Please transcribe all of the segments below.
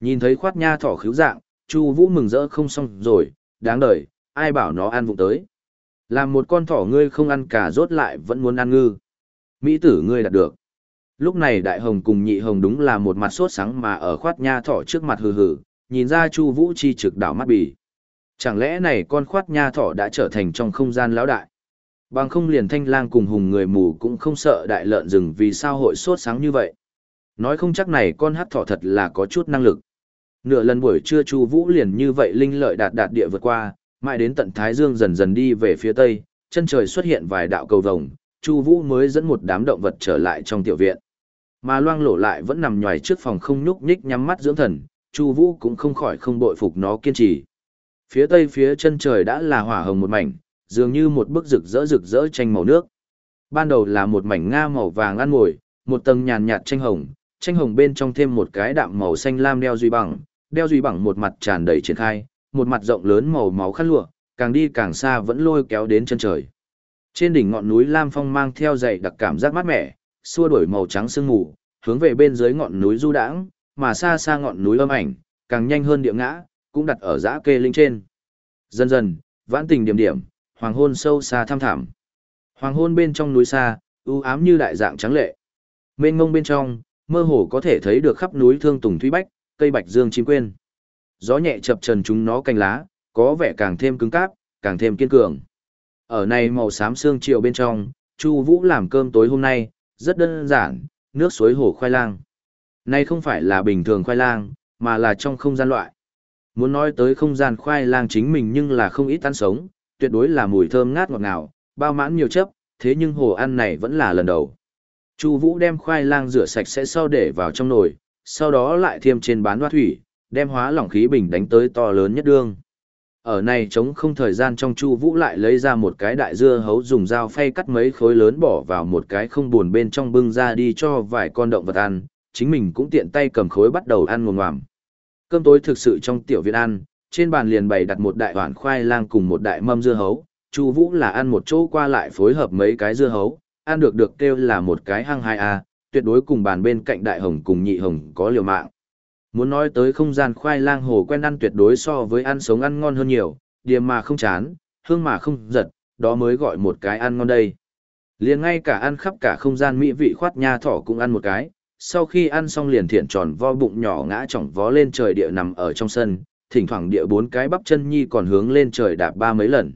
Nhìn thấy khoát nha thỏ khíu dạng, Chu Vũ mừng rỡ không xong rồi, đáng đời, ai bảo nó ăn vụng tới. Làm một con thỏ ngươi không ăn cả rốt lại vẫn muốn ăn ngư. Mỹ tử ngươi đạt được. Lúc này đại hồng cùng nhị hồng đúng là một mặt sốt sáng mà ở khoát nha thỏ trước mặt hừ hừ, nhìn ra Chu Vũ chi trực đảo mắt bì. Chẳng lẽ này con khoát nha thỏ đã trở thành trong không gian lão đại? Bằng không liền thanh lang cùng hùng người mù cũng không sợ đại lợn rừng vì sao hội sốt sáng như vậy. Nói không chắc này con hát thỏ thật là có chút năng lực. Nửa lần buổi trưa Chu Vũ liền như vậy linh lợi đạt đạt địa vượt qua, mãi đến tận Thái Dương dần dần đi về phía tây, chân trời xuất hiện vài đạo cầu vồng, Chu Vũ mới dẫn một đám động vật trở lại trong tiểu viện. Mà Loang Lổ lại vẫn nằm nhòi trước phòng không nhúc nhích nhắm mắt dưỡng thần, Chu Vũ cũng không khỏi không bội phục nó kiên trì. Phía tây phía chân trời đã là hỏa hồng một mảnh, dường như một bức rực rỡ rực rỡ tranh màu nước. Ban đầu là một mảnh nga màu vàng ăn ngồi, một tầng nhàn nhạt tranh hồng, tranh hồng bên trong thêm một cái đạm màu xanh lam đeo duy bằng, đeo duy bằng một mặt tràn đầy triển khai, một mặt rộng lớn màu máu khăn lụa, càng đi càng xa vẫn lôi kéo đến chân trời. Trên đỉnh ngọn núi Lam Phong mang theo dày đặc cảm giác mát mẻ, xua đuổi màu trắng sương mù, hướng về bên dưới ngọn núi du đãng, mà xa xa ngọn núi âm ảnh, càng nhanh hơn địa ngã, cũng đặt ở dã kê linh trên. Dần dần, vãn tình điểm điểm, hoàng hôn sâu xa thăm thẳm. Hoàng hôn bên trong núi xa, u ám như đại dạng trắng lệ. Mênh ngông bên trong, mơ hồ có thể thấy được khắp núi thương tùng thúy bách, cây bạch dương chim quên. Gió nhẹ chập trần chúng nó cành lá, có vẻ càng thêm cứng cáp, càng thêm kiên cường. Ở này màu xám xương chiều bên trong, Chu Vũ làm cơm tối hôm nay, rất đơn giản, nước suối hồ khoai lang. Này không phải là bình thường khoai lang, mà là trong không gian loại. Muốn nói tới không gian khoai lang chính mình nhưng là không ít ăn sống, tuyệt đối là mùi thơm ngát ngọt ngào, bao mãn nhiều chấp, thế nhưng hồ ăn này vẫn là lần đầu. Chu Vũ đem khoai lang rửa sạch sẽ sau để vào trong nồi, sau đó lại thêm trên bán đoát thủy, đem hóa lỏng khí bình đánh tới to lớn nhất đương. Ở này chống không thời gian trong Chu Vũ lại lấy ra một cái đại dưa hấu dùng dao phay cắt mấy khối lớn bỏ vào một cái không buồn bên trong bưng ra đi cho vài con động vật ăn, chính mình cũng tiện tay cầm khối bắt đầu ăn ngồm ngoàm. Cơm tối thực sự trong tiểu viện ăn, trên bàn liền bày đặt một đại hoàn khoai lang cùng một đại mâm dưa hấu, Chu Vũ là ăn một chỗ qua lại phối hợp mấy cái dưa hấu, ăn được được kêu là một cái hăng hai a, tuyệt đối cùng bàn bên cạnh đại hồng cùng nhị hồng có liều mạng. Muốn nói tới không gian khoai lang hồ quen ăn tuyệt đối so với ăn sống ăn ngon hơn nhiều, điềm mà không chán, hương mà không giật, đó mới gọi một cái ăn ngon đây. Liền ngay cả ăn khắp cả không gian mỹ vị khoát nha thỏ cũng ăn một cái, sau khi ăn xong liền thiện tròn vo bụng nhỏ ngã chỏng vó lên trời địa nằm ở trong sân, thỉnh thoảng địa bốn cái bắp chân nhi còn hướng lên trời đạp ba mấy lần.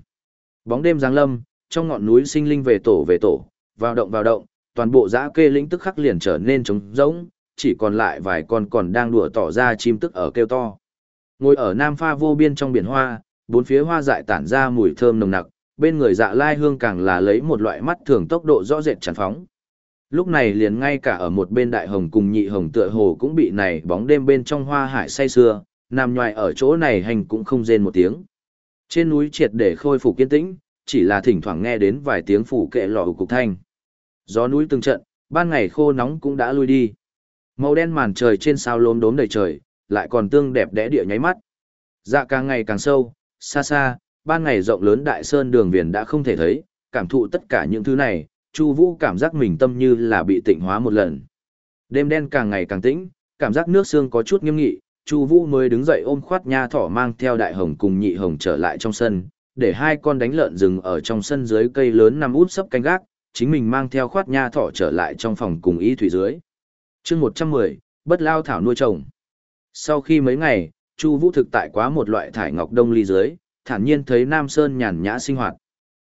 Bóng đêm giáng lâm, trong ngọn núi sinh linh về tổ về tổ, vào động vào động, toàn bộ dã kê lĩnh tức khắc liền trở nên trống rỗng, chỉ còn lại vài con còn đang đùa tỏ ra chim tức ở kêu to. Ngồi ở nam pha vô biên trong biển hoa, bốn phía hoa dại tản ra mùi thơm nồng nặc, bên người dạ lai hương càng là lấy một loại mắt thường tốc độ rõ rệt tràn phóng. Lúc này liền ngay cả ở một bên đại hồng cùng nhị hồng tựa hồ cũng bị này bóng đêm bên trong hoa hải say sưa, nằm nhoài ở chỗ này hành cũng không rên một tiếng. Trên núi triệt để khôi phục kiên tĩnh, chỉ là thỉnh thoảng nghe đến vài tiếng phủ kệ lọ cục thanh. Gió núi từng trận, ban ngày khô nóng cũng đã lui đi. Màu đen màn trời trên sao lốm đốm đầy trời, lại còn tương đẹp đẽ địa nháy mắt. Dạ càng ngày càng sâu, xa xa, ban ngày rộng lớn đại sơn đường viền đã không thể thấy, cảm thụ tất cả những thứ này, Chu Vũ cảm giác mình tâm như là bị tịnh hóa một lần. Đêm đen càng ngày càng tĩnh, cảm giác nước sương có chút nghiêm nghị, Chu Vũ mới đứng dậy ôm khoát nha thỏ mang theo đại hồng cùng nhị hồng trở lại trong sân, để hai con đánh lợn rừng ở trong sân dưới cây lớn nằm út sấp canh gác, chính mình mang theo khoát nha thỏ trở lại trong phòng cùng y thủy dưới. Chương 110, bất lao thảo nuôi trồng. Sau khi mấy ngày, Chu Vũ thực tại quá một loại thải ngọc đông ly dưới, thản nhiên thấy Nam Sơn nhàn nhã sinh hoạt.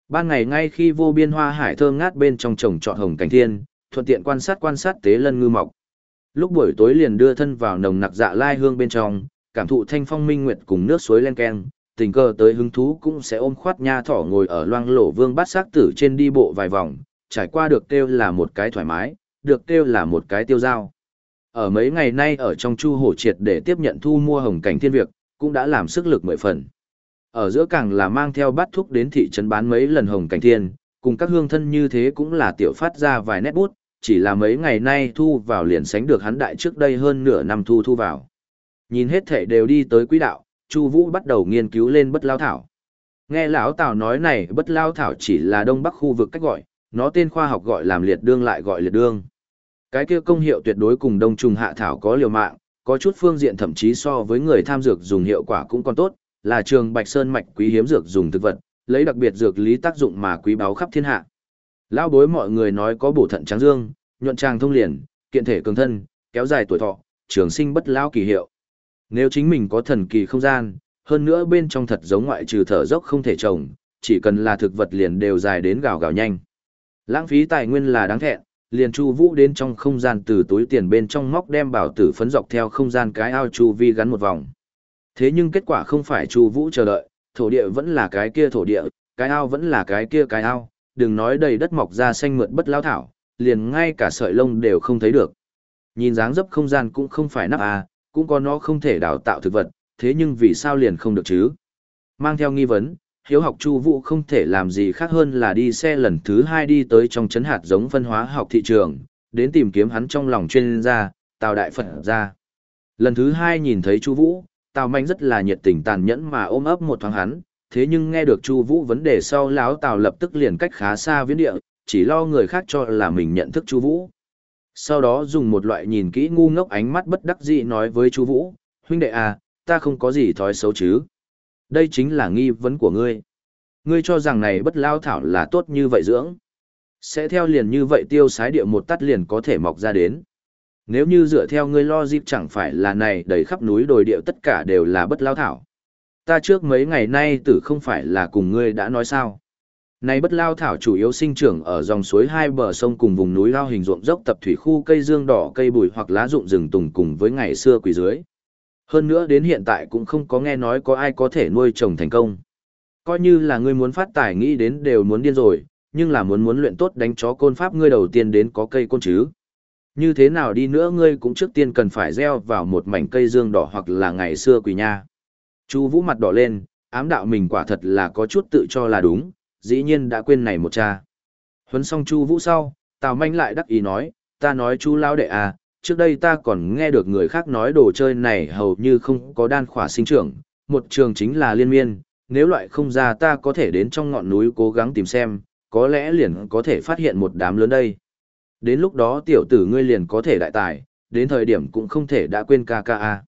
Ban ngày ngay khi vô biên hoa hải thơm ngát bên trong trồng trọt hồng cảnh thiên, thuận tiện quan sát quan sát tế lân ngư mọc. Lúc buổi tối liền đưa thân vào nồng nặc dạ lai hương bên trong, cảm thụ thanh phong minh nguyệt cùng nước suối len keng, tình cờ tới hứng thú cũng sẽ ôm khoát nha thỏ ngồi ở loang lổ vương bát xác tử trên đi bộ vài vòng, trải qua được kêu là một cái thoải mái, được kêu là một cái tiêu dao. Ở mấy ngày nay ở trong chu hổ triệt để tiếp nhận thu mua hồng cảnh thiên việc, cũng đã làm sức lực mười phần. Ở giữa càng là mang theo bát thúc đến thị trấn bán mấy lần hồng cảnh thiên, cùng các hương thân như thế cũng là tiểu phát ra vài nét bút, chỉ là mấy ngày nay thu vào liền sánh được hắn đại trước đây hơn nửa năm thu thu vào. Nhìn hết thể đều đi tới quỹ đạo, Chu Vũ bắt đầu nghiên cứu lên bất lao thảo. Nghe lão Tào nói này, bất lao thảo chỉ là đông bắc khu vực cách gọi, nó tên khoa học gọi làm liệt đương lại gọi liệt đương. Cái kia công hiệu tuyệt đối cùng đông trùng hạ thảo có liều mạng, có chút phương diện thậm chí so với người tham dược dùng hiệu quả cũng còn tốt, là trường Bạch Sơn mạch quý hiếm dược dùng thực vật, lấy đặc biệt dược lý tác dụng mà quý báu khắp thiên hạ. Lão bối mọi người nói có bổ thận trắng dương, nhuận tràng thông liền, kiện thể cường thân, kéo dài tuổi thọ, trường sinh bất lão kỳ hiệu. Nếu chính mình có thần kỳ không gian, hơn nữa bên trong thật giống ngoại trừ thở dốc không thể trồng, chỉ cần là thực vật liền đều dài đến gào gào nhanh. Lãng phí tài nguyên là đáng thẹn, liền Chu Vũ đến trong không gian từ túi tiền bên trong móc đem bảo tử phấn dọc theo không gian cái ao chu vi gắn một vòng. Thế nhưng kết quả không phải Chu Vũ chờ đợi, thổ địa vẫn là cái kia thổ địa, cái ao vẫn là cái kia cái ao, đừng nói đầy đất mọc ra xanh mượt bất lão thảo, liền ngay cả sợi lông đều không thấy được. Nhìn dáng dấp không gian cũng không phải nắp à, cũng có nó không thể đào tạo thực vật, thế nhưng vì sao liền không được chứ? Mang theo nghi vấn, hiếu học Chu Vũ không thể làm gì khác hơn là đi xe lần thứ hai đi tới trong trấn hạt giống phân hóa học thị trường, đến tìm kiếm hắn trong lòng chuyên gia, Tào Đại Phật ra. Lần thứ hai nhìn thấy Chu Vũ, Tào Mạnh rất là nhiệt tình tàn nhẫn mà ôm ấp một thoáng hắn, thế nhưng nghe được Chu Vũ vấn đề sau lão Tào lập tức liền cách khá xa viễn địa, chỉ lo người khác cho là mình nhận thức Chu Vũ. Sau đó dùng một loại nhìn kỹ ngu ngốc ánh mắt bất đắc dĩ nói với Chu Vũ, huynh đệ à, ta không có gì thói xấu chứ. Đây chính là nghi vấn của ngươi. Ngươi cho rằng này bất lao thảo là tốt như vậy dưỡng. Sẽ theo liền như vậy tiêu sái địa một tắt liền có thể mọc ra đến. Nếu như dựa theo ngươi lo dịp chẳng phải là này đầy khắp núi đồi điệu tất cả đều là bất lao thảo. Ta trước mấy ngày nay tử không phải là cùng ngươi đã nói sao. Này bất lao thảo chủ yếu sinh trưởng ở dòng suối hai bờ sông cùng vùng núi lao hình ruộng dốc tập thủy khu cây dương đỏ, cây bùi hoặc lá rụng rừng tùng cùng với ngày xưa quỷ dưới. Hơn nữa đến hiện tại cũng không có nghe nói có ai có thể nuôi trồng thành công. Coi như là ngươi muốn phát tài nghĩ đến đều muốn điên rồi, nhưng là muốn muốn luyện tốt đánh chó côn pháp ngươi đầu tiên đến có cây côn chứ. Như thế nào đi nữa ngươi cũng trước tiên cần phải gieo vào một mảnh cây dương đỏ hoặc là ngày xưa quỷ nha. Chu Vũ mặt đỏ lên, ám đạo mình quả thật là có chút tự cho là đúng, dĩ nhiên đã quên này một cha. Huấn xong Chu Vũ sau, Tào Manh lại đắc ý nói, ta nói Chu lão đệ à, trước đây ta còn nghe được người khác nói đồ chơi này hầu như không có đan khỏa sinh trưởng, một trường chính là liên miên, nếu loại không ra ta có thể đến trong ngọn núi cố gắng tìm xem, có lẽ liền có thể phát hiện một đám lớn đây. Đến lúc đó tiểu tử ngươi liền có thể đại tài, đến thời điểm cũng không thể đã quên ca ca a.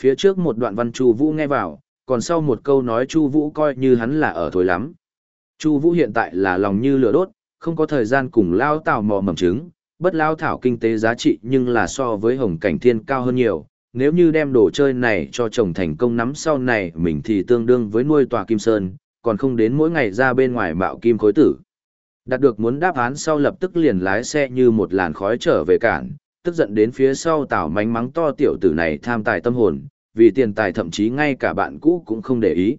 Phía trước một đoạn văn Chu Vũ nghe vào, còn sau một câu nói Chu Vũ coi như hắn là ở thối lắm. Chu Vũ hiện tại là lòng như lửa đốt, không có thời gian cùng lao tào mò mầm trứng, bất lao thảo kinh tế giá trị nhưng là so với hồng cảnh thiên cao hơn nhiều. Nếu như đem đồ chơi này cho chồng thành công nắm sau này mình thì tương đương với nuôi tòa kim sơn, còn không đến mỗi ngày ra bên ngoài mạo kim khối tử. Đạt được muốn đáp án sau lập tức liền lái xe như một làn khói trở về cản, tức giận đến phía sau tảo mánh mắng to tiểu tử này tham tài tâm hồn, vì tiền tài thậm chí ngay cả bạn cũ cũng không để ý.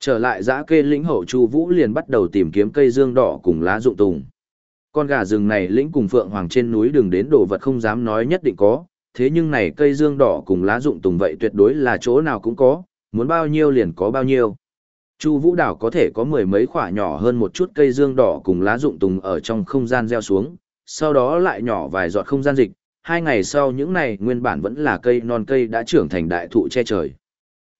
Trở lại giã kê lĩnh hậu Chu Vũ liền bắt đầu tìm kiếm cây dương đỏ cùng lá dụng tùng. Con gà rừng này lĩnh cùng phượng hoàng trên núi đường đến đồ vật không dám nói nhất định có, thế nhưng này cây dương đỏ cùng lá dụng tùng vậy tuyệt đối là chỗ nào cũng có, muốn bao nhiêu liền có bao nhiêu. Chu Vũ Đảo có thể có mười mấy quả nhỏ hơn một chút cây dương đỏ cùng lá dụng tùng ở trong không gian gieo xuống, sau đó lại nhỏ vài giọt không gian dịch, hai ngày sau những này nguyên bản vẫn là cây non cây đã trưởng thành đại thụ che trời.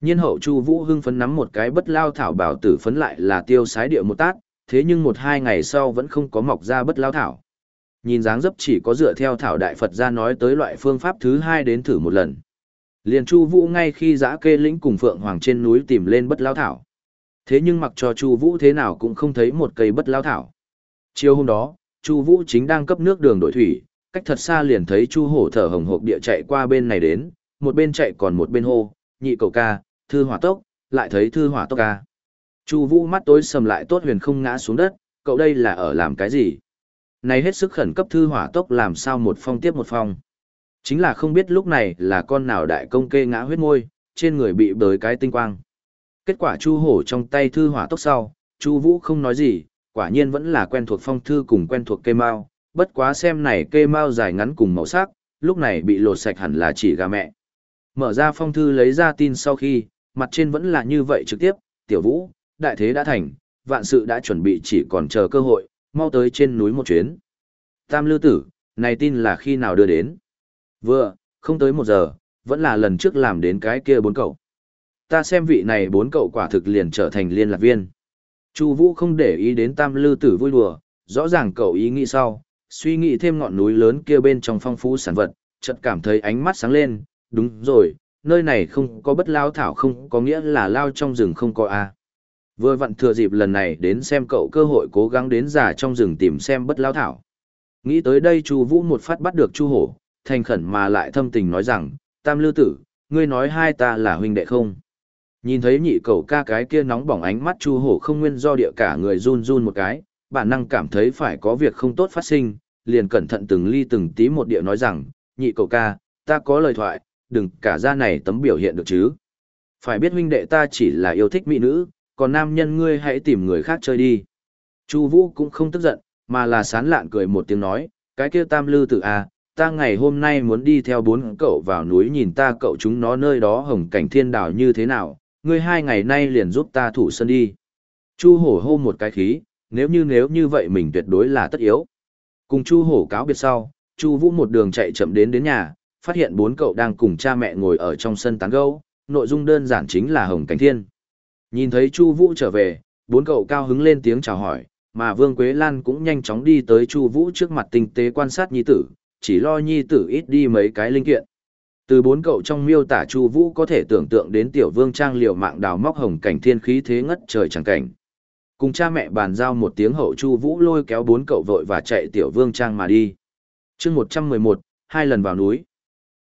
Nhiên hậu Chu Vũ hưng phấn nắm một cái bất lao thảo bảo tử phấn lại là tiêu sái địa một tát, thế nhưng một hai ngày sau vẫn không có mọc ra bất lao thảo. Nhìn dáng dấp chỉ có dựa theo thảo đại Phật ra nói tới loại phương pháp thứ hai đến thử một lần. Liền Chu Vũ ngay khi giã kê lĩnh cùng Phượng Hoàng trên núi tìm lên bất lao thảo. Thế nhưng mặc cho Chu Vũ thế nào cũng không thấy một cây bất lao thảo. Chiều hôm đó, Chu Vũ chính đang cấp nước đường đổi thủy, cách thật xa liền thấy Chu Hổ thở hồng hộc địa chạy qua bên này đến, một bên chạy còn một bên hô, nhị cầu ca, thư hỏa tốc, lại thấy thư hỏa tốc ca. Chu Vũ mắt tối sầm lại tốt huyền không ngã xuống đất, cậu đây là ở làm cái gì? Này hết sức khẩn cấp thư hỏa tốc làm sao một phong tiếp một phong. Chính là không biết lúc này là con nào đại công kê ngã huyết môi, trên người bị bới cái tinh quang. Kết quả Chu Hổ trong tay thư hỏa tốc sau, Chu Vũ không nói gì, quả nhiên vẫn là quen thuộc phong thư cùng quen thuộc cây mao, bất quá xem này cây mao dài ngắn cùng màu sắc, lúc này bị lột sạch hẳn là chỉ gà mẹ. Mở ra phong thư lấy ra tin sau khi, mặt trên vẫn là như vậy trực tiếp, "Tiểu Vũ, đại thế đã thành, vạn sự đã chuẩn bị chỉ còn chờ cơ hội, mau tới trên núi một chuyến." Tam Lư Tử, này tin là khi nào đưa đến? Vừa, không tới một giờ, vẫn là lần trước làm đến cái kia bốn cậu ta xem vị này bốn cậu quả thực liền trở thành liên lạc viên. Chu Vũ không để ý đến Tam Lư Tử vui đùa, rõ ràng cậu ý nghĩ sau, suy nghĩ thêm ngọn núi lớn kia bên trong phong phú sản vật, chợt cảm thấy ánh mắt sáng lên, đúng rồi, nơi này không có bất lao thảo không có nghĩa là lao trong rừng không có a. Vừa vặn thừa dịp lần này đến xem cậu cơ hội cố gắng đến giả trong rừng tìm xem bất lao thảo. Nghĩ tới đây Chu Vũ một phát bắt được Chu Hổ, thành khẩn mà lại thâm tình nói rằng, Tam Lư Tử, ngươi nói hai ta là huynh đệ không? Nhìn thấy nhị cậu ca cái kia nóng bỏng ánh mắt Chu Hổ không nguyên do địa cả người run run một cái, bản năng cảm thấy phải có việc không tốt phát sinh, liền cẩn thận từng ly từng tí một địa nói rằng, nhị cậu ca, ta có lời thoại, đừng cả ra này tấm biểu hiện được chứ. Phải biết huynh đệ ta chỉ là yêu thích mỹ nữ, còn nam nhân ngươi hãy tìm người khác chơi đi. Chu Vũ cũng không tức giận, mà là sán lạn cười một tiếng nói, cái kia tam lư tử à, ta ngày hôm nay muốn đi theo bốn cậu vào núi nhìn ta cậu chúng nó nơi đó hồng cảnh thiên đảo như thế nào, ngươi hai ngày nay liền giúp ta thủ sân đi. Chu hổ hô một cái khí, nếu như nếu như vậy mình tuyệt đối là tất yếu. Cùng Chu hổ cáo biệt sau, Chu vũ một đường chạy chậm đến đến nhà, phát hiện bốn cậu đang cùng cha mẹ ngồi ở trong sân tán gẫu, nội dung đơn giản chính là hồng cảnh thiên. Nhìn thấy Chu vũ trở về, bốn cậu cao hứng lên tiếng chào hỏi, mà Vương Quế Lan cũng nhanh chóng đi tới Chu Vũ trước mặt tinh tế quan sát nhi tử, chỉ lo nhi tử ít đi mấy cái linh kiện. Từ bốn cậu trong miêu tả Chu Vũ có thể tưởng tượng đến tiểu vương trang liều mạng đào móc hồng cảnh thiên khí thế ngất trời chẳng cảnh. Cùng cha mẹ bàn giao một tiếng hậu Chu Vũ lôi kéo bốn cậu vội và chạy tiểu vương trang mà đi. Chương một trăm mười một hai lần vào núi.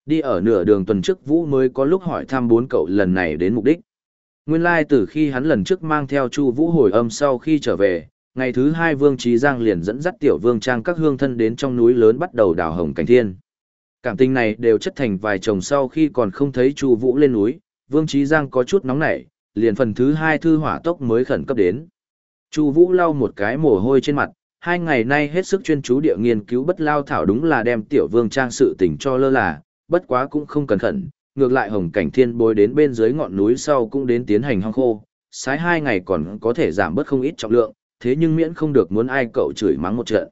Đi ở nửa đường tuần trước Vũ mới có lúc hỏi thăm bốn cậu lần này đến mục đích. Nguyên lai từ khi hắn lần trước mang theo Chu Vũ hồi âm sau khi trở về, ngày thứ hai Vương Trí Giang liền dẫn dắt tiểu vương trang các hương thân đến trong núi lớn bắt đầu đào hồng cảnh thiên. Cảm tình này đều chất thành vài chồng sau khi còn không thấy Chu Vũ lên núi, Vương Trí Giang có chút nóng nảy, liền phần thứ hai thư hỏa tốc mới khẩn cấp đến. Chu Vũ lau một cái mồ hôi trên mặt, hai ngày nay hết sức chuyên chú địa nghiên cứu bất lao thảo đúng là đem tiểu vương trang sự tình cho lơ là, bất quá cũng không cẩn thận, ngược lại hồng cảnh thiên bối đến bên dưới ngọn núi sau cũng đến tiến hành hong khô, sái hai ngày còn có thể giảm bớt không ít trọng lượng, thế nhưng miễn không được muốn ai cậu chửi mắng một trận.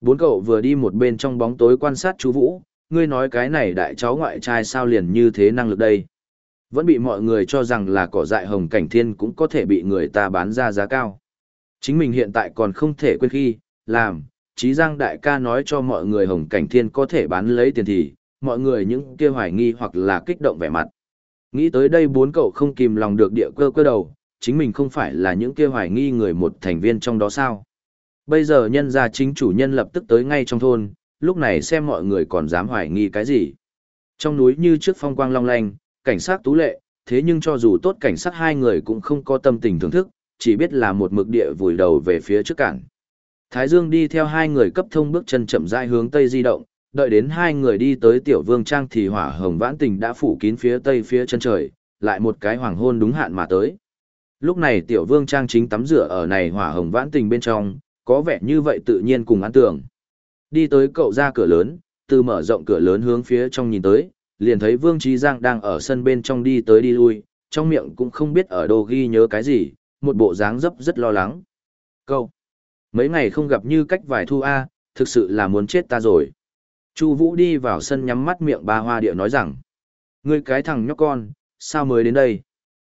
Bốn cậu vừa đi một bên trong bóng tối quan sát chú Vũ, ngươi nói cái này đại cháu ngoại trai sao liền như thế năng lực đây. Vẫn bị mọi người cho rằng là cỏ dại hồng cảnh thiên cũng có thể bị người ta bán ra giá cao. Chính mình hiện tại còn không thể quên khi, làm, Chí giang đại ca nói cho mọi người hồng cảnh thiên có thể bán lấy tiền thì, mọi người những kia hoài nghi hoặc là kích động vẻ mặt. Nghĩ tới đây bốn cậu không kìm lòng được địa cơ cơ đầu, chính mình không phải là những kia hoài nghi người một thành viên trong đó sao. Bây giờ nhân gia chính chủ nhân lập tức tới ngay trong thôn, lúc này xem mọi người còn dám hoài nghi cái gì. Trong núi như trước phong quang long lanh, cảnh sát tú lệ, thế nhưng cho dù tốt cảnh sát hai người cũng không có tâm tình thưởng thức, chỉ biết là một mực địa vùi đầu về phía trước cản. Thái Dương đi theo hai người cấp thông bước chân chậm rãi hướng tây di động, đợi đến hai người đi tới tiểu vương trang thì hỏa hồng vãn tình đã phủ kín phía tây phía chân trời, lại một cái hoàng hôn đúng hạn mà tới. Lúc này tiểu vương trang chính tắm rửa ở này hỏa hồng vãn tình bên trong, có vẻ như vậy tự nhiên cùng an tưởng. Đi tới cậu ra cửa lớn, từ mở rộng cửa lớn hướng phía trong nhìn tới, liền thấy Vương Trí Giang đang ở sân bên trong đi tới đi lui, trong miệng cũng không biết ở đâu ghi nhớ cái gì, một bộ dáng dấp rất lo lắng. Cậu, mấy ngày không gặp như cách vài thu A, thực sự là muốn chết ta rồi. Chu Vũ đi vào sân nhắm mắt miệng ba hoa điệu nói rằng, ngươi cái thằng nhóc con, sao mới đến đây?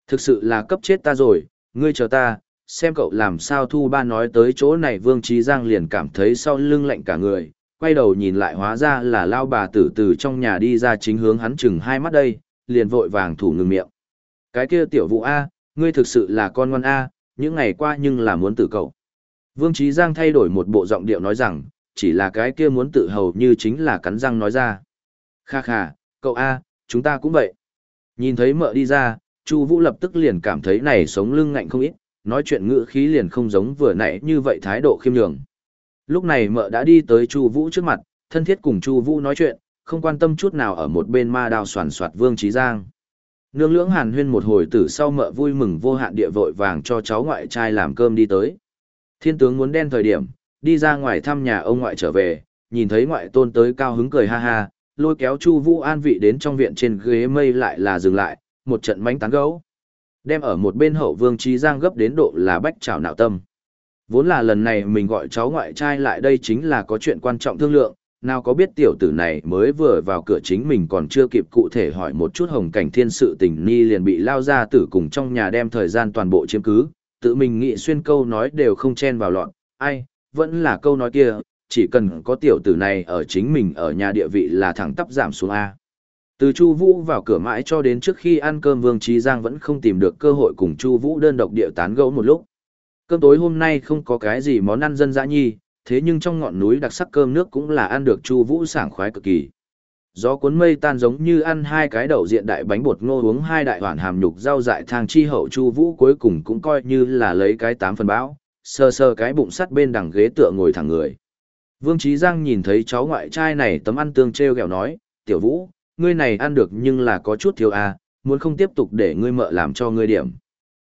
Thực sự là cấp chết ta rồi, ngươi chờ ta, xem cậu làm sao thu ba nói tới chỗ này Vương Trí Giang liền cảm thấy sau lưng lạnh cả người, quay đầu nhìn lại hóa ra là lao bà tử từ trong nhà đi ra chính hướng hắn chừng hai mắt đây, liền vội vàng thủ ngừng miệng. Cái kia tiểu vụ A, ngươi thực sự là con ngoan A, những ngày qua nhưng là muốn tử cậu. Vương Trí Giang thay đổi một bộ giọng điệu nói rằng, chỉ là cái kia muốn tự hầu như chính là cắn răng nói ra. Kha kha, cậu A, chúng ta cũng vậy. Nhìn thấy mợ đi ra, Chu Vũ lập tức liền cảm thấy này sống lưng ngạnh không ít, nói chuyện ngữ khí liền không giống vừa nãy như vậy thái độ khiêm nhường. Lúc này mợ đã đi tới Chu Vũ trước mặt, thân thiết cùng Chu Vũ nói chuyện, không quan tâm chút nào ở một bên ma đao soàn soạt Vương Chí Giang. Nương lưỡng hàn huyên một hồi tử sau mợ vui mừng vô hạn địa vội vàng cho cháu ngoại trai làm cơm đi tới. Thiên tướng muốn đen thời điểm, đi ra ngoài thăm nhà ông ngoại trở về, nhìn thấy ngoại tôn tới cao hứng cười ha ha, lôi kéo Chu Vũ an vị đến trong viện trên ghế mây lại là dừng lại, một trận mánh tán gấu. Đem ở một bên hậu vương trí giang gấp đến độ là bách trào nạo tâm. Vốn là lần này mình gọi cháu ngoại trai lại đây chính là có chuyện quan trọng thương lượng, nào có biết tiểu tử này mới vừa vào cửa chính mình còn chưa kịp cụ thể hỏi một chút hồng cảnh thiên sự tình ni liền bị lao ra tử cùng trong nhà đem thời gian toàn bộ chiếm cứ, tự mình nghĩ xuyên câu nói đều không chen vào loạn, ai, vẫn là câu nói kia, chỉ cần có tiểu tử này ở chính mình ở nhà địa vị là thẳng tắp giảm xuống A. Từ Chu Vũ vào cửa mãi cho đến trước khi ăn cơm Vương Trí Giang vẫn không tìm được cơ hội cùng Chu Vũ đơn độc điệu tán gẫu một lúc. Cơm tối hôm nay không có cái gì món ăn dân dã nhi, thế nhưng trong ngọn núi đặc sắc cơm nước cũng là ăn được Chu Vũ sảng khoái cực kỳ. Gió cuốn mây tan giống như ăn hai cái đậu diện đại bánh bột ngô uống hai đại hoàn hàm nhục rau dại thang chi hậu Chu Vũ cuối cùng cũng coi như là lấy cái tám phần bão, sờ sờ cái bụng sắt bên đằng ghế tựa ngồi thẳng người. Vương Trí Giang nhìn thấy cháu ngoại trai này tấm ăn tương treo gẹo nói, tiểu vũ, ngươi này ăn được nhưng là có chút thiếu à, muốn không tiếp tục để ngươi mợ làm cho ngươi điểm.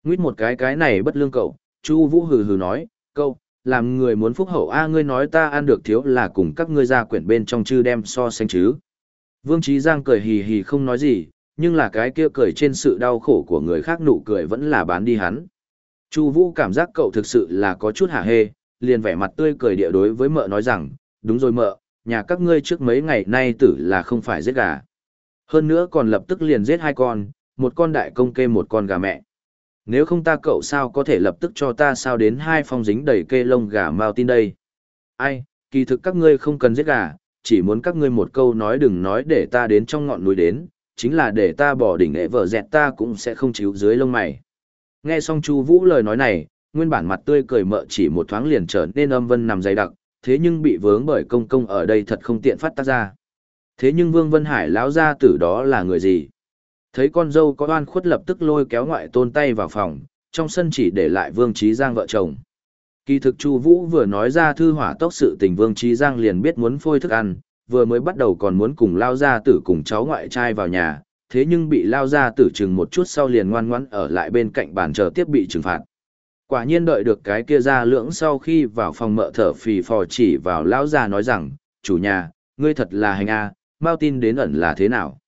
Nguyết một cái cái này bất lương cậu, Chu Vũ hừ hừ nói, câu, làm người muốn phúc hậu a ngươi nói ta ăn được thiếu là cùng các ngươi ra quyển bên trong chư đem so sánh chứ. Vương Chí Giang cười hì hì không nói gì, nhưng là cái kia cười trên sự đau khổ của người khác nụ cười vẫn là bán đi hắn. Chu Vũ cảm giác cậu thực sự là có chút hả hê, liền vẻ mặt tươi cười địa đối với mợ nói rằng, đúng rồi mợ, nhà các ngươi trước mấy ngày nay tử là không phải giết gà. Hơn nữa còn lập tức liền giết hai con, một con đại công kê một con gà mẹ. Nếu không ta cậu sao có thể lập tức cho ta sao đến hai phong dính đầy kê lông gà mau tin đây. Ai, kỳ thực các ngươi không cần giết gà, chỉ muốn các ngươi một câu nói đừng nói để ta đến trong ngọn núi đến, chính là để ta bỏ đỉnh ệ vợ dẹt ta cũng sẽ không chịu dưới lông mày. Nghe xong Chu Vũ lời nói này, nguyên bản mặt tươi cười mợ chỉ một thoáng liền trở nên âm vân nằm dày đặc, thế nhưng bị vướng bởi công công ở đây thật không tiện phát tác ra. Thế nhưng Vương Vân Hải lão gia tử đó là người gì? Thấy con dâu có oan khuất lập tức lôi kéo ngoại tôn tay vào phòng, trong sân chỉ để lại Vương Trí Giang vợ chồng. Kỳ thực Chu Vũ vừa nói ra thư hỏa tốc sự tình Vương Trí Giang liền biết muốn phôi thức ăn, vừa mới bắt đầu còn muốn cùng lao gia tử cùng cháu ngoại trai vào nhà, thế nhưng bị lao ra tử chừng một chút sau liền ngoan ngoãn ở lại bên cạnh bàn chờ tiếp bị trừng phạt. Quả nhiên đợi được cái kia ra lưỡng sau khi vào phòng mợ thở phì phò chỉ vào lão già nói rằng, chủ nhà, ngươi thật là hành a, mau tin đến ẩn là thế nào.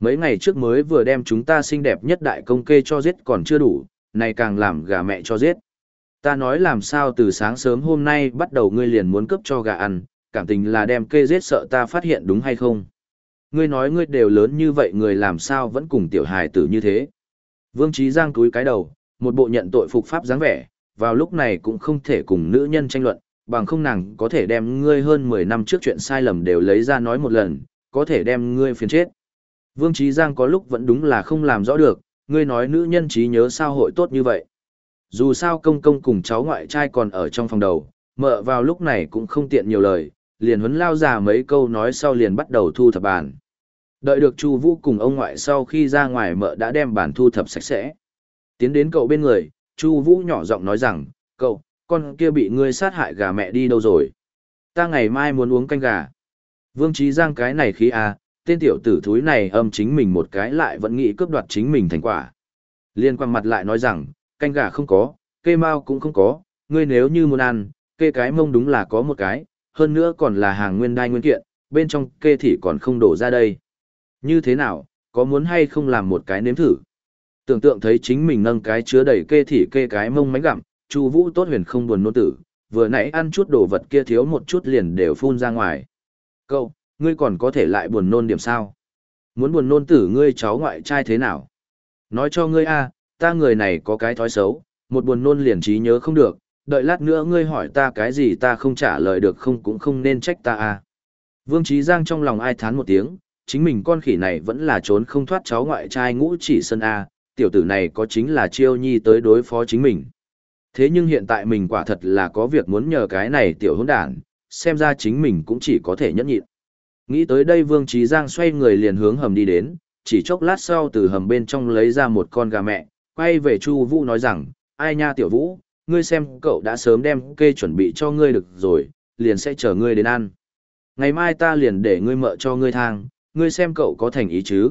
Mấy ngày trước mới vừa đem chúng ta xinh đẹp nhất đại công kê cho giết còn chưa đủ, này càng làm gà mẹ cho giết. Ta nói làm sao từ sáng sớm hôm nay bắt đầu ngươi liền muốn cướp cho gà ăn, cảm tình là đem kê giết sợ ta phát hiện đúng hay không. Ngươi nói ngươi đều lớn như vậy người làm sao vẫn cùng tiểu hài tử như thế. Vương Trí Giang túi cái đầu, một bộ nhận tội phục pháp dáng vẻ, vào lúc này cũng không thể cùng nữ nhân tranh luận, bằng không nàng có thể đem ngươi hơn 10 năm trước chuyện sai lầm đều lấy ra nói một lần, có thể đem ngươi phiền chết. Vương Trí Giang có lúc vẫn đúng là không làm rõ được, ngươi nói nữ nhân trí nhớ sao hội tốt như vậy. Dù sao công công cùng cháu ngoại trai còn ở trong phòng đầu, mợ vào lúc này cũng không tiện nhiều lời, liền huấn lao ra mấy câu nói sau liền bắt đầu thu thập bàn. Đợi được Chu Vũ cùng ông ngoại sau khi ra ngoài mợ đã đem bàn thu thập sạch sẽ. Tiến đến cậu bên người, Chu Vũ nhỏ giọng nói rằng, cậu, con kia bị ngươi sát hại gà mẹ đi đâu rồi? Ta ngày mai muốn uống canh gà. Vương Trí Giang cái này khí à, tên tiểu tử thúi này âm chính mình một cái lại vẫn nghĩ cướp đoạt chính mình thành quả. Liên quan mặt lại nói rằng, canh gà không có, kê mao cũng không có, ngươi nếu như muốn ăn, kê cái mông đúng là có một cái, hơn nữa còn là hàng nguyên đai nguyên kiện, bên trong kê thì còn không đổ ra đây. Như thế nào, có muốn hay không làm một cái nếm thử? Tưởng tượng thấy chính mình nâng cái chứa đầy kê thì kê cái mông mánh gặm, Chu Vũ tốt huyền không buồn nôn tử, vừa nãy ăn chút đồ vật kia thiếu một chút liền đều phun ra ngoài. Cậu, ngươi còn có thể lại buồn nôn điểm sao? Muốn buồn nôn tử ngươi cháu ngoại trai thế nào? Nói cho ngươi a, ta người này có cái thói xấu, một buồn nôn liền trí nhớ không được, đợi lát nữa ngươi hỏi ta cái gì ta không trả lời được không cũng không nên trách ta à? Vương Trí Giang trong lòng ai thán một tiếng, chính mình con khỉ này vẫn là trốn không thoát cháu ngoại trai ngũ chỉ sân a, tiểu tử này có chính là chiêu nhi tới đối phó chính mình. Thế nhưng hiện tại mình quả thật là có việc muốn nhờ cái này tiểu hỗn đản, xem ra chính mình cũng chỉ có thể nhẫn nhịn. Nghĩ tới đây Vương Trí Giang xoay người liền hướng hầm đi đến, chỉ chốc lát sau từ hầm bên trong lấy ra một con gà mẹ, quay về Chu Vũ nói rằng, ai nha tiểu Vũ, ngươi xem cậu đã sớm đem kê chuẩn bị cho ngươi được rồi, liền sẽ chờ ngươi đến ăn. Ngày mai ta liền để ngươi mợ cho ngươi thang, ngươi xem cậu có thành ý chứ.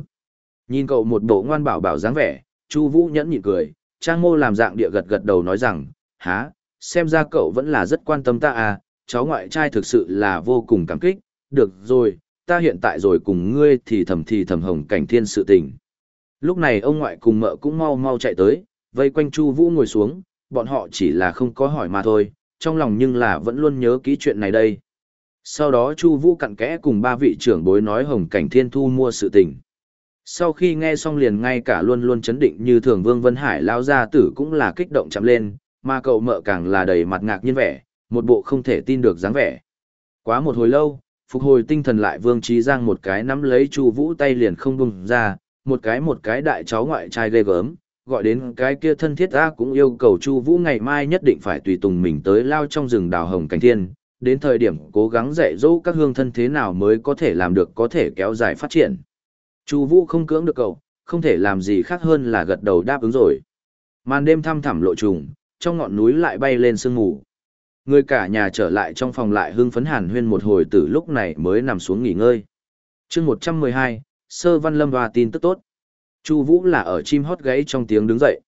Nhìn cậu một bộ ngoan bảo bảo dáng vẻ, Chu Vũ nhẫn nhịn cười, Trang Mô làm dạng địa gật gật đầu nói rằng, há, xem ra cậu vẫn là rất quan tâm ta à, cháu ngoại trai thực sự là vô cùng cảm kích, được rồi, ta hiện tại rồi cùng ngươi thì thầm thì thầm hồng cảnh thiên sự tình. Lúc này ông ngoại cùng mợ cũng mau mau chạy tới, vây quanh Chu Vũ ngồi xuống, bọn họ chỉ là không có hỏi mà thôi, trong lòng nhưng là vẫn luôn nhớ kỹ chuyện này đây. Sau đó Chu Vũ cặn kẽ cùng ba vị trưởng bối nói hồng cảnh thiên thu mua sự tình. Sau khi nghe xong liền ngay cả luôn luôn chấn định như thường Vương Vân Hải lao gia tử cũng là kích động chạm lên, mà cậu mợ càng là đầy mặt ngạc nhiên vẻ, một bộ không thể tin được dáng vẻ. Quá một hồi lâu, phục hồi tinh thần lại Vương Trí Giang một cái nắm lấy Chu Vũ tay liền không buông ra, một cái một cái đại cháu ngoại trai ghê gớm, gọi đến cái kia thân thiết ta cũng yêu cầu Chu Vũ ngày mai nhất định phải tùy tùng mình tới lao trong rừng đào hồng cảnh thiên, đến thời điểm cố gắng dạy dỗ các hương thân thế nào mới có thể làm được có thể kéo dài phát triển. Chu Vũ không cưỡng được cậu, không thể làm gì khác hơn là gật đầu đáp ứng rồi. Màn đêm thăm thẳm lộ trùng, trong ngọn núi lại bay lên sương mù. Người cả nhà trở lại trong phòng lại hưng phấn hàn huyên một hồi từ lúc này mới nằm xuống nghỉ ngơi. chương 112, Sơ Văn Lâm và tin tức tốt. Chu Vũ là ở chim hót gáy trong tiếng đứng dậy.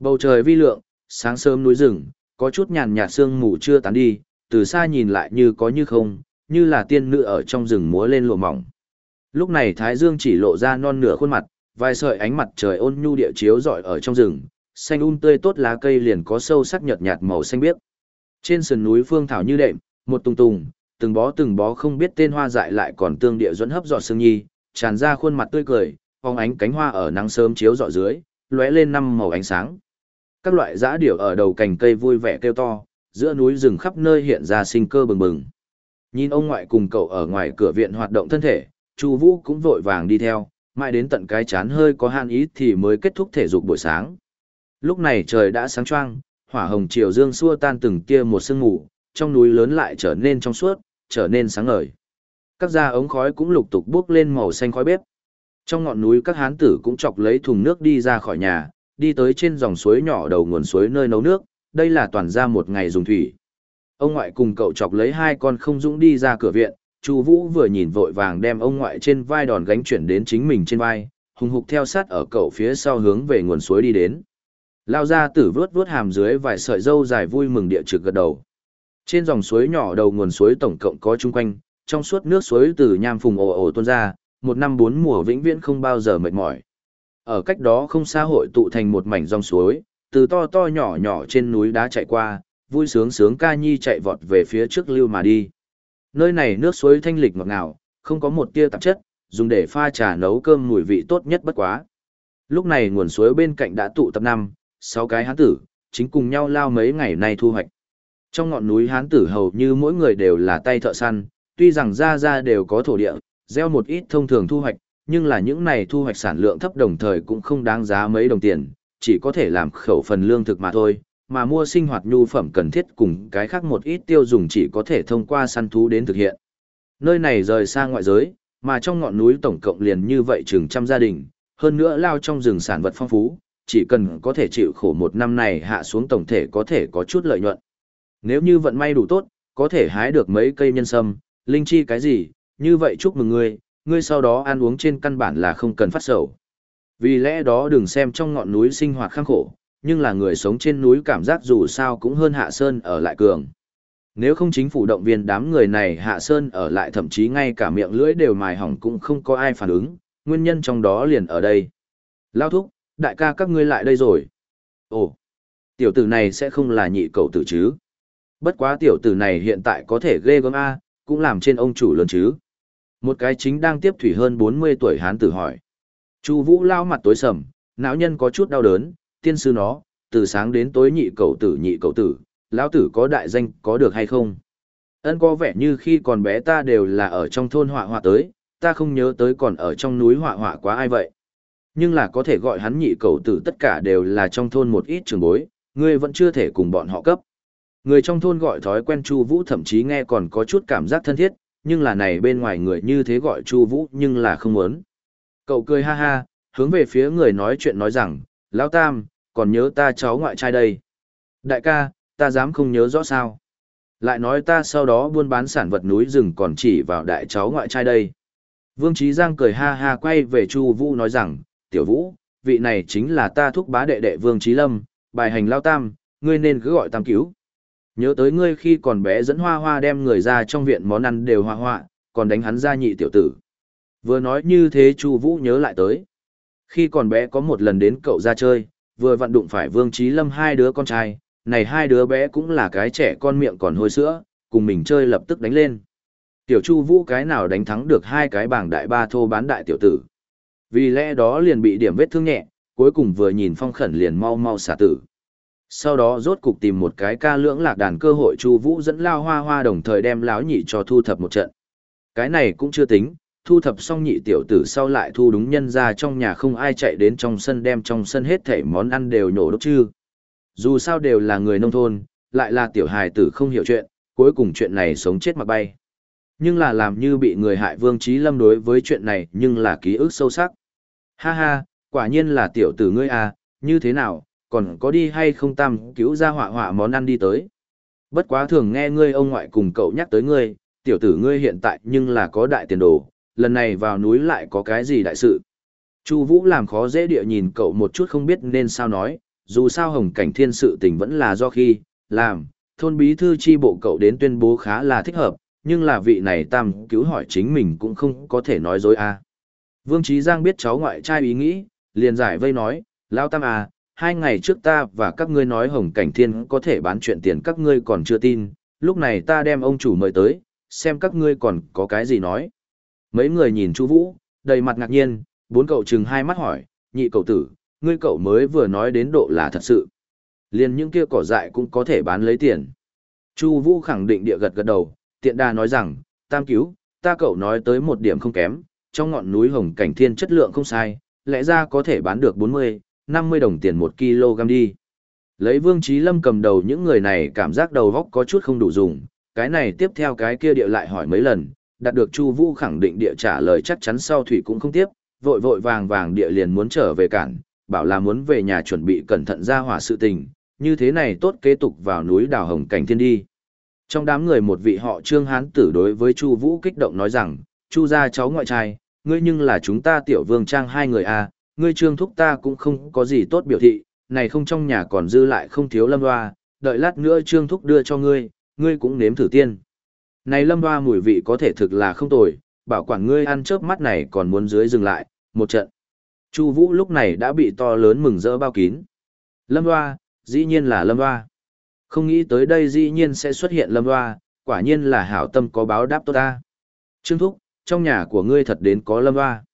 Bầu trời vi lượng, sáng sớm núi rừng, có chút nhàn nhạt sương mù chưa tán đi, từ xa nhìn lại như có như không, như là tiên nữ ở trong rừng múa lên lụa mỏng. Lúc này Thái Dương chỉ lộ ra non nửa khuôn mặt, vài sợi ánh mặt trời ôn nhu địa chiếu rọi ở trong rừng, xanh um tươi tốt lá cây liền có sâu sắc nhợt nhạt màu xanh biếc. Trên sườn núi phương thảo như đệm, một tung tùng, từng bó từng bó không biết tên hoa dại lại còn tương địa dẫn hấp giọt sương nhi, tràn ra khuôn mặt tươi cười, phóng ánh cánh hoa ở nắng sớm chiếu rọi dưới, lóe lên năm màu ánh sáng. Các loại dã điểu ở đầu cành cây vui vẻ kêu to, giữa núi rừng khắp nơi hiện ra sinh cơ bừng bừng. Nhìn ông ngoại cùng cậu ở ngoài cửa viện hoạt động thân thể, Chu Vũ cũng vội vàng đi theo, mãi đến tận cái chán hơi có han ý thì mới kết thúc thể dục buổi sáng. Lúc này trời đã sáng choang, hỏa hồng chiều dương xua tan từng tia một sương mù, trong núi lớn lại trở nên trong suốt, trở nên sáng ngời. Các da ống khói cũng lục tục bốc lên màu xanh khói bếp. Trong ngọn núi các hán tử cũng chọc lấy thùng nước đi ra khỏi nhà, đi tới trên dòng suối nhỏ đầu nguồn suối nơi nấu nước, đây là toàn ra một ngày dùng thủy. Ông ngoại cùng cậu chọc lấy hai con không dũng đi ra cửa viện, Chu Vũ vừa nhìn vội vàng đem ông ngoại trên vai đòn gánh chuyển đến chính mình trên vai, hùng hục theo sát ở cậu phía sau hướng về nguồn suối đi đến. Lao ra tử vướt vướt hàm dưới vài sợi râu dài vui mừng địa trực gật đầu. Trên dòng suối nhỏ đầu nguồn suối tổng cộng có chung quanh, trong suốt nước suối từ nham phùng ồ ồ tuôn ra, một năm bốn mùa vĩnh viễn không bao giờ mệt mỏi. Ở cách đó không xa hội tụ thành một mảnh dòng suối, từ to to nhỏ nhỏ trên núi đá chạy qua, vui sướng sướng ca nhi chạy vọt về phía trước lưu mà đi. Nơi này nước suối thanh lịch ngọt ngào, không có một tia tạp chất, dùng để pha trà nấu cơm mùi vị tốt nhất bất quá. Lúc này nguồn suối bên cạnh đã tụ tập năm, sáu cái hán tử, chính cùng nhau lao mấy ngày nay thu hoạch. Trong ngọn núi hán tử hầu như mỗi người đều là tay thợ săn, tuy rằng ra ra đều có thổ địa, gieo một ít thông thường thu hoạch, nhưng là những này thu hoạch sản lượng thấp đồng thời cũng không đáng giá mấy đồng tiền, chỉ có thể làm khẩu phần lương thực mà thôi, mà mua sinh hoạt nhu phẩm cần thiết cùng cái khác một ít tiêu dùng chỉ có thể thông qua săn thú đến thực hiện. Nơi này rời xa ngoại giới, mà trong ngọn núi tổng cộng liền như vậy chừng trăm gia đình, hơn nữa lao trong rừng sản vật phong phú, chỉ cần có thể chịu khổ một năm này hạ xuống tổng thể có thể có chút lợi nhuận. Nếu như vận may đủ tốt, có thể hái được mấy cây nhân sâm, linh chi cái gì, như vậy chúc mừng ngươi, ngươi sau đó ăn uống trên căn bản là không cần phát sầu. Vì lẽ đó đừng xem trong ngọn núi sinh hoạt khăng khổ, nhưng là người sống trên núi cảm giác dù sao cũng hơn hạ sơn ở lại cường. Nếu không chính phủ động viên đám người này hạ sơn ở lại thậm chí ngay cả miệng lưỡi đều mài hỏng cũng không có ai phản ứng, nguyên nhân trong đó liền ở đây. Lao thúc, đại ca các ngươi lại đây rồi. Ồ, tiểu tử này sẽ không là nhị cậu tử chứ. Bất quá tiểu tử này hiện tại có thể ghê gớm A, cũng làm trên ông chủ lớn chứ. Một cái chính đang tiếp thủy hơn 40 tuổi hán tử hỏi. Chu Vũ lao mặt tối sầm, não nhân có chút đau đớn, tiên sư nó, từ sáng đến tối nhị cậu tử nhị cậu tử, lão tử có đại danh có được hay không? Ân có vẻ như khi còn bé ta đều là ở trong thôn họa họa tới, ta không nhớ tới còn ở trong núi họa họa quá ai vậy. Nhưng là có thể gọi hắn nhị cậu tử tất cả đều là trong thôn một ít trường bối, ngươi vẫn chưa thể cùng bọn họ cấp. Người trong thôn gọi thói quen Chu Vũ thậm chí nghe còn có chút cảm giác thân thiết, nhưng là này bên ngoài người như thế gọi Chu Vũ nhưng là không muốn. Cậu cười ha ha, hướng về phía người nói chuyện nói rằng, Lão Tam, còn nhớ ta cháu ngoại trai đây. Đại ca, ta dám không nhớ rõ sao. Lại nói ta sau đó buôn bán sản vật núi rừng còn chỉ vào đại cháu ngoại trai đây. Vương Trí Giang cười ha ha quay về Chu Vũ nói rằng, tiểu vũ, vị này chính là ta thúc bá đệ đệ Vương Trí Lâm, bài hành Lao Tam, ngươi nên cứ gọi Tam cứu. Nhớ tới ngươi khi còn bé dẫn hoa hoa đem người ra trong viện món ăn đều hoa hoa, còn đánh hắn ra nhị tiểu tử. Vừa nói như thế Chu Vũ nhớ lại tới. Khi còn bé có một lần đến cậu ra chơi, vừa vặn đụng phải Vương Trí Lâm hai đứa con trai, này hai đứa bé cũng là cái trẻ con miệng còn hôi sữa, cùng mình chơi lập tức đánh lên. Tiểu Chu Vũ cái nào đánh thắng được hai cái bảng đại ba thô bán đại tiểu tử. Vì lẽ đó liền bị điểm vết thương nhẹ, cuối cùng vừa nhìn phong khẩn liền mau mau xả tử. Sau đó rốt cục tìm một cái ca lưỡng lạc đàn cơ hội Chu Vũ dẫn lao hoa hoa đồng thời đem lão nhị cho thu thập một trận. Cái này cũng chưa tính, thu thập xong nhị tiểu tử sau lại thu đúng nhân ra trong nhà không ai chạy đến trong sân đem trong sân hết thảy món ăn đều nhổ đốt chư Dù sao đều là người nông thôn, lại là tiểu hài tử không hiểu chuyện, cuối cùng chuyện này sống chết mà bay. Nhưng là làm như bị người hại Vương Trí Lâm đối với chuyện này nhưng là ký ức sâu sắc. Ha ha, quả nhiên là tiểu tử ngươi à, như thế nào, còn có đi hay không tam cứu ra họa họa món ăn đi tới. Bất quá thường nghe ngươi ông ngoại cùng cậu nhắc tới ngươi, tiểu tử ngươi hiện tại nhưng là có đại tiền đồ, lần này vào núi lại có cái gì đại sự. Chu Vũ làm khó dễ địa nhìn cậu một chút không biết nên sao nói, dù sao hồng cảnh thiên sự tình vẫn là do khi, làm, thôn bí thư chi bộ cậu đến tuyên bố khá là thích hợp, nhưng là vị này tam cứu hỏi chính mình cũng không có thể nói dối à. Vương Trí Giang biết cháu ngoại trai ý nghĩ, liền giải vây nói, Lao Tam à, hai ngày trước ta và các ngươi nói Hồng Cảnh Thiên có thể bán chuyện tiền các ngươi còn chưa tin, lúc này ta đem ông chủ mời tới, xem các ngươi còn có cái gì nói. Mấy người nhìn chu Vũ, đầy mặt ngạc nhiên, bốn cậu chừng hai mắt hỏi, nhị cậu tử, ngươi cậu mới vừa nói đến độ là thật sự. Liền những kia cỏ dại cũng có thể bán lấy tiền. Chu Vũ khẳng định địa gật gật đầu, tiện đà nói rằng, tam cứu, ta cậu nói tới một điểm không kém, trong ngọn núi hồng cảnh thiên chất lượng không sai, lẽ ra có thể bán được 40, 50 đồng tiền một kg đi. Lấy Vương Trí Lâm cầm đầu những người này cảm giác đầu góc có chút không đủ dùng, cái này tiếp theo cái kia địa lại hỏi mấy lần, đạt được Chu Vũ khẳng định địa trả lời chắc chắn sau thủy cũng không tiếp, vội vội vàng vàng địa liền muốn trở về cản, bảo là muốn về nhà chuẩn bị cẩn thận ra hỏa sự tình, như thế này tốt kế tục vào núi đào hồng cảnh thiên đi. Trong đám người một vị họ Trương Hán tử đối với Chu Vũ kích động nói rằng, Chu gia cháu ngoại trai, ngươi nhưng là chúng ta tiểu vương trang hai người à, ngươi trương thúc ta cũng không có gì tốt biểu thị, này không trong nhà còn dư lại không thiếu lâm hoa, đợi lát nữa trương thúc đưa cho ngươi, ngươi cũng nếm thử tiên. Này lâm hoa mùi vị có thể thực là không tồi, bảo quản ngươi ăn chớp mắt này còn muốn dưới dừng lại, một trận. Chu Vũ lúc này đã bị to lớn mừng rỡ bao kín. Lâm hoa, dĩ nhiên là lâm hoa. Không nghĩ tới đây dĩ nhiên sẽ xuất hiện lâm hoa, quả nhiên là hảo tâm có báo đáp tốt ta. Trương Thúc, trong nhà của ngươi thật đến có lâm hoa.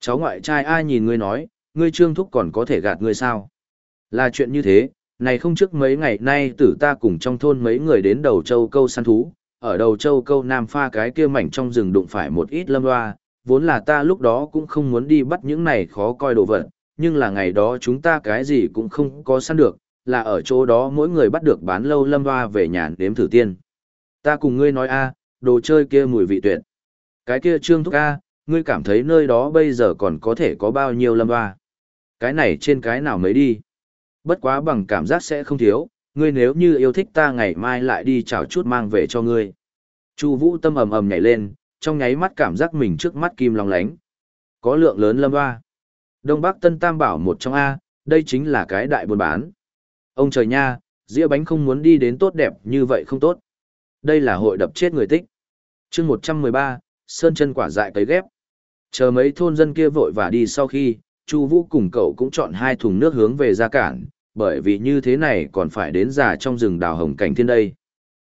Cháu ngoại trai ai nhìn ngươi nói, ngươi Trương Thúc còn có thể gạt ngươi sao? Là chuyện như thế, này không trước mấy ngày nay tử ta cùng trong thôn mấy người đến đầu châu câu săn thú, ở đầu châu câu nam pha cái kia mảnh trong rừng đụng phải một ít lâm loa, vốn là ta lúc đó cũng không muốn đi bắt những này khó coi đồ vật, nhưng là ngày đó chúng ta cái gì cũng không có săn được, là ở chỗ đó mỗi người bắt được bán lâu lâm loa về nhà đếm thử tiên. Ta cùng ngươi nói a, đồ chơi kia mùi vị tuyệt. Cái kia trương thúc a, ngươi cảm thấy nơi đó bây giờ còn có thể có bao nhiêu lâm ba? Cái này trên cái nào mới đi. Bất quá bằng cảm giác sẽ không thiếu, ngươi nếu như yêu thích ta ngày mai lại đi chào chút mang về cho ngươi. Chu Vũ tâm ầm ầm nhảy lên, trong nháy mắt cảm giác mình trước mắt kim long lánh. Có lượng lớn lâm ba. Đông Bắc Tân Tam Bảo một trong A, đây chính là cái đại buôn bán. Ông trời nha, dĩa bánh không muốn đi đến tốt đẹp như vậy không tốt. Đây là hội đập chết người tích. chương 113, Sơn chân quả dại cấy ghép. Chờ mấy thôn dân kia vội và đi sau khi, Chu Vũ cùng cậu cũng chọn hai thùng nước hướng về ra cản, bởi vì như thế này còn phải đến già trong rừng đào hồng cảnh thiên đây.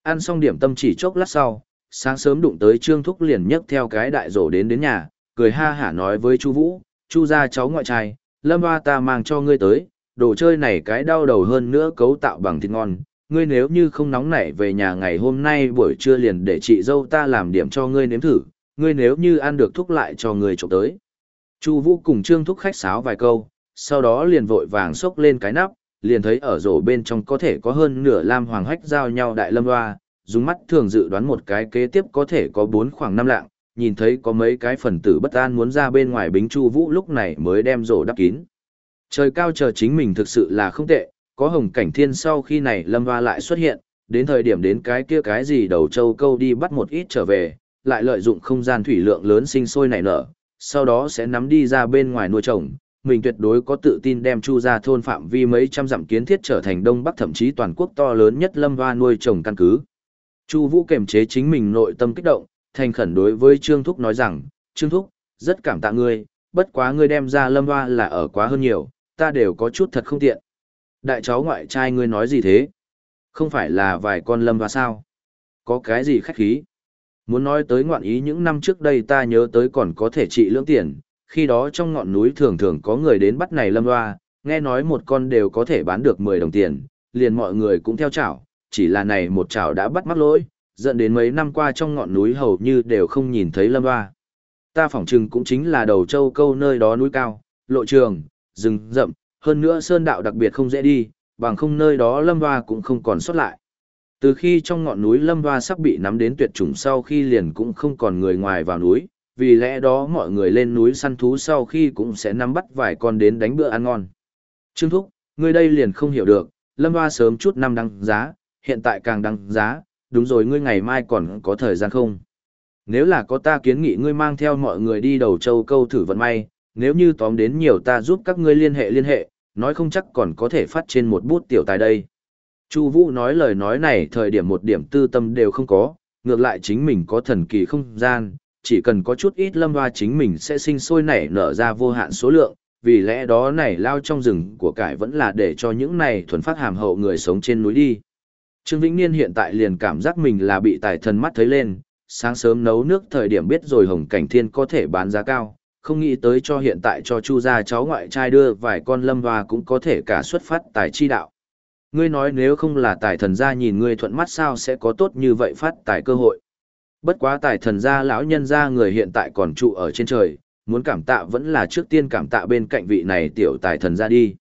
Ăn xong điểm tâm chỉ chốc lát sau, sáng sớm đụng tới Trương Thúc liền nhấc theo cái đại rổ đến đến nhà, cười ha hả nói với Chu Vũ, "Chu gia cháu ngoại trai, Lâm Hoa ta mang cho ngươi tới, đồ chơi này cái đau đầu hơn nữa cấu tạo bằng thịt ngon, ngươi nếu như không nóng nảy về nhà ngày hôm nay buổi trưa liền để chị dâu ta làm điểm cho ngươi nếm thử, ngươi nếu như ăn được thúc lại cho ngươi trộm tới." Chu Vũ cùng Trương Thúc khách sáo vài câu, sau đó liền vội vàng xốc lên cái nắp, liền thấy ở rổ bên trong có thể có hơn nửa lam hoàng hách giao nhau đại lâm hoa, dùng mắt thường dự đoán một cái kế tiếp có thể có bốn khoảng năm lạng, nhìn thấy có mấy cái phần tử bất an muốn ra bên ngoài bính chu vũ lúc này mới đem rổ đắp kín. Trời cao chờ chính mình thực sự là không tệ, có hồng cảnh thiên sau khi này lâm hoa lại xuất hiện, đến thời điểm đến cái kia cái gì đầu châu câu đi bắt một ít trở về, lại lợi dụng không gian thủy lượng lớn sinh sôi nảy nở, sau đó sẽ nắm đi ra bên ngoài nuôi trồng, mình tuyệt đối có tự tin đem chu ra thôn phạm vi mấy trăm dặm kiến thiết trở thành đông bắc thậm chí toàn quốc to lớn nhất lâm hoa nuôi trồng căn cứ. Chu Vũ kềm chế chính mình nội tâm kích động, thành khẩn đối với Trương Thúc nói rằng, Trương Thúc, rất cảm tạ ngươi, bất quá ngươi đem ra lâm hoa là ở quá hơn nhiều, ta đều có chút thật không tiện. Đại cháu ngoại trai ngươi nói gì thế? Không phải là vài con lâm hoa sao? Có cái gì khách khí? Muốn nói tới ngoạn ý những năm trước đây ta nhớ tới còn có thể trị lưỡng tiền, khi đó trong ngọn núi thường thường có người đến bắt này lâm hoa, nghe nói một con đều có thể bán được 10 đồng tiền, liền mọi người cũng theo chảo, chỉ là này một chảo đã bắt mắc lỗi, dẫn đến mấy năm qua trong ngọn núi hầu như đều không nhìn thấy lâm hoa. Ta phỏng chừng cũng chính là đầu châu câu nơi đó núi cao, lộ trường, rừng rậm, hơn nữa sơn đạo đặc biệt không dễ đi, bằng không nơi đó lâm hoa cũng không còn xuất lại. Từ khi trong ngọn núi lâm hoa sắp bị nắm đến tuyệt chủng sau khi liền cũng không còn người ngoài vào núi, vì lẽ đó mọi người lên núi săn thú sau khi cũng sẽ nắm bắt vài con đến đánh bữa ăn ngon. Trương Thúc, ngươi đây liền không hiểu được, lâm hoa sớm chút năm đăng giá, hiện tại càng đăng giá, đúng rồi ngươi ngày mai còn có thời gian không? Nếu là có ta kiến nghị ngươi mang theo mọi người đi đầu châu câu thử vận may, nếu như tóm đến nhiều ta giúp các ngươi liên hệ liên hệ, nói không chắc còn có thể phát trên một bút tiểu tài đây. Chu Vũ nói lời nói này thời điểm một điểm tư tâm đều không có, ngược lại chính mình có thần kỳ không gian, chỉ cần có chút ít lâm hoa chính mình sẽ sinh sôi nảy nở ra vô hạn số lượng, vì lẽ đó này lao trong rừng của cải vẫn là để cho những này thuần phát hàm hậu người sống trên núi đi. Trương Vĩnh Niên hiện tại liền cảm giác mình là bị tài thần mắt thấy lên, sáng sớm nấu nước thời điểm biết rồi hồng cảnh thiên có thể bán giá cao, không nghĩ tới cho hiện tại cho chu gia cháu ngoại trai đưa vài con lâm hoa cũng có thể cả xuất phát tài chi đạo. Ngươi nói nếu không là tài thần gia nhìn ngươi thuận mắt sao sẽ có tốt như vậy phát tài cơ hội. Bất quá tài thần gia lão nhân gia người hiện tại còn trụ ở trên trời, muốn cảm tạ vẫn là trước tiên cảm tạ bên cạnh vị này tiểu tài thần gia đi.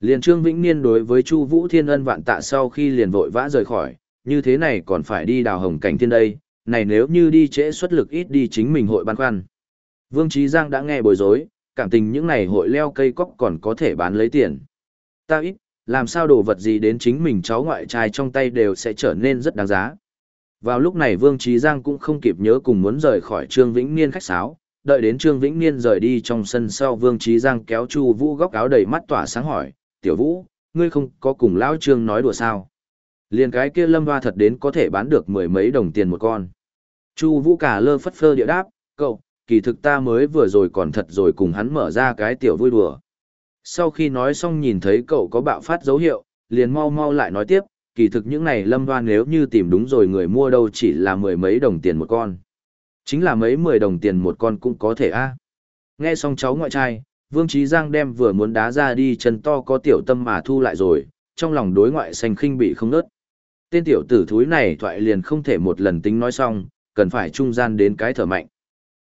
Liền Trương Vĩnh Niên đối với Chu Vũ Thiên ân vạn tạ sau khi liền vội vã rời khỏi, như thế này còn phải đi đào hồng cảnh thiên đây, này nếu như đi trễ xuất lực ít đi chính mình hội ban khoăn. Vương Trí Giang đã nghe bối rối, cảm tình những này hội leo cây cóc còn có thể bán lấy tiền. Ta ít, làm sao đồ vật gì đến chính mình cháu ngoại trai trong tay đều sẽ trở nên rất đáng giá. Vào lúc này Vương Trí Giang cũng không kịp nhớ cùng muốn rời khỏi Trương Vĩnh Niên khách sáo, đợi đến Trương Vĩnh Niên rời đi trong sân sau Vương Trí Giang kéo Chu Vũ góc áo đầy mắt tỏa sáng hỏi, "Tiểu Vũ, ngươi không có cùng lão Trương nói đùa sao?" Liên cái kia Lâm Hoa thật đến có thể bán được mười mấy đồng tiền một con. Chu Vũ cả lơ phất phơ địa đáp, "Cậu, kỳ thực ta mới vừa rồi còn thật rồi cùng hắn mở ra cái tiểu vui đùa." Sau khi nói xong nhìn thấy cậu có bạo phát dấu hiệu, liền mau mau lại nói tiếp, kỳ thực những này lâm hoa nếu như tìm đúng rồi người mua đâu chỉ là mười mấy đồng tiền một con. Chính là mấy mười đồng tiền một con cũng có thể a. Nghe xong cháu ngoại trai, Vương Trí Giang đem vừa muốn đá ra đi chân to có tiểu tâm mà thu lại rồi, trong lòng đối ngoại xanh khinh bị không nớt. Tên tiểu tử thúi này thoại liền không thể một lần tính nói xong, cần phải trung gian đến cái thở mạnh.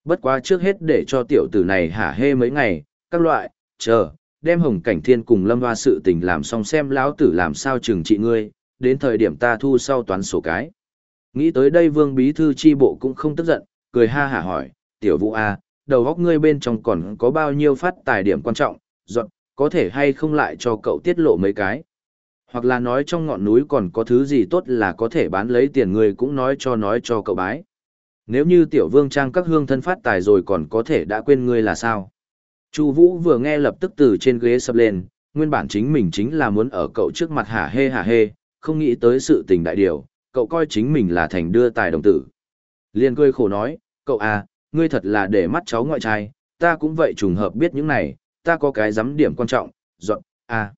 Bất quá trước hết để cho tiểu tử này hả hê mấy ngày, các loại, chờ, đem hồng cảnh thiên cùng lâm hoa sự tình làm xong xem lão tử làm sao trừng trị ngươi, đến thời điểm ta thu sau toán sổ cái. Nghĩ tới đây vương bí thư chi bộ cũng không tức giận, cười ha hả hỏi, tiểu vũ A, đầu góc ngươi bên trong còn có bao nhiêu phát tài điểm quan trọng, dọn, có thể hay không lại cho cậu tiết lộ mấy cái. Hoặc là nói trong ngọn núi còn có thứ gì tốt là có thể bán lấy tiền ngươi cũng nói cho nói cho cậu bái. Nếu như tiểu vương trang các hương thân phát tài rồi còn có thể đã quên ngươi là sao? Chu Vũ vừa nghe lập tức từ trên ghế sập lên, nguyên bản chính mình chính là muốn ở cậu trước mặt hả hê hả hê, không nghĩ tới sự tình đại điều, cậu coi chính mình là thành đưa tài đồng tử. Liên cười khổ nói, cậu à, ngươi thật là để mắt cháu ngoại trai, ta cũng vậy trùng hợp biết những này, ta có cái giám điểm quan trọng, dọn, à.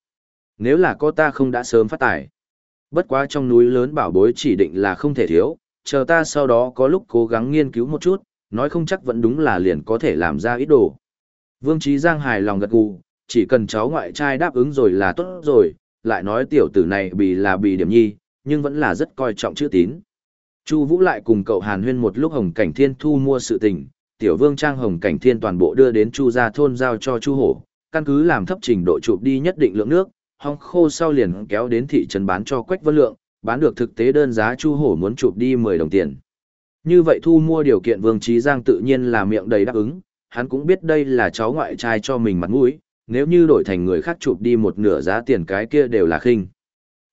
Nếu là có ta không đã sớm phát tài. Bất quá trong núi lớn bảo bối chỉ định là không thể thiếu, chờ ta sau đó có lúc cố gắng nghiên cứu một chút, nói không chắc vẫn đúng là liền có thể làm ra ít đồ. Vương Trí Giang hài lòng gật gù, chỉ cần cháu ngoại trai đáp ứng rồi là tốt rồi, lại nói tiểu tử này bị là bị điểm nhi, nhưng vẫn là rất coi trọng chữ tín. Chu Vũ lại cùng cậu Hàn Huyên một lúc Hồng Cảnh Thiên thu mua sự tình, tiểu vương trang Hồng Cảnh Thiên toàn bộ đưa đến Chu gia thôn giao cho Chu Hổ, căn cứ làm thấp trình độ chụp đi nhất định lượng nước, hong khô sau liền kéo đến thị trấn bán cho Quách Vân Lượng, bán được thực tế đơn giá Chu Hổ muốn chụp đi 10 đồng tiền. Như vậy thu mua điều kiện Vương Trí Giang tự nhiên là miệng đầy đáp ứng, hắn cũng biết đây là cháu ngoại trai cho mình mặt mũi, nếu như đổi thành người khác chụp đi một nửa giá tiền cái kia đều là khinh.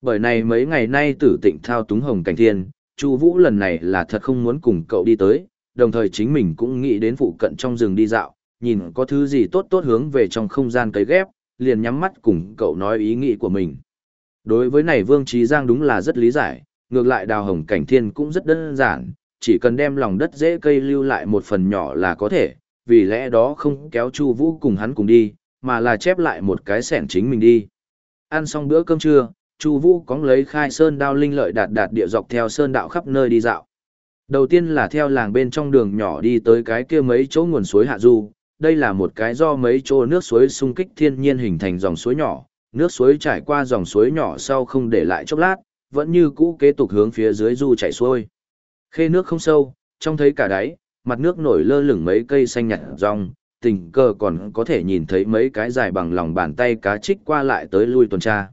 Bởi này mấy ngày nay tử tịnh thao túng hồng cảnh thiên, Chu Vũ lần này là thật không muốn cùng cậu đi tới, đồng thời chính mình cũng nghĩ đến phụ cận trong rừng đi dạo, nhìn có thứ gì tốt tốt hướng về trong không gian cấy ghép, liền nhắm mắt cùng cậu nói ý nghĩ của mình. Đối với này Vương Trí Giang đúng là rất lý giải, ngược lại đào hồng cảnh thiên cũng rất đơn giản, chỉ cần đem lòng đất dễ cây lưu lại một phần nhỏ là có thể, vì lẽ đó không kéo Chu Vũ cùng hắn cùng đi, mà là chép lại một cái sẻn chính mình đi. Ăn xong bữa cơm trưa, Chu Vũ cóng lấy khai sơn đao linh lợi đạt đạt địa dọc theo sơn đạo khắp nơi đi dạo. Đầu tiên là theo làng bên trong đường nhỏ đi tới cái kia mấy chỗ nguồn suối hạ du, đây là một cái do mấy chỗ nước suối xung kích thiên nhiên hình thành dòng suối nhỏ, nước suối trải qua dòng suối nhỏ sau không để lại chốc lát, vẫn như cũ kế tục hướng phía dưới du chảy xuôi. Khê nước không sâu, trông thấy cả đáy, mặt nước nổi lơ lửng mấy cây xanh nhạt rong, tình cờ còn có thể nhìn thấy mấy cái dài bằng lòng bàn tay cá trích qua lại tới lui tuần tra.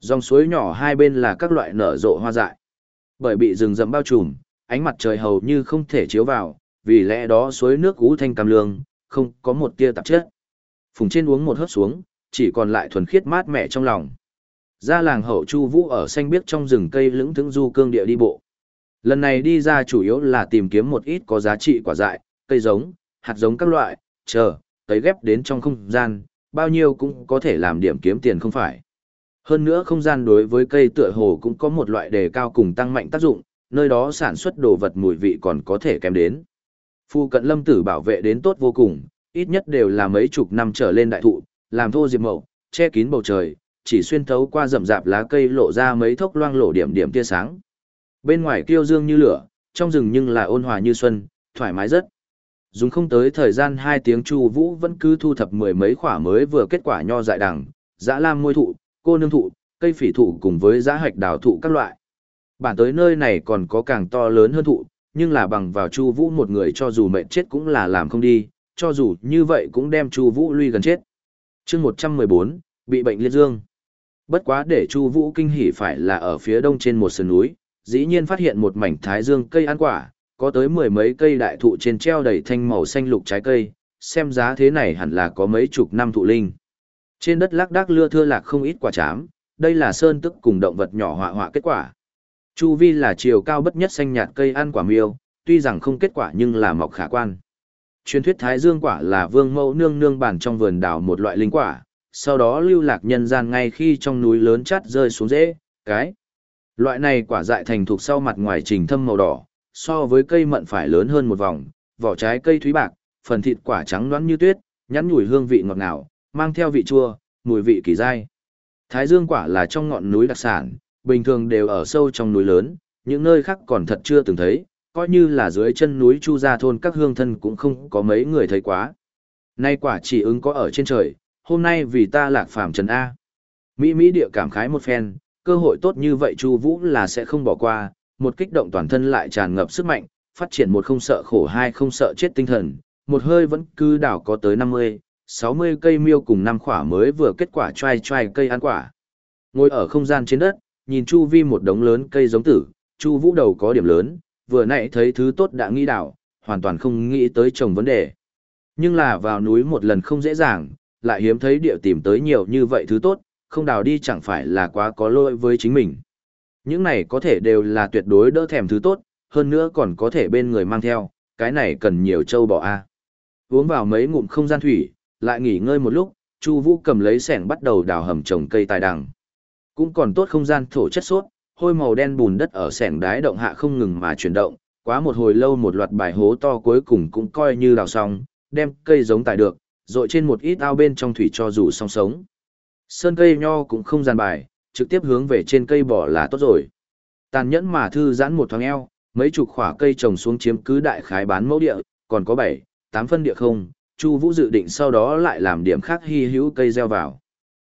Dòng suối nhỏ hai bên là các loại nở rộ hoa dại. Bởi bị rừng rậm bao trùm, ánh mặt trời hầu như không thể chiếu vào, vì lẽ đó suối nước cú thanh cam lương, không có một tia tạp chất. Phùng trên uống một hớp xuống, chỉ còn lại thuần khiết mát mẻ trong lòng. Ra làng hậu Chu Vũ ở xanh biếc trong rừng cây lững thững du cương địa đi bộ. Lần này đi ra chủ yếu là tìm kiếm một ít có giá trị quả dại, cây giống, hạt giống các loại, chờ, tới ghép đến trong không gian, bao nhiêu cũng có thể làm điểm kiếm tiền không phải. Hơn nữa không gian đối với cây tựa hồ cũng có một loại đề cao cùng tăng mạnh tác dụng, nơi đó sản xuất đồ vật mùi vị còn có thể kém đến. Phu cận lâm tử bảo vệ đến tốt vô cùng, ít nhất đều là mấy chục năm trở lên đại thụ, làm thô diệp mậu, che kín bầu trời, chỉ xuyên thấu qua rậm rạp lá cây lộ ra mấy thốc loang lộ điểm điểm tia sáng. Bên ngoài kiêu dương như lửa, trong rừng nhưng là ôn hòa như xuân, thoải mái rất. Dùng không tới thời gian hai tiếng Chu Vũ vẫn cứ thu thập mười mấy quả mới vừa kết quả nho dại đằng, dã lam môi thụ, cô nương thụ, cây phỉ thụ cùng với dã hạch đào thụ các loại. Bản tới nơi này còn có càng to lớn hơn thụ, nhưng là bằng vào Chu Vũ một người cho dù mệt chết cũng là làm không đi, cho dù như vậy cũng đem Chu Vũ lui gần chết. Chương 114, bị bệnh liệt dương. Bất quá để Chu Vũ kinh hỉ phải là ở phía đông trên một sườn núi, dĩ nhiên phát hiện một mảnh thái dương cây ăn quả, có tới mười mấy cây đại thụ trên treo đầy thanh màu xanh lục trái cây, xem giá thế này hẳn là có mấy chục năm thụ linh. Trên đất lác đác lưa thưa lạc không ít quả chám, đây là sơn tức cùng động vật nhỏ họa họa kết quả. Chu vi là chiều cao bất nhất xanh nhạt cây ăn quả miêu, tuy rằng không kết quả nhưng là mọc khả quan. Truyền thuyết thái dương quả là vương mẫu nương nương bản trong vườn đào một loại linh quả, sau đó lưu lạc nhân gian ngay khi trong núi lớn chát rơi xuống dễ, cái. Loại này quả dại thành thuộc sau mặt ngoài trình thâm màu đỏ, so với cây mận phải lớn hơn một vòng, vỏ trái cây thúy bạc, phần thịt quả trắng nõn như tuyết, nhắn nhủi hương vị ngọt ngào, mang theo vị chua, mùi vị kỳ dai. Thái dương quả là trong ngọn núi đặc sản, bình thường đều ở sâu trong núi lớn, những nơi khác còn thật chưa từng thấy, coi như là dưới chân núi Chu Gia thôn các hương thân cũng không có mấy người thấy quá. Nay quả chỉ ứng có ở trên trời, hôm nay vì ta lạc phàm trần A. Mỹ Mỹ địa cảm khái một phen, cơ hội tốt như vậy Chu Vũ là sẽ không bỏ qua, một kích động toàn thân lại tràn ngập sức mạnh, phát triển một không sợ khổ hai không sợ chết tinh thần, một hơi vẫn cứ đảo có tới 50, 60 cây miêu cùng năm quả mới vừa kết quả trai trai cây ăn quả. Ngồi ở không gian trên đất, nhìn chu vi một đống lớn cây giống tử, chu vũ đầu có điểm lớn, vừa nãy thấy thứ tốt đã nghĩ đảo, hoàn toàn không nghĩ tới trồng vấn đề. Nhưng là vào núi một lần không dễ dàng, lại hiếm thấy địa tìm tới nhiều như vậy thứ tốt, không đào đi chẳng phải là quá có lỗi với chính mình. Những này có thể đều là tuyệt đối đỡ thèm thứ tốt, hơn nữa còn có thể bên người mang theo, cái này cần nhiều châu bò a. À. Uống vào mấy ngụm không gian thủy, lại nghỉ ngơi một lúc, Chu Vũ cầm lấy xẻng bắt đầu đào hầm trồng cây tài đằng. Cũng còn tốt không gian thổ chất suốt, hôi màu đen bùn đất ở xẻng đái động hạ không ngừng mà chuyển động, quá một hồi lâu một loạt bài hố to cuối cùng cũng coi như đào xong, đem cây giống tài được, rồi trên một ít ao bên trong thủy cho dù song sống. Sơn cây nho cũng không giàn bài, trực tiếp hướng về trên cây bỏ là tốt rồi. Tàn nhẫn mà thư giãn một thoáng eo, mấy chục khỏa cây trồng xuống chiếm cứ đại khái bán mẫu địa, còn có 7, 8 phân địa không, Chu Vũ dự định sau đó lại làm điểm khác hy hữu cây gieo vào.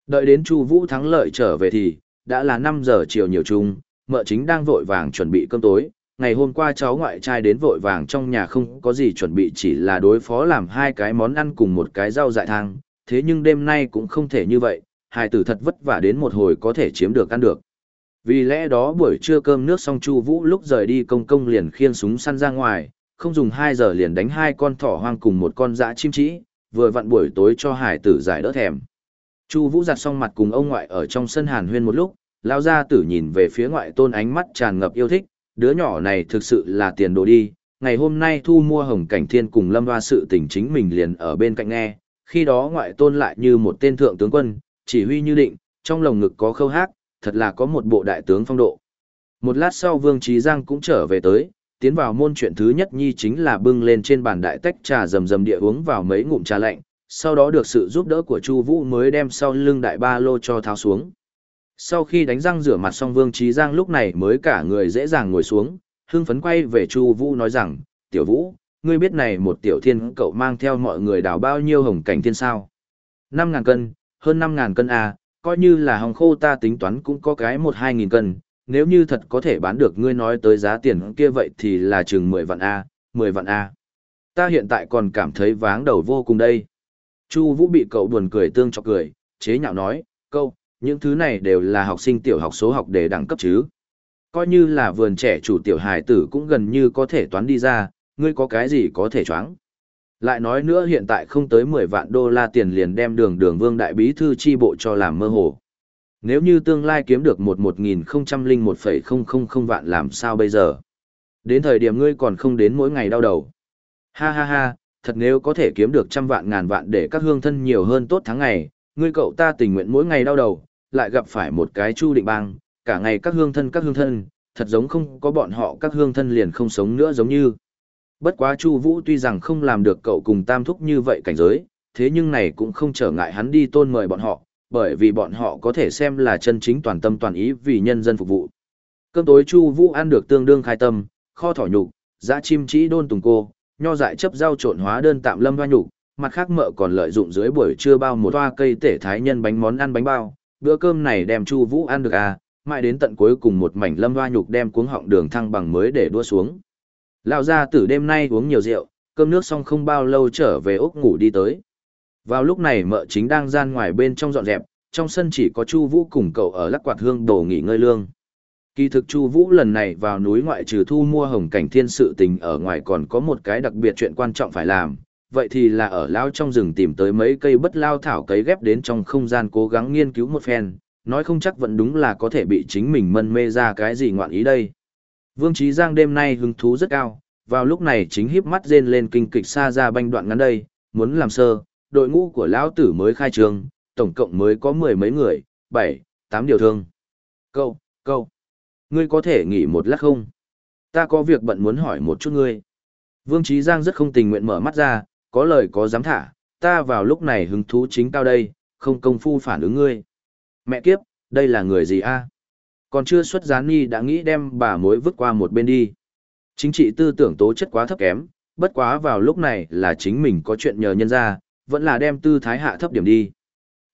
Đợi đến Chu Vũ thắng lợi trở về thì đã là 5 giờ chiều nhiều chung, mợ chính đang vội vàng chuẩn bị cơm tối. Ngày hôm qua cháu ngoại trai đến vội vàng trong nhà không có gì chuẩn bị chỉ là đối phó làm hai cái món ăn cùng một cái rau dại thang, thế nhưng đêm nay cũng không thể như vậy, hài tử thật vất vả đến một hồi có thể chiếm được ăn được. Vì lẽ đó buổi trưa cơm nước xong Chu Vũ lúc rời đi công công liền khiêng súng săn ra ngoài, không dùng 2 giờ liền đánh hai con thỏ hoang cùng một con dã chim chí, vừa vặn buổi tối cho hải tử giải đỡ thèm. Chu Vũ giặt xong mặt cùng ông ngoại ở trong sân Hàn Huyên một lúc, lão gia tử nhìn về phía ngoại tôn ánh mắt tràn ngập yêu thích, đứa nhỏ này thực sự là tiền đồ đi. Ngày hôm nay thu mua Hồng Cảnh Thiên cùng Lâm Hoa sự tình chính mình liền ở bên cạnh nghe, khi đó ngoại tôn lại như một tên thượng tướng quân, chỉ huy như định, trong lồng ngực có khâu hát, thật là có một bộ đại tướng phong độ. Một lát sau Vương Trí Giang cũng trở về tới, tiến vào môn chuyện thứ nhất nhi chính là bưng lên trên bàn đại tách trà rầm rầm địa uống vào mấy ngụm trà lạnh, sau đó được sự giúp đỡ của Chu Vũ mới đem sau lưng đại ba lô cho tháo xuống. Sau khi đánh răng rửa mặt xong Vương Trí Giang lúc này mới cả người dễ dàng ngồi xuống, hưng phấn quay về Chu Vũ nói rằng, "Tiểu Vũ, ngươi biết này một tiểu thiên cậu mang theo mọi người đào bao nhiêu hồng cảnh thiên sao?" năm ngàn cân, hơn năm ngàn cân à, coi như là hồng khô ta tính toán cũng có cái một hai nghìn cân, nếu như thật có thể bán được ngươi nói tới giá tiền kia vậy thì là chừng 10 vạn à, A, 10 vạn A. Ta hiện tại còn cảm thấy váng đầu vô cùng đây. Chu Vũ bị cậu buồn cười tương cho cười, chế nhạo nói, câu, những thứ này đều là học sinh tiểu học số học để đẳng cấp chứ. Coi như là vườn trẻ chủ tiểu hài tử cũng gần như có thể toán đi ra, ngươi có cái gì có thể choáng. Lại nói nữa hiện tại không tới 10 vạn đô la tiền liền đem đường đường vương đại bí thư chi bộ cho làm mơ hồ. Nếu như tương lai kiếm được một một nghìn không trăm linh một phẩy không không không vạn làm sao bây giờ? Đến thời điểm ngươi còn không đến mỗi ngày đau đầu. Ha ha ha, thật nếu có thể kiếm được trăm vạn ngàn vạn để các hương thân nhiều hơn tốt tháng ngày, ngươi cậu ta tình nguyện mỗi ngày đau đầu, lại gặp phải một cái chu định bang, cả ngày các hương thân các hương thân, thật giống không có bọn họ các hương thân liền không sống nữa giống như. Bất quá Chu Vũ tuy rằng không làm được cậu cùng Tam Thúc như vậy cảnh giới, thế nhưng này cũng không trở ngại hắn đi tôn mời bọn họ, bởi vì bọn họ có thể xem là chân chính toàn tâm toàn ý vì nhân dân phục vụ. Cơm tối Chu Vũ ăn được tương đương khai tâm, kho thỏ nhục, dã chim chỉ đôn tùng cô, nho dại chấp rau trộn hóa đơn tạm lâm hoa nhục, mặt khác mợ còn lợi dụng dưới buổi trưa bao một toa cây tể thái nhân bánh món ăn bánh bao, bữa cơm này đem Chu Vũ ăn được à, mãi đến tận cuối cùng một mảnh lâm hoa nhục đem cuống họng đường thăng bằng mới để đua xuống. Lão gia tử đêm nay uống nhiều rượu, cơm nước xong không bao lâu trở về ốc ngủ đi tới. Vào lúc này mợ chính đang gian ngoài bên trong dọn dẹp, trong sân chỉ có Chu Vũ cùng cậu ở lắc quạt hương đồ nghỉ ngơi lương. Kỳ thực Chu Vũ lần này vào núi ngoại trừ thu mua hồng cảnh thiên sự tình ở ngoài còn có một cái đặc biệt chuyện quan trọng phải làm, vậy thì là ở lao trong rừng tìm tới mấy cây bất lao thảo cấy ghép đến trong không gian cố gắng nghiên cứu một phen, nói không chắc vẫn đúng là có thể bị chính mình mân mê ra cái gì ngoạn ý đây. Vương Trí Giang đêm nay hứng thú rất cao, vào lúc này chính híp mắt rên lên kinh kịch xa ra banh đoạn ngắn đây, muốn làm sơ, đội ngũ của lão tử mới khai trường, tổng cộng mới có mười mấy người, bảy, tám điều thương. Câu, câu, ngươi có thể nghỉ một lát không? Ta có việc bận muốn hỏi một chút ngươi. Vương Trí Giang rất không tình nguyện mở mắt ra, có lời có dám thả, ta vào lúc này hứng thú chính cao đây, không công phu phản ứng ngươi. Mẹ kiếp, đây là người gì a? Còn chưa xuất gián ni đã nghĩ đem bà mối vứt qua một bên đi. Chính trị tư tưởng tố chất quá thấp kém, bất quá vào lúc này là chính mình có chuyện nhờ nhân ra, vẫn là đem tư thái hạ thấp điểm đi.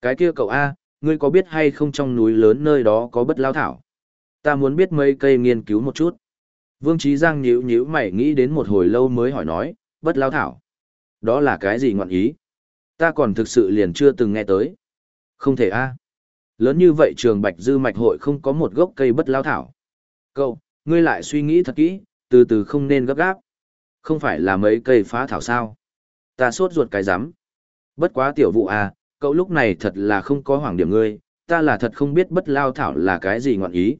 Cái kia cậu A, ngươi có biết hay không trong núi lớn nơi đó có bất lao thảo? Ta muốn biết mấy cây nghiên cứu một chút. Vương Trí Giang nhíu nhíu mày nghĩ đến một hồi lâu mới hỏi nói, bất lao thảo. Đó là cái gì ngọn ý? Ta còn thực sự liền chưa từng nghe tới. Không thể A. Lớn như vậy trường Bạch Dư Mạch hội không có một gốc cây bất lao thảo. Cậu, ngươi lại suy nghĩ thật kỹ, từ từ không nên gấp gáp. Không phải là mấy cây phá thảo sao. Ta sốt ruột cái rắm Bất quá tiểu vụ à, cậu lúc này thật là không có hoàng điểm ngươi, ta là thật không biết bất lao thảo là cái gì ngọn ý.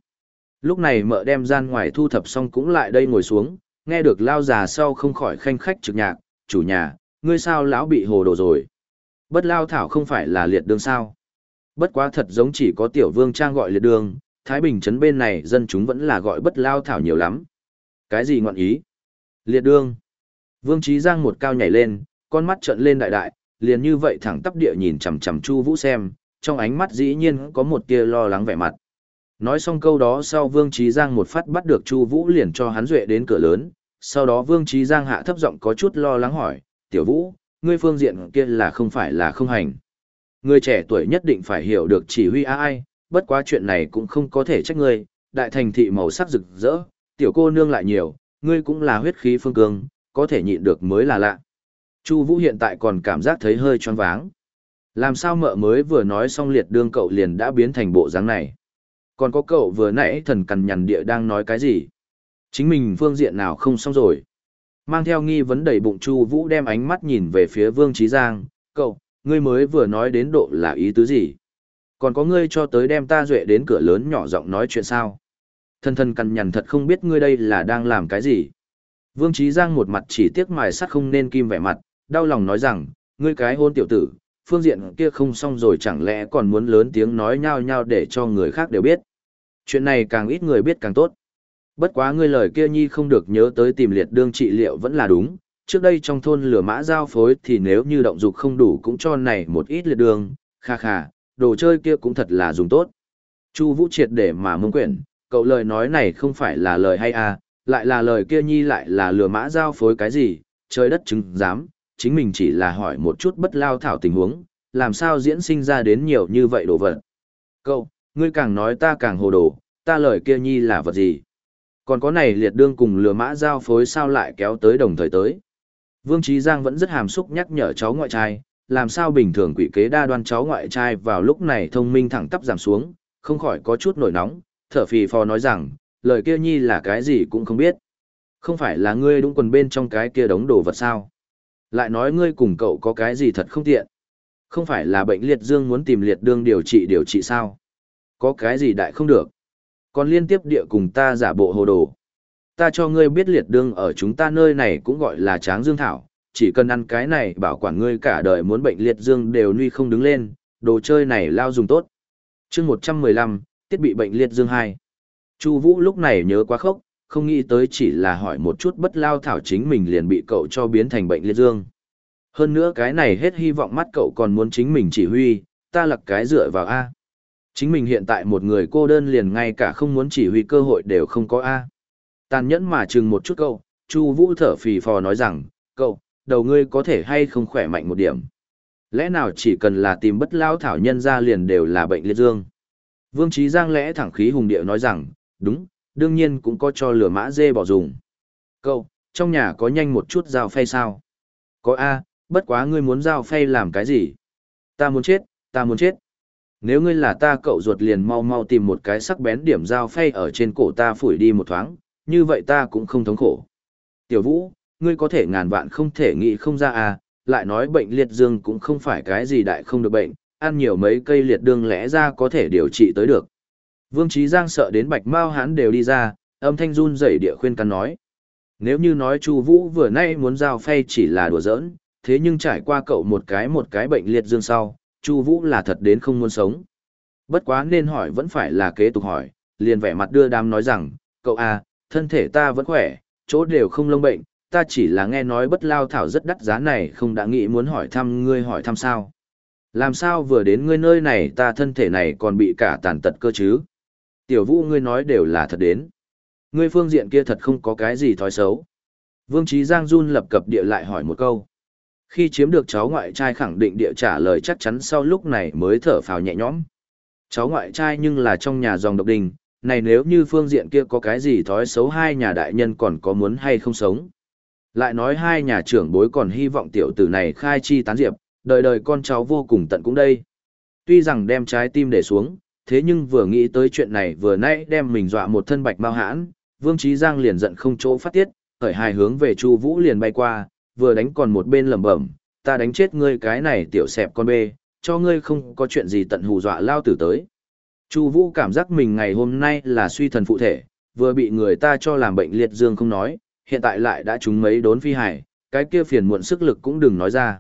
Lúc này mợ đem gian ngoài thu thập xong cũng lại đây ngồi xuống, nghe được lao già sau không khỏi khanh khách trực nhạc, chủ nhà, ngươi sao lão bị hồ đồ rồi. Bất lao thảo không phải là liệt đương sao. Bất quá thật giống chỉ có tiểu vương trang gọi liệt đường, Thái Bình trấn bên này dân chúng vẫn là gọi bất lao thảo nhiều lắm. Cái gì ngọn ý? Liệt đương. Vương Trí Giang một cao nhảy lên, con mắt trợn lên đại đại, liền như vậy thẳng tắp địa nhìn chằm chằm Chu Vũ xem, trong ánh mắt dĩ nhiên có một tia lo lắng vẻ mặt. Nói xong câu đó sau Vương Trí Giang một phát bắt được Chu Vũ liền cho hắn duệ đến cửa lớn, sau đó Vương Trí Giang hạ thấp giọng có chút lo lắng hỏi, "Tiểu Vũ, ngươi phương diện kia là không phải là không hành?" Người trẻ tuổi nhất định phải hiểu được chỉ huy ai, bất quá chuyện này cũng không có thể trách ngươi, đại thành thị màu sắc rực rỡ, tiểu cô nương lại nhiều, ngươi cũng là huyết khí phương cương, có thể nhịn được mới là lạ. Chu Vũ hiện tại còn cảm giác thấy hơi choáng váng. Làm sao mợ mới vừa nói xong liệt đương cậu liền đã biến thành bộ dáng này? Còn có cậu vừa nãy thần cằn nhằn địa đang nói cái gì? Chính mình phương diện nào không xong rồi? Mang theo nghi vấn đầy bụng Chu Vũ đem ánh mắt nhìn về phía Vương Chí Giang, "Cậu, ngươi mới vừa nói đến độ là ý tứ gì? Còn có ngươi cho tới đem ta duệ đến cửa lớn nhỏ giọng nói chuyện sao?" Thân thân cằn nhằn thật không biết ngươi đây là đang làm cái gì. Vương Trí Giang một mặt chỉ tiếc mài sắt không nên kim vẻ mặt, đau lòng nói rằng, ngươi cái hôn tiểu tử, phương diện kia không xong rồi chẳng lẽ còn muốn lớn tiếng nói nhau nhau để cho người khác đều biết. Chuyện này càng ít người biết càng tốt. Bất quá ngươi lời kia nhi không được nhớ tới tìm liệt đương trị liệu vẫn là đúng, trước đây trong thôn lửa mã giao phối thì nếu như động dục không đủ cũng cho này một ít liệt đường, kha kha, đồ chơi kia cũng thật là dùng tốt. Chu Vũ triệt để mà mông quyển, cậu lời nói này không phải là lời hay à, lại là lời kia nhi lại là lừa mã giao phối cái gì, trời đất chứng dám, chính mình chỉ là hỏi một chút bất lao thảo tình huống, làm sao diễn sinh ra đến nhiều như vậy đồ vật. Cậu, ngươi càng nói ta càng hồ đồ, Ta lời kia nhi là vật gì? Còn có này liệt đương cùng lừa mã giao phối sao lại kéo tới đồng thời tới. Vương Trí Giang vẫn rất hàm xúc nhắc nhở cháu ngoại trai, làm sao bình thường quỷ kế đa đoan cháu ngoại trai vào lúc này thông minh thẳng tắp giảm xuống, không khỏi có chút nổi nóng, thở phì phò nói rằng, lời kia nhi là cái gì cũng không biết. Không phải là ngươi đúng quần bên trong cái kia đống đồ vật sao. Lại nói ngươi cùng cậu có cái gì thật không tiện. Không phải là bệnh liệt dương muốn tìm liệt đương điều trị điều trị sao. Có cái gì đại không được. Còn liên tiếp địa cùng ta giả bộ hồ đồ. Ta cho ngươi biết liệt đương ở chúng ta nơi này cũng gọi là tráng dương thảo, chỉ cần ăn cái này bảo quản ngươi cả đời muốn bệnh liệt dương đều nuôi không đứng lên, đồ chơi này lao dùng tốt. chương 115, thiết bị bệnh liệt dương 2. Chu Vũ lúc này nhớ quá khốc, không nghĩ tới chỉ là hỏi một chút bất lao thảo chính mình liền bị cậu cho biến thành bệnh liệt dương. Hơn nữa cái này hết hy vọng mắt cậu còn muốn chính mình chỉ huy, ta lặc cái dựa vào A. Chính mình hiện tại một người cô đơn liền ngay cả không muốn chỉ huy cơ hội đều không có A. Tàn nhẫn mà chừng một chút cậu, Chu Vũ thở phì phò nói rằng, cậu, đầu ngươi có thể hay không khỏe mạnh một điểm. Lẽ nào chỉ cần là tìm bất lao thảo nhân ra liền đều là bệnh liệt dương. Vương Trí Giang lẽ thẳng khí hùng địa nói rằng, đúng, đương nhiên cũng có cho lửa mã dê bỏ dùng. Cậu, trong nhà có nhanh một chút dao phay sao? Có A, bất quá ngươi muốn dao phay làm cái gì? Ta muốn chết, ta muốn chết. Nếu ngươi là ta cậu ruột liền mau mau tìm một cái sắc bén điểm dao phay ở trên cổ ta phủi đi một thoáng, như vậy ta cũng không thống khổ. Tiểu vũ, ngươi có thể ngàn vạn không thể nghĩ không ra à, lại nói bệnh liệt dương cũng không phải cái gì đại không được bệnh, ăn nhiều mấy cây liệt đương lẽ ra có thể điều trị tới được. Vương Trí Giang sợ đến bạch mao hắn đều đi ra, âm thanh run rẩy địa khuyên can nói. Nếu như nói Chu Vũ vừa nay muốn giao phay chỉ là đùa giỡn, thế nhưng trải qua cậu một cái một cái bệnh liệt dương sau, Chu Vũ là thật đến không muốn sống. Bất quá nên hỏi vẫn phải là kế tục hỏi, liền vẻ mặt đưa đám nói rằng, cậu à, thân thể ta vẫn khỏe, chỗ đều không lông bệnh, ta chỉ là nghe nói bất lao thảo rất đắt giá này không đã nghĩ muốn hỏi thăm ngươi hỏi thăm sao. Làm sao vừa đến ngươi nơi này ta thân thể này còn bị cả tàn tật cơ chứ? Tiểu vũ ngươi nói đều là thật đến. Ngươi phương diện kia thật không có cái gì thói xấu. Vương Trí Giang run lập cập địa lại hỏi một câu. Khi chiếm được cháu ngoại trai khẳng định địa trả lời chắc chắn sau lúc này mới thở phào nhẹ nhõm. Cháu ngoại trai nhưng là trong nhà dòng độc đình, này nếu như phương diện kia có cái gì thói xấu hai nhà đại nhân còn có muốn hay không sống. Lại nói hai nhà trưởng bối còn hy vọng tiểu tử này khai chi tán diệp, đời đời con cháu vô cùng tận cũng đây. Tuy rằng đem trái tim để xuống, thế nhưng vừa nghĩ tới chuyện này vừa nãy đem mình dọa một thân bạch mau hãn, Vương Trí Giang liền giận không chỗ phát tiết, khởi hài hướng về Chu Vũ liền bay qua, vừa đánh còn một bên lẩm bẩm, ta đánh chết ngươi cái này tiểu sẹp con bê, cho ngươi không có chuyện gì tận hù dọa lao tử tới. Chu Vũ cảm giác mình ngày hôm nay là suy thần phụ thể, vừa bị người ta cho làm bệnh liệt dương không nói, hiện tại lại đã trúng mấy đốn phi hải, cái kia phiền muộn sức lực cũng đừng nói ra.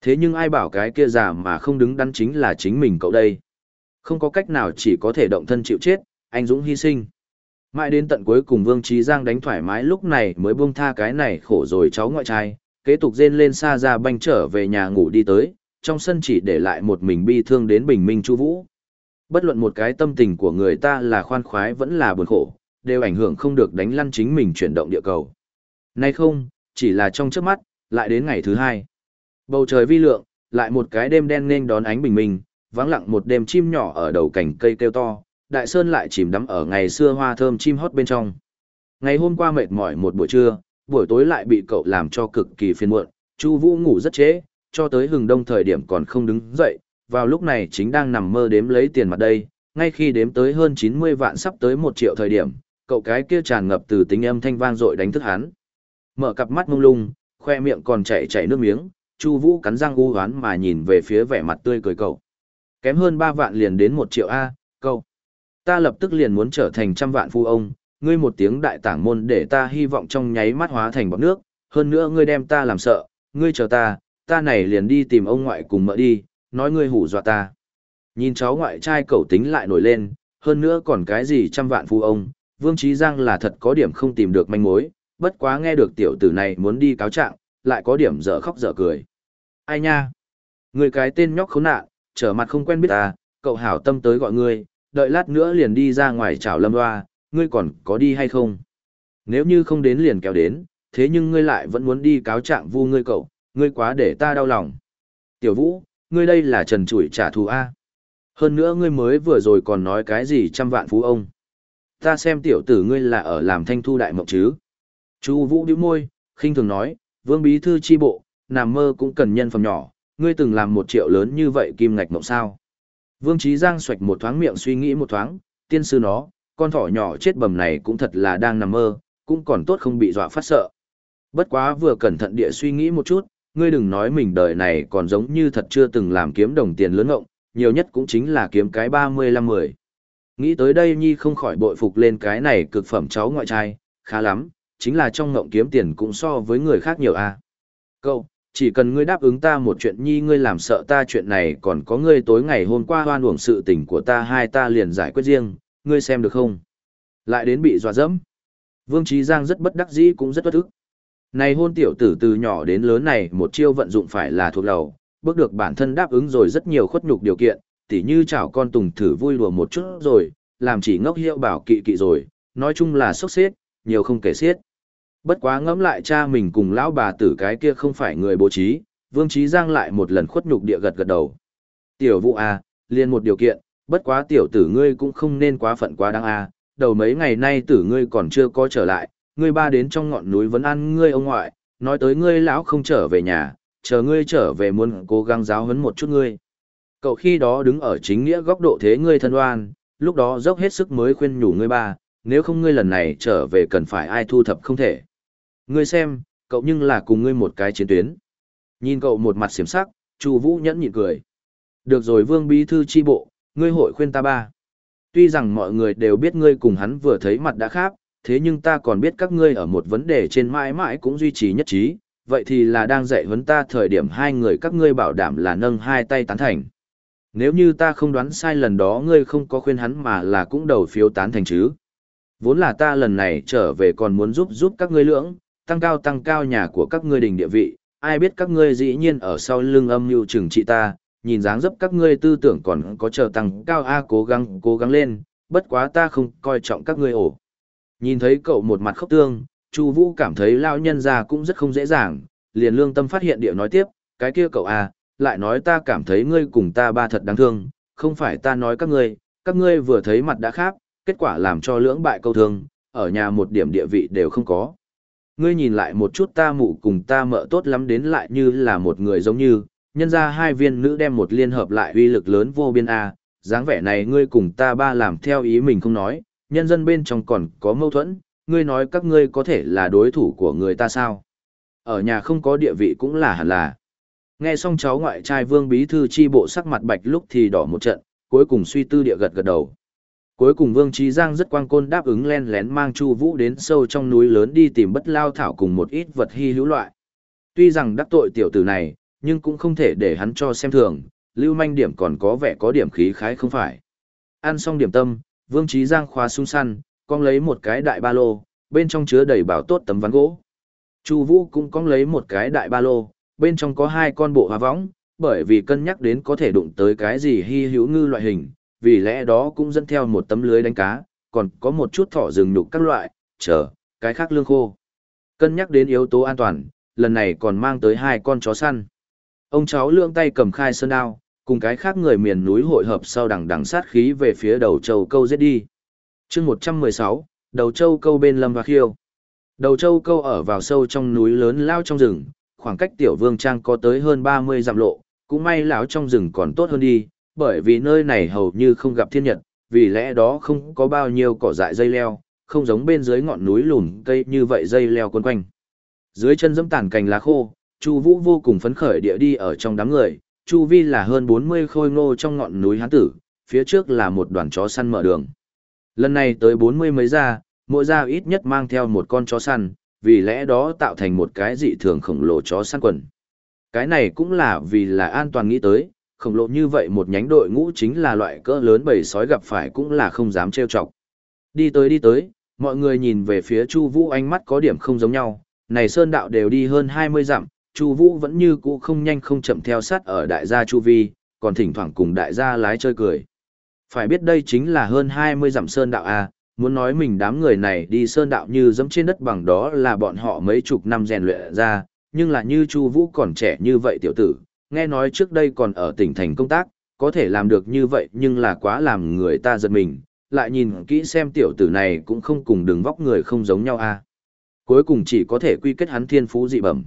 Thế nhưng ai bảo cái kia giả mà không đứng đắn chính là chính mình cậu đây. Không có cách nào chỉ có thể động thân chịu chết, anh Dũng hy sinh. Mãi đến tận cuối cùng Vương Trí Giang đánh thoải mái lúc này mới buông tha cái này khổ rồi cháu ngoại trai, kế tục rên lên xa ra banh trở về nhà ngủ đi tới, trong sân chỉ để lại một mình bi thương đến bình minh chu vũ. Bất luận một cái tâm tình của người ta là khoan khoái vẫn là buồn khổ, đều ảnh hưởng không được đánh lăn chính mình chuyển động địa cầu. Nay không, chỉ là trong trước mắt, lại đến ngày thứ hai. Bầu trời vi lượng, lại một cái đêm đen nên đón ánh bình minh, vắng lặng một đêm chim nhỏ ở đầu cành cây kêu to, đại sơn lại chìm đắm ở ngày xưa hoa thơm chim hót bên trong. Ngày hôm qua mệt mỏi một buổi trưa, buổi tối lại bị cậu làm cho cực kỳ phiền muộn, Chu Vũ ngủ rất trễ, cho tới hừng đông thời điểm còn không đứng dậy, vào lúc này chính đang nằm mơ đếm lấy tiền mặt đây, ngay khi đếm tới hơn 90 vạn sắp tới 1 triệu thời điểm, cậu cái kia tràn ngập từ tính âm thanh vang dội đánh thức hắn. Mở cặp mắt mông lung, khoe miệng còn chảy chảy nước miếng, Chu Vũ cắn răng u hoán mà nhìn về phía vẻ mặt tươi cười cậu. Kém hơn 3 vạn liền đến 1 triệu a, cậu. Ta lập tức liền muốn trở thành trăm vạn phu ông, ngươi một tiếng đại tảng môn để ta hy vọng trong nháy mắt hóa thành bọt nước, hơn nữa ngươi đem ta làm sợ, ngươi chờ ta, ta này liền đi tìm ông ngoại cùng mợ đi, nói ngươi hủ dọa ta. Nhìn cháu ngoại trai cậu tính lại nổi lên, hơn nữa còn cái gì trăm vạn phu ông, Vương Trí Giang là thật có điểm không tìm được manh mối, bất quá nghe được tiểu tử này muốn đi cáo trạng, lại có điểm dở khóc dở cười. Ai nha? Người cái tên nhóc khốn nạn, trở mặt không quen biết ta, cậu hảo tâm tới gọi ngươi, đợi lát nữa liền đi ra ngoài chào lâm hoa, ngươi còn có đi hay không? Nếu như không đến liền kéo đến, thế nhưng ngươi lại vẫn muốn đi cáo trạng vu ngươi cậu, ngươi quá để ta đau lòng. Tiểu Vũ, ngươi đây là trần trụi trả thù A. Hơn nữa ngươi mới vừa rồi còn nói cái gì trăm vạn phú ông. Ta xem tiểu tử ngươi là ở làm thanh thu đại mộng chứ. Chu Vũ nhíu môi, khinh thường nói, Vương bí thư chi bộ, nằm mơ cũng cần nhân phẩm nhỏ, ngươi từng làm một triệu lớn như vậy kim ngạch mộng sao? Vương Chí Giang xoạch một thoáng miệng suy nghĩ một thoáng, tiên sư nó, con thỏ nhỏ chết bầm này cũng thật là đang nằm mơ, cũng còn tốt không bị dọa phát sợ. Bất quá vừa cẩn thận địa suy nghĩ một chút, ngươi đừng nói mình đời này còn giống như thật chưa từng làm kiếm đồng tiền lớn ngộng, nhiều nhất cũng chính là kiếm cái ba mươi lăm mười. Nghĩ tới đây Nhi không khỏi bội phục lên cái này cực phẩm cháu ngoại trai, khá lắm, chính là trong ngộng kiếm tiền cũng so với người khác nhiều a. À. Cậu, chỉ cần ngươi đáp ứng ta một chuyện Nhi ngươi làm sợ ta chuyện này còn có ngươi tối ngày hôm qua hoan uổng sự tình của ta hai ta liền giải quyết riêng, ngươi xem được không? Lại đến bị dọa dẫm. Vương Trí Giang rất bất đắc dĩ cũng rất bất ức. Này hôn tiểu tử từ nhỏ đến lớn này một chiêu vận dụng phải là thuộc đầu, bước được bản thân đáp ứng rồi rất nhiều khuất nhục điều kiện, tỉ như chào con tùng thử vui đùa một chút rồi, làm chỉ ngốc hiệu bảo kỵ kỵ rồi, nói chung là sốc xếp, nhiều không kể xiết. Bất quá ngẫm lại cha mình cùng lão bà tử cái kia không phải người bố trí, Vương Trí Giang lại một lần khuất nhục địa gật gật đầu. Tiểu vụ à, liền một điều kiện, bất quá tiểu tử ngươi cũng không nên quá phận quá đáng à, đầu mấy ngày nay tử ngươi còn chưa có trở lại, ngươi ba đến trong ngọn núi vẫn ăn ngươi ông ngoại, nói tới ngươi lão không trở về nhà, chờ ngươi trở về muốn cố gắng giáo huấn một chút ngươi. Cậu khi đó đứng ở chính nghĩa góc độ thế ngươi thân oan, lúc đó dốc hết sức mới khuyên nhủ ngươi ba, nếu không ngươi lần này trở về cần phải ai thu thập không thể. Ngươi xem, cậu nhưng là cùng ngươi một cái chiến tuyến. Nhìn cậu một mặt xiểm sắc, Chu Vũ nhẫn nhịn cười. Được rồi Vương bí thư chi bộ, ngươi hội khuyên ta ba. Tuy rằng mọi người đều biết ngươi cùng hắn vừa thấy mặt đã khác, thế nhưng ta còn biết các ngươi ở một vấn đề trên mãi mãi cũng duy trì nhất trí, vậy thì là đang dạy huấn ta thời điểm hai người các ngươi bảo đảm là nâng hai tay tán thành. Nếu như ta không đoán sai lần đó ngươi không có khuyên hắn mà là cũng đầu phiếu tán thành chứ. Vốn là ta lần này trở về còn muốn giúp giúp các ngươi lưỡng, tăng cao tăng cao nhà của các ngươi đình địa vị, ai biết các ngươi dĩ nhiên ở sau lưng âm mưu trừng trị ta, nhìn dáng dấp các ngươi tư tưởng còn có chờ tăng cao a à, cố gắng cố gắng lên, bất quá ta không coi trọng các ngươi ổ. Nhìn thấy cậu một mặt khóc tương, Chu Vũ cảm thấy lão nhân gia cũng rất không dễ dàng, liền lương tâm phát hiện điệu nói tiếp, cái kia cậu à, lại nói ta cảm thấy ngươi cùng ta ba thật đáng thương, không phải ta nói các ngươi, các ngươi vừa thấy mặt đã khác, kết quả làm cho lưỡng bại câu thương, ở nhà một điểm địa vị đều không có. Ngươi nhìn lại một chút ta mụ cùng ta mợ tốt lắm đến lại như là một người giống như, nhân ra hai viên nữ đem một liên hợp lại uy lực lớn vô biên A, dáng vẻ này ngươi cùng ta ba làm theo ý mình không nói, nhân dân bên trong còn có mâu thuẫn, ngươi nói các ngươi có thể là đối thủ của người ta sao? Ở nhà không có địa vị cũng là hẳn là. Nghe xong cháu ngoại trai vương bí thư chi bộ sắc mặt bạch lúc thì đỏ một trận, cuối cùng suy tư địa gật gật đầu. Cuối cùng Vương Trí Giang rất quang côn đáp ứng len lén mang Chu Vũ đến sâu trong núi lớn đi tìm bất lao thảo cùng một ít vật hy hữu loại. Tuy rằng đắc tội tiểu tử này, nhưng cũng không thể để hắn cho xem thường, lưu manh điểm còn có vẻ có điểm khí khái không phải. Ăn xong điểm tâm, Vương Trí Giang khóa sung săn, con lấy một cái đại ba lô, bên trong chứa đầy bảo tốt tấm ván gỗ. Chu Vũ cũng con lấy một cái đại ba lô, bên trong có hai con bộ hoa võng, bởi vì cân nhắc đến có thể đụng tới cái gì hy hữu ngư loại hình, vì lẽ đó cũng dẫn theo một tấm lưới đánh cá, còn có một chút thỏ rừng nhục các loại, chờ, cái khác lương khô. Cân nhắc đến yếu tố an toàn, lần này còn mang tới hai con chó săn. Ông cháu lượng tay cầm khai sơn đao, cùng cái khác người miền núi hội hợp sau đằng đằng sát khí về phía đầu châu câu giết đi. chương 116, đầu châu câu bên lâm và khiêu. Đầu châu câu ở vào sâu trong núi lớn lao trong rừng, khoảng cách tiểu vương trang có tới hơn 30 dặm lộ, cũng may lão trong rừng còn tốt hơn đi, bởi vì nơi này hầu như không gặp thiên nhật, vì lẽ đó không có bao nhiêu cỏ dại dây leo, không giống bên dưới ngọn núi lùn cây như vậy dây leo quấn quanh. Dưới chân dẫm tàn cành lá khô, Chu Vũ vô cùng phấn khởi địa đi ở trong đám người, chu vi là hơn 40 khôi ngô trong ngọn núi hán tử, phía trước là một đoàn chó săn mở đường. Lần này tới 40 mấy gia, mỗi gia ít nhất mang theo một con chó săn, vì lẽ đó tạo thành một cái dị thường khổng lồ chó săn quần. Cái này cũng là vì là an toàn nghĩ tới, khổng lồ như vậy một nhánh đội ngũ chính là loại cỡ lớn bầy sói gặp phải cũng là không dám trêu chọc. Đi tới đi tới, mọi người nhìn về phía Chu Vũ ánh mắt có điểm không giống nhau, này sơn đạo đều đi hơn 20 dặm, Chu Vũ vẫn như cũ không nhanh không chậm theo sát ở đại gia Chu Vi, còn thỉnh thoảng cùng đại gia lái chơi cười. Phải biết đây chính là hơn 20 dặm sơn đạo a, muốn nói mình đám người này đi sơn đạo như dẫm trên đất bằng đó là bọn họ mấy chục năm rèn luyện ra, nhưng là như Chu Vũ còn trẻ như vậy tiểu tử, nghe nói trước đây còn ở tỉnh thành công tác, có thể làm được như vậy nhưng là quá làm người ta giật mình, lại nhìn kỹ xem tiểu tử này cũng không cùng đường vóc người không giống nhau a à. Cuối cùng chỉ có thể quy kết hắn thiên phú dị bẩm.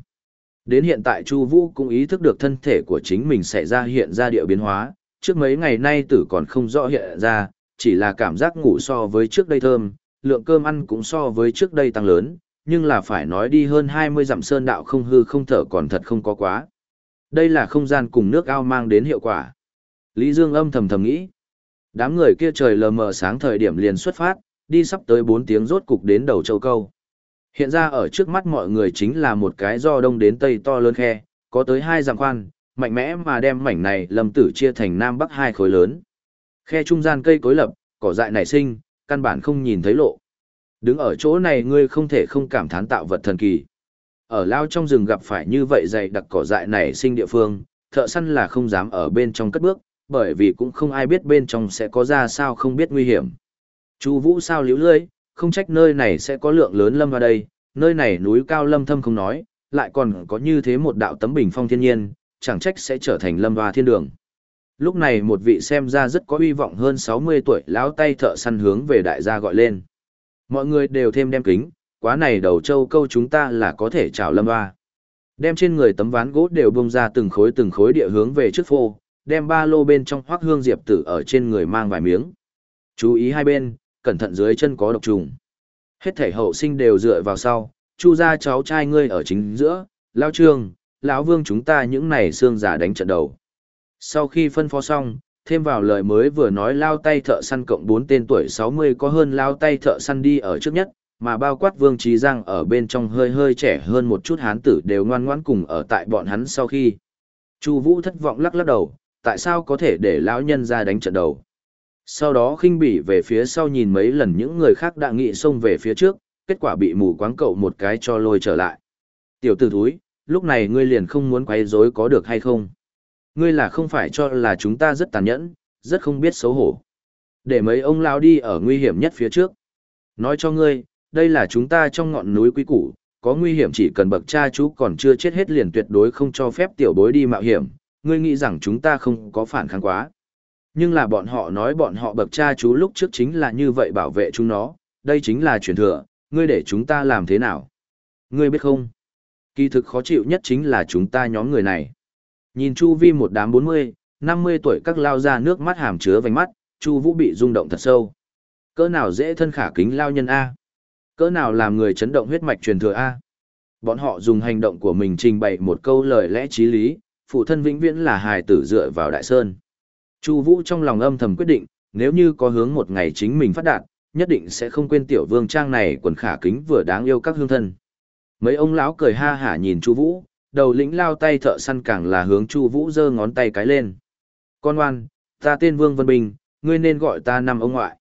Đến hiện tại Chu Vũ cũng ý thức được thân thể của chính mình sẽ ra hiện ra địa biến hóa, trước mấy ngày nay tử còn không rõ hiện ra, chỉ là cảm giác ngủ so với trước đây thơm, lượng cơm ăn cũng so với trước đây tăng lớn, nhưng là phải nói đi hơn 20 dặm sơn đạo không hư không thở còn thật không có quá. Đây là không gian cùng nước ao mang đến hiệu quả. Lý Dương âm thầm thầm nghĩ. Đám người kia trời lờ mờ sáng thời điểm liền xuất phát, đi sắp tới 4 tiếng rốt cục đến đầu châu câu. Hiện ra ở trước mắt mọi người chính là một cái do đông đến tây to lớn khe, có tới hai dặm khoan, mạnh mẽ mà đem mảnh này lâm tử chia thành nam bắc hai khối lớn. Khe trung gian cây cối lập, cỏ dại nảy sinh, căn bản không nhìn thấy lộ. Đứng ở chỗ này ngươi không thể không cảm thán tạo vật thần kỳ. Ở lao trong rừng gặp phải như vậy dày đặc cỏ dại nảy sinh địa phương, thợ săn là không dám ở bên trong cất bước, bởi vì cũng không ai biết bên trong sẽ có ra sao không biết nguy hiểm. Chu Vũ sao liễu lưỡi, không trách nơi này sẽ có lượng lớn lâm vào đây, nơi này núi cao lâm thâm không nói, lại còn có như thế một đạo tấm bình phong thiên nhiên, chẳng trách sẽ trở thành lâm hoa thiên đường. Lúc này một vị xem ra rất có uy vọng hơn 60 tuổi lão tay thợ săn hướng về đại gia gọi lên. Mọi người đều thêm đem kính, quá này đầu châu câu chúng ta là có thể chào lâm hoa. Đem trên người tấm ván gỗ đều bông ra từng khối từng khối địa hướng về trước phô, đem ba lô bên trong hoác hương diệp tử ở trên người mang vài miếng. Chú ý hai bên, cẩn thận dưới chân có độc trùng. Hết thể hậu sinh đều dựa vào sau, chu ra cháu trai ngươi ở chính giữa, lao trương, lão vương chúng ta những này xương giả đánh trận đầu. Sau khi phân phó xong, thêm vào lời mới vừa nói lao tay thợ săn cộng 4 tên tuổi 60 có hơn lao tay thợ săn đi ở trước nhất, mà bao quát vương trí giang ở bên trong hơi hơi trẻ hơn một chút hán tử đều ngoan ngoãn cùng ở tại bọn hắn sau khi. Chu Vũ thất vọng lắc lắc đầu, tại sao có thể để lão nhân ra đánh trận đầu. Sau đó khinh bỉ về phía sau nhìn mấy lần những người khác đã nghị xông về phía trước, kết quả bị mù quáng cậu một cái cho lôi trở lại. Tiểu tử thúi, lúc này ngươi liền không muốn quấy rối có được hay không? Ngươi là không phải cho là chúng ta rất tàn nhẫn, rất không biết xấu hổ. Để mấy ông lão đi ở nguy hiểm nhất phía trước. Nói cho ngươi, đây là chúng ta trong ngọn núi quý củ, có nguy hiểm chỉ cần bậc cha chú còn chưa chết hết liền tuyệt đối không cho phép tiểu bối đi mạo hiểm, ngươi nghĩ rằng chúng ta không có phản kháng quá. Nhưng là bọn họ nói bọn họ bậc cha chú lúc trước chính là như vậy bảo vệ chúng nó, đây chính là truyền thừa, ngươi để chúng ta làm thế nào? Ngươi biết không? Kỳ thực khó chịu nhất chính là chúng ta nhóm người này. Nhìn Chu Vi một đám 40, 50 tuổi các lao ra nước mắt hàm chứa vành mắt, Chu Vũ bị rung động thật sâu. Cỡ nào dễ thân khả kính lao nhân A? Cỡ nào làm người chấn động huyết mạch truyền thừa A? Bọn họ dùng hành động của mình trình bày một câu lời lẽ trí lý, phụ thân vĩnh viễn là hài tử dựa vào đại sơn. Chu Vũ trong lòng âm thầm quyết định, nếu như có hướng một ngày chính mình phát đạt, nhất định sẽ không quên tiểu vương trang này quần khả kính vừa đáng yêu các hương thân. Mấy ông lão cười ha hả nhìn Chu Vũ, đầu lĩnh lao tay thợ săn càng là hướng Chu Vũ giơ ngón tay cái lên. "Con oan, ta tên Vương Vân Bình, ngươi nên gọi ta năm ông ngoại."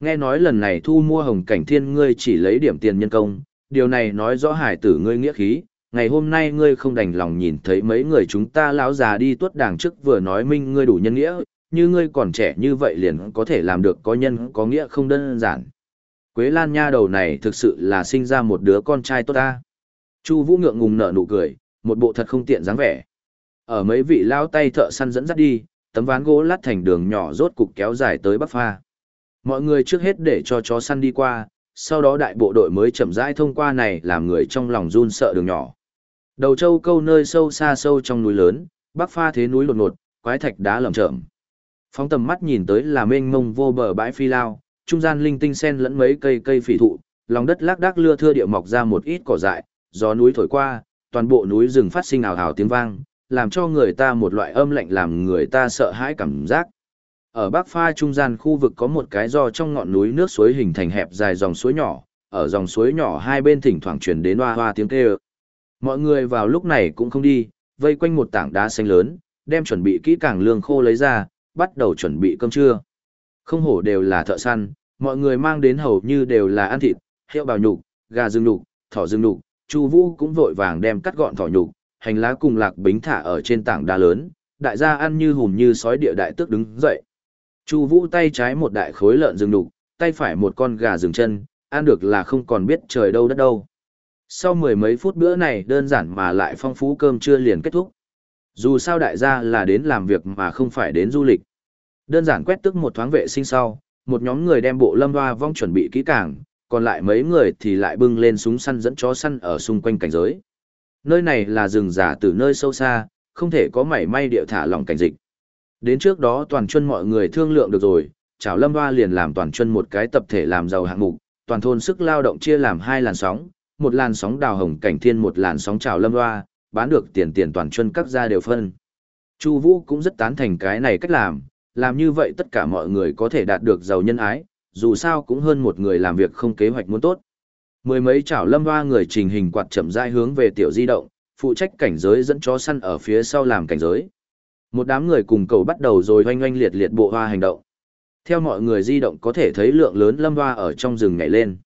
Nghe nói lần này thu mua Hồng Cảnh Thiên ngươi chỉ lấy điểm tiền nhân công, điều này nói rõ hải tử ngươi nghĩa khí, ngày hôm nay ngươi không đành lòng nhìn thấy mấy người chúng ta lão già đi tuất đàng trước vừa nói minh ngươi đủ nhân nghĩa, như ngươi còn trẻ như vậy liền có thể làm được có nhân có nghĩa không đơn giản. Quế Lan nha đầu này thực sự là sinh ra một đứa con trai tốt ta. Chu Vũ ngượng ngùng nở nụ cười, một bộ thật không tiện dáng vẻ. Ở mấy vị lao tay thợ săn dẫn dắt đi, tấm ván gỗ lát thành đường nhỏ rốt cục kéo dài tới Bắc Pha. Mọi người trước hết để cho chó săn đi qua, sau đó đại bộ đội mới chậm rãi thông qua này làm người trong lòng run sợ đường nhỏ. Đầu châu câu nơi sâu xa sâu trong núi lớn, bắc pha thế núi lột ngột, quái thạch đá lởm chởm. Phóng tầm mắt nhìn tới là mênh mông vô bờ bãi phi lao, trung gian linh tinh sen lẫn mấy cây cây phỉ thụ, lòng đất lác đác lưa thưa địa mọc ra một ít cỏ dại, gió núi thổi qua, toàn bộ núi rừng phát sinh ào ào tiếng vang, làm cho người ta một loại âm lạnh làm người ta sợ hãi cảm giác. Ở bắc pha trung gian khu vực có một cái do trong ngọn núi nước suối hình thành hẹp dài dòng suối nhỏ, ở dòng suối nhỏ hai bên thỉnh thoảng truyền đến hoa hoa tiếng kêu. Mọi người vào lúc này cũng không đi, vây quanh một tảng đá xanh lớn, đem chuẩn bị kỹ càng lương khô lấy ra, bắt đầu chuẩn bị cơm trưa. Không hổ đều là thợ săn, mọi người mang đến hầu như đều là ăn thịt, heo bào nhục, gà rừng nhục, thỏ rừng nhục, Chu Vũ cũng vội vàng đem cắt gọn thỏ nhục, hành lá cùng lạc bính thả ở trên tảng đá lớn, đại gia ăn như hùm như sói địa đại tước đứng dậy. Chu Vũ tay trái một đại khối lợn rừng nhục, tay phải một con gà rừng chân, ăn được là không còn biết trời đâu đất đâu. Sau mười mấy phút bữa này đơn giản mà lại phong phú cơm trưa liền kết thúc. Dù sao đại gia là đến làm việc mà không phải đến du lịch. Đơn giản quét tức một thoáng vệ sinh sau, một nhóm người đem bộ lâm hoa vong chuẩn bị kỹ càng, còn lại mấy người thì lại bưng lên súng săn dẫn chó săn ở xung quanh cảnh giới. Nơi này là rừng giả từ nơi sâu xa, không thể có mảy may địa thả lỏng cảnh dịch. Đến trước đó toàn chân mọi người thương lượng được rồi, chảo lâm hoa liền làm toàn chân một cái tập thể làm giàu hạng mục, toàn thôn sức lao động chia làm hai làn sóng, một làn sóng đào hồng cảnh thiên một làn sóng chảo lâm hoa, bán được tiền tiền toàn chân các gia đều phân. Chu Vũ cũng rất tán thành cái này cách làm, làm như vậy tất cả mọi người có thể đạt được giàu nhân ái, dù sao cũng hơn một người làm việc không kế hoạch muốn tốt. Mười mấy chảo lâm hoa người trình hình quạt chậm rãi hướng về tiểu di động, phụ trách cảnh giới dẫn chó săn ở phía sau làm cảnh giới. Một đám người cùng cầu bắt đầu rồi oanh oanh liệt liệt bộ hoa hành động. Theo mọi người di động có thể thấy lượng lớn lâm hoa ở trong rừng nhảy lên.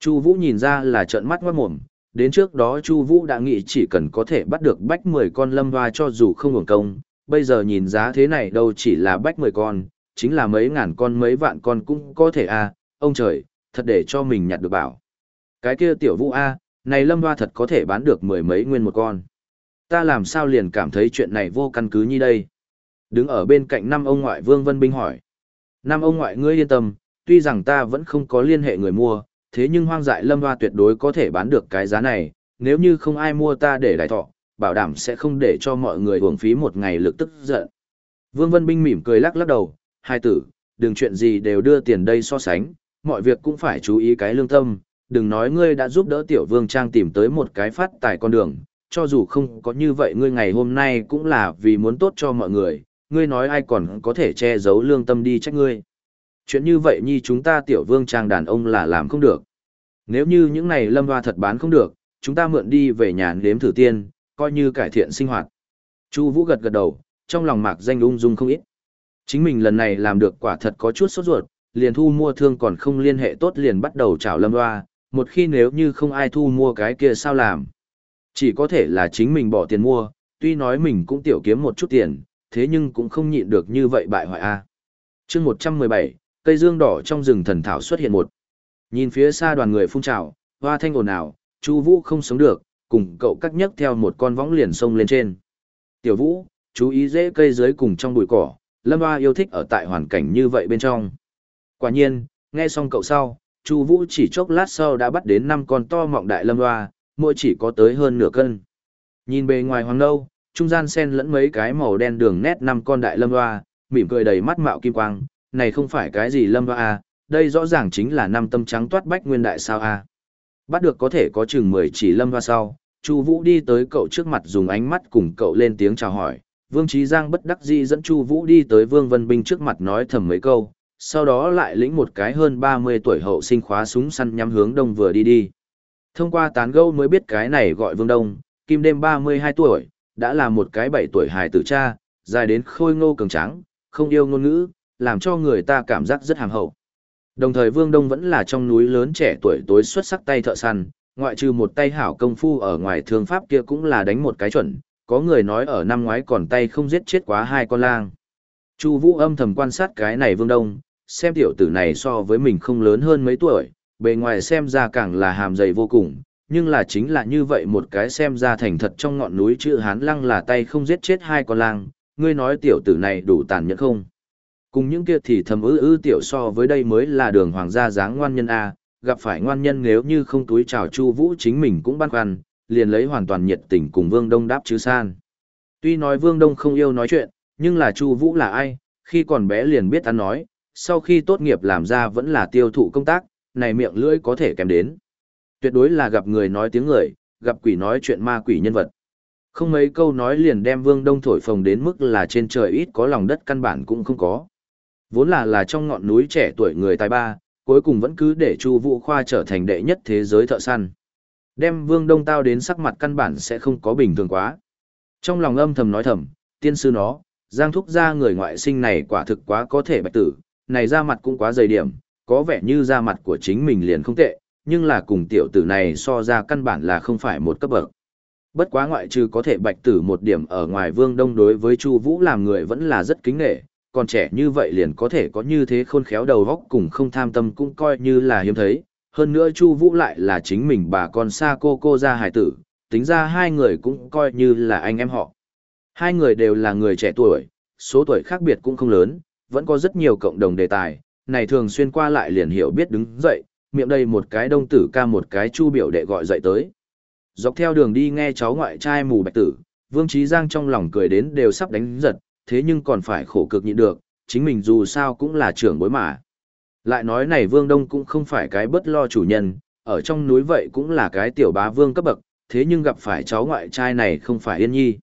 Chu Vũ nhìn ra là trợn mắt ngoát mồm, đến trước đó Chu Vũ đã nghĩ chỉ cần có thể bắt được bách 10 con lâm hoa cho dù không hưởng công, bây giờ nhìn giá thế này đâu chỉ là bách 10 con, chính là mấy ngàn con mấy vạn con cũng có thể a, ông trời, thật để cho mình nhặt được bảo. Cái kia tiểu Vũ a, này lâm hoa thật có thể bán được mười mấy nguyên một con. Ta làm sao liền cảm thấy chuyện này vô căn cứ như đây. Đứng ở bên cạnh năm ông ngoại Vương Vân Binh hỏi. Năm ông ngoại ngươi yên tâm, tuy rằng ta vẫn không có liên hệ người mua, thế nhưng hoang dại lâm hoa tuyệt đối có thể bán được cái giá này, nếu như không ai mua ta để đại thọ, bảo đảm sẽ không để cho mọi người uổng phí một ngày lực tức giận. Vương Vân Binh mỉm cười lắc lắc đầu, hai tử, đừng chuyện gì đều đưa tiền đây so sánh, mọi việc cũng phải chú ý cái lương tâm, đừng nói ngươi đã giúp đỡ tiểu vương trang tìm tới một cái phát tài con đường, cho dù không có như vậy ngươi ngày hôm nay cũng là vì muốn tốt cho mọi người, ngươi nói ai còn có thể che giấu lương tâm đi trách ngươi. Chuyện như vậy nhi chúng ta tiểu vương trang đàn ông là làm không được. Nếu như những này lâm hoa thật bán không được, chúng ta mượn đi về nhà nếm thử tiên, coi như cải thiện sinh hoạt. Chu Vũ gật gật đầu, trong lòng mạc danh ung dung không ít. Chính mình lần này làm được quả thật có chút sốt ruột, liền thu mua thương còn không liên hệ tốt liền bắt đầu chào lâm hoa, một khi nếu như không ai thu mua cái kia sao làm. Chỉ có thể là chính mình bỏ tiền mua, tuy nói mình cũng tiểu kiếm một chút tiền, thế nhưng cũng không nhịn được như vậy bại hoại a. À. Chương 117, cây dương đỏ trong rừng thần thảo xuất hiện một. Nhìn phía xa đoàn người phun trào, hoa thanh ồn ào, Chu Vũ không sống được, cùng cậu cắt nhấc theo một con võng liền sông lên trên. Tiểu Vũ, chú ý dễ cây dưới cùng trong bụi cỏ, Lâm Hoa yêu thích ở tại hoàn cảnh như vậy bên trong. Quả nhiên, nghe xong cậu sau, Chu Vũ chỉ chốc lát sau đã bắt đến năm con to mọng đại lâm hoa, mỗi chỉ có tới hơn nửa cân. Nhìn bề ngoài hoàng nâu, trung gian xen lẫn mấy cái màu đen đường nét năm con đại lâm hoa, mỉm cười đầy mắt mạo kim quang, này không phải cái gì lâm hoa à, đây rõ ràng chính là năm tâm trắng toát bách nguyên đại sao à. Bắt được có thể có chừng 10 chỉ lâm hoa sau, Chu Vũ đi tới cậu trước mặt dùng ánh mắt cùng cậu lên tiếng chào hỏi. Vương Chí Giang bất đắc dĩ dẫn Chu Vũ đi tới Vương Vân Binh trước mặt nói thầm mấy câu, sau đó lại lĩnh một cái hơn 30 tuổi hậu sinh khóa súng săn nhắm hướng đông vừa đi đi. Thông qua tán gẫu mới biết cái này gọi Vương Đông, kim đêm 32 tuổi, đã là một cái 7 tuổi hài tử cha, dài đến khôi ngô cường tráng, không yêu ngôn ngữ, làm cho người ta cảm giác rất hàm hậu. Đồng thời Vương Đông vẫn là trong núi lớn trẻ tuổi tối xuất sắc tay thợ săn, ngoại trừ một tay hảo công phu ở ngoài thương pháp kia cũng là đánh một cái chuẩn, có người nói ở năm ngoái còn tay không giết chết quá hai con lang. Chu Vũ âm thầm quan sát cái này Vương Đông, xem tiểu tử này so với mình không lớn hơn mấy tuổi, bề ngoài xem ra càng là hàm dày vô cùng, nhưng là chính là như vậy một cái xem ra thành thật trong ngọn núi chữ hán lăng là tay không giết chết hai con lang, ngươi nói tiểu tử này đủ tàn nhẫn không? Cùng những kia thì thầm ư ư tiểu so với đây mới là đường hoàng gia dáng ngoan nhân A, gặp phải ngoan nhân nếu như không túi chào chu vũ chính mình cũng băn khoăn, liền lấy hoàn toàn nhiệt tình cùng Vương Đông đáp chứ san. Tuy nói Vương Đông không yêu nói chuyện, nhưng là chu vũ là ai, khi còn bé liền biết ăn nói, sau khi tốt nghiệp làm ra vẫn là tiêu thụ công tác, này miệng lưỡi có thể kèm đến. Tuyệt đối là gặp người nói tiếng người, gặp quỷ nói chuyện ma quỷ nhân vật. Không mấy câu nói liền đem Vương Đông thổi phồng đến mức là trên trời ít có lòng đất căn bản cũng không có. Vốn là là trong ngọn núi trẻ tuổi người tài ba, cuối cùng vẫn cứ để Chu Vũ Khoa trở thành đệ nhất thế giới thợ săn. Đem Vương Đông tao đến sắc mặt căn bản sẽ không có bình thường quá. Trong lòng âm thầm nói thầm, tiên sư nó, Giang Thúc gia người ngoại sinh này quả thực quá có thể bạch tử, này da mặt cũng quá dày điểm, có vẻ như da mặt của chính mình liền không tệ, nhưng là cùng tiểu tử này so ra căn bản là không phải một cấp bậc. Bất quá ngoại trừ có thể bạch tử một điểm ở ngoài Vương Đông đối với Chu Vũ làm người vẫn là rất kính nể, còn trẻ như vậy liền có thể có như thế khôn khéo đầu góc cùng không tham tâm cũng coi như là hiếm thấy. Hơn nữa Chu Vũ lại là chính mình bà con xa cô cô ra hài tử, tính ra hai người cũng coi như là anh em họ. Hai người đều là người trẻ tuổi, số tuổi khác biệt cũng không lớn, vẫn có rất nhiều cộng đồng đề tài, này thường xuyên qua lại liền hiểu biết đứng dậy, miệng đây một cái đông tử ca một cái chu biểu đệ gọi dậy tới. Dọc theo đường đi nghe cháu ngoại trai mù bạch tử, Vương Trí Giang trong lòng cười đến đều sắp đánh giật, thế nhưng còn phải khổ cực nhịn được, chính mình dù sao cũng là trưởng bối mà. Lại nói này Vương Đông cũng không phải cái bất lo chủ nhân, ở trong núi vậy cũng là cái tiểu bá vương cấp bậc, thế nhưng gặp phải cháu ngoại trai này không phải yên nhi.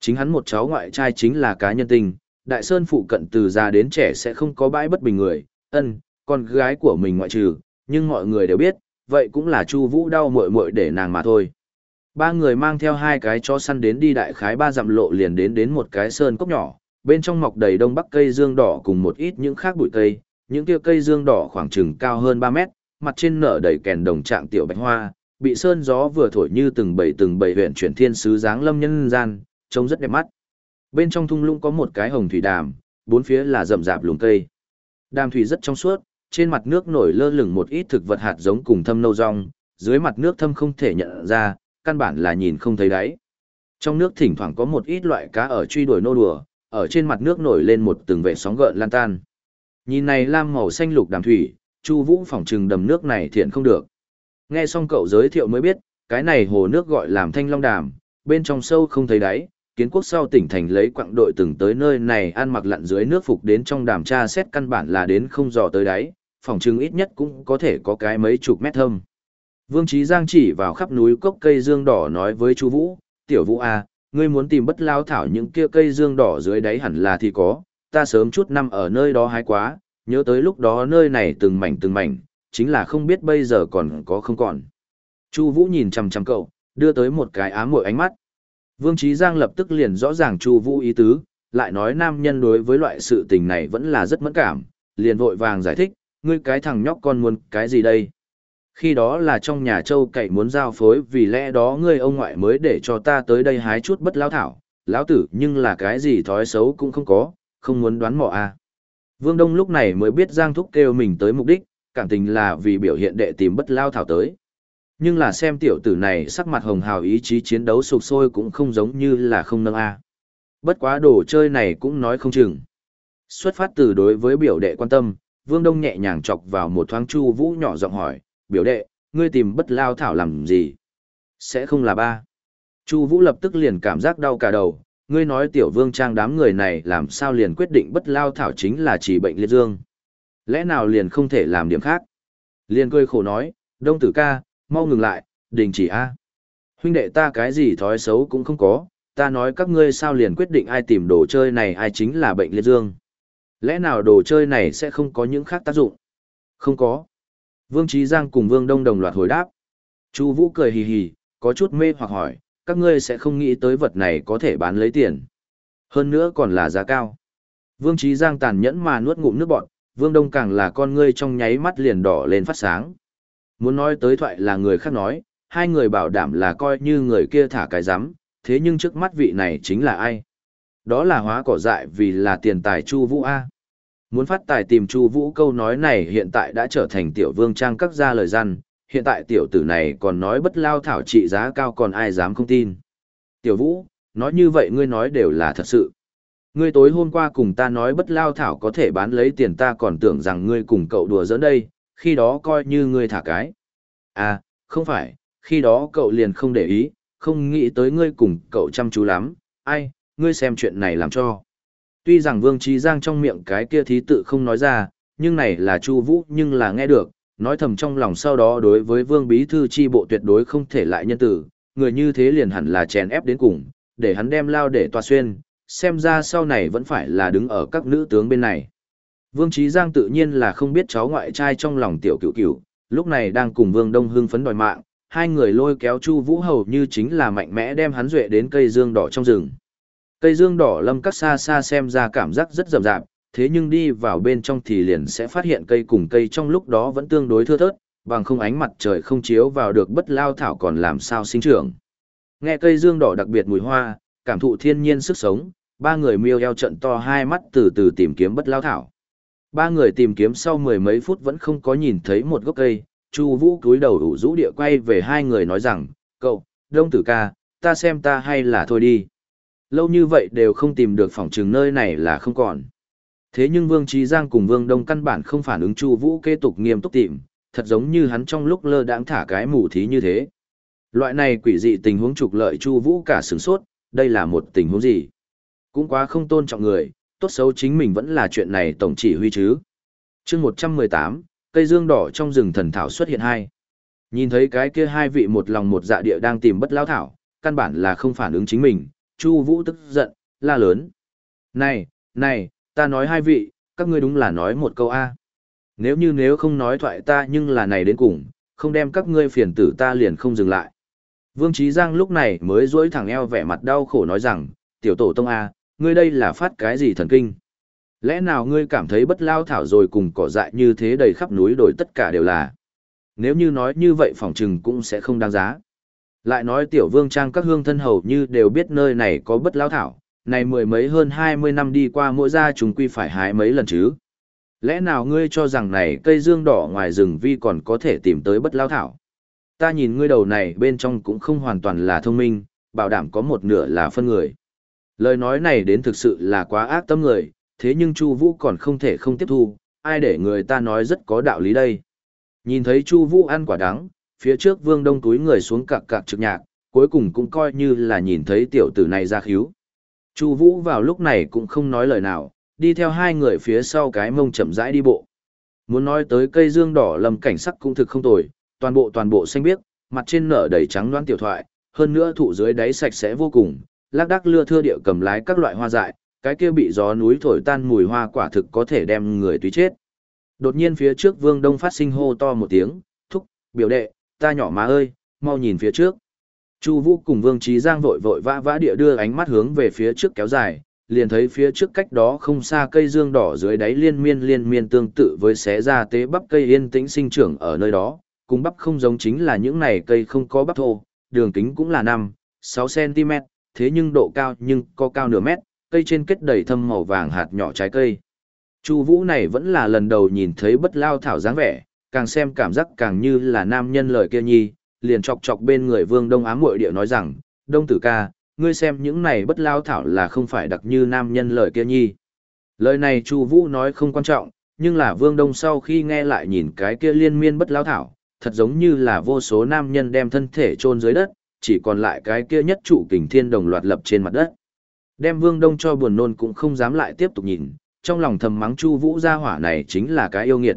Chính hắn một cháu ngoại trai chính là cá nhân tình, đại sơn phụ cận từ già đến trẻ sẽ không có bãi bất bình người, ân, con gái của mình ngoại trừ, nhưng mọi người đều biết, vậy cũng là Chu Vũ đau muội muội để nàng mà thôi. Ba người mang theo hai cái chó săn đến đi đại khái ba dặm lộ liền đến đến một cái sơn cốc nhỏ, bên trong mọc đầy đông bắc cây dương đỏ cùng một ít những khác bụi cây, những kia cây dương đỏ khoảng chừng cao hơn 3 mét, mặt trên nở đầy kèn đồng trạng tiểu bạch hoa, bị sơn gió vừa thổi như từng bầy từng bầy huyện chuyển thiên sứ dáng lâm nhân gian, trông rất đẹp mắt. Bên trong thung lũng có một cái hồng thủy đàm, bốn phía là rậm rạp lùm cây. Đàm thủy rất trong suốt, trên mặt nước nổi lơ lửng một ít thực vật hạt giống cùng thâm nâu rong, dưới mặt nước thâm không thể nhận ra, căn bản là nhìn không thấy đáy. Trong nước thỉnh thoảng có một ít loại cá ở truy đuổi nô đùa, ở trên mặt nước nổi lên một từng vệ sóng gợn lan tan. Nhìn này lam màu xanh lục đàm thủy, Chu Vũ phỏng trừng đầm nước này thiện không được. Nghe xong cậu giới thiệu mới biết, cái này hồ nước gọi làm Thanh Long Đàm, bên trong sâu không thấy đáy, kiến quốc sau tỉnh thành lấy quặng đội từng tới nơi này ăn mặc lặn dưới nước phục đến trong đàm tra xét căn bản là đến không dò tới đáy, phòng trưng ít nhất cũng có thể có cái mấy chục mét thâm. Vương Trí Giang chỉ vào khắp núi cốc cây dương đỏ nói với Chu Vũ, "Tiểu Vũ a, à, ngươi muốn tìm bất lao thảo những kia cây dương đỏ dưới đáy hẳn là thì có, ta sớm chút năm ở nơi đó hái quá, nhớ tới lúc đó nơi này từng mảnh từng mảnh, chính là không biết bây giờ còn có không còn." Chu Vũ nhìn chằm chằm cậu, đưa tới một cái ám muội ánh mắt. Vương Trí Giang lập tức liền rõ ràng Chu Vũ ý tứ, lại nói nam nhân đối với loại sự tình này vẫn là rất mẫn cảm, liền vội vàng giải thích, ngươi cái thằng nhóc con muốn cái gì đây? Khi đó là trong nhà châu cậy muốn giao phối vì lẽ đó ngươi ông ngoại mới để cho ta tới đây hái chút bất lão thảo, lão tử nhưng là cái gì thói xấu cũng không có, không muốn đoán mò à. Vương Đông lúc này mới biết Giang Thúc kêu mình tới mục đích, cảm tình là vì biểu hiện đệ tìm bất lao thảo tới. Nhưng là xem tiểu tử này sắc mặt hồng hào ý chí chiến đấu sục sôi cũng không giống như là không nâng a. Bất quá đồ chơi này cũng nói không chừng. Xuất phát từ đối với biểu đệ quan tâm, Vương Đông nhẹ nhàng chọc vào một thoáng Chu Vũ nhỏ giọng hỏi, "Biểu đệ, ngươi tìm bất lao thảo làm gì?" "Sẽ không là ba." Chu Vũ lập tức liền cảm giác đau cả đầu, ngươi nói tiểu Vương Trang đám người này làm sao liền quyết định bất lao thảo chính là chỉ bệnh liệt dương? Lẽ nào liền không thể làm điểm khác? Liền cười khổ nói, "Đông tử ca, mau ngừng lại, đình chỉ a. Huynh đệ ta cái gì thói xấu cũng không có, ta nói các ngươi sao liền quyết định ai tìm đồ chơi này ai chính là bệnh liệt dương. Lẽ nào đồ chơi này sẽ không có những khác tác dụng? Không có. Vương Trí Giang cùng Vương Đông đồng loạt hồi đáp. Chu Vũ cười hì hì, có chút mê hoặc hỏi, các ngươi sẽ không nghĩ tới vật này có thể bán lấy tiền. Hơn nữa còn là giá cao. Vương Trí Giang tàn nhẫn mà nuốt ngụm nước bọt, Vương Đông càng là con ngươi trong nháy mắt liền đỏ lên phát sáng. Muốn nói tới thoại là người khác nói, hai người bảo đảm là coi như người kia thả cái rắm thế nhưng trước mắt vị này chính là ai? Đó là hóa cỏ dại vì là tiền tài Chu Vũ A. Muốn phát tài tìm Chu Vũ câu nói này hiện tại đã trở thành tiểu vương trang các gia lời răn, hiện tại tiểu tử này còn nói bất lao thảo trị giá cao còn ai dám không tin. Tiểu Vũ, nói như vậy ngươi nói đều là thật sự. Ngươi tối hôm qua cùng ta nói bất lao thảo có thể bán lấy tiền ta còn tưởng rằng ngươi cùng cậu đùa giỡn đây, khi đó coi như ngươi thả cái. À, không phải, khi đó cậu liền không để ý, không nghĩ tới ngươi cùng cậu chăm chú lắm, ai, ngươi xem chuyện này làm cho. Tuy rằng Vương Trí Giang trong miệng cái kia thí tự không nói ra, nhưng này là Chu Vũ nhưng là nghe được, nói thầm trong lòng sau đó đối với Vương Bí Thư chi bộ tuyệt đối không thể lại nhân tử, người như thế liền hẳn là chèn ép đến cùng, để hắn đem lao để tòa xuyên, xem ra sau này vẫn phải là đứng ở các nữ tướng bên này. Vương Trí Giang tự nhiên là không biết cháu ngoại trai trong lòng tiểu cựu cựu, lúc này đang cùng Vương Đông hưng phấn đòi mạng, hai người lôi kéo Chu Vũ hầu như chính là mạnh mẽ đem hắn duệ đến cây dương đỏ trong rừng. Cây dương đỏ lâm các xa xa xem ra cảm giác rất rậm rạp, thế nhưng đi vào bên trong thì liền sẽ phát hiện cây cùng cây trong lúc đó vẫn tương đối thưa thớt, bằng không ánh mặt trời không chiếu vào được bất lao thảo còn làm sao sinh trưởng. Nghe cây dương đỏ đặc biệt mùi hoa, cảm thụ thiên nhiên sức sống, ba người miêu eo trận to hai mắt từ từ tìm kiếm bất lao thảo. Ba người tìm kiếm sau mười mấy phút vẫn không có nhìn thấy một gốc cây, Chu Vũ cúi đầu ủ rũ địa quay về hai người nói rằng, cậu, đông tử ca, ta xem ta hay là thôi đi. Lâu như vậy đều không tìm được phòng trường nơi này là không còn. Thế nhưng Vương Trí Giang cùng Vương Đông căn bản không phản ứng Chu Vũ kế tục nghiêm túc tìm, thật giống như hắn trong lúc lơ đãng thả cái mù thí như thế. Loại này quỷ dị tình huống trục lợi Chu Vũ cả sửng sốt, đây là một tình huống gì? Cũng quá không tôn trọng người, tốt xấu chính mình vẫn là chuyện này tổng chỉ huy chứ. Chương 118, cây dương đỏ trong rừng thần thảo xuất hiện hai. Nhìn thấy cái kia hai vị một lòng một dạ địa đang tìm bất lão thảo, căn bản là không phản ứng chính mình, Chu Vũ tức giận, la lớn. Này, này, ta nói hai vị, các ngươi đúng là nói một câu A. Nếu như nếu không nói thoại ta nhưng là này đến cùng, không đem các ngươi phiền tử ta liền không dừng lại. Vương Trí Giang lúc này mới duỗi thẳng eo vẻ mặt đau khổ nói rằng, tiểu tổ tông A, ngươi đây là phát cái gì thần kinh? Lẽ nào ngươi cảm thấy bất lao thảo rồi cùng cỏ dại như thế đầy khắp núi đồi tất cả đều là? Nếu như nói như vậy phỏng chừng cũng sẽ không đáng giá. Lại nói tiểu vương trang các hương thân hầu như đều biết nơi này có bất lao thảo, này mười mấy hơn hai mươi năm đi qua mỗi gia chúng quy phải hái mấy lần chứ. Lẽ nào ngươi cho rằng này cây dương đỏ ngoài rừng vi còn có thể tìm tới bất lao thảo? Ta nhìn ngươi đầu này bên trong cũng không hoàn toàn là thông minh, bảo đảm có một nửa là phân người. Lời nói này đến thực sự là quá ác tâm người, thế nhưng Chu Vũ còn không thể không tiếp thu, ai để người ta nói rất có đạo lý đây. Nhìn thấy Chu Vũ ăn quả đắng, phía trước Vương Đông túi người xuống cặc cặc trực nhạc, cuối cùng cũng coi như là nhìn thấy tiểu tử này ra khíu. Chu Vũ vào lúc này cũng không nói lời nào, đi theo hai người phía sau cái mông chậm rãi đi bộ. Muốn nói tới cây dương đỏ lầm cảnh sắc cũng thực không tồi, toàn bộ toàn bộ xanh biếc, mặt trên nở đầy trắng loãng tiểu thoại, hơn nữa thụ dưới đáy sạch sẽ vô cùng, lác đác lưa thưa địa cầm lái các loại hoa dại, cái kia bị gió núi thổi tan mùi hoa quả thực có thể đem người tùy chết. Đột nhiên phía trước Vương Đông phát sinh hô to một tiếng, thúc, biểu đệ, ta nhỏ má ơi, mau nhìn phía trước. Chu Vũ cùng Vương Chí Giang vội vội vã vã địa đưa ánh mắt hướng về phía trước kéo dài, liền thấy phía trước cách đó không xa cây dương đỏ dưới đáy liên miên liên miên tương tự với xé ra tế bắp cây yên tĩnh sinh trưởng ở nơi đó, cùng bắp không giống chính là những này cây không có bắp thô, đường kính cũng là 5, 6 cm, thế nhưng độ cao nhưng có cao nửa mét, cây trên kết đầy thâm màu vàng hạt nhỏ trái cây. Chu Vũ này vẫn là lần đầu nhìn thấy bất lao thảo dáng vẻ, càng xem cảm giác càng như là nam nhân lời kia nhi, liền chọc chọc bên người Vương Đông ám muội địa nói rằng, "Đông tử ca, ngươi xem những này bất lao thảo là không phải đặc như nam nhân lời kia nhi." Lời này Chu Vũ nói không quan trọng, nhưng là Vương Đông sau khi nghe lại nhìn cái kia liên miên bất lao thảo, thật giống như là vô số nam nhân đem thân thể chôn dưới đất, chỉ còn lại cái kia nhất trụ kình thiên đồng loạt lập trên mặt đất. Đem Vương Đông cho buồn nôn cũng không dám lại tiếp tục nhìn, trong lòng thầm mắng Chu Vũ gia hỏa này chính là cái yêu nghiệt.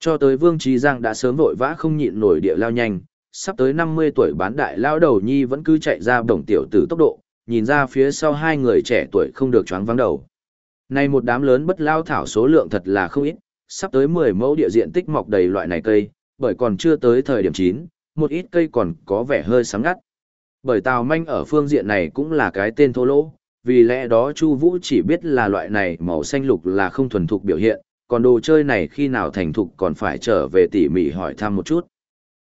Cho tới Vương Trí Giang đã sớm vội vã không nhịn nổi địa lao nhanh, sắp tới 50 tuổi bán đại lao đầu nhi vẫn cứ chạy ra đồng tiểu tử tốc độ, nhìn ra phía sau hai người trẻ tuổi không được choáng vắng đầu. Này một đám lớn bất lao thảo số lượng thật là không ít, sắp tới 10 mẫu địa diện tích mọc đầy loại này cây, bởi còn chưa tới thời điểm chín, một ít cây còn có vẻ hơi sáng ngắt. Bởi Tào Manh ở phương diện này cũng là cái tên thô lỗ, vì lẽ đó Chu Vũ chỉ biết là loại này màu xanh lục là không thuần thục biểu hiện, còn đồ chơi này khi nào thành thục còn phải trở về tỉ mỉ hỏi thăm một chút.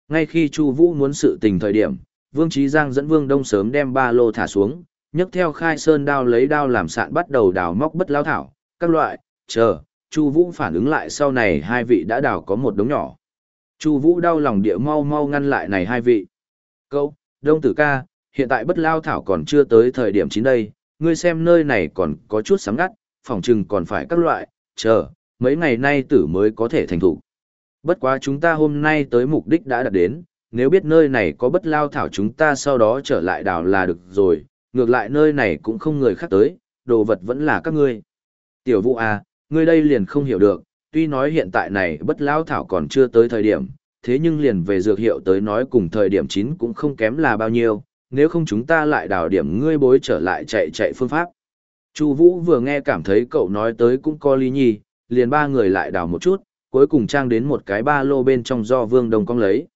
Ngay khi Chu Vũ muốn sự tình thời điểm, Vương Chí Giang dẫn Vương Đông sớm đem ba lô thả xuống, nhấc theo khai sơn đao lấy đao làm sạn bắt đầu đào móc bất lao thảo, các loại, chờ, Chu Vũ phản ứng lại sau này hai vị đã đào có một đống nhỏ. Chu Vũ đau lòng địa mau mau ngăn lại này hai vị. Câu, Đông Tử ca, hiện tại bất lao thảo còn chưa tới thời điểm chín đây, ngươi xem nơi này còn có chút sáng ngắt, phòng trừng còn phải các loại, chờ, mấy ngày nay tử mới có thể thành thủ. Bất quá chúng ta hôm nay tới mục đích đã đạt đến, nếu biết nơi này có bất lao thảo chúng ta sau đó trở lại đảo là được rồi, ngược lại nơi này cũng không người khác tới, đồ vật vẫn là các ngươi. Tiểu vụ à, ngươi đây liền không hiểu được, tuy nói hiện tại này bất lao thảo còn chưa tới thời điểm, thế nhưng liền về dược hiệu tới nói cùng thời điểm chín cũng không kém là bao nhiêu, nếu không chúng ta lại đào điểm ngươi bối trở lại chạy chạy phương pháp. Chu Vũ vừa nghe cảm thấy cậu nói tới cũng có lý nhi, liền ba người lại đào một chút, cuối cùng trang đến một cái ba lô bên trong do Vương Đông Cong lấy.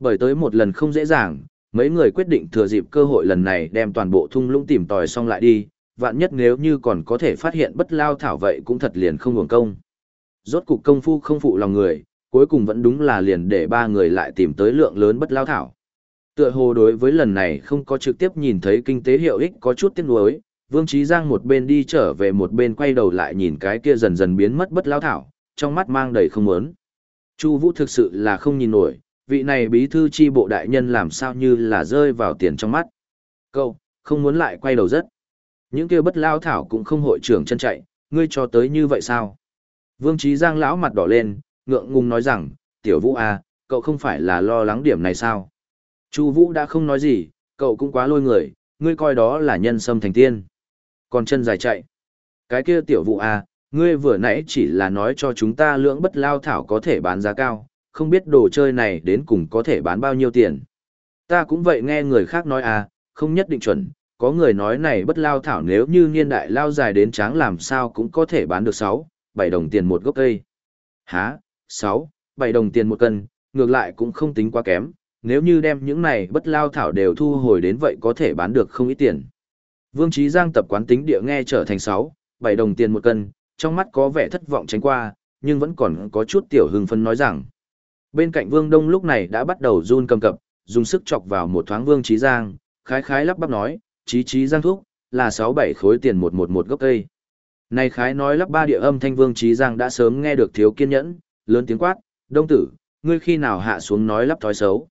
Bởi tới một lần không dễ dàng, mấy người quyết định thừa dịp cơ hội lần này đem toàn bộ thung lũng tìm tòi xong lại đi, vạn nhất nếu như còn có thể phát hiện bất lao thảo vậy cũng thật liền không hưởng công. Rốt cục công phu không phụ lòng người, cuối cùng vẫn đúng là liền để ba người lại tìm tới lượng lớn bất lao thảo. Tựa hồ đối với lần này không có trực tiếp nhìn thấy kinh tế hiệu ích có chút tiếc nuối, Vương Trí Giang một bên đi trở về một bên quay đầu lại nhìn cái kia dần dần biến mất bất lao thảo, trong mắt mang đầy không muốn. Chu Vũ thực sự là không nhìn nổi, vị này bí thư chi bộ đại nhân làm sao như là rơi vào tiền trong mắt. Câu, không muốn lại quay đầu rất. Những kia bất lao thảo cũng không hội trưởng chân chạy, ngươi cho tới như vậy sao? Vương Trí Giang lão mặt đỏ lên, ngượng ngùng nói rằng, tiểu vũ à, cậu không phải là lo lắng điểm này sao? Chu vũ đã không nói gì, cậu cũng quá lôi người, ngươi coi đó là nhân sâm thành tiên. Còn chân dài chạy. Cái kia tiểu vũ à, ngươi vừa nãy chỉ là nói cho chúng ta lưỡng bất lao thảo có thể bán giá cao, không biết đồ chơi này đến cùng có thể bán bao nhiêu tiền. Ta cũng vậy nghe người khác nói à, không nhất định chuẩn, có người nói này bất lao thảo nếu như niên đại lao dài đến tráng làm sao cũng có thể bán được 6, 7 đồng tiền một gốc cây. Hả, 6, 7 đồng tiền một cân, ngược lại cũng không tính quá kém, nếu như đem những này bất lao thảo đều thu hồi đến vậy có thể bán được không ít tiền. Vương Trí Giang tập quán tính địa nghe trở thành 6, 7 đồng tiền một cân, trong mắt có vẻ thất vọng tránh qua, nhưng vẫn còn có chút tiểu hưng phấn nói rằng. Bên cạnh Vương Đông lúc này đã bắt đầu run cầm cập, dùng sức chọc vào một thoáng Vương Trí Giang, khái khái lắp bắp nói, Trí Trí Giang thuốc, là 6-7 khối tiền một một một gốc cây. Này khái nói lắp ba địa âm thanh Vương Trí Giang đã sớm nghe được thiếu kiên nhẫn, lớn tiếng quát, đông tử, ngươi khi nào hạ xuống nói lắp thói xấu.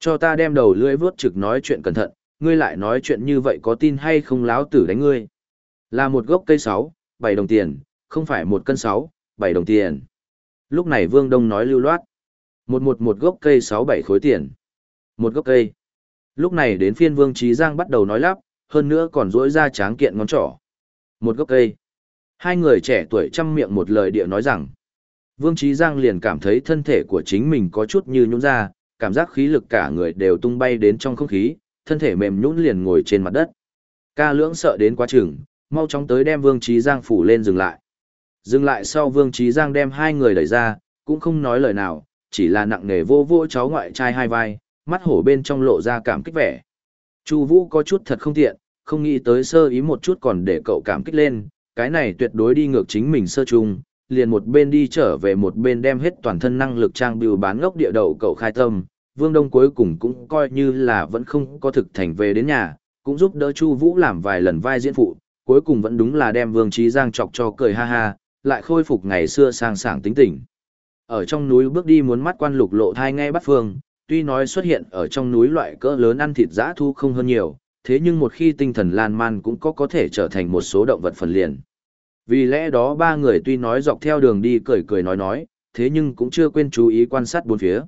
Cho ta đem đầu lưỡi vuốt trực nói chuyện cẩn thận, ngươi lại nói chuyện như vậy có tin hay không láo tử đánh ngươi. Là một gốc cây 6, 7 đồng tiền, không phải một cân 6, 7 đồng tiền. Lúc này Vương Đông nói lưu loát. Một một một gốc cây 6 7 khối tiền. Một gốc cây. Lúc này đến phiên Vương Trí Giang bắt đầu nói lắp, hơn nữa còn rỗi ra tráng kiện ngón trỏ. Một gốc cây. Hai người trẻ tuổi chăm miệng một lời địa nói rằng. Vương Trí Giang liền cảm thấy thân thể của chính mình có chút như nhũn ra, cảm giác khí lực cả người đều tung bay đến trong không khí, thân thể mềm nhũn liền ngồi trên mặt đất. Ca lưỡng sợ đến quá chừng, mau chóng tới đem Vương Trí Giang phủ lên dừng lại. Dừng lại sau Vương Trí Giang đem hai người đẩy ra, cũng không nói lời nào, chỉ là nặng nề vô vô cháu ngoại trai hai vai, mắt hổ bên trong lộ ra cảm kích vẻ. Chu Vũ có chút thật không tiện, không nghĩ tới sơ ý một chút còn để cậu cảm kích lên, cái này tuyệt đối đi ngược chính mình sơ chung, liền một bên đi trở về một bên đem hết toàn thân năng lực trang bưu bán ngốc địa đầu cậu khai tâm. Vương Đông cuối cùng cũng coi như là vẫn không có thực thành về đến nhà, cũng giúp đỡ Chu Vũ làm vài lần vai diễn phụ, cuối cùng vẫn đúng là đem Vương Trí Giang chọc cho cười ha ha, lại khôi phục ngày xưa sang sảng tính tình. Ở trong núi bước đi muốn mắt quan lục lộ thai ngay bắt phương, tuy nói xuất hiện ở trong núi loại cỡ lớn ăn thịt dã thu không hơn nhiều, thế nhưng một khi tinh thần lan man cũng có có thể trở thành một số động vật phần liền. Vì lẽ đó ba người tuy nói dọc theo đường đi cười cười nói nói, thế nhưng cũng chưa quên chú ý quan sát bốn phía.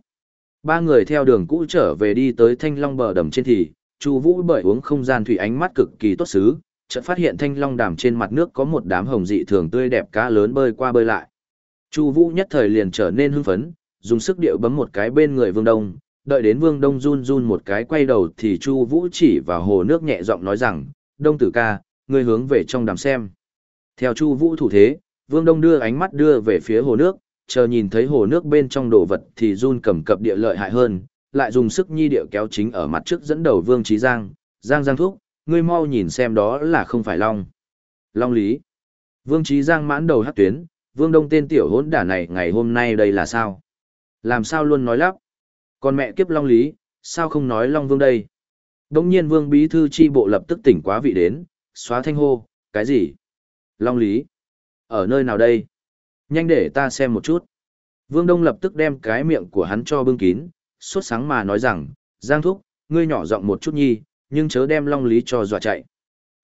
Ba người theo đường cũ trở về đi tới thanh long bờ đầm trên thì, Chu Vũ bởi uống không gian thủy ánh mắt cực kỳ tốt xứ, chợt phát hiện thanh long đàm trên mặt nước có một đám hồng dị thường tươi đẹp cá lớn bơi qua bơi lại. Chu Vũ nhất thời liền trở nên hưng phấn, dùng sức điệu bấm một cái bên người Vương Đông, đợi đến Vương Đông run run một cái quay đầu thì Chu Vũ chỉ vào hồ nước nhẹ giọng nói rằng, "Đông tử ca, ngươi hướng về trong đàm xem." Theo Chu Vũ thủ thế, Vương Đông đưa ánh mắt đưa về phía hồ nước, chờ nhìn thấy hồ nước bên trong đồ vật thì run cầm cập địa lợi hại hơn, lại dùng sức nhi địa kéo chính ở mặt trước dẫn đầu Vương Chí Giang, "Giang Giang thúc, ngươi mau nhìn xem đó là không phải long." Long Lý. Vương Chí Giang mãn đầu hắc tuyến, Vương Đông tên tiểu hỗn đả này ngày hôm nay đây là sao? Làm sao luôn nói lắp? Còn mẹ kiếp Long Lý, sao không nói Long Vương đây? Đông nhiên Vương Bí Thư chi bộ lập tức tỉnh quá vị đến, xóa thanh hô, cái gì? Long Lý? Ở nơi nào đây? Nhanh để ta xem một chút. Vương Đông lập tức đem cái miệng của hắn cho bưng kín, suốt sáng mà nói rằng, Giang Thúc, ngươi nhỏ giọng một chút nhi, nhưng chớ đem Long Lý cho dọa chạy.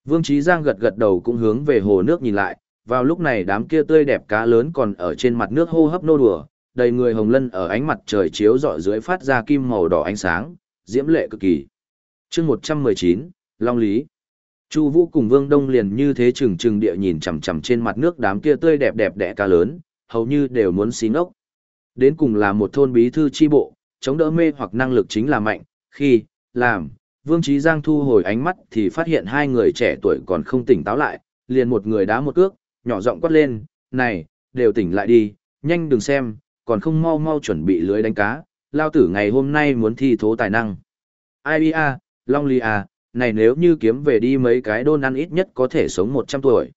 Vương Trí Giang gật gật đầu cũng hướng về hồ nước nhìn lại, vào lúc này đám kia tươi đẹp cá lớn còn ở trên mặt nước hô hấp nô đùa, đầy người hồng lân ở ánh mặt trời chiếu rọi dưới phát ra kim màu đỏ ánh sáng, diễm lệ cực kỳ. chương 119, Long Lý. Chu Vũ cùng Vương Đông liền như thế chừng chừng địa nhìn chằm chằm trên mặt nước đám kia tươi đẹp đẹp đẽ cá lớn, hầu như đều muốn xí ngốc. Đến cùng là một thôn bí thư chi bộ, chống đỡ mê hoặc năng lực chính là mạnh, khi, làm, Vương Trí Giang thu hồi ánh mắt thì phát hiện hai người trẻ tuổi còn không tỉnh táo lại, liền một người đá một cước, nhỏ giọng quát lên, này, đều tỉnh lại đi, nhanh đừng xem, còn không mau mau chuẩn bị lưới đánh cá, lao tử ngày hôm nay muốn thi thố tài năng. Ai a, Long Ly à, này nếu như kiếm về đi mấy cái đôn ăn ít nhất có thể sống 100 tuổi.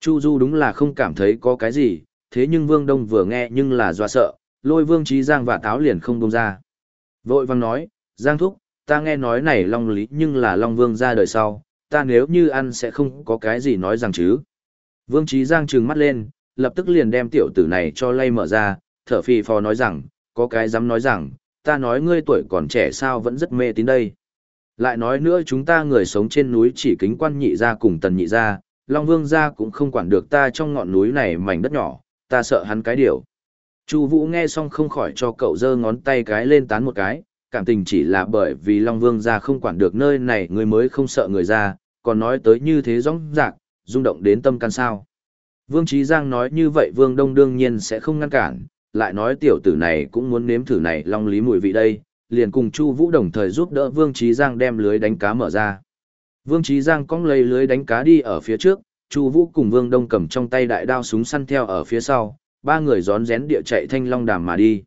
Chu Du đúng là không cảm thấy có cái gì, thế nhưng Vương Đông vừa nghe nhưng là doa sợ, lôi Vương Trí Giang và táo liền không đông ra. Vội vang nói, Giang Thúc, ta nghe nói này Long Lý nhưng là Long Vương ra đời sau, ta nếu như ăn sẽ không có cái gì nói rằng chứ. Vương Trí Giang trừng mắt lên, lập tức liền đem tiểu tử này cho lay mở ra, thở phì phò nói rằng, có cái dám nói rằng, ta nói ngươi tuổi còn trẻ sao vẫn rất mê tín đây. Lại nói nữa chúng ta người sống trên núi chỉ kính quan nhị ra cùng tần nhị ra, Long Vương gia cũng không quản được ta trong ngọn núi này mảnh đất nhỏ, ta sợ hắn cái điều. Chu Vũ nghe xong không khỏi cho cậu giơ ngón tay cái lên tán một cái, cảm tình chỉ là bởi vì Long Vương gia không quản được nơi này người mới không sợ người ra, còn nói tới như thế rõ rạc, rung động đến tâm can sao. Vương Trí Giang nói như vậy Vương Đông đương nhiên sẽ không ngăn cản, lại nói tiểu tử này cũng muốn nếm thử này long lý mùi vị đây, liền cùng Chu Vũ đồng thời giúp đỡ Vương Chí Giang đem lưới đánh cá mở ra. Vương Chí Giang cong lấy lưới đánh cá đi ở phía trước, Chu Vũ cùng Vương Đông cầm trong tay đại đao súng săn theo ở phía sau, ba người rón rén địa chạy thanh long đàm mà đi.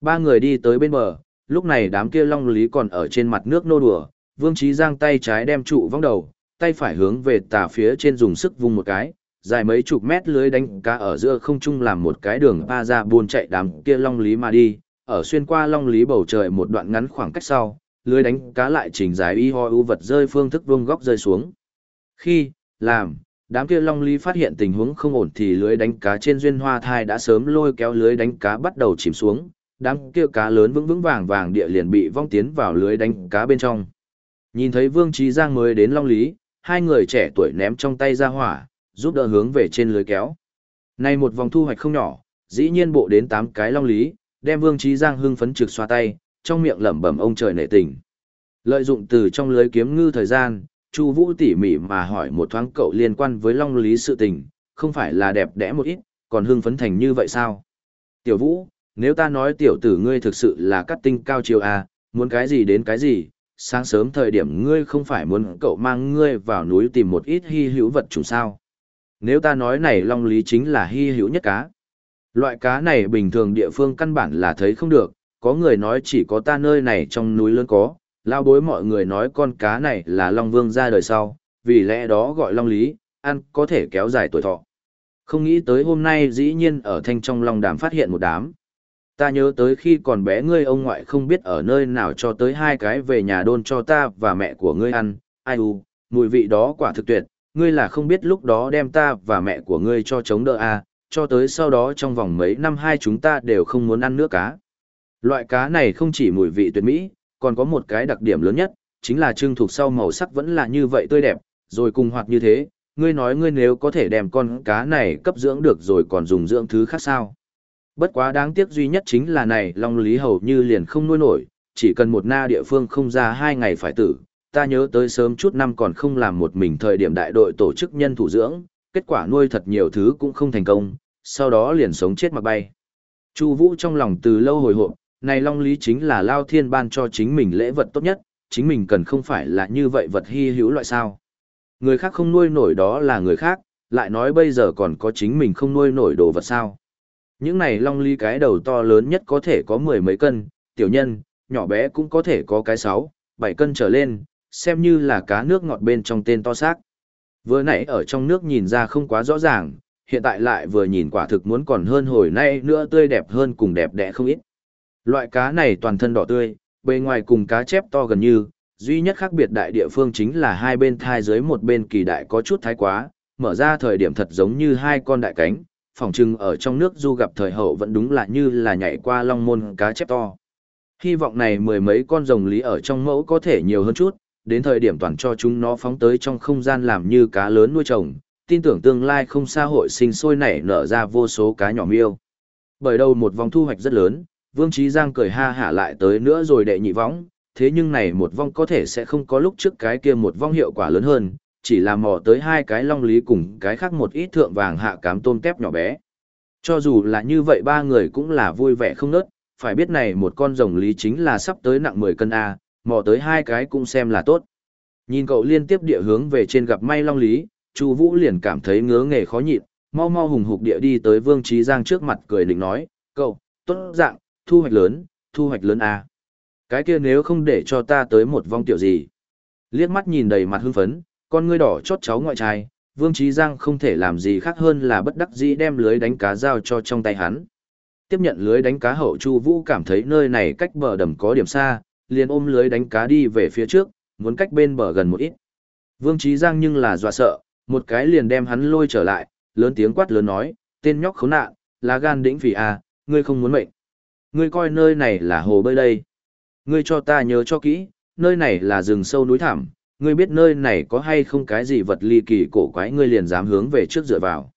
Ba người đi tới bên bờ, lúc này đám kia long lý còn ở trên mặt nước nô đùa, Vương Chí Giang tay trái đem trụ vong đầu, tay phải hướng về tà phía trên dùng sức vung một cái, dài mấy chục mét lưới đánh cá ở giữa không trung làm một cái đường pa ra buôn chạy đám kia long lý mà đi, ở xuyên qua long lý bầu trời một đoạn ngắn khoảng cách sau, lưới đánh cá lại chỉnh dài y ho ưu vật rơi phương thức vuông góc rơi xuống. Khi, làm, đám kia long lý phát hiện tình huống không ổn thì lưới đánh cá trên duyên hoa thai đã sớm lôi kéo lưới đánh cá bắt đầu chìm xuống, đám kia cá lớn vững vững vàng vàng địa liền bị vong tiến vào lưới đánh cá bên trong. Nhìn thấy Vương Trí Giang mới đến Long Lý, hai người trẻ tuổi ném trong tay ra hỏa, giúp đỡ hướng về trên lưới kéo. Này một vòng thu hoạch không nhỏ, dĩ nhiên bộ đến 8 cái Long Lý, đem Vương Trí Giang hưng phấn trực xoa tay, trong miệng lẩm bẩm ông trời nệ tình. Lợi dụng từ trong lưới kiếm ngư thời gian, Chu Vũ tỉ mỉ mà hỏi một thoáng cậu liên quan với Long Lý sự tình, không phải là đẹp đẽ một ít, còn hưng phấn thành như vậy sao? Tiểu Vũ, nếu ta nói tiểu tử ngươi thực sự là cắt tinh cao chiều à, muốn cái gì đến cái gì, sáng sớm thời điểm ngươi không phải muốn cậu mang ngươi vào núi tìm một ít hy hữu vật chủ sao? Nếu ta nói này Long Lý chính là hy hữu nhất cá. Loại cá này bình thường địa phương căn bản là thấy không được, có người nói chỉ có ta nơi này trong núi lớn có, lao bối mọi người nói con cá này là Long Vương ra đời sau, vì lẽ đó gọi Long Lý, ăn có thể kéo dài tuổi thọ. Không nghĩ tới hôm nay dĩ nhiên ở thanh trong Long Đàm phát hiện một đám. Ta nhớ tới khi còn bé ngươi ông ngoại không biết ở nơi nào cho tới hai cái về nhà đôn cho ta và mẹ của ngươi ăn, ai u, mùi vị đó quả thực tuyệt, ngươi là không biết lúc đó đem ta và mẹ của ngươi cho chống đỡ à, cho tới sau đó trong vòng mấy năm hai chúng ta đều không muốn ăn nữa cá. Loại cá này không chỉ mùi vị tuyệt mỹ, còn có một cái đặc điểm lớn nhất, chính là trưng thuộc sau màu sắc vẫn là như vậy tươi đẹp, rồi cùng hoạt như thế, ngươi nói ngươi nếu có thể đem con cá này cấp dưỡng được rồi còn dùng dưỡng thứ khác sao. Bất quá đáng tiếc duy nhất chính là này Long Lý hầu như liền không nuôi nổi, chỉ cần một na địa phương không ra hai ngày phải tử. Ta nhớ tới sớm chút năm còn không làm một mình thời điểm đại đội tổ chức nhân thủ dưỡng, kết quả nuôi thật nhiều thứ cũng không thành công, sau đó liền sống chết mặc bay. Chu Vũ trong lòng từ lâu hồi hộp, này Long Lý chính là Lao Thiên ban cho chính mình lễ vật tốt nhất, chính mình cần không phải là như vậy vật hi hữu loại sao. Người khác không nuôi nổi đó là người khác, lại nói bây giờ còn có chính mình không nuôi nổi đồ vật sao. Những này Long Lý cái đầu to lớn nhất có thể có mười mấy cân, tiểu nhân, nhỏ bé cũng có thể có cái sáu, bảy cân trở lên, xem như là cá nước ngọt bên trong tên to xác. Vừa nãy ở trong nước nhìn ra không quá rõ ràng, hiện tại lại vừa nhìn quả thực muốn còn hơn hồi nay nữa tươi đẹp hơn cùng đẹp đẽ không ít. Loại cá này toàn thân đỏ tươi, bề ngoài cùng cá chép to gần như, duy nhất khác biệt đại địa phương chính là hai bên thai dưới một bên kỳ đại có chút thái quá, mở ra thời điểm thật giống như hai con đại cánh, phòng trưng ở trong nước du gặp thời hậu vẫn đúng là như là nhảy qua long môn cá chép to. Hy vọng này mười mấy con rồng lý ở trong mẫu có thể nhiều hơn chút, đến thời điểm toàn cho chúng nó phóng tới trong không gian làm như cá lớn nuôi trồng, tin tưởng tương lai không xa hội sinh sôi nảy nở ra vô số cá nhỏ miêu. Bởi đâu một vòng thu hoạch rất lớn, Vương Trí Giang cười ha hả lại tới nữa rồi đệ nhị võng, thế nhưng này một vong có thể sẽ không có lúc trước cái kia một vong hiệu quả lớn hơn, chỉ là mò tới hai cái long lý cùng cái khác một ít thượng vàng hạ cám tôm tép nhỏ bé. Cho dù là như vậy ba người cũng là vui vẻ không nớt, phải biết này một con rồng lý chính là sắp tới nặng 10 cân A, mò tới hai cái cũng xem là tốt. Nhìn cậu liên tiếp địa hướng về trên gặp may long lý, Chu Vũ liền cảm thấy ngứa nghề khó nhịn, mau mau hùng hục địa đi tới Vương Chí Giang trước mặt cười định nói, cậu, tốt dạng, thu hoạch lớn, thu hoạch lớn A. Cái kia nếu không để cho ta tới một vong tiểu gì. Liếc mắt nhìn đầy mặt hưng phấn, con ngươi đỏ chót cháu ngoại trai, Vương Chí Giang không thể làm gì khác hơn là bất đắc dĩ đem lưới đánh cá giao cho trong tay hắn. Tiếp nhận lưới đánh cá hậu Chu Vũ cảm thấy nơi này cách bờ đầm có điểm xa, liền ôm lưới đánh cá đi về phía trước, muốn cách bên bờ gần một ít. Vương Chí Giang nhưng là dọa sợ, một cái liền đem hắn lôi trở lại, lớn tiếng quát lớn nói, tên nhóc khốn nạn, lá gan đĩnh vì à, ngươi không muốn mệnh. Ngươi coi nơi này là hồ bơi đây. Ngươi cho ta nhớ cho kỹ, nơi này là rừng sâu núi thẳm, ngươi biết nơi này có hay không cái gì vật ly kỳ cổ quái ngươi liền dám hướng về trước dựa vào.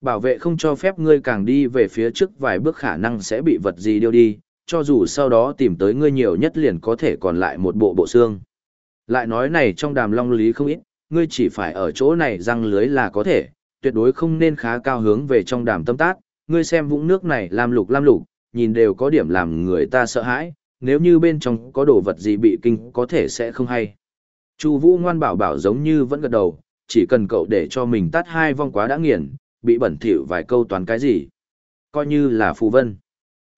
Bảo vệ không cho phép ngươi càng đi về phía trước vài bước khả năng sẽ bị vật gì điêu đi, cho dù sau đó tìm tới ngươi nhiều nhất liền có thể còn lại một bộ bộ xương. Lại nói này trong đàm long lý không ít, ngươi chỉ phải ở chỗ này răng lưới là có thể, tuyệt đối không nên khá cao hướng về trong đàm tâm tác, ngươi xem vũng nước này lam lục lam lục, nhìn đều có điểm làm người ta sợ hãi, nếu như bên trong có đồ vật gì bị kinh có thể sẽ không hay. Chu Vũ ngoan bảo bảo giống như vẫn gật đầu, chỉ cần cậu để cho mình tắt hai vong quá đã nghiền, bị bẩn thỉu vài câu toán cái gì. Coi như là phù vân.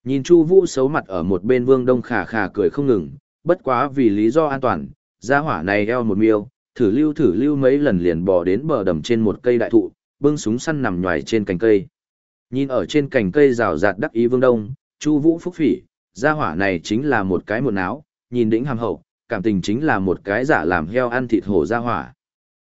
Nhìn Chu Vũ xấu mặt ở một bên Vương Đông khà khà cười không ngừng, bất quá vì lý do an toàn, gia hỏa này eo một miêu, thử lưu thử lưu mấy lần liền bò đến bờ đầm trên một cây đại thụ, bưng súng săn nằm nhoài trên cành cây. Nhìn ở trên cành cây rào rạt đắc ý Vương Đông, Chu Vũ phúc phỉ, gia hỏa này chính là một cái muộn áo, nhìn đỉnh hàm hậu, cảm tình chính là một cái giả làm heo ăn thịt hổ gia hỏa.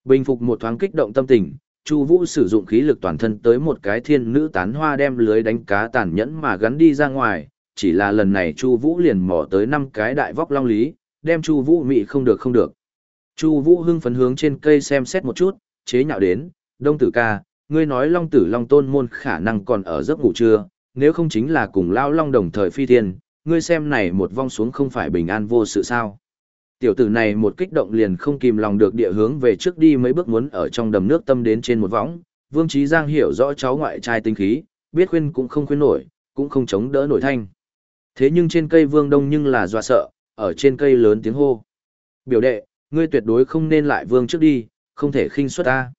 Bình phục một thoáng kích động tâm tình, Chu Vũ sử dụng khí lực toàn thân tới một cái thiên nữ tán hoa đem lưới đánh cá tàn nhẫn mà gắn đi ra ngoài, chỉ là lần này Chu Vũ liền mò tới năm cái đại vóc long lý, đem Chu Vũ mị không được không được. Chu Vũ hưng phấn hướng trên cây xem xét một chút, chế nhạo đến, "Đông tử ca, ngươi nói Long tử Long Tôn môn khả năng còn ở giấc ngủ chưa, nếu không chính là cùng lao long đồng thời phi thiên, ngươi xem này một vong xuống không phải bình an vô sự sao?" Tiểu tử này một kích động liền không kìm lòng được địa hướng về trước đi mấy bước muốn ở trong đầm nước tâm đến trên một võng. Vương Chí Giang hiểu rõ cháu ngoại trai tinh khí, biết khuyên cũng không khuyên nổi, cũng không chống đỡ nổi thanh. Thế nhưng trên cây Vương Đông nhưng là dọa sợ, ở trên cây lớn tiếng hô. Biểu đệ, ngươi tuyệt đối không nên lại Vương trước đi, không thể khinh suất ta.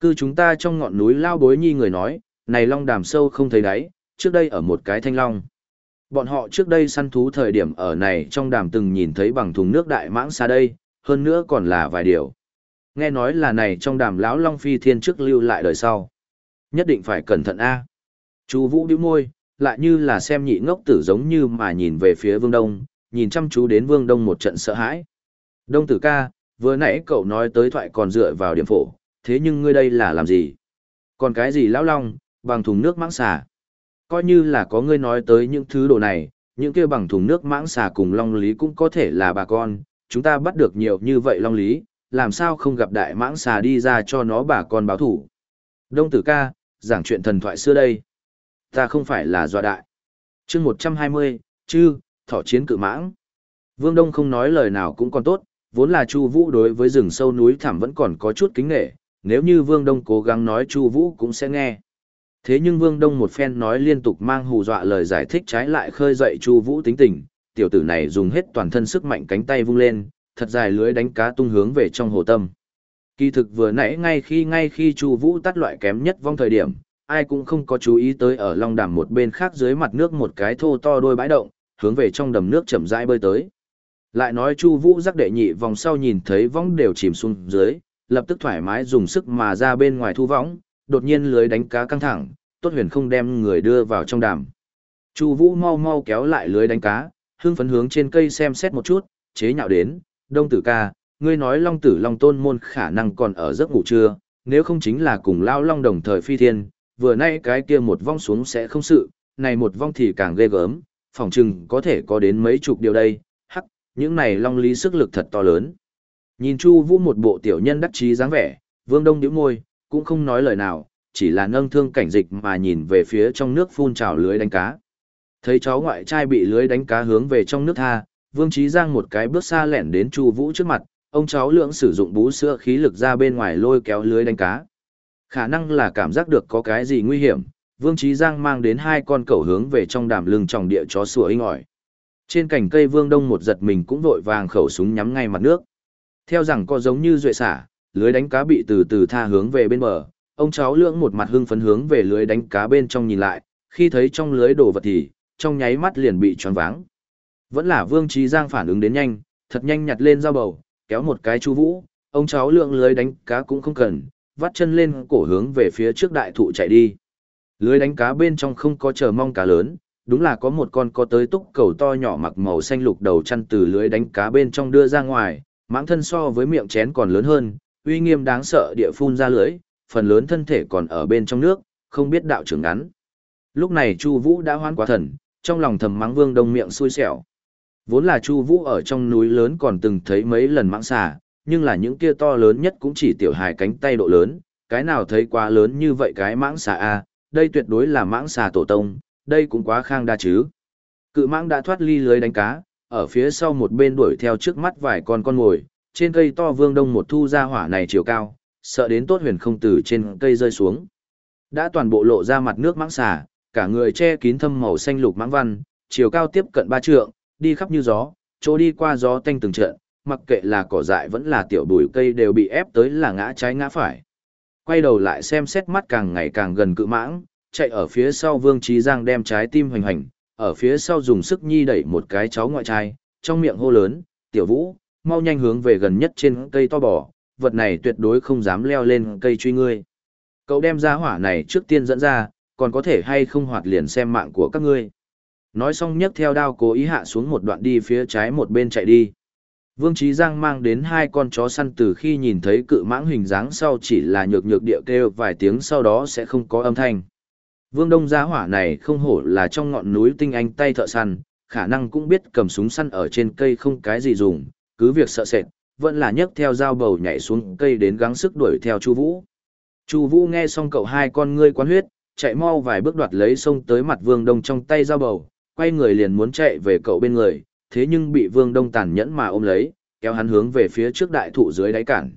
Cư chúng ta trong ngọn núi lao bối nhi người nói, này long đàm sâu không thấy đáy, trước đây ở một cái thanh long. Bọn họ trước đây săn thú thời điểm ở này trong đàm từng nhìn thấy bằng thùng nước đại mãng xa đây, hơn nữa còn là vài điều. Nghe nói là này trong đàm lão Long Phi Thiên trước lưu lại đời sau. Nhất định phải cẩn thận a. Chú Vũ điếu môi, lại như là xem nhị ngốc tử giống như mà nhìn về phía Vương Đông, nhìn chăm chú đến Vương Đông một trận sợ hãi. Đông tử ca, vừa nãy cậu nói tới thoại còn dựa vào điểm phổ, thế nhưng ngươi đây là làm gì? Còn cái gì lão Long, bằng thùng nước mãng xà? Coi như là có ngươi nói tới những thứ đồ này, những kia bằng thùng nước mãng xà cùng long lý cũng có thể là bà con, chúng ta bắt được nhiều như vậy long lý, làm sao không gặp đại mãng xà đi ra cho nó bà con báo thủ. Đông tử ca, giảng chuyện thần thoại xưa đây. Ta không phải là dọa đại. chương 120, chư, thỏ chiến cự mãng. Vương Đông không nói lời nào cũng còn tốt, vốn là Chu Vũ đối với rừng sâu núi thẳm vẫn còn có chút kính nể, nếu như Vương Đông cố gắng nói Chu Vũ cũng sẽ nghe. Thế nhưng Vương Đông một phen nói liên tục mang hù dọa lời giải thích trái lại khơi dậy Chu Vũ tính tình, tiểu tử này dùng hết toàn thân sức mạnh cánh tay vung lên, thật dài lưới đánh cá tung hướng về trong hồ tâm. Kỳ thực vừa nãy ngay khi ngay khi Chu Vũ tắt loại kém nhất vong thời điểm, ai cũng không có chú ý tới ở long đàm một bên khác dưới mặt nước một cái thô to đôi bãi động, hướng về trong đầm nước chậm rãi bơi tới. Lại nói Chu Vũ giác đệ nhị vòng sau nhìn thấy võng đều chìm xuống dưới, lập tức thoải mái dùng sức mà ra bên ngoài thu võng, đột nhiên lưới đánh cá căng thẳng, tốt huyền không đem người đưa vào trong đàm. Chu Vũ mau mau kéo lại lưới đánh cá, hưng phấn hướng trên cây xem xét một chút, chế nhạo đến, "Đông tử ca, ngươi nói Long tử Long Tôn môn khả năng còn ở giấc ngủ chưa, nếu không chính là cùng lao long đồng thời phi thiên, vừa nay cái kia một vong xuống sẽ không sự, này một vong thì càng ghê gớm, phòng trừng có thể có đến mấy chục điều đây, những này long lý sức lực thật to lớn." Nhìn Chu Vũ một bộ tiểu nhân đắc chí dáng vẻ, Vương Đông nhíu môi, cũng không nói lời nào, chỉ là nâng thương cảnh dịch mà nhìn về phía trong nước phun trào lưới đánh cá. Thấy cháu ngoại trai bị lưới đánh cá hướng về trong nước tha, Vương Trí Giang một cái bước xa lẻn đến Chu Vũ trước mặt, ông cháu lượng sử dụng bú sữa khí lực ra bên ngoài lôi kéo lưới đánh cá. Khả năng là cảm giác được có cái gì nguy hiểm, Vương Trí Giang mang đến hai con cẩu hướng về trong đàm lưng tròng địa chó sủa inh ỏi. Trên cành cây Vương Đông một giật mình cũng vội vàng khẩu súng nhắm ngay mặt nước. Theo rằng có giống như duệ xả, lưới đánh cá bị từ từ tha hướng về bên bờ, ông cháu lưỡng một mặt hưng phấn hướng về lưới đánh cá bên trong nhìn lại, khi thấy trong lưới đồ vật thì, trong nháy mắt liền bị choáng váng. Vẫn là Vương Trí Giang phản ứng đến nhanh, thật nhanh nhặt lên dao bầu, kéo một cái chu vũ, ông cháu lượng lưới đánh cá cũng không cần, vắt chân lên cổ hướng về phía trước đại thụ chạy đi. Lưới đánh cá bên trong không có chờ mong cá lớn, đúng là có một con có tới túc cầu to nhỏ mặc màu xanh lục đầu chăn từ lưới đánh cá bên trong đưa ra ngoài, mãng thân so với miệng chén còn lớn hơn, uy nghiêm đáng sợ địa phun ra lưới, phần lớn thân thể còn ở bên trong nước, không biết đạo trưởng ngắn. Lúc này Chu Vũ đã hoan quá thần, trong lòng thầm mắng Vương Đông miệng xui xẻo. Vốn là Chu Vũ ở trong núi lớn còn từng thấy mấy lần mãng xà, nhưng là những kia to lớn nhất cũng chỉ tiểu hài cánh tay độ lớn, cái nào thấy quá lớn như vậy cái mãng xà A, đây tuyệt đối là mãng xà tổ tông, đây cũng quá khang đa chứ. Cự mãng đã thoát ly lưới đánh cá, ở phía sau một bên đuổi theo trước mắt vài con con ngồi, trên cây to vương đông một thu ra hỏa này chiều cao, sợ đến tốt huyền không từ trên cây rơi xuống. Đã toàn bộ lộ ra mặt nước mãng xà, cả người che kín thâm màu xanh lục mãng văn, chiều cao tiếp cận ba trượng, đi khắp như gió, chỗ đi qua gió tanh từng trận, mặc kệ là cỏ dại vẫn là tiểu bùi cây đều bị ép tới là ngã trái ngã phải. Quay đầu lại xem xét mắt càng ngày càng gần cự mãng, chạy ở phía sau Vương Trí Giang đem trái tim hoành hành, ở phía sau dùng sức nhi đẩy một cái cháu ngoại trai, trong miệng hô lớn, tiểu vũ, mau nhanh hướng về gần nhất trên cây to bò, vật này tuyệt đối không dám leo lên cây truy ngươi. Cậu đem ra hỏa này trước tiên dẫn ra, còn có thể hay không hoạt liền xem mạng của các ngươi. Nói xong nhấc theo đao cố ý hạ xuống một đoạn đi phía trái một bên chạy đi. Vương Trí Giang mang đến hai con chó săn từ khi nhìn thấy cự mãng hình dáng sau chỉ là nhược nhược địa kêu vài tiếng sau đó sẽ không có âm thanh. Vương Đông gia hỏa này không hổ là trong ngọn núi tinh anh tay thợ săn, khả năng cũng biết cầm súng săn ở trên cây không cái gì dùng, cứ việc sợ sệt, vẫn là nhấc theo dao bầu nhảy xuống cây đến gắng sức đuổi theo Chu Vũ. Chu Vũ nghe xong cậu hai con ngươi quán huyết, chạy mau vài bước đoạt lấy sông tới mặt Vương Đông trong tay dao bầu, quay người liền muốn chạy về cậu bên người, thế nhưng bị Vương Đông tàn nhẫn mà ôm lấy, kéo hắn hướng về phía trước đại thụ dưới đáy cản.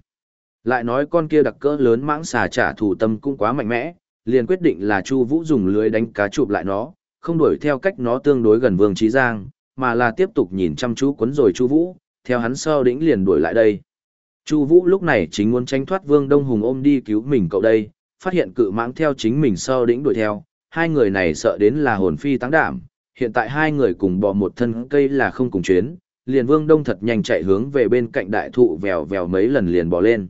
Lại nói con kia đặc cỡ lớn mãng xà trả thù tâm cũng quá mạnh mẽ, liền quyết định là Chu Vũ dùng lưới đánh cá chụp lại nó, không đuổi theo cách nó tương đối gần Vương Chí Giang, mà là tiếp tục nhìn chăm chú cuốn rồi Chu Vũ, theo hắn sau đỉnh liền đuổi lại đây. Chu Vũ lúc này chính muốn tránh thoát Vương Đông Hùng ôm đi cứu mình cậu đây, phát hiện cự mãng theo chính mình sau đỉnh đuổi theo, hai người này sợ đến là hồn phi táng đảm, hiện tại hai người cùng bò một thân cây là không cùng chuyến, liền Vương Đông thật nhanh chạy hướng về bên cạnh đại thụ vèo vèo mấy lần liền bò lên.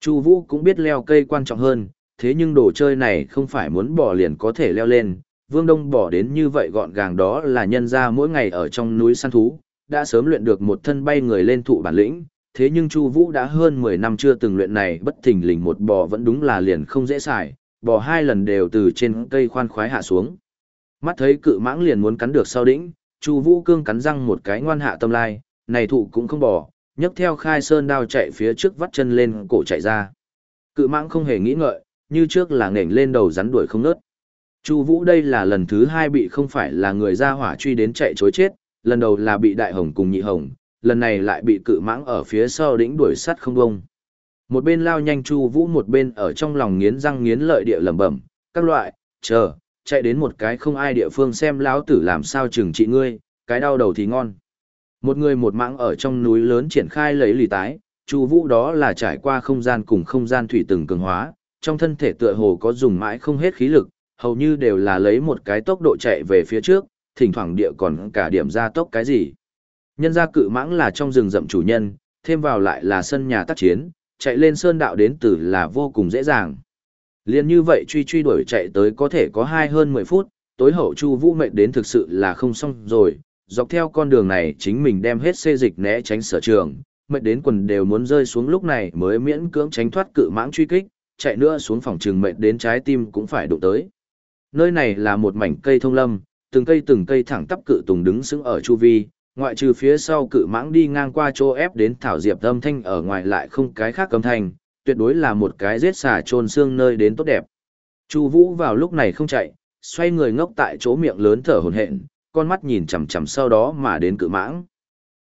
Chu Vũ cũng biết leo cây quan trọng hơn, thế nhưng đồ chơi này không phải muốn bỏ liền có thể leo lên, Vương Đông bỏ đến như vậy gọn gàng đó là nhân ra mỗi ngày ở trong núi săn thú, đã sớm luyện được một thân bay người lên thụ bản lĩnh, thế nhưng Chu Vũ đã hơn 10 năm chưa từng luyện này bất thình lình một bò vẫn đúng là liền không dễ xài, bò hai lần đều từ trên cây khoan khoái hạ xuống. Mắt thấy cự mãng liền muốn cắn được sau đỉnh, Chu Vũ cương cắn răng một cái ngoan hạ tâm lai, này thụ cũng không bỏ, nhấc theo khai sơn đao chạy phía trước vắt chân lên cổ chạy ra. Cự mãng không hề nghĩ ngợi, như trước là nghển lên đầu rắn đuổi không nớt. Chu Vũ đây là lần thứ hai bị không phải là người ra hỏa truy đến chạy chối chết, lần đầu là bị đại hồng cùng nhị hồng, lần này lại bị cự mãng ở phía sau đỉnh đuổi sắt không bông. Một bên lao nhanh Chu Vũ một bên ở trong lòng nghiến răng nghiến lợi địa lẩm bẩm, các loại, chờ, chạy đến một cái không ai địa phương xem lão tử làm sao chừng trị ngươi, cái đau đầu thì ngon. Một người một mãng ở trong núi lớn triển khai lấy lì tái, Chu Vũ đó là trải qua không gian cùng không gian thủy từng cường hóa, trong thân thể tựa hồ có dùng mãi không hết khí lực, hầu như đều là lấy một cái tốc độ chạy về phía trước, thỉnh thoảng địa còn cả điểm ra tốc cái gì. Nhân gia cự mãng là trong rừng rậm chủ nhân, thêm vào lại là sân nhà tác chiến, chạy lên sơn đạo đến từ là vô cùng dễ dàng. Liên như vậy truy truy đuổi chạy tới có thể có hai hơn 10 phút, tối hậu Chu Vũ mệt đến thực sự là không xong rồi, dọc theo con đường này chính mình đem hết xê dịch né tránh sở trường, mệt đến quần đều muốn rơi xuống lúc này mới miễn cưỡng tránh thoát cự mãng truy kích, chạy nữa xuống phòng trường mệt đến trái tim cũng phải đụng tới. Nơi này là một mảnh cây thông lâm, từng cây từng cây thẳng tắp cự tùng đứng sững ở chu vi, ngoại trừ phía sau cự mãng đi ngang qua chỗ ép đến thảo diệp âm thanh ở ngoài lại không cái khác âm thanh, tuyệt đối là một cái giết xả trôn xương nơi đến tốt đẹp. Chu Vũ vào lúc này không chạy, xoay người ngốc tại chỗ miệng lớn thở hổn hển, con mắt nhìn chằm chằm sau đó mà đến cự mãng.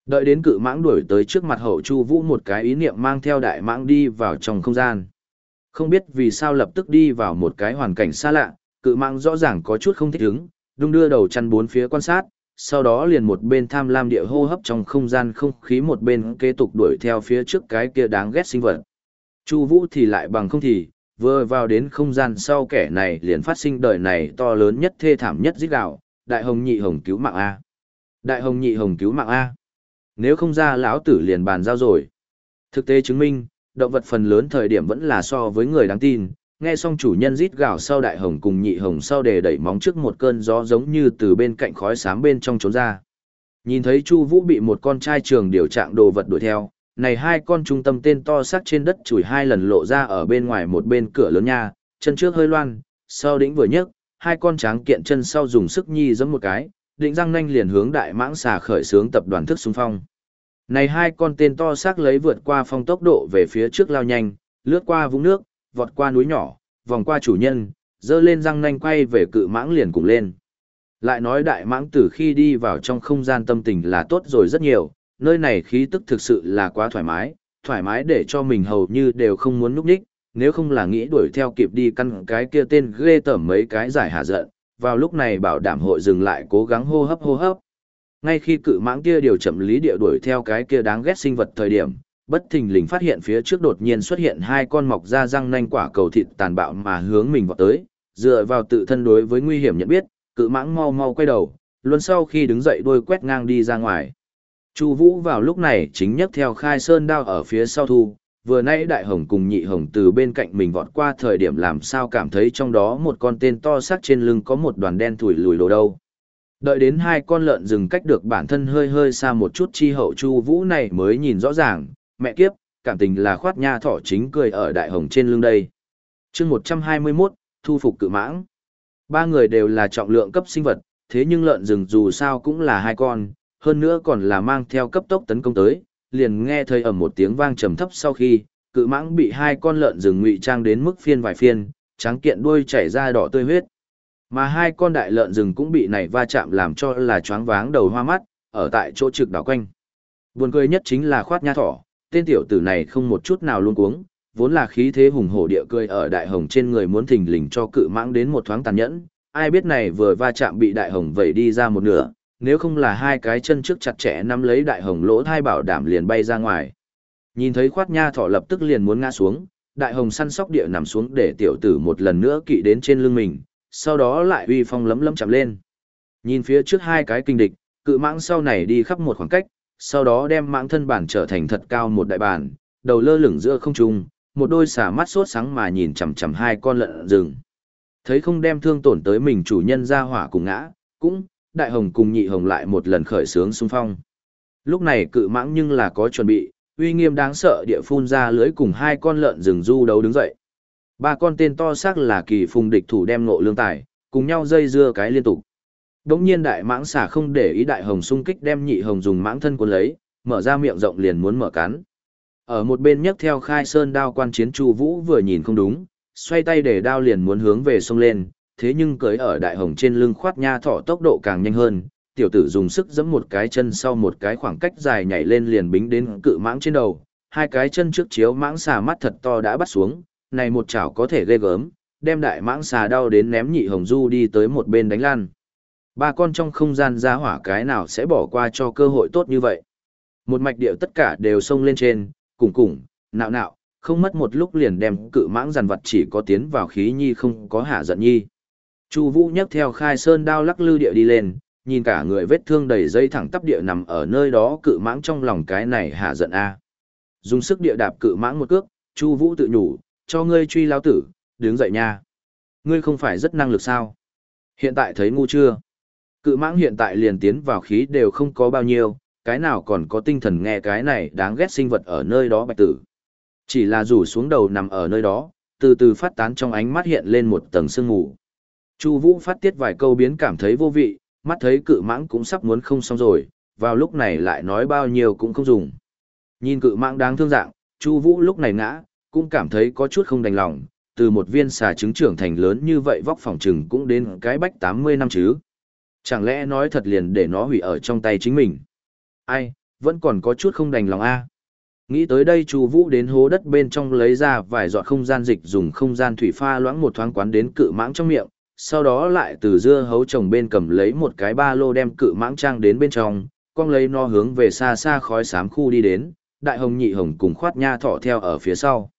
Đợi đến cự mãng đuổi tới trước mặt hậu Chu Vũ một cái ý niệm mang theo đại mãng đi vào trong không gian. Không biết vì sao lập tức đi vào một cái hoàn cảnh xa lạ, cự mạng rõ ràng có chút không thích ứng, đung đưa đầu chăn bốn phía quan sát, sau đó liền một bên tham lam địa hô hấp trong không gian không khí một bên kế tục đuổi theo phía trước cái kia đáng ghét sinh vật. Chu Vũ thì lại bằng không thì, vừa vào đến không gian sau kẻ này liền phát sinh đời này to lớn nhất thê thảm nhất giết gạo, đại hồng nhị hồng cứu mạng A. Đại hồng nhị hồng cứu mạng A. Nếu không ra lão tử liền bàn giao rồi. Thực tế chứng minh, động vật phần lớn thời điểm vẫn là so với người đáng tin. Nghe xong chủ nhân rít gào sau đại hồng cùng nhị hồng sau để đẩy móng trước một cơn gió giống như từ bên cạnh khói xám bên trong trốn ra. Nhìn thấy Chu Vũ bị một con trai trường điều trạng đồ vật đuổi theo, này hai con trung tâm tên to xác trên đất chùi hai lần lộ ra ở bên ngoài một bên cửa lớn nha, chân trước hơi loan, sau đỉnh vừa nhấc, hai con tráng kiện chân sau dùng sức nhi giẫm một cái, định răng nanh liền hướng đại mãng xà khởi sướng tập đoàn thức xung phong. Này hai con tên to xác lấy vượt qua phong tốc độ về phía trước lao nhanh, lướt qua vũng nước, vọt qua núi nhỏ, vòng qua chủ nhân, dơ lên răng nanh quay về cự mãng liền cùng lên. Lại nói đại mãng từ khi đi vào trong không gian tâm tình là tốt rồi rất nhiều, nơi này khí tức thực sự là quá thoải mái, thoải mái để cho mình hầu như đều không muốn núp đích, nếu không là nghĩ đuổi theo kịp đi căn cái kia tên ghê tởm mấy cái giải hạ giận, vào lúc này bảo đảm hội dừng lại cố gắng hô hấp hô hấp. Ngay khi cự mãng kia điều chậm lý địa đuổi theo cái kia đáng ghét sinh vật thời điểm, bất thình lình phát hiện phía trước đột nhiên xuất hiện hai con mọc ra răng nanh quả cầu thịt tàn bạo mà hướng mình vào tới, dựa vào tự thân đối với nguy hiểm nhận biết, cự mãng mau mau quay đầu, luôn sau khi đứng dậy đôi quét ngang đi ra ngoài. Chu Vũ vào lúc này chính nhấc theo khai sơn đao ở phía sau thu, vừa nãy đại hồng cùng nhị hồng từ bên cạnh mình vọt qua thời điểm làm sao cảm thấy trong đó một con tên to xác trên lưng có một đoàn đen thủi lùi lồ đâu. Đợi đến hai con lợn rừng cách được bản thân hơi hơi xa một chút chi hậu Chu Vũ này mới nhìn rõ ràng, mẹ kiếp, cảm tình là khoát nha thỏ chính cười ở đại hồng trên lưng đây. Chương 121, thu phục cự mãng. Ba người đều là trọng lượng cấp sinh vật, thế nhưng lợn rừng dù sao cũng là hai con, hơn nữa còn là mang theo cấp tốc tấn công tới, liền nghe thấy ầm một tiếng vang trầm thấp sau khi, cự mãng bị hai con lợn rừng ngụy trang đến mức phiên vài phiên, trắng kiện đuôi chảy ra đỏ tươi huyết. Mà hai con đại lợn rừng cũng bị này va chạm làm cho là choáng váng đầu hoa mắt, ở tại chỗ trực đảo quanh. Buồn cười nhất chính là khoát nha thỏ, tên tiểu tử này không một chút nào luôn cuống, vốn là khí thế hùng hổ địa cười ở đại hồng trên người muốn thình lình cho cự mãng đến một thoáng tàn nhẫn, ai biết này vừa va chạm bị đại hồng vẩy đi ra một nửa, nếu không là hai cái chân trước chặt chẽ nắm lấy đại hồng lỗ thai bảo đảm liền bay ra ngoài. Nhìn thấy khoát nha thỏ lập tức liền muốn ngã xuống, đại hồng săn sóc địa nằm xuống để tiểu tử một lần nữa kỵ đến trên lưng mình, sau đó lại uy phong lấm lấm chạm lên. Nhìn phía trước hai cái kinh địch, cự mãng sau này đi khắp một khoảng cách, sau đó đem mãng thân bản trở thành thật cao một đại bản, đầu lơ lửng giữa không trung, một đôi xà mắt sốt sáng mà nhìn chằm chằm hai con lợn rừng. Thấy không đem thương tổn tới mình chủ nhân ra hỏa cùng ngã, cũng, đại hồng cùng nhị hồng lại một lần khởi sướng xung phong. Lúc này cự mãng nhưng là có chuẩn bị, uy nghiêm đáng sợ địa phun ra lưới cùng hai con lợn rừng du đấu đứng dậy. Ba con tên to xác là kỳ phùng địch thủ đem nộ lương tài, cùng nhau dây dưa cái liên tục. Đống nhiên đại mãng xả không để ý đại hồng xung kích đem nhị hồng dùng mãng thân cuốn lấy, mở ra miệng rộng liền muốn mở cắn. Ở một bên nhấc theo khai sơn đao quan chiến Chu Vũ vừa nhìn không đúng, xoay tay để đao liền muốn hướng về sông lên, thế nhưng cưới ở đại hồng trên lưng khoát nha thỏ tốc độ càng nhanh hơn, tiểu tử dùng sức giẫm một cái chân sau một cái khoảng cách dài nhảy lên liền bính đến cự mãng trên đầu, hai cái chân trước chiếu mãng xà mắt thật to đã bắt xuống, này một chảo có thể ghê gớm, đem đại mãng xà đau đến ném nhị hồng du đi tới một bên đánh lan. Ba con trong không gian ra hỏa cái nào sẽ bỏ qua cho cơ hội tốt như vậy. Một mạch điệu tất cả đều xông lên trên, cùng cùng, nạo nạo, không mất một lúc liền đem cự mãng giàn vật chỉ có tiến vào khí nhi không có hạ giận nhi. Chu Vũ nhấc theo khai sơn đao lắc lư địa đi lên, nhìn cả người vết thương đầy dây thẳng tắp địa nằm ở nơi đó cự mãng trong lòng cái này hạ giận a. Dùng sức địa đạp cự mãng một cước, Chu Vũ tự nhủ, cho ngươi truy lao tử, đứng dậy nha. Ngươi không phải rất năng lực sao? Hiện tại thấy ngu chưa? Cự mãng hiện tại liền tiến vào khí đều không có bao nhiêu, cái nào còn có tinh thần nghe cái này đáng ghét sinh vật ở nơi đó bạch tử. Chỉ là rủ xuống đầu nằm ở nơi đó, từ từ phát tán trong ánh mắt hiện lên một tầng sương mù. Chu Vũ phát tiết vài câu biến cảm thấy vô vị, mắt thấy cự mãng cũng sắp muốn không xong rồi, vào lúc này lại nói bao nhiêu cũng không dùng. Nhìn cự mãng đáng thương dạng, Chu Vũ lúc này ngã, cũng cảm thấy có chút không đành lòng, từ một viên xà trứng trưởng thành lớn như vậy vóc phòng trừng cũng đến cái bách 80 năm chứ. Chẳng lẽ nói thật liền để nó hủy ở trong tay chính mình? Ai, vẫn còn có chút không đành lòng a. Nghĩ tới đây Chu Vũ đến hố đất bên trong lấy ra vài giọt không gian dịch dùng không gian thủy pha loãng một thoáng quán đến cự mãng trong miệng, sau đó lại từ dưa hấu trồng bên cầm lấy một cái ba lô đem cự mãng trang đến bên trong, con lấy nó hướng về xa xa khói xám khu đi đến, đại hồng nhị hồng cùng khoát nha thỏ theo ở phía sau.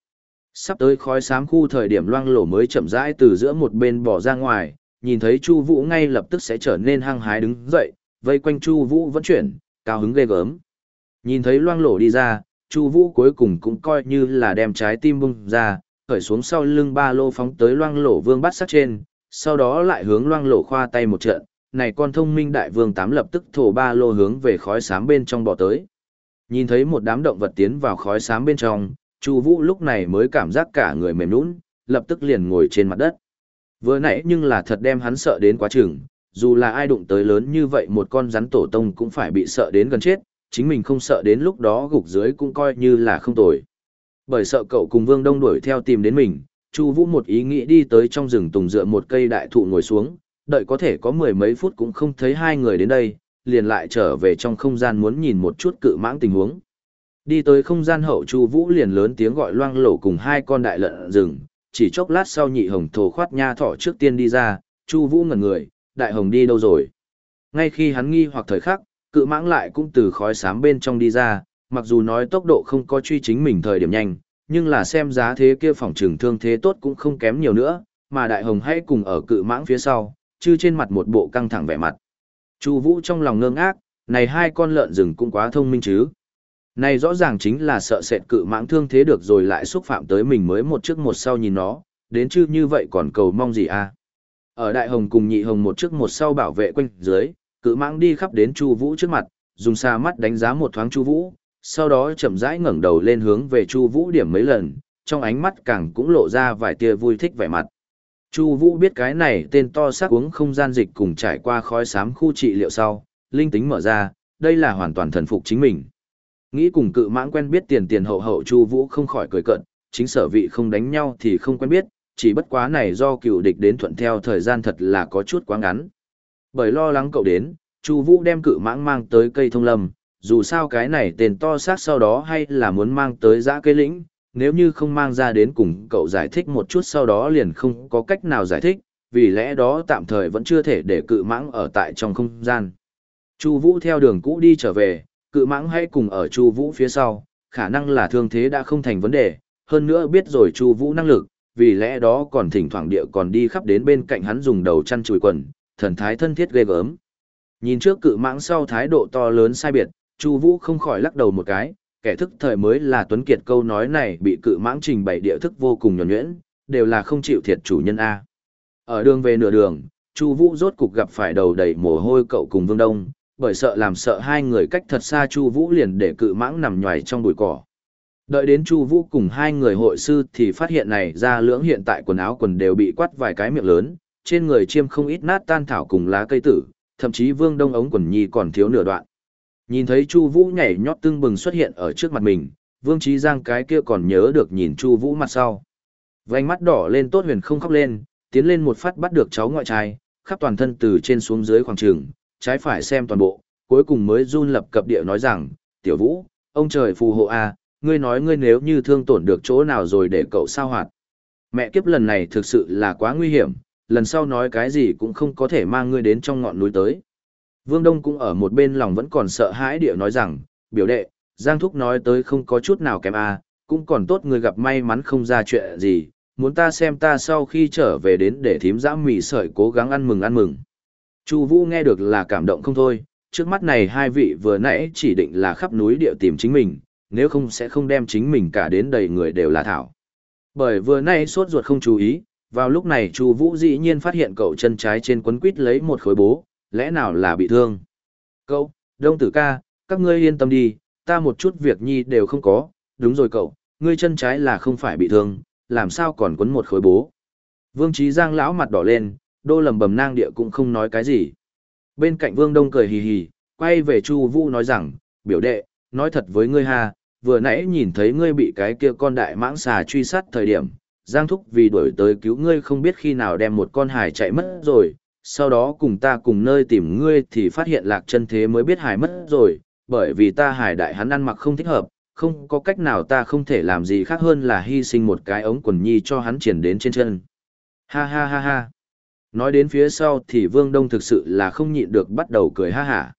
Sắp tới khói xám khu thời điểm loang lổ mới chậm rãi từ giữa một bên bỏ ra ngoài, nhìn thấy Chu Vũ ngay lập tức sẽ trở nên hăng hái đứng dậy, vây quanh Chu Vũ vẫn chuyển, cao hứng ghê gớm. Nhìn thấy loang lổ đi ra, Chu Vũ cuối cùng cũng coi như là đem trái tim bung ra, khởi xuống sau lưng ba lô phóng tới loang lổ vương bắt sát trên, sau đó lại hướng loang lổ khoa tay một trận, này con thông minh đại vương tám lập tức thổ ba lô hướng về khói xám bên trong bỏ tới. Nhìn thấy một đám động vật tiến vào khói xám bên trong, Chu Vũ lúc này mới cảm giác cả người mềm nhũn, lập tức liền ngồi trên mặt đất. Vừa nãy nhưng là thật đem hắn sợ đến quá chừng, dù là ai đụng tới lớn như vậy một con rắn tổ tông cũng phải bị sợ đến gần chết, chính mình không sợ đến lúc đó gục dưới cũng coi như là không tồi. Bởi sợ cậu cùng Vương Đông đuổi theo tìm đến mình, Chu Vũ một ý nghĩ đi tới trong rừng tùng dựa một cây đại thụ ngồi xuống, đợi có thể có mười mấy phút cũng không thấy hai người đến đây, liền lại trở về trong không gian muốn nhìn một chút cự mãng tình huống. Đi tới không gian hậu Chu Vũ liền lớn tiếng gọi loang lổ cùng hai con đại lợn rừng, chỉ chốc lát sau nhị hồng thổ khoát nha thỏ trước tiên đi ra, Chu Vũ ngẩn người, đại hồng đi đâu rồi? Ngay khi hắn nghi hoặc thời khắc, cự mãng lại cũng từ khói xám bên trong đi ra, mặc dù nói tốc độ không có truy chính mình thời điểm nhanh, nhưng là xem giá thế kia phòng trường thương thế tốt cũng không kém nhiều nữa, mà đại hồng hay cùng ở cự mãng phía sau, chứ trên mặt một bộ căng thẳng vẻ mặt. Chu Vũ trong lòng ngơ ngác, này hai con lợn rừng cũng quá thông minh chứ. Này rõ ràng chính là sợ sệt cự mãng thương thế được rồi lại xúc phạm tới mình mới một trước một sau nhìn nó, đến chứ như vậy còn cầu mong gì à. Ở đại hồng cùng nhị hồng một trước một sau bảo vệ quanh dưới, cự mãng đi khắp đến Chu Vũ trước mặt, dùng xa mắt đánh giá một thoáng Chu Vũ, sau đó chậm rãi ngẩng đầu lên hướng về Chu Vũ điểm mấy lần, trong ánh mắt càng cũng lộ ra vài tia vui thích vẻ mặt. Chu Vũ biết cái này tên to xác uống không gian dịch cùng trải qua khói xám khu trị liệu sau, linh tính mở ra, đây là hoàn toàn thần phục chính mình. Nghĩ cùng cự mãng quen biết tiền tiền hậu hậu Chu Vũ không khỏi cười cợt, chính sở vị không đánh nhau thì không quen biết, chỉ bất quá này do cựu địch đến thuận theo thời gian thật là có chút quá ngắn. Bởi lo lắng cậu đến, Chu Vũ đem cự mãng mang tới cây thông lâm, dù sao cái này tên to xác sau đó hay là muốn mang tới dã cây lĩnh, nếu như không mang ra đến cùng cậu giải thích một chút sau đó liền không có cách nào giải thích, vì lẽ đó tạm thời vẫn chưa thể để cự mãng ở tại trong không gian. Chu Vũ theo đường cũ đi trở về, cự mãng hãy cùng ở Chu Vũ phía sau, khả năng là thương thế đã không thành vấn đề, hơn nữa biết rồi Chu Vũ năng lực, vì lẽ đó còn thỉnh thoảng địa còn đi khắp đến bên cạnh hắn dùng đầu chăn chùi quần, thần thái thân thiết ghê gớm. Nhìn trước cự mãng sau thái độ to lớn sai biệt, Chu Vũ không khỏi lắc đầu một cái, kẻ thức thời mới là tuấn kiệt câu nói này bị cự mãng trình bày địa thức vô cùng nhuần nhuyễn, đều là không chịu thiệt chủ nhân a. Ở đường về nửa đường, Chu Vũ rốt cục gặp phải đầu đầy mồ hôi cậu cùng Vương Đông, bởi sợ làm sợ hai người cách thật xa Chu Vũ liền để cự mãng nằm nhòi trong bụi cỏ. Đợi đến Chu Vũ cùng hai người hội sư thì phát hiện này ra lưỡng hiện tại quần áo quần đều bị quắt vài cái miệng lớn, trên người chiêm không ít nát tan thảo cùng lá cây tử, thậm chí Vương Đông ống quần nhi còn thiếu nửa đoạn. Nhìn thấy Chu Vũ nhảy nhót tưng bừng xuất hiện ở trước mặt mình, Vương Chí Giang cái kia còn nhớ được nhìn Chu Vũ mặt sau. Vành mắt đỏ lên tốt huyền không khóc lên, tiến lên một phát bắt được cháu ngoại trai, khắp toàn thân từ trên xuống dưới khoảng trường, trái phải xem toàn bộ, cuối cùng mới run lập cập địa nói rằng, "Tiểu Vũ, ông trời phù hộ a, ngươi nói ngươi nếu như thương tổn được chỗ nào rồi để cậu sao hoạt." Mẹ kiếp lần này thực sự là quá nguy hiểm, lần sau nói cái gì cũng không có thể mang ngươi đến trong ngọn núi tới. Vương Đông cũng ở một bên lòng vẫn còn sợ hãi địa nói rằng, biểu đệ, Giang Thúc nói tới không có chút nào kém à, cũng còn tốt người gặp may mắn không ra chuyện gì, muốn ta xem ta sau khi trở về đến để thím giã mì sợi cố gắng ăn mừng ăn mừng. Chu Vũ nghe được là cảm động không thôi, trước mắt này hai vị vừa nãy chỉ định là khắp núi địa tìm chính mình, nếu không sẽ không đem chính mình cả đến đầy người đều là thảo. Bởi vừa nãy sốt ruột không chú ý, vào lúc này Chu Vũ dĩ nhiên phát hiện cậu chân trái trên quấn quít lấy một khối bố, lẽ nào là bị thương? Cậu, đông tử ca, các ngươi yên tâm đi, ta một chút việc nhi đều không có, đúng rồi cậu, ngươi chân trái là không phải bị thương, làm sao còn quấn một khối bố. Vương Chí Giang lão mặt đỏ lên, đô lầm bầm nang địa cũng không nói cái gì. Bên cạnh Vương Đông cười hì hì, quay về Chu Vũ nói rằng, biểu đệ, nói thật với ngươi ha, vừa nãy nhìn thấy ngươi bị cái kia con đại mãng xà truy sát thời điểm, Giang Thúc vì đuổi tới cứu ngươi không biết khi nào đem một con hải chạy mất rồi, sau đó cùng ta cùng nơi tìm ngươi thì phát hiện lạc chân thế mới biết hải mất rồi, bởi vì ta hải đại hắn ăn mặc không thích hợp, không có cách nào ta không thể làm gì khác hơn là hy sinh một cái ống quần nhi cho hắn triển đến trên chân. Ha ha ha ha. Nói đến phía sau thì Vương Đông thực sự là không nhịn được bắt đầu cười ha hả.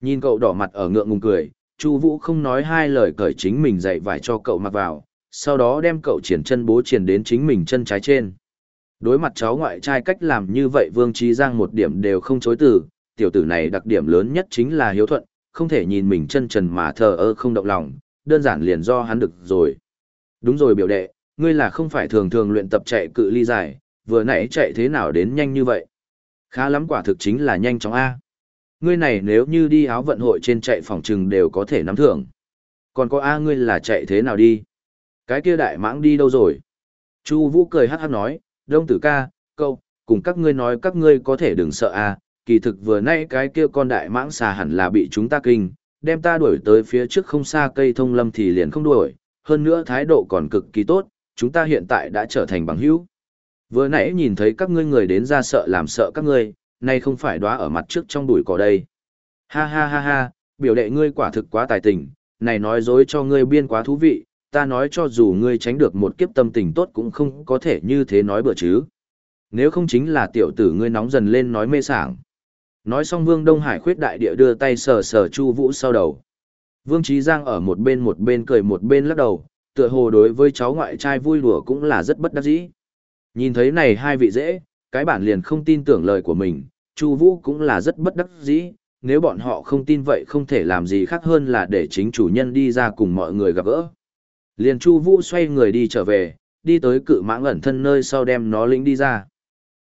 Nhìn cậu đỏ mặt ở ngượng ngùng cười, Chu Vũ không nói hai lời cởi chính mình dạy vải cho cậu mặc vào, sau đó đem cậu triển chân bố triển đến chính mình chân trái trên. Đối mặt cháu ngoại trai cách làm như vậy Vương Trí Giang một điểm đều không chối từ, tiểu tử này đặc điểm lớn nhất chính là hiếu thuận, không thể nhìn mình chân trần mà thờ ơ không động lòng, đơn giản liền do hắn được rồi. Đúng rồi biểu đệ, ngươi là không phải thường thường luyện tập chạy cự ly dài, vừa nãy chạy thế nào đến nhanh như vậy? Khá lắm quả thực chính là nhanh chóng A. Ngươi này nếu như đi áo vận hội trên chạy phòng trừng đều có thể nắm thưởng. Còn có A ngươi là chạy thế nào đi? Cái kia đại mãng đi đâu rồi? Chu Vũ cười hát hát nói, đông tử ca, câu, cùng các ngươi nói các ngươi có thể đừng sợ a. kỳ thực vừa nãy cái kia con đại mãng xà hẳn là bị chúng ta kinh, đem ta đuổi tới phía trước không xa cây thông lâm thì liền không đuổi, hơn nữa thái độ còn cực kỳ tốt, chúng ta hiện tại đã trở thành bằng hữu. Vừa nãy nhìn thấy các ngươi người đến ra sợ làm sợ các ngươi, nay không phải đóa ở mặt trước trong bụi cỏ đây. Ha ha ha ha, biểu đệ ngươi quả thực quá tài tình, này nói dối cho ngươi biên quá thú vị, ta nói cho dù ngươi tránh được một kiếp tâm tình tốt cũng không có thể như thế nói bừa chứ. Nếu không chính là tiểu tử ngươi nóng dần lên nói mê sảng. Nói xong Vương Đông Hải khuyết đại địa đưa tay sờ sờ Chu Vũ sau đầu. Vương Trí Giang ở một bên một bên cười một bên lắc đầu, tựa hồ đối với cháu ngoại trai vui đùa cũng là rất bất đắc dĩ. Nhìn thấy này hai vị dễ, cái bản liền không tin tưởng lời của mình, Chu Vũ cũng là rất bất đắc dĩ, nếu bọn họ không tin vậy không thể làm gì khác hơn là để chính chủ nhân đi ra cùng mọi người gặp gỡ. Liền Chu Vũ xoay người đi trở về, đi tới cự mãng ẩn thân nơi sau đem nó lĩnh đi ra.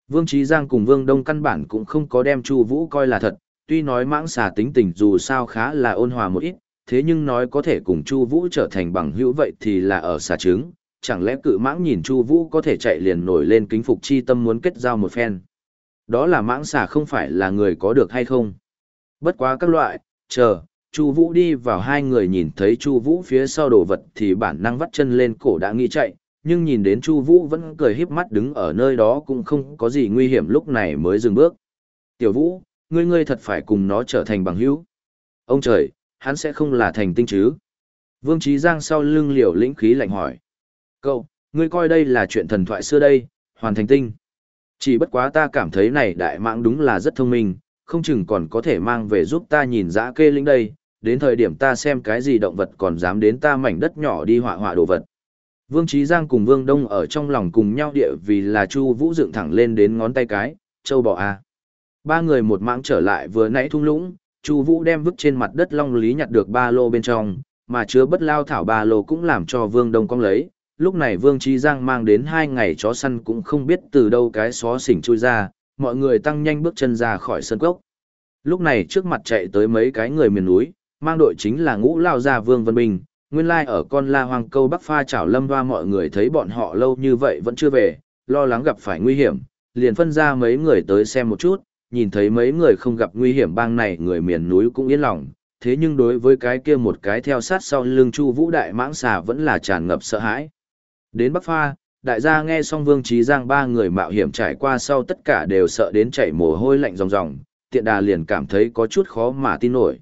Vương Trí Giang cùng Vương Đông căn bản cũng không có đem Chu Vũ coi là thật, tuy nói mãng xà tính tình dù sao khá là ôn hòa một ít, thế nhưng nói có thể cùng Chu Vũ trở thành bằng hữu vậy thì là ở xà trứng, chẳng lẽ cự mãng nhìn Chu Vũ có thể chạy liền nổi lên kính phục chi tâm muốn kết giao một phen. Đó là mãng xà không phải là người có được hay không? Bất quá các loại, chờ, Chu Vũ đi vào hai người nhìn thấy Chu Vũ phía sau đồ vật thì bản năng vắt chân lên cổ đã nghĩ chạy, nhưng nhìn đến Chu Vũ vẫn cười híp mắt đứng ở nơi đó cũng không có gì nguy hiểm lúc này mới dừng bước. "Tiểu Vũ, ngươi ngươi thật phải cùng nó trở thành bằng hữu?" "Ông trời, hắn sẽ không là thành tinh chứ?" Vương Chí Giang sau lưng liều Lĩnh khí lạnh hỏi. "Cậu, ngươi coi đây là chuyện thần thoại xưa đây, hoàn thành tinh?" Chỉ bất quá ta cảm thấy này đại mạng đúng là rất thông minh, không chừng còn có thể mang về giúp ta nhìn dã kê linh đây, đến thời điểm ta xem cái gì động vật còn dám đến ta mảnh đất nhỏ đi họa họa đồ vật. Vương Trí Giang cùng Vương Đông ở trong lòng cùng nhau địa vì là Chu Vũ dựng thẳng lên đến ngón tay cái, châu bò a. Ba người một mãng trở lại vừa nãy thung lũng, Chu Vũ đem vứt trên mặt đất long lý nhặt được ba lô bên trong, mà chứa bất lao thảo ba lô cũng làm cho Vương Đông cong lấy. Lúc này Vương Trí Giang mang đến hai ngày chó săn cũng không biết từ đâu cái xó xỉnh chui ra, mọi người tăng nhanh bước chân ra khỏi sân cốc. Lúc này trước mặt chạy tới mấy cái người miền núi, mang đội chính là ngũ lao gia Vương Vân Bình, nguyên lai ở con la Hoàng câu bắc pha chảo lâm hoa mọi người thấy bọn họ lâu như vậy vẫn chưa về, lo lắng gặp phải nguy hiểm, liền phân ra mấy người tới xem một chút, nhìn thấy mấy người không gặp nguy hiểm bang này người miền núi cũng yên lòng, thế nhưng đối với cái kia một cái theo sát sau lưng chu vũ đại mãng xà vẫn là tràn ngập sợ hãi. Đến bắc pha, đại gia nghe xong vương trí giang ba người mạo hiểm trải qua sau tất cả đều sợ đến chảy mồ hôi lạnh ròng ròng, tiện đà liền cảm thấy có chút khó mà tin nổi.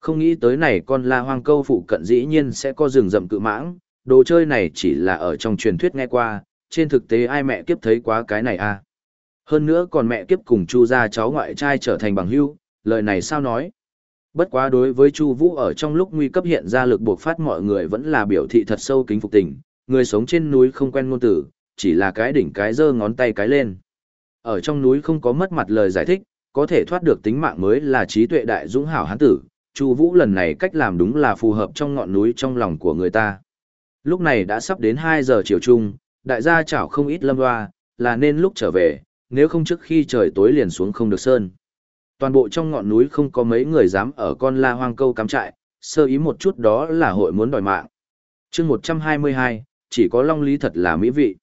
Không nghĩ tới này con la hoang câu phụ cận dĩ nhiên sẽ có rừng rậm cự mãng, đồ chơi này chỉ là ở trong truyền thuyết nghe qua, trên thực tế ai mẹ kiếp thấy quá cái này à. Hơn nữa còn mẹ kiếp cùng chu gia cháu ngoại trai trở thành bằng hữu, lời này sao nói. Bất quá đối với Chu Vũ ở trong lúc nguy cấp hiện ra lực buộc phát mọi người vẫn là biểu thị thật sâu kính phục tình, người sống trên núi không quen ngôn tử, chỉ là cái đỉnh cái giơ ngón tay cái lên. Ở trong núi không có mất mặt lời giải thích, có thể thoát được tính mạng mới là trí tuệ đại dũng hảo hán tử, Chu Vũ lần này cách làm đúng là phù hợp trong ngọn núi trong lòng của người ta. Lúc này đã sắp đến 2 giờ chiều chung, đại gia chảo không ít lâm hoa, là nên lúc trở về, nếu không trước khi trời tối liền xuống không được sơn. Toàn bộ trong ngọn núi không có mấy người dám ở con la hoang câu cắm trại, sơ ý một chút đó là hội muốn đòi mạng. chương 122, chỉ có long lý thật là mỹ vị.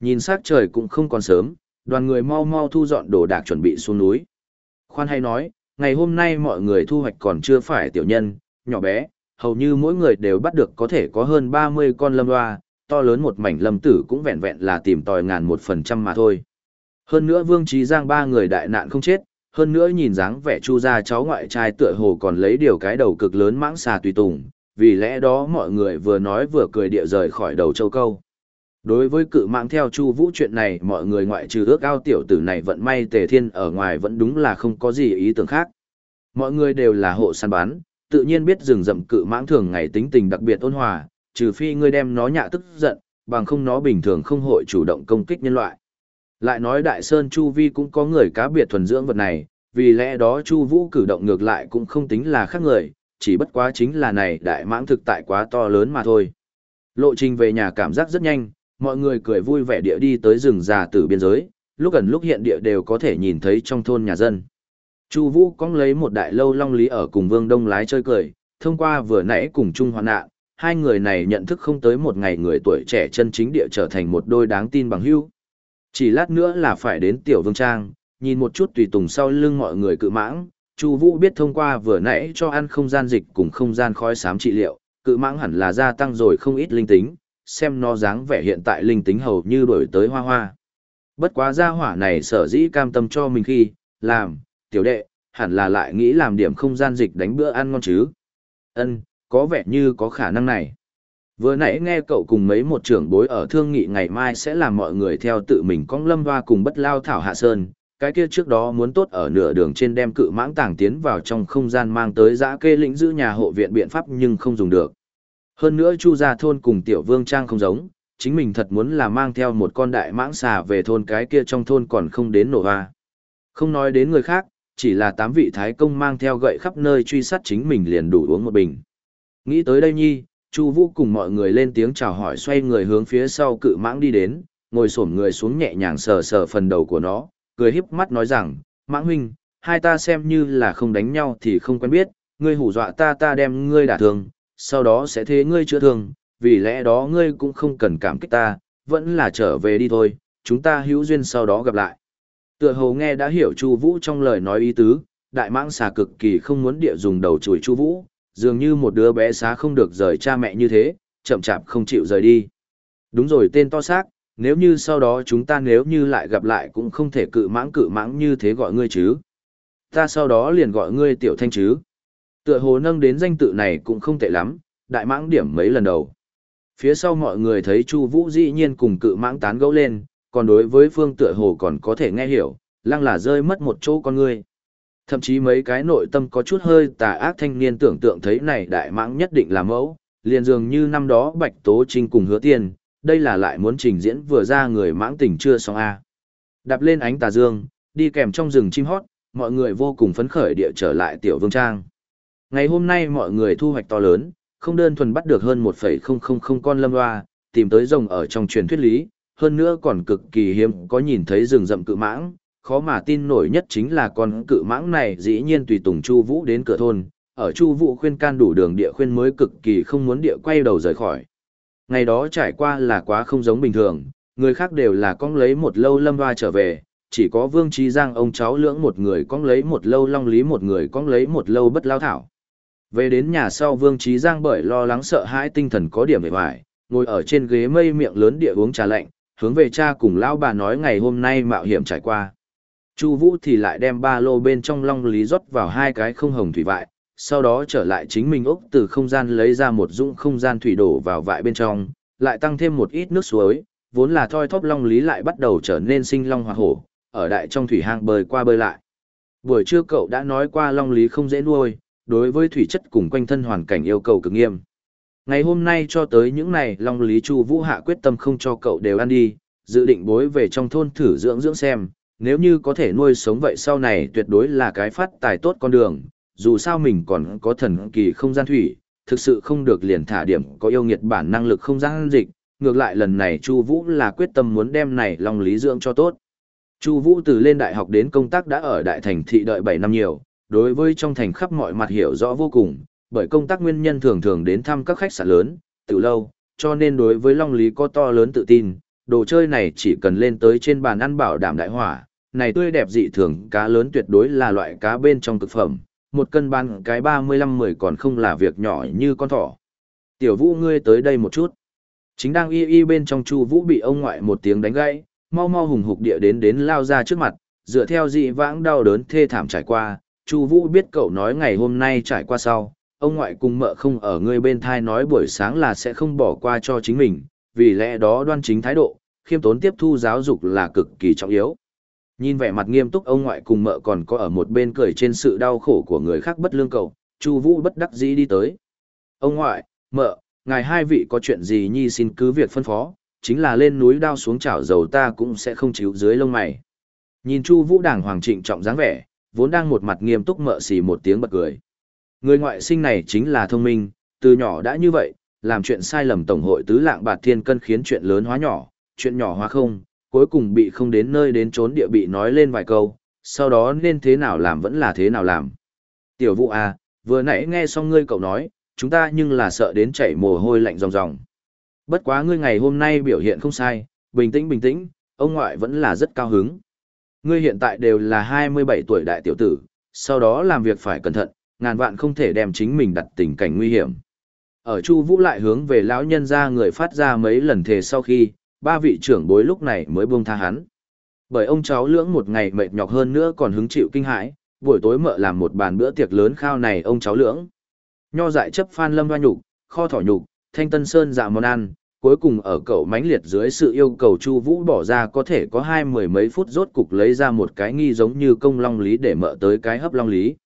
Nhìn sát trời cũng không còn sớm, đoàn người mau mau thu dọn đồ đạc chuẩn bị xuống núi. Khoan hay nói, ngày hôm nay mọi người thu hoạch còn chưa phải tiểu nhân, nhỏ bé, hầu như mỗi người đều bắt được có thể có hơn 30 con lâm hoa, to lớn một mảnh lâm tử cũng vẹn vẹn là tìm tòi ngàn một phần trăm mà thôi. Hơn nữa Vương Trí Giang ba người đại nạn không chết, hơn nữa nhìn dáng vẻ chu gia cháu ngoại trai tựa hồ còn lấy điều cái đầu cực lớn mãng xà tùy tùng, vì lẽ đó mọi người vừa nói vừa cười địa rời khỏi đầu châu câu. Đối với cự mạng theo Chu Vũ chuyện này, mọi người ngoại trừ ước ao tiểu tử này vận may tề thiên ở ngoài vẫn đúng là không có gì ý tưởng khác. Mọi người đều là hộ săn bán, tự nhiên biết rừng rậm cự mãng thường ngày tính tình đặc biệt ôn hòa, trừ phi ngươi đem nó nhạ tức giận, bằng không nó bình thường không hội chủ động công kích nhân loại. Lại nói Đại Sơn Chu Vi cũng có người cá biệt thuần dưỡng vật này, vì lẽ đó Chu Vũ cử động ngược lại cũng không tính là khác người, chỉ bất quá chính là này đại mãng thực tại quá to lớn mà thôi. Lộ trình về nhà cảm giác rất nhanh, mọi người cười vui vẻ địa đi tới rừng già tử biên giới, lúc gần lúc hiện địa đều có thể nhìn thấy trong thôn nhà dân. Chu Vũ cóng lấy một đại lâu long lý ở cùng Vương Đông lái chơi cười, thông qua vừa nãy cùng chung hoạn nạn, hai người này nhận thức không tới một ngày người tuổi trẻ chân chính địa trở thành một đôi đáng tin bằng hữu. Chỉ lát nữa là phải đến tiểu vương trang, nhìn một chút tùy tùng sau lưng mọi người cự mãng, Chu Vũ biết thông qua vừa nãy cho ăn không gian dịch cùng không gian khói xám trị liệu, cự mãng hẳn là gia tăng rồi không ít linh tính, xem nó dáng vẻ hiện tại linh tính hầu như đổi tới hoa hoa. Bất quá gia hỏa này sở dĩ cam tâm cho mình khi, làm, tiểu đệ, hẳn là lại nghĩ làm điểm không gian dịch đánh bữa ăn ngon chứ. Ân, có vẻ như có khả năng này. Vừa nãy nghe cậu cùng mấy một trưởng bối ở thương nghị ngày mai sẽ làm mọi người theo tự mình cong lâm hoa cùng bất lao thảo hạ sơn, cái kia trước đó muốn tốt ở nửa đường trên đem cự mãng tàng tiến vào trong không gian mang tới giã kê lĩnh giữ nhà hộ viện biện pháp nhưng không dùng được. Hơn nữa chu gia thôn cùng tiểu vương trang không giống, chính mình thật muốn là mang theo một con đại mãng xà về thôn cái kia trong thôn còn không đến nổ hoa. Không nói đến người khác, chỉ là tám vị thái công mang theo gậy khắp nơi truy sát chính mình liền đủ uống một bình. Nghĩ tới đây nhi, Chu Vũ cùng mọi người lên tiếng chào hỏi xoay người hướng phía sau cự mãng đi đến, ngồi xổm người xuống nhẹ nhàng sờ sờ phần đầu của nó, cười híp mắt nói rằng, "Mãng huynh, hai ta xem như là không đánh nhau thì không quen biết, ngươi hù dọa ta ta đem ngươi đả thương, sau đó sẽ thế ngươi chữa thương, vì lẽ đó ngươi cũng không cần cảm kích ta, vẫn là trở về đi thôi, chúng ta hữu duyên sau đó gặp lại." Tựa hồ nghe đã hiểu Chu Vũ trong lời nói ý tứ, đại mãng xà cực kỳ không muốn địa dùng đầu chùi Chu Vũ, dường như một đứa bé xá không được rời cha mẹ như thế, chậm chạp không chịu rời đi. Đúng rồi tên to xác, nếu như sau đó chúng ta nếu như lại gặp lại cũng không thể cự mãng cự mãng như thế gọi ngươi chứ. Ta sau đó liền gọi ngươi tiểu thanh chứ. Tựa hồ nâng đến danh tự này cũng không tệ lắm, đại mãng điểm mấy lần đầu. Phía sau mọi người thấy Chu Vũ dĩ nhiên cùng cự mãng tán gẫu lên, còn đối với phương tựa hồ còn có thể nghe hiểu, lăng là rơi mất một chỗ con ngươi. Thậm chí mấy cái nội tâm có chút hơi tà ác thanh niên tưởng tượng thấy này đại mãng nhất định là mẫu, liền dường như năm đó Bạch Tố Trinh cùng hứa tiên, đây là lại muốn trình diễn vừa ra người mãng tình chưa xong a. Đạp lên ánh tà dương, đi kèm trong rừng chim hót, mọi người vô cùng phấn khởi địa trở lại tiểu vương trang. Ngày hôm nay mọi người thu hoạch to lớn, không đơn thuần bắt được hơn 1,000 con lâm loa, tìm tới rồng ở trong truyền thuyết lý, hơn nữa còn cực kỳ hiếm có nhìn thấy rừng rậm cự mãng, khó mà tin nổi nhất chính là con cự mãng này dĩ nhiên tùy tùng Chu Vũ đến cửa thôn, ở Chu Vũ khuyên can đủ đường địa khuyên mới cực kỳ không muốn địa quay đầu rời khỏi. Ngày đó trải qua là quá không giống bình thường, người khác đều là con lấy một lâu lâm hoa trở về, chỉ có Vương Trí Giang ông cháu lưỡng một người con lấy một lâu long lý một người con lấy một lâu bất lao thảo. Về đến nhà sau Vương Trí Giang bởi lo lắng sợ hãi tinh thần có điểm về hoài, ngồi ở trên ghế mây miệng lớn địa uống trà lạnh, hướng về cha cùng lão bà nói ngày hôm nay mạo hiểm trải qua. Chu Vũ thì lại đem ba lô bên trong long lý rót vào hai cái không hồng thủy vại, sau đó trở lại chính mình ốc từ không gian lấy ra một dũng không gian thủy đổ vào vại bên trong, lại tăng thêm một ít nước suối, vốn là thoi thóp long lý lại bắt đầu trở nên sinh long hoa hổ, ở đại trong thủy hang bơi qua bơi lại. Buổi trưa cậu đã nói qua long lý không dễ nuôi, đối với thủy chất cùng quanh thân hoàn cảnh yêu cầu cực nghiêm. Ngày hôm nay cho tới những này long lý chu vũ hạ quyết tâm không cho cậu đều ăn đi, dự định bối về trong thôn thử dưỡng dưỡng xem, nếu như có thể nuôi sống vậy sau này tuyệt đối là cái phát tài tốt con đường, dù sao mình còn có thần kỳ không gian thủy, thực sự không được liền thả điểm có yêu nghiệt bản năng lực không gian dịch, ngược lại lần này Chu Vũ là quyết tâm muốn đem này long lý dưỡng cho tốt. Chu Vũ từ lên đại học đến công tác đã ở đại thành thị đợi 7 năm nhiều, đối với trong thành khắp mọi mặt hiểu rõ vô cùng, bởi công tác nguyên nhân thường thường đến thăm các khách sạn lớn, từ lâu, cho nên đối với long lý có to lớn tự tin, đồ chơi này chỉ cần lên tới trên bàn ăn bảo đảm đại hỏa, này tươi đẹp dị thường cá lớn tuyệt đối là loại cá bên trong thực phẩm, một cân bán cái 35-10 còn không là việc nhỏ như con thỏ. Tiểu vũ ngươi tới đây một chút. Chính đang y y bên trong chu vũ bị ông ngoại một tiếng đánh gãy, mau mau hùng hục địa đến đến lao ra trước mặt, dựa theo dị vãng đau đớn thê thảm trải qua, chu vũ biết cậu nói ngày hôm nay trải qua sau, ông ngoại cùng mợ không ở ngươi bên thai nói buổi sáng là sẽ không bỏ qua cho chính mình, vì lẽ đó đoan chính thái độ, khiêm tốn tiếp thu giáo dục là cực kỳ trọng yếu. Nhìn vẻ mặt nghiêm túc ông ngoại cùng mợ còn có ở một bên cười trên sự đau khổ của người khác bất lương cầu, Chu Vũ bất đắc dĩ đi tới. Ông ngoại, mợ, ngài hai vị có chuyện gì nhi xin cứ việc phân phó, chính là lên núi đao xuống chảo dầu ta cũng sẽ không chịu dưới lông mày. Nhìn Chu Vũ đàng hoàng trịnh trọng dáng vẻ, vốn đang một mặt nghiêm túc mợ xì một tiếng bật cười. Người ngoại sinh này chính là thông minh, từ nhỏ đã như vậy, làm chuyện sai lầm tổng hội tứ lạng bạt thiên cân khiến chuyện lớn hóa nhỏ, chuyện nhỏ hóa không, cuối cùng bị không đến nơi đến trốn địa bị nói lên vài câu, sau đó nên thế nào làm vẫn là thế nào làm. Tiểu vụ à, vừa nãy nghe xong ngươi cậu nói, chúng ta nhưng là sợ đến chảy mồ hôi lạnh ròng ròng. Bất quá ngươi ngày hôm nay biểu hiện không sai, bình tĩnh bình tĩnh, ông ngoại vẫn là rất cao hứng. Ngươi hiện tại đều là 27 tuổi đại tiểu tử, sau đó làm việc phải cẩn thận, ngàn vạn không thể đem chính mình đặt tình cảnh nguy hiểm. Ở Chu Vũ lại hướng về lão nhân gia người phát ra mấy lần thề sau khi, ba vị trưởng bối lúc này mới buông tha hắn. Bởi ông cháu lưỡng một ngày mệt nhọc hơn nữa còn hứng chịu kinh hãi, buổi tối mợ làm một bàn bữa tiệc lớn khao này ông cháu lưỡng. Nho dại chấp phan lâm hoa nhục, kho thỏ nhục, thanh tân sơn dạ món ăn, cuối cùng ở cậu mãnh liệt dưới sự yêu cầu Chu Vũ bỏ ra có thể có hai mười mấy phút rốt cục lấy ra một cái nghi giống như công long lý để mợ tới cái hấp long lý.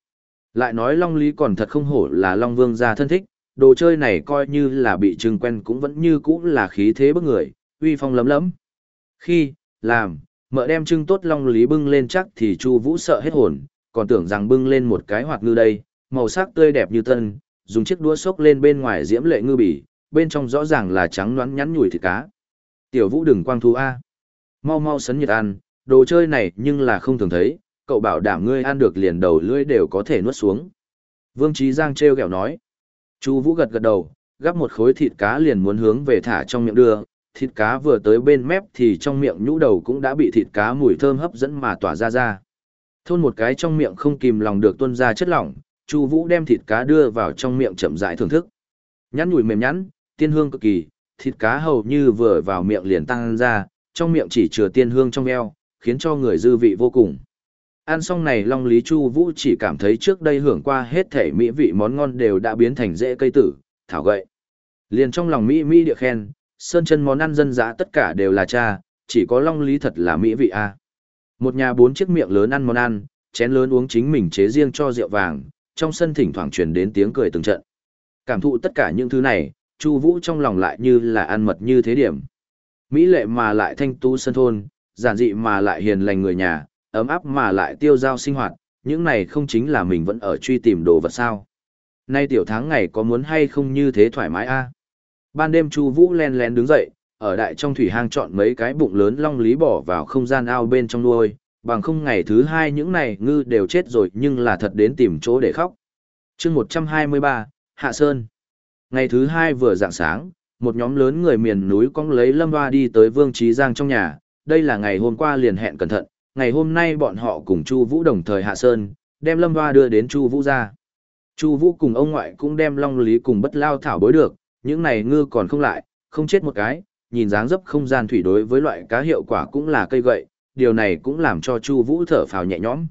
Lại nói long lý còn thật không hổ là long vương gia thân thích, đồ chơi này coi như là bị trưng quen cũng vẫn như cũng là khí thế bức người, uy phong lấm lấm. Khi, làm, mợ đem trưng tốt long lý bưng lên chắc thì Chu Vũ sợ hết hồn, còn tưởng rằng bưng lên một cái hoạt ngư đây, màu sắc tươi đẹp như tân, dùng chiếc đũa xốc lên bên ngoài diễm lệ ngư bỉ, bên trong rõ ràng là trắng nõn nhắn nhủi thịt cá. Tiểu Vũ đừng quang thu a. Mau mau sấn nhiệt ăn, đồ chơi này nhưng là không thường thấy, cậu bảo đảm ngươi ăn được liền đầu lưỡi đều có thể nuốt xuống. Vương Trí Giang treo ghẹo nói. Chu Vũ gật gật đầu, gắp một khối thịt cá liền muốn hướng về thả trong miệng đưa, thịt cá vừa tới bên mép thì trong miệng nhũ đầu cũng đã bị thịt cá mùi thơm hấp dẫn mà tỏa ra ra. Thôn một cái trong miệng không kìm lòng được tuôn ra chất lỏng, Chu Vũ đem thịt cá đưa vào trong miệng chậm rãi thưởng thức. Nhắn nhủi mềm nhắn, tiên hương cực kỳ, thịt cá hầu như vừa vào miệng liền tăng ra, trong miệng chỉ chứa tiên hương trong eo, khiến cho người dư vị vô cùng. Ăn xong này Long Lý Chu Vũ chỉ cảm thấy trước đây hưởng qua hết thể mỹ vị món ngon đều đã biến thành rễ cây tử, thảo gậy. Liền trong lòng mỹ mỹ địa khen, sơn chân món ăn dân dã tất cả đều là cha, chỉ có Long Lý thật là mỹ vị a. Một nhà bốn chiếc miệng lớn ăn món ăn, chén lớn uống chính mình chế riêng cho rượu vàng, trong sân thỉnh thoảng truyền đến tiếng cười từng trận. Cảm thụ tất cả những thứ này, Chu Vũ trong lòng lại như là ăn mật như thế điểm. Mỹ lệ mà lại thanh tú sân thôn, giản dị mà lại hiền lành người nhà, ấm áp mà lại tiêu dao sinh hoạt, những này không chính là mình vẫn ở truy tìm đồ vật sao. Nay tiểu tháng ngày có muốn hay không như thế thoải mái a? Ban đêm Chu Vũ len lén đứng dậy, ở đại trong thủy hang chọn mấy cái bụng lớn long lý bỏ vào không gian ao bên trong nuôi, bằng không ngày thứ hai những này ngư đều chết rồi nhưng là thật đến tìm chỗ để khóc. chương 123, Hạ Sơn. Ngày thứ hai vừa dạng sáng, một nhóm lớn người miền núi cong lấy lâm hoa đi tới Vương Trí Giang trong nhà, đây là ngày hôm qua liền hẹn cẩn thận, ngày hôm nay bọn họ cùng Chu Vũ đồng thời hạ sơn, đem lâm hoa đưa đến Chu Vũ ra. Chu Vũ cùng ông ngoại cũng đem long lý cùng bất lao thảo bối được, những này ngư còn không lại, không chết một cái, nhìn dáng dấp không gian thủy đối với loại cá hiệu quả cũng là cây gậy, điều này cũng làm cho Chu Vũ thở phào nhẹ nhõm.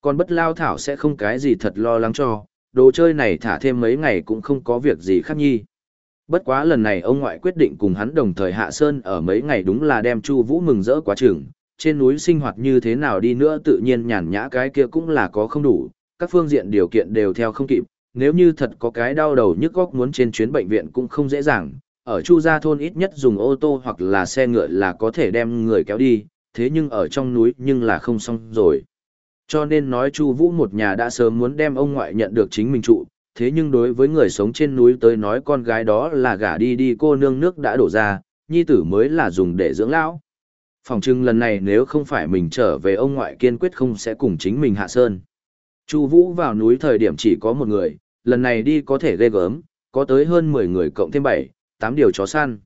Còn bất lao thảo sẽ không cái gì thật lo lắng cho, đồ chơi này thả thêm mấy ngày cũng không có việc gì khác nhi. Bất quá lần này ông ngoại quyết định cùng hắn đồng thời hạ sơn ở mấy ngày đúng là đem Chu Vũ mừng rỡ quá chừng, trên núi sinh hoạt như thế nào đi nữa tự nhiên nhàn nhã cái kia cũng là có không đủ, các phương diện điều kiện đều theo không kịp, nếu như thật có cái đau đầu nhức góc muốn trên chuyến bệnh viện cũng không dễ dàng, ở Chu gia thôn ít nhất dùng ô tô hoặc là xe ngựa là có thể đem người kéo đi, thế nhưng ở trong núi nhưng là không xong rồi. Cho nên nói Chu Vũ một nhà đã sớm muốn đem ông ngoại nhận được chính mình trụ, thế nhưng đối với người sống trên núi tới nói con gái đó là gả đi đi cô nương nước đã đổ ra, nhi tử mới là dùng để dưỡng lão. Phòng trưng lần này nếu không phải mình trở về ông ngoại kiên quyết không sẽ cùng chính mình hạ sơn. Chu Vũ vào núi thời điểm chỉ có một người, lần này đi có thể ghê gớm, có tới hơn 10 người cộng thêm 7, 8 điều chó săn.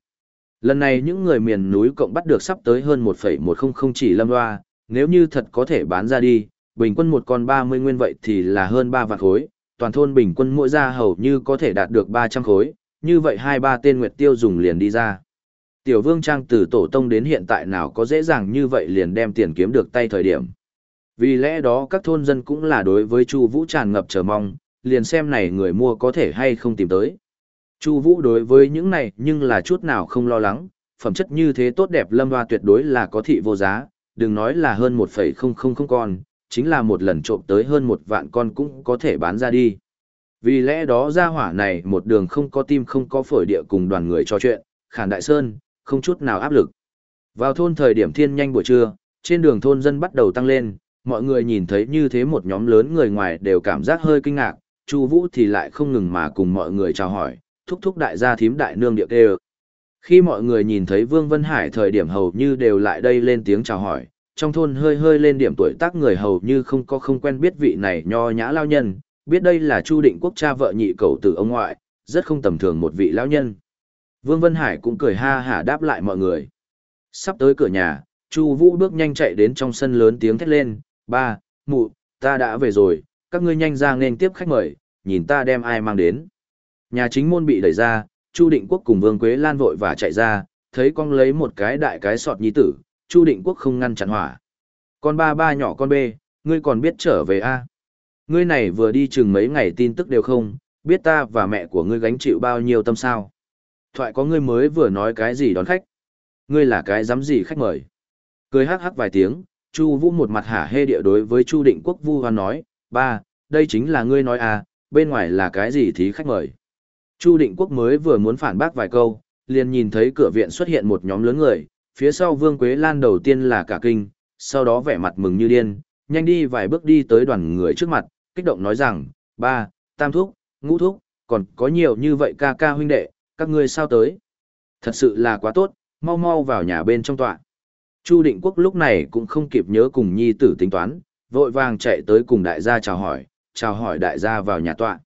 Lần này những người miền núi cộng bắt được sắp tới hơn 1,100 chỉ lâm loa, nếu như thật có thể bán ra đi, bình quân một con 30 nguyên vậy thì là hơn 3 vạn khối, toàn thôn bình quân mỗi ra hầu như có thể đạt được 300 khối, như vậy hai ba tên nguyệt tiêu dùng liền đi ra. Tiểu vương trang từ tổ tông đến hiện tại nào có dễ dàng như vậy liền đem tiền kiếm được tay thời điểm. Vì lẽ đó các thôn dân cũng là đối với Chu Vũ tràn ngập chờ mong, liền xem này người mua có thể hay không tìm tới. Chu Vũ đối với những này nhưng là chút nào không lo lắng, phẩm chất như thế tốt đẹp lâm hoa tuyệt đối là có thị vô giá, đừng nói là hơn 1,000 con, chính là một lần trộm tới hơn một vạn con cũng có thể bán ra đi. Vì lẽ đó gia hỏa này một đường không có tim không có phổi địa cùng đoàn người trò chuyện, khản đại sơn, không chút nào áp lực. Vào thôn thời điểm thiên nhanh buổi trưa, trên đường thôn dân bắt đầu tăng lên, mọi người nhìn thấy như thế một nhóm lớn người ngoài đều cảm giác hơi kinh ngạc, Chu Vũ thì lại không ngừng mà cùng mọi người chào hỏi, thúc thúc đại gia thím đại nương điệu kêu. Khi mọi người nhìn thấy Vương Vân Hải thời điểm hầu như đều lại đây lên tiếng chào hỏi, trong thôn hơi hơi lên điểm tuổi tác người hầu như không có không quen biết vị này nho nhã lao nhân, biết đây là Chu Định Quốc cha vợ nhị cầu từ ông ngoại, rất không tầm thường một vị lão nhân. Vương Vân Hải cũng cười ha hả đáp lại mọi người. Sắp tới cửa nhà, Chu Vũ bước nhanh chạy đến trong sân lớn tiếng thét lên, "Ba, mụ, ta đã về rồi, các ngươi nhanh ra nên tiếp khách mời, nhìn ta đem ai mang đến. Nhà chính môn bị đẩy ra, Chu Định Quốc cùng Vương Quế Lan vội và chạy ra, thấy con lấy một cái đại cái sọt nhi tử, Chu Định Quốc không ngăn chặn hỏa. Con ba ba nhỏ con bê, ngươi còn biết trở về a? Ngươi này vừa đi chừng mấy ngày tin tức đều không, biết ta và mẹ của ngươi gánh chịu bao nhiêu tâm sao. Thoại có ngươi mới vừa nói cái gì đón khách. Ngươi là cái dám gì khách mời. Cười hắc hắc vài tiếng, Chu Vũ một mặt hả hê địa đối với Chu Định Quốc vu hoan nói, ba, đây chính là ngươi nói à, bên ngoài là cái gì thí khách mời. Chu Định Quốc mới vừa muốn phản bác vài câu, liền nhìn thấy cửa viện xuất hiện một nhóm lớn người, phía sau Vương Quế Lan đầu tiên là cả kinh, sau đó vẻ mặt mừng như điên, nhanh đi vài bước đi tới đoàn người trước mặt, kích động nói rằng, ba, tam thúc, ngũ thúc, còn có nhiều như vậy ca ca huynh đệ, các ngươi sao tới? Thật sự là quá tốt, mau mau vào nhà bên trong tọa. Chu Định Quốc lúc này cũng không kịp nhớ cùng nhi tử tính toán, vội vàng chạy tới cùng đại gia chào hỏi, chào hỏi đại gia vào nhà tọa.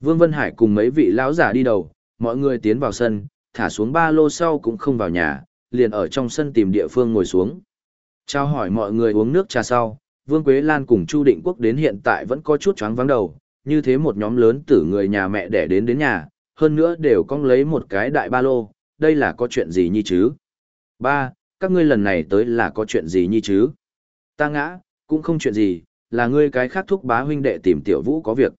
Vương Vân Hải cùng mấy vị lão giả đi đầu, mọi người tiến vào sân, thả xuống ba lô sau cũng không vào nhà, liền ở trong sân tìm địa phương ngồi xuống. Chào hỏi mọi người uống nước trà sau, Vương Quế Lan cùng Chu Định Quốc đến hiện tại vẫn có chút choáng vắng đầu, như thế một nhóm lớn tử người nhà mẹ đẻ đến đến nhà, hơn nữa đều cong lấy một cái đại ba lô, đây là có chuyện gì nhi chứ? Ba, các ngươi lần này tới là có chuyện gì nhi chứ? Ta ngã, cũng không chuyện gì, là ngươi cái khác thúc bá huynh đệ tìm tiểu vũ có việc.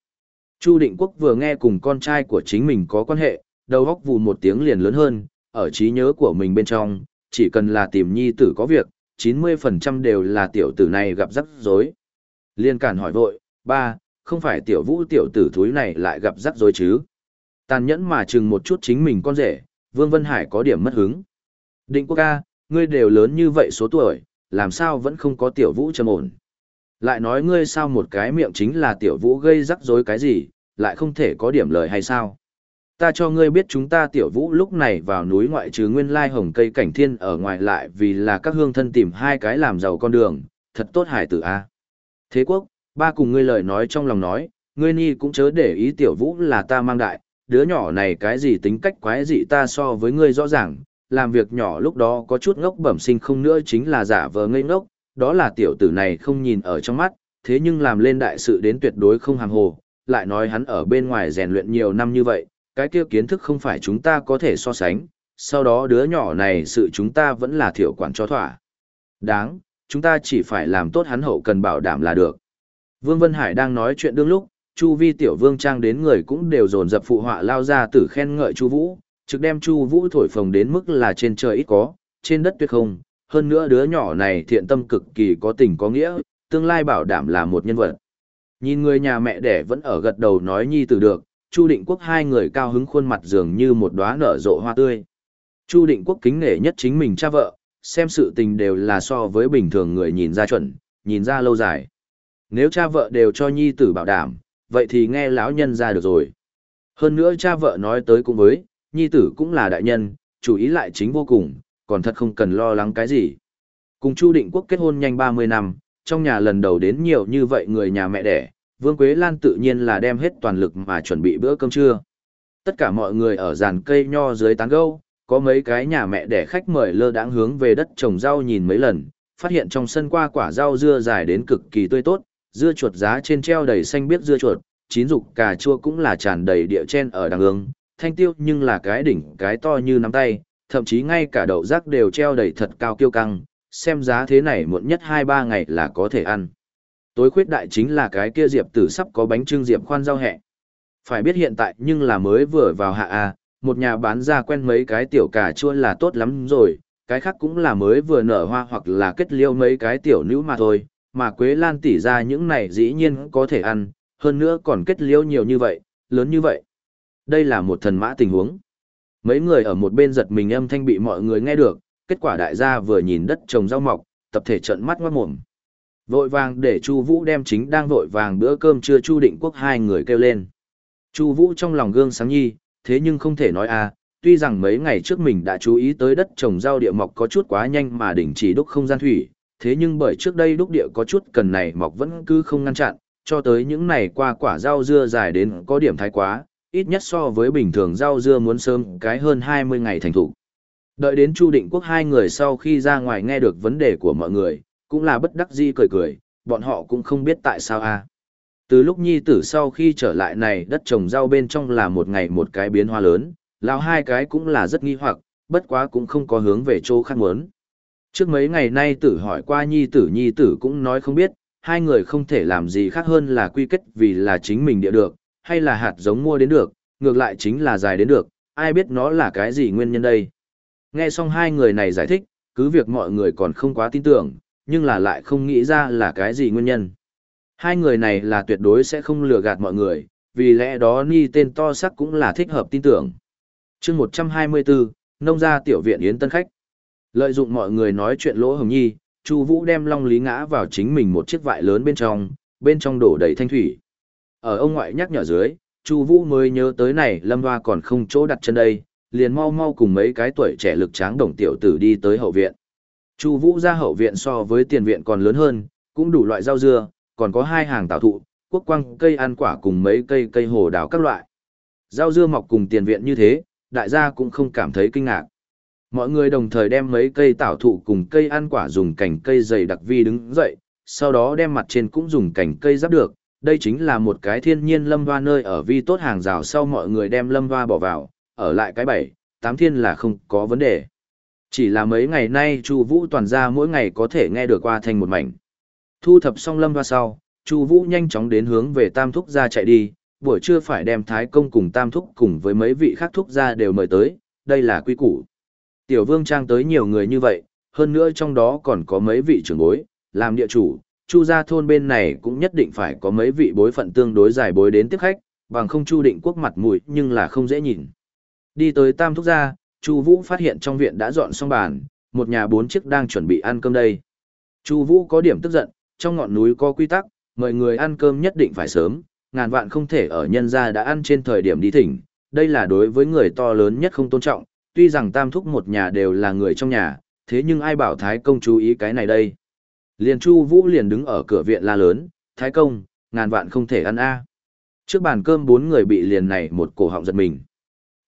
Chu Định Quốc vừa nghe cùng con trai của chính mình có quan hệ, đầu góc vù một tiếng liền lớn hơn, ở trí nhớ của mình bên trong, chỉ cần là tìm nhi tử có việc, 90% đều là tiểu tử này gặp rắc rối. Liên cản hỏi vội, ba, không phải tiểu vũ tiểu tử thúi này lại gặp rắc rối chứ? Tàn nhẫn mà chừng một chút chính mình con rể, Vương Vân Hải có điểm mất hứng. Định quốc ca, ngươi đều lớn như vậy số tuổi, làm sao vẫn không có tiểu vũ trầm ổn. Lại nói ngươi sao một cái miệng chính là tiểu vũ gây rắc rối cái gì, lại không thể có điểm lời hay sao? Ta cho ngươi biết chúng ta tiểu vũ lúc này vào núi ngoại trừ nguyên lai hồng cây cảnh thiên ở ngoài lại vì là các hương thân tìm hai cái làm giàu con đường, thật tốt hải tử a. Thế quốc, ba cùng ngươi lời nói trong lòng nói, ngươi ni cũng chớ để ý tiểu vũ là ta mang đại, đứa nhỏ này cái gì tính cách quái dị ta so với ngươi rõ ràng, làm việc nhỏ lúc đó có chút ngốc bẩm sinh không nữa chính là giả vờ ngây ngốc, đó là tiểu tử này không nhìn ở trong mắt, thế nhưng làm lên đại sự đến tuyệt đối không hàng hồ, lại nói hắn ở bên ngoài rèn luyện nhiều năm như vậy, cái kia kiến thức không phải chúng ta có thể so sánh, sau đó đứa nhỏ này sự chúng ta vẫn là thiểu quản cho thỏa. Đáng, chúng ta chỉ phải làm tốt hắn hậu cần bảo đảm là được. Vương Vân Hải đang nói chuyện đương lúc, Chu Vi tiểu vương trang đến người cũng đều dồn dập phụ họa lao ra tử khen ngợi Chu Vũ, trực đem Chu Vũ thổi phồng đến mức là trên trời ít có, trên đất tuyệt không, hơn nữa đứa nhỏ này thiện tâm cực kỳ có tình có nghĩa, tương lai bảo đảm là một nhân vật. Nhìn người nhà mẹ đẻ vẫn ở gật đầu nói nhi tử được, Chu Định Quốc hai người cao hứng khuôn mặt dường như một đóa nở rộ hoa tươi. Chu Định Quốc kính nể nhất chính mình cha vợ, xem sự tình đều là so với bình thường người nhìn ra chuẩn, nhìn ra lâu dài. Nếu cha vợ đều cho nhi tử bảo đảm, vậy thì nghe lão nhân ra được rồi. Hơn nữa cha vợ nói tới cũng với, nhi tử cũng là đại nhân, chủ ý lại chính vô cùng, còn thật không cần lo lắng cái gì. Cùng Chu Định Quốc kết hôn nhanh 30 năm, trong nhà lần đầu đến nhiều như vậy người nhà mẹ đẻ, Vương Quế Lan tự nhiên là đem hết toàn lực mà chuẩn bị bữa cơm trưa. Tất cả mọi người ở giàn cây nho dưới tán gâu, có mấy cái nhà mẹ đẻ khách mời lơ đãng hướng về đất trồng rau nhìn mấy lần, phát hiện trong sân qua quả rau dưa dài đến cực kỳ tươi tốt, dưa chuột giá trên treo đầy xanh biết dưa chuột, chín dục cà chua cũng là tràn đầy địa chen ở đằng ương, thanh tiêu nhưng là cái đỉnh cái to như nắm tay, thậm chí ngay cả đậu rác đều treo đầy thật cao kiêu căng, xem giá thế này muộn nhất 2-3 ngày là có thể ăn. Tối khuyết đại chính là cái kia diệp tử sắp có bánh trưng diệp khoan rau hẹ. Phải biết hiện tại nhưng là mới vừa vào hạ A, một nhà bán ra quen mấy cái tiểu cà chua là tốt lắm rồi, cái khác cũng là mới vừa nở hoa hoặc là kết liêu mấy cái tiểu nữ mà thôi, mà Quế Lan tỉ ra những này dĩ nhiên có thể ăn, hơn nữa còn kết liêu nhiều như vậy, lớn như vậy. Đây là một thần mã tình huống. Mấy người ở một bên giật mình âm thanh bị mọi người nghe được, kết quả đại gia vừa nhìn đất trồng rau mọc, tập thể trợn mắt ngoát mồm. Vội vàng để Chu Vũ đem chính đang vội vàng bữa cơm trưa Chu Định Quốc hai người kêu lên. Chu Vũ trong lòng gương sáng nhi, thế nhưng không thể nói a, tuy rằng mấy ngày trước mình đã chú ý tới đất trồng rau địa mọc có chút quá nhanh mà đình chỉ đúc không gian thủy, thế nhưng bởi trước đây đúc địa có chút cần này mọc vẫn cứ không ngăn chặn, cho tới những này qua quả rau dưa dài đến có điểm thái quá, ít nhất so với bình thường rau dưa muốn sớm cái hơn 20 ngày thành thủ. Đợi đến Chu Định Quốc hai người sau khi ra ngoài nghe được vấn đề của mọi người, cũng là bất đắc dĩ cười cười, bọn họ cũng không biết tại sao a. Từ lúc nhi tử sau khi trở lại này đất trồng rau bên trong là một ngày một cái biến hoa lớn, lão hai cái cũng là rất nghi hoặc, bất quá cũng không có hướng về chỗ khác muốn. Trước mấy ngày nay tử hỏi qua nhi tử nhi tử cũng nói không biết, hai người không thể làm gì khác hơn là quy kết vì là chính mình địa được, hay là hạt giống mua đến được, ngược lại chính là dài đến được, ai biết nó là cái gì nguyên nhân đây. Nghe xong hai người này giải thích, cứ việc mọi người còn không quá tin tưởng, nhưng là lại không nghĩ ra là cái gì nguyên nhân. Hai người này là tuyệt đối sẽ không lừa gạt mọi người, vì lẽ đó ni tên to sắc cũng là thích hợp tin tưởng. chương 124, nông gia tiểu viện Yến Tân Khách. Lợi dụng mọi người nói chuyện lỗ hồng nhi, Chu Vũ đem Long Lý ngã vào chính mình một chiếc vại lớn bên trong, bên trong đổ đầy thanh thủy. Ở ông ngoại nhắc nhở dưới, Chu Vũ mới nhớ tới này Lâm Hoa còn không chỗ đặt chân đây, liền mau mau cùng mấy cái tuổi trẻ lực tráng đồng tiểu tử đi tới hậu viện. Chu Vũ ra hậu viện so với tiền viện còn lớn hơn, cũng đủ loại rau dưa, còn có hai hàng tạo thụ, quốc quang cây ăn quả cùng mấy cây cây hồ đào các loại. Rau dưa mọc cùng tiền viện như thế, đại gia cũng không cảm thấy kinh ngạc. Mọi người đồng thời đem mấy cây tảo thụ cùng cây ăn quả dùng cành cây dày đặc vi đứng dậy, sau đó đem mặt trên cũng dùng cành cây giáp được. Đây chính là một cái thiên nhiên lâm hoa nơi ở vi tốt hàng rào sau mọi người đem lâm hoa bỏ vào, ở lại cái bảy, tám thiên là không có vấn đề. Chỉ là mấy ngày nay Chu Vũ toàn ra mỗi ngày có thể nghe được qua thành một mảnh. Thu thập xong lâm hoa sau, Chu Vũ nhanh chóng đến hướng về Tam Thúc gia chạy đi, buổi trưa phải đem Thái công cùng Tam Thúc cùng với mấy vị khác thúc gia đều mời tới, đây là quy củ. Tiểu Vương trang tới nhiều người như vậy, hơn nữa trong đó còn có mấy vị trưởng bối, làm địa chủ, Chu gia thôn bên này cũng nhất định phải có mấy vị bối phận tương đối dài bối đến tiếp khách, bằng không Chu Định Quốc mặt mũi nhưng là không dễ nhìn. Đi tới Tam Thúc gia, Chu Vũ phát hiện trong viện đã dọn xong bàn, một nhà bốn chiếc đang chuẩn bị ăn cơm đây. Chu Vũ có điểm tức giận, trong ngọn núi có quy tắc, mời người ăn cơm nhất định phải sớm, ngàn vạn không thể ở nhân gia đã ăn trên thời điểm đi thỉnh, đây là đối với người to lớn nhất không tôn trọng, tuy rằng tam thúc một nhà đều là người trong nhà, thế nhưng ai bảo Thái Công chú ý cái này đây. Liền Chu Vũ liền đứng ở cửa viện la lớn, Thái Công, ngàn vạn không thể ăn a. Trước bàn cơm bốn người bị liền này một cổ họng giật mình.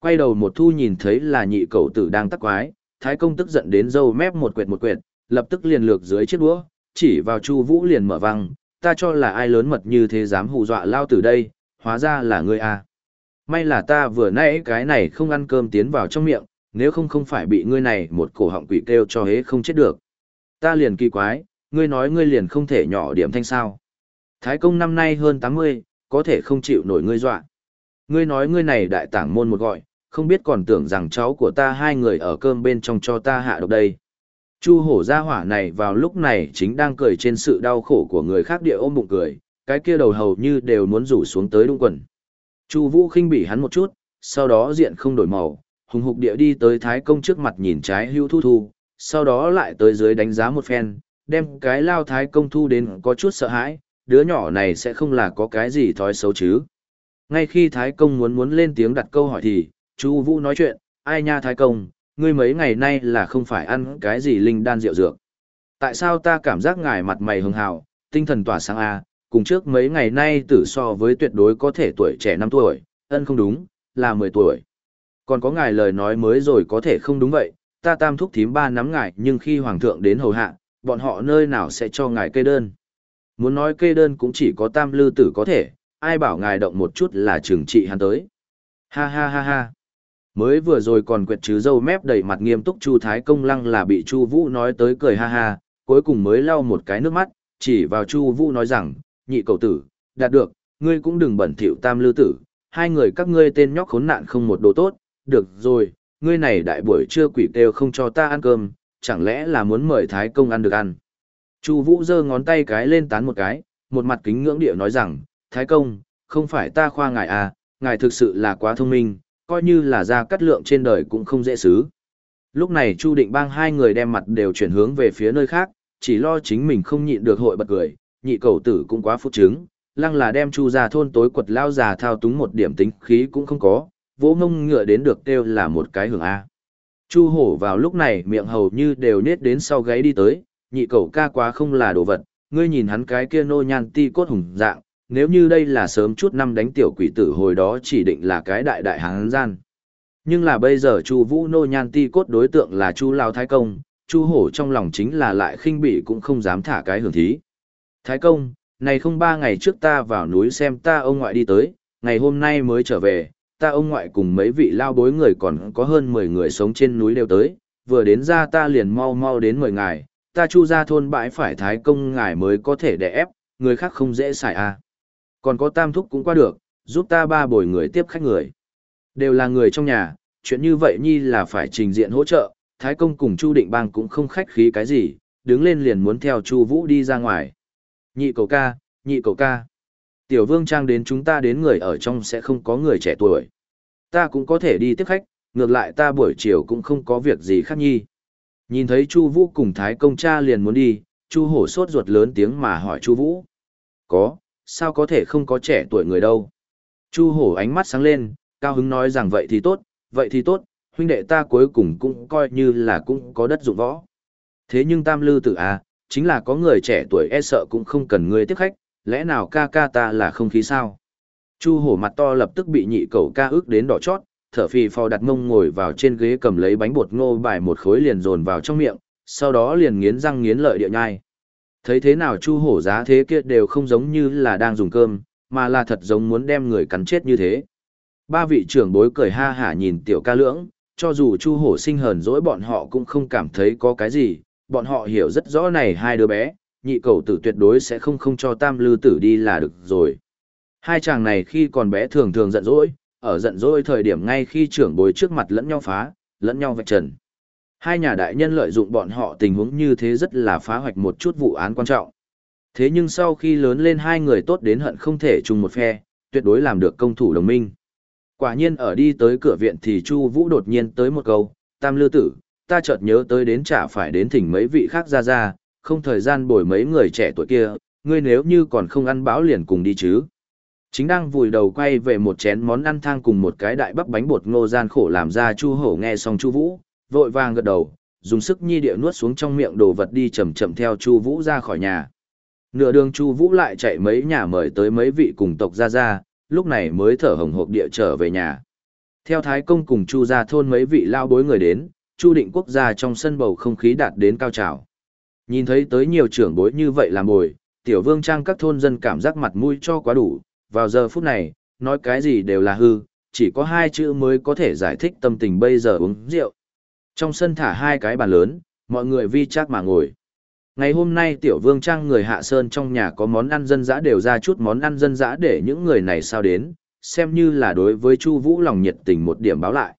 Quay đầu một thu nhìn thấy là nhị cậu tử đang tắc quái, Thái Công tức giận đến râu mép một quệt một quệt, lập tức liền lược dưới chiếc đũa, chỉ vào Chu Vũ liền mở vang ta cho là ai lớn mật như thế dám hù dọa lao tử đây, hóa ra là ngươi a. May là ta vừa nãy cái này không ăn cơm tiến vào trong miệng, nếu không không phải bị ngươi này một cổ họng quỷ kêu cho hế không chết được. Ta liền kỳ quái, ngươi nói ngươi liền không thể nhỏ điểm thanh sao. Thái công năm nay hơn 80, có thể không chịu nổi ngươi dọa. Ngươi nói ngươi này đại tảng môn một gọi, không biết còn tưởng rằng cháu của ta hai người ở cơm bên trong cho ta hạ độc đây. Chu hổ gia hỏa này vào lúc này chính đang cười trên sự đau khổ của người khác địa ôm bụng cười, cái kia đầu hầu như đều muốn rủ xuống tới đung quần. Chu vũ khinh bỉ hắn một chút, sau đó diện không đổi màu, hùng hục địa đi tới thái công trước mặt nhìn trái hưu thu thu, sau đó lại tới dưới đánh giá một phen, đem cái lao thái công thu đến có chút sợ hãi, đứa nhỏ này sẽ không là có cái gì thói xấu chứ. Ngay khi thái công muốn muốn lên tiếng đặt câu hỏi thì, chú vũ nói chuyện, ai nha thái công, ngươi mấy ngày nay là không phải ăn cái gì linh đan rượu dược. Tại sao ta cảm giác ngài mặt mày hưng hào, tinh thần tỏa sáng a, cùng trước mấy ngày nay tử so với tuyệt đối có thể tuổi trẻ 5 tuổi, ân không đúng, là 10 tuổi. Còn có ngài lời nói mới rồi có thể không đúng vậy, ta tam thúc thím ba nắm ngài nhưng khi hoàng thượng đến hầu hạ, bọn họ nơi nào sẽ cho ngài kê đơn. Muốn nói kê đơn cũng chỉ có tam lư tử có thể, ai bảo ngài động một chút là trừng trị hắn tới. Ha ha ha ha. Mới vừa rồi còn quyệt chứ dâu mép đầy mặt nghiêm túc Chu Thái Công Lăng là bị Chu Vũ nói tới cười ha ha, cuối cùng mới lau một cái nước mắt, chỉ vào Chu Vũ nói rằng, nhị cầu tử, đạt được, ngươi cũng đừng bẩn thỉu tam lư tử, hai người các ngươi tên nhóc khốn nạn không một đồ tốt, được rồi, ngươi này đại buổi trưa quỷ kêu không cho ta ăn cơm, chẳng lẽ là muốn mời Thái Công ăn được ăn. Chu Vũ giơ ngón tay cái lên tán một cái, một mặt kính ngưỡng địa nói rằng, Thái Công, không phải ta khoa ngài à, ngài thực sự là quá thông minh, coi như là ra cắt lượng trên đời cũng không dễ xứ. Lúc này Chu Định Bang hai người đem mặt đều chuyển hướng về phía nơi khác, chỉ lo chính mình không nhịn được hội bật cười, nhị cầu tử cũng quá phút chứng, lăng là đem Chu ra thôn tối quật lao già thao túng một điểm tính khí cũng không có, vỗ mông ngựa đến được kêu là một cái hưởng A. Chu hổ vào lúc này miệng hầu như đều nết đến sau gáy đi tới, nhị cầu ca quá không là đồ vật, ngươi nhìn hắn cái kia nô nhan ti cốt hùng dạng, nếu như đây là sớm chút năm đánh tiểu quỷ tử hồi đó chỉ định là cái đại đại hán gian. Nhưng là bây giờ Chu Vũ nô nhan ti cốt đối tượng là Chu Lao Thái Công, Chu Hổ trong lòng chính là lại khinh bỉ cũng không dám thả cái hưởng thí. Thái Công, này không ba ngày trước ta vào núi xem ta ông ngoại đi tới, ngày hôm nay mới trở về, ta ông ngoại cùng mấy vị lao bối người còn có hơn 10 người sống trên núi đều tới, vừa đến ra ta liền mau mau đến mời ngài, ta chu ra thôn bãi phải thái công ngài mới có thể đè ép, người khác không dễ xài à. Còn có tam thúc cũng qua được, giúp ta ba bồi người tiếp khách người. Đều là người trong nhà, chuyện như vậy nhi là phải trình diện hỗ trợ, thái công cùng chu định bang cũng không khách khí cái gì, đứng lên liền muốn theo chu vũ đi ra ngoài. Nhị cầu ca, nhị cầu ca. Tiểu vương trang đến chúng ta đến người ở trong sẽ không có người trẻ tuổi. Ta cũng có thể đi tiếp khách, ngược lại ta buổi chiều cũng không có việc gì khác nhi. Nhìn thấy Chu Vũ cùng Thái công cha liền muốn đi, Chu Hổ sốt ruột lớn tiếng mà hỏi Chu Vũ. Có, sao có thể không có trẻ tuổi người đâu? Chu Hổ ánh mắt sáng lên, cao hứng nói rằng vậy thì tốt, vậy thì tốt, huynh đệ ta cuối cùng cũng coi như là cũng có đất dụng võ. Thế nhưng Tam Lư Tử à, chính là có người trẻ tuổi e sợ cũng không cần ngươi tiếp khách, lẽ nào ca ca ta là không khí sao? Chu hổ mặt to lập tức bị nhị cậu ca ước đến đỏ chót, thở phì phò đặt mông ngồi vào trên ghế cầm lấy bánh bột ngô bài một khối liền dồn vào trong miệng, sau đó liền nghiến răng nghiến lợi địa nhai. Thấy thế nào chu hổ giá thế kia đều không giống như là đang dùng cơm, mà là thật giống muốn đem người cắn chết như thế. Ba vị trưởng bối cười ha hả nhìn tiểu ca lưỡng, cho dù chu hổ sinh hờn dỗi bọn họ cũng không cảm thấy có cái gì, bọn họ hiểu rất rõ này hai đứa bé, nhị cầu tử tuyệt đối sẽ không không cho tam lư tử đi là được rồi. Hai chàng này khi còn bé thường thường giận dỗi, ở giận dỗi thời điểm ngay khi trưởng bối trước mặt lẫn nhau phá, lẫn nhau vạch trần. Hai nhà đại nhân lợi dụng bọn họ tình huống như thế rất là phá hoạch một chút vụ án quan trọng. Thế nhưng sau khi lớn lên hai người tốt đến hận không thể chung một phe, tuyệt đối làm được công thủ đồng minh. Quả nhiên ở đi tới cửa viện thì Chu Vũ đột nhiên tới một câu, "Tam Lư tử, ta chợt nhớ tới đến chả phải đến thỉnh mấy vị khác ra ra, không thời gian bồi mấy người trẻ tuổi kia, ngươi nếu như còn không ăn báo liền cùng đi chứ." Chính đang vùi đầu quay về một chén món ăn thang cùng một cái đại bắp bánh bột ngô gian khổ làm ra Chu Hổ nghe xong Chu Vũ, vội vàng gật đầu, dùng sức nhi địa nuốt xuống trong miệng đồ vật đi chậm chậm theo Chu Vũ ra khỏi nhà. Nửa đường Chu Vũ lại chạy mấy nhà mời tới mấy vị cùng tộc gia gia, lúc này mới thở hồng hộc địa trở về nhà. Theo Thái công cùng Chu gia thôn mấy vị lao bối người đến, Chu Định Quốc gia trong sân bầu không khí đạt đến cao trào. Nhìn thấy tới nhiều trưởng bối như vậy làm bồi, tiểu vương trang các thôn dân cảm giác mặt mũi cho quá đủ, vào giờ phút này, nói cái gì đều là hư, chỉ có hai chữ mới có thể giải thích tâm tình bây giờ uống rượu. Trong sân thả hai cái bàn lớn, mọi người vi chắc mà ngồi. Ngày hôm nay tiểu vương trang người hạ sơn trong nhà có món ăn dân dã đều ra chút món ăn dân dã để những người này sao đến, xem như là đối với Chu Vũ lòng nhiệt tình một điểm báo lại.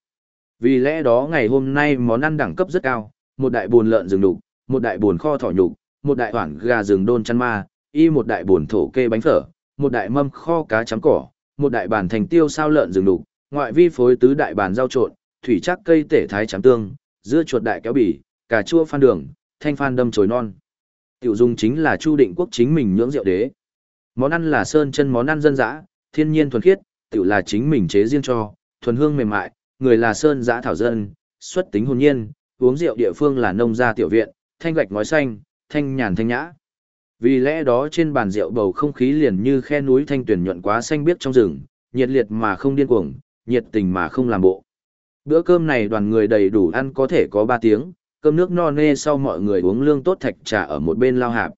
Vì lẽ đó ngày hôm nay món ăn đẳng cấp rất cao, một đại buồn lợn rừng đục, một đại buồn kho thỏ nhục, một đại hoảng gà rừng đôn chăn ma, y một đại buồn thổ kê bánh phở, một đại mâm kho cá chấm cỏ, một đại bàn thành tiêu sao lợn rừng đục, ngoại vi phối tứ đại bàn rau trộn, thủy chắc cây tể thái chấm tương, dưa chuột đại kéo bỉ, cà chua phan đường, thanh phan đâm chồi non. Tiểu dung chính là Chu Định Quốc chính mình nhưỡng rượu đế. Món ăn là sơn chân món ăn dân dã, thiên nhiên thuần khiết, tiểu là chính mình chế riêng cho, thuần hương mềm mại, người là sơn dã thảo dân, xuất tính hồn nhiên, uống rượu địa phương là nông gia tiểu viện, thanh gạch ngói xanh, thanh nhàn thanh nhã. Vì lẽ đó trên bàn rượu bầu không khí liền như khe núi thanh tuyển nhuận quá xanh biếc trong rừng, nhiệt liệt mà không điên cuồng, nhiệt tình mà không làm bộ. Bữa cơm này đoàn người đầy đủ ăn có thể có 3 tiếng, cơm nước no nê sau mọi người uống lương tốt thạch trà ở một bên lao hạp.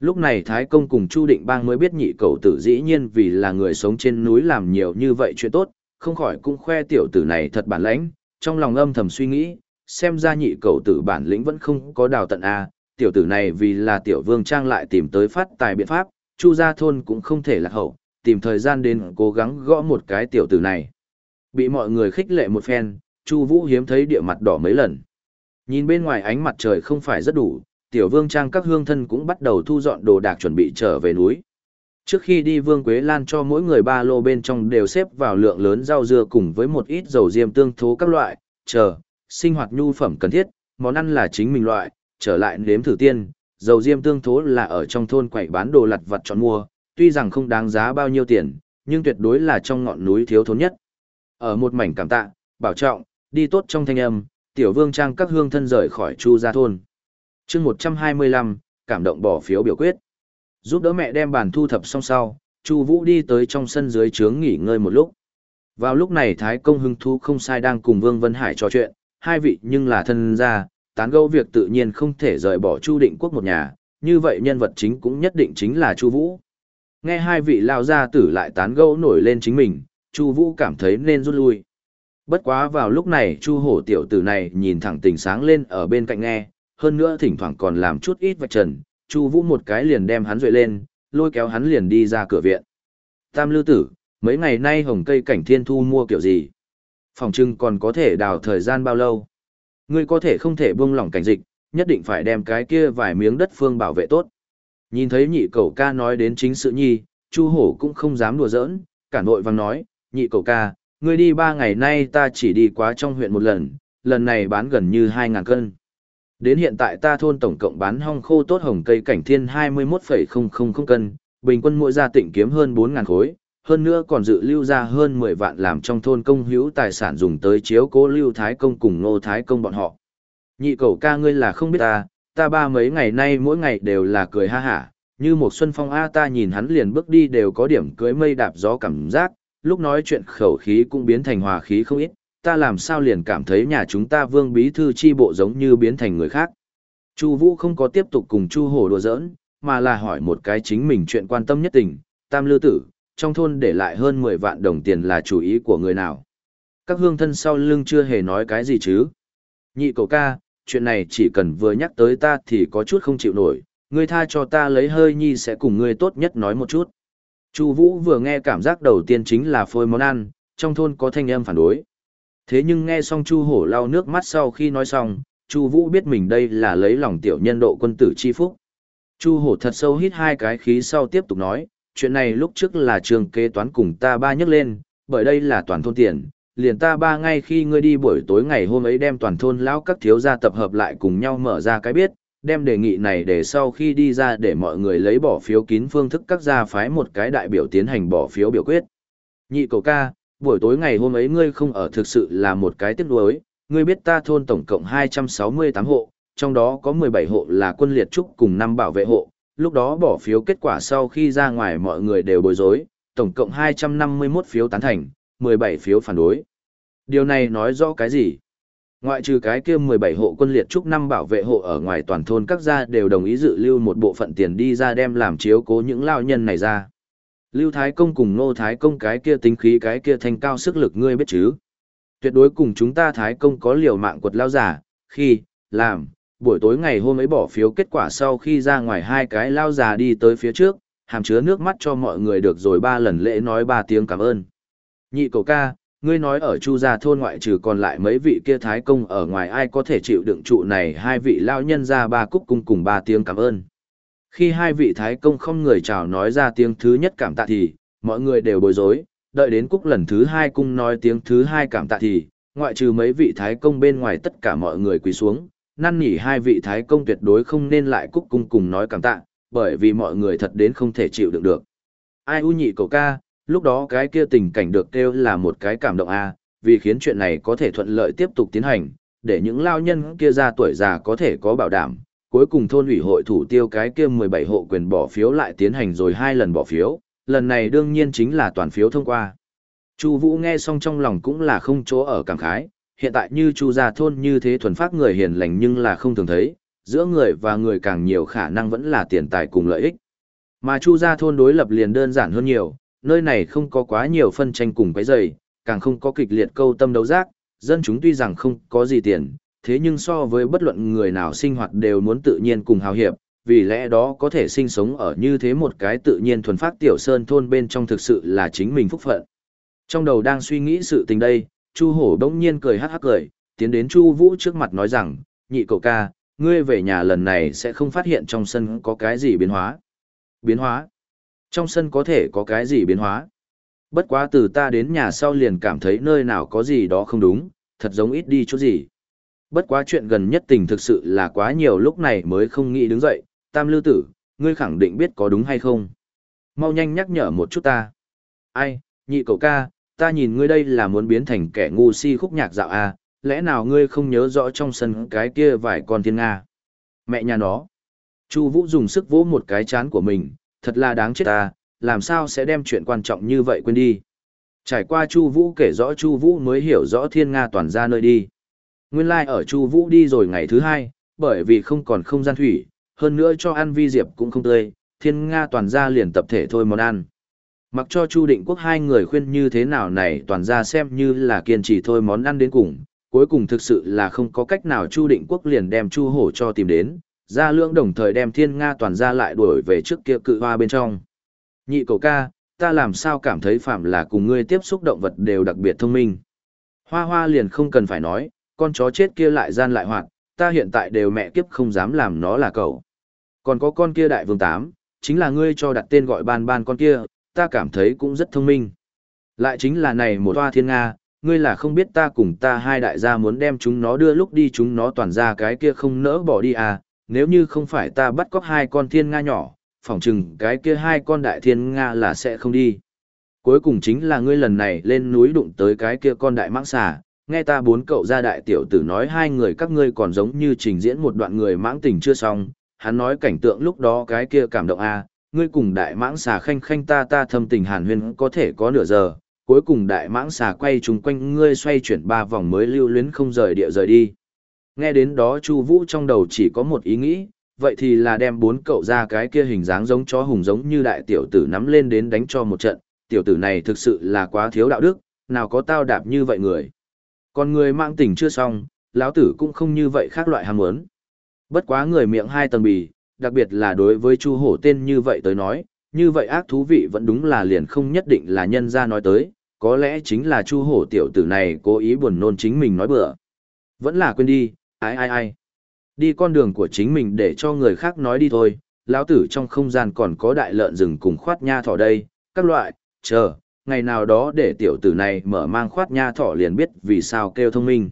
Lúc này Thái Công cùng Chu Định Bang mới biết nhị cầu tử dĩ nhiên vì là người sống trên núi làm nhiều như vậy chuyện tốt, không khỏi cũng khoe tiểu tử này thật bản lãnh, trong lòng âm thầm suy nghĩ, xem ra nhị cầu tử bản lĩnh vẫn không có đào tận A, tiểu tử này vì là tiểu vương trang lại tìm tới phát tài biện pháp, chu gia thôn cũng không thể lạc hậu, tìm thời gian đến cố gắng gõ một cái tiểu tử này. Bị mọi người khích lệ một phen, chu vũ hiếm thấy địa mặt đỏ mấy lần. Nhìn bên ngoài ánh mặt trời không phải rất đủ, tiểu vương trang các hương thân cũng bắt đầu thu dọn đồ đạc chuẩn bị trở về núi. Trước khi đi Vương Quế Lan cho mỗi người ba lô bên trong đều xếp vào lượng lớn rau dưa cùng với một ít dầu diêm tương thố các loại, chờ, sinh hoạt nhu phẩm cần thiết, món ăn là chính mình loại, trở lại nếm thử tiên, dầu diêm tương thố là ở trong thôn quậy bán đồ lặt vặt chọn mua, tuy rằng không đáng giá bao nhiêu tiền, nhưng tuyệt đối là trong ngọn núi thiếu thốn nhất. Ở một mảnh cảm tạ, bảo trọng, đi tốt trong thanh âm, tiểu vương trang các hương thân rời khỏi chu gia thôn. chương 125, cảm động bỏ phiếu biểu quyết. Giúp đỡ mẹ đem bàn thu thập xong sau, chu vũ đi tới trong sân dưới trướng nghỉ ngơi một lúc. Vào lúc này Thái Công hưng thu không sai đang cùng Vương Vân Hải trò chuyện, hai vị nhưng là thân gia, tán gẫu việc tự nhiên không thể rời bỏ Chu Định Quốc một nhà, như vậy nhân vật chính cũng nhất định chính là Chu Vũ. Nghe hai vị lao gia tử lại tán gẫu nổi lên chính mình, Chu Vũ cảm thấy nên rút lui. Bất quá vào lúc này Chu Hổ tiểu tử này nhìn thẳng tình sáng lên ở bên cạnh nghe, hơn nữa thỉnh thoảng còn làm chút ít vạch trần, Chu Vũ một cái liền đem hắn duệ lên, lôi kéo hắn liền đi ra cửa viện. Tam Lư tử, mấy ngày nay hồng cây cảnh thiên thu mua kiểu gì? Phòng trưng còn có thể đào thời gian bao lâu? Ngươi có thể không thể buông lỏng cảnh dịch, nhất định phải đem cái kia vài miếng đất phương bảo vệ tốt. Nhìn thấy nhị cậu ca nói đến chính sự nhi, Chu Hổ cũng không dám đùa giỡn, cản nội vang nói, nhị cậu ca, ngươi đi ba ngày nay ta chỉ đi quá trong huyện một lần, lần này bán gần như hai ngàn cân. Đến hiện tại ta thôn tổng cộng bán hong khô tốt hồng cây cảnh thiên 21,000 cân, bình quân mỗi gia tịnh kiếm hơn 4.000 khối, hơn nữa còn dự lưu ra hơn 10 vạn làm trong thôn công hữu tài sản dùng tới chiếu cố lưu thái công cùng Ngô thái công bọn họ. Nhị cầu ca ngươi là không biết ta, ta ba mấy ngày nay mỗi ngày đều là cười ha hả, như một xuân phong A ta nhìn hắn liền bước đi đều có điểm cưới mây đạp gió cảm giác, lúc nói chuyện khẩu khí cũng biến thành hòa khí không ít, ta làm sao liền cảm thấy nhà chúng ta vương bí thư chi bộ giống như biến thành người khác. Chu Vũ không có tiếp tục cùng Chu Hổ đùa giỡn, mà là hỏi một cái chính mình chuyện quan tâm nhất tình, Tam Lư Tử, trong thôn để lại hơn 10 vạn đồng tiền là chủ ý của người nào. Các hương thân sau lưng chưa hề nói cái gì chứ. Nhị cậu ca, chuyện này chỉ cần vừa nhắc tới ta thì có chút không chịu nổi, ngươi tha cho ta lấy hơi nhi sẽ cùng ngươi tốt nhất nói một chút. Chu Vũ vừa nghe cảm giác đầu tiên chính là phôi món ăn, trong thôn có thanh âm phản đối. Thế nhưng nghe xong Chu Hổ lau nước mắt sau khi nói xong, Chu Vũ biết mình đây là lấy lòng tiểu nhân độ quân tử chi phúc. Chu Hổ thật sâu hít hai cái khí sau tiếp tục nói, chuyện này lúc trước là trường kế toán cùng ta ba nhắc lên, bởi đây là toàn thôn tiền, liền ta ba ngay khi ngươi đi buổi tối ngày hôm ấy đem toàn thôn lão các thiếu gia tập hợp lại cùng nhau mở ra cái biết, đem đề nghị này để sau khi đi ra để mọi người lấy bỏ phiếu kín phương thức các gia phái một cái đại biểu tiến hành bỏ phiếu biểu quyết. Nhị cầu ca, buổi tối ngày hôm ấy ngươi không ở thực sự là một cái tiếc nuối, ngươi biết ta thôn tổng cộng 268 hộ, trong đó có 17 hộ là quân liệt trúc cùng năm bảo vệ hộ, lúc đó bỏ phiếu kết quả sau khi ra ngoài mọi người đều bối rối, tổng cộng 251 phiếu tán thành, 17 phiếu phản đối. Điều này nói rõ cái gì? Ngoại trừ cái kia 17 hộ quân liệt trúc năm bảo vệ hộ ở ngoài toàn thôn các gia đều đồng ý dự lưu một bộ phận tiền đi ra đem làm chiếu cố những lao nhân này ra. Lưu Thái Công cùng Nô Thái Công cái kia tính khí cái kia thành cao sức lực ngươi biết chứ. Tuyệt đối cùng chúng ta Thái Công có liều mạng quật lao giả, khi, làm, buổi tối ngày hôm ấy bỏ phiếu kết quả sau khi ra ngoài hai cái lao già đi tới phía trước, hàm chứa nước mắt cho mọi người được rồi ba lần lễ nói ba tiếng cảm ơn. Nhị cầu ca, ngươi nói ở Chu gia thôn ngoại trừ còn lại mấy vị kia thái công ở ngoài ai có thể chịu đựng trụ này hai vị lao nhân ra ba cúc cung cùng ba tiếng cảm ơn. Khi hai vị thái công không người chào nói ra tiếng thứ nhất cảm tạ thì, mọi người đều bối rối, đợi đến cúc lần thứ hai cung nói tiếng thứ hai cảm tạ thì, ngoại trừ mấy vị thái công bên ngoài tất cả mọi người quỳ xuống, năn nỉ hai vị thái công tuyệt đối không nên lại cúc cung cùng nói cảm tạ, bởi vì mọi người thật đến không thể chịu đựng được. Ai u nhị cầu ca, lúc đó cái kia tình cảnh được kêu là một cái cảm động a, vì khiến chuyện này có thể thuận lợi tiếp tục tiến hành, để những lao nhân kia ra tuổi già có thể có bảo đảm. Cuối cùng thôn ủy hội thủ tiêu cái kia 17 hộ quyền bỏ phiếu lại tiến hành rồi hai lần bỏ phiếu, lần này đương nhiên chính là toàn phiếu thông qua. Chu Vũ nghe xong trong lòng cũng là không chỗ ở cảm khái, hiện tại như Chu gia thôn như thế thuần phát người hiền lành nhưng là không thường thấy, giữa người và người càng nhiều khả năng vẫn là tiền tài cùng lợi ích. Mà Chu gia thôn đối lập liền đơn giản hơn nhiều, nơi này không có quá nhiều phân tranh cùng cái dày, càng không có kịch liệt câu tâm đấu giác, dân chúng tuy rằng không có gì tiền, thế nhưng so với bất luận người nào sinh hoạt đều muốn tự nhiên cùng hào hiệp, vì lẽ đó có thể sinh sống ở như thế một cái tự nhiên thuần phát tiểu sơn thôn bên trong thực sự là chính mình phúc phận. Trong đầu đang suy nghĩ sự tình đây, Chu Hổ đông nhiên cười hắc hắc cười, tiến đến Chu Vũ trước mặt nói rằng, nhị cậu ca, ngươi về nhà lần này sẽ không phát hiện trong sân có cái gì biến hóa. Biến hóa? Trong sân có thể có cái gì biến hóa? Bất quá từ ta đến nhà sau liền cảm thấy nơi nào có gì đó không đúng, thật giống ít đi chút gì. Bất quá chuyện gần nhất tình thực sự là quá nhiều lúc này mới không nghĩ đứng dậy, tam lưu tử, ngươi khẳng định biết có đúng hay không. Mau nhanh nhắc nhở một chút ta. Ai, nhị cậu ca, ta nhìn ngươi đây là muốn biến thành kẻ ngu si khúc nhạc dạo à, lẽ nào ngươi không nhớ rõ trong sân cái kia vài con thiên Nga? Mẹ nhà nó. Chu Vũ dùng sức vỗ một cái chán của mình, thật là đáng chết ta, làm sao sẽ đem chuyện quan trọng như vậy quên đi. Trải qua Chu Vũ kể rõ Chu Vũ mới hiểu rõ thiên Nga toàn ra nơi đi. Nguyên lai like ở Chu Vũ đi rồi ngày thứ hai, bởi vì không còn không gian thủy, hơn nữa cho ăn vi diệp cũng không tươi, thiên Nga toàn gia liền tập thể thôi món ăn. Mặc cho Chu Định Quốc hai người khuyên như thế nào này toàn ra xem như là kiên trì thôi món ăn đến cùng, cuối cùng thực sự là không có cách nào Chu Định Quốc liền đem Chu Hổ cho tìm đến, ra lưỡng đồng thời đem Thiên Nga toàn ra lại đuổi về trước kia cự hoa bên trong. Nhị cầu ca, ta làm sao cảm thấy phạm là cùng ngươi tiếp xúc động vật đều đặc biệt thông minh. Hoa hoa liền không cần phải nói, con chó chết kia lại gian lại hoạt, ta hiện tại đều mẹ kiếp không dám làm nó là cậu. Còn có con kia đại vương tám, chính là ngươi cho đặt tên gọi ban ban con kia, ta cảm thấy cũng rất thông minh. Lại chính là này một toa thiên Nga, ngươi là không biết ta cùng ta hai đại gia muốn đem chúng nó đưa lúc đi chúng nó toàn ra cái kia không nỡ bỏ đi à, nếu như không phải ta bắt cóc hai con thiên Nga nhỏ, phỏng chừng cái kia hai con đại thiên Nga là sẽ không đi. Cuối cùng chính là ngươi lần này lên núi đụng tới cái kia con đại mãng xà, nghe ta bốn cậu gia đại tiểu tử nói hai người các ngươi còn giống như trình diễn một đoạn người mãng tình chưa xong, hắn nói cảnh tượng lúc đó cái kia cảm động a, à, ngươi cùng đại mãng xà khanh khanh ta ta thâm tình hàn huyên có thể có nửa giờ, cuối cùng đại mãng xà quay chung quanh ngươi xoay chuyển ba vòng mới lưu luyến không rời địa rời đi. Nghe đến đó Chu Vũ trong đầu chỉ có một ý nghĩ, vậy thì là đem bốn cậu ra cái kia hình dáng giống chó hùng giống như đại tiểu tử nắm lên đến đánh cho một trận, tiểu tử này thực sự là quá thiếu đạo đức, nào có tao đạp như vậy người. Còn người mạng tình chưa xong, lão tử cũng không như vậy khác loại ham muốn. Bất quá người miệng hai tầng bì, đặc biệt là đối với Chu Hổ tên như vậy tới nói, như vậy ác thú vị vẫn đúng là liền không nhất định là nhân ra nói tới, có lẽ chính là Chu Hổ tiểu tử này cố ý buồn nôn chính mình nói bừa. Vẫn là quên đi, ai ai ai. Đi con đường của chính mình để cho người khác nói đi thôi, lão tử trong không gian còn có đại lợn rừng cùng khoát nha thỏ đây, các loại, chờ, ngày nào đó để tiểu tử này mở mang khoát nha thỏ liền biết vì sao kêu thông minh.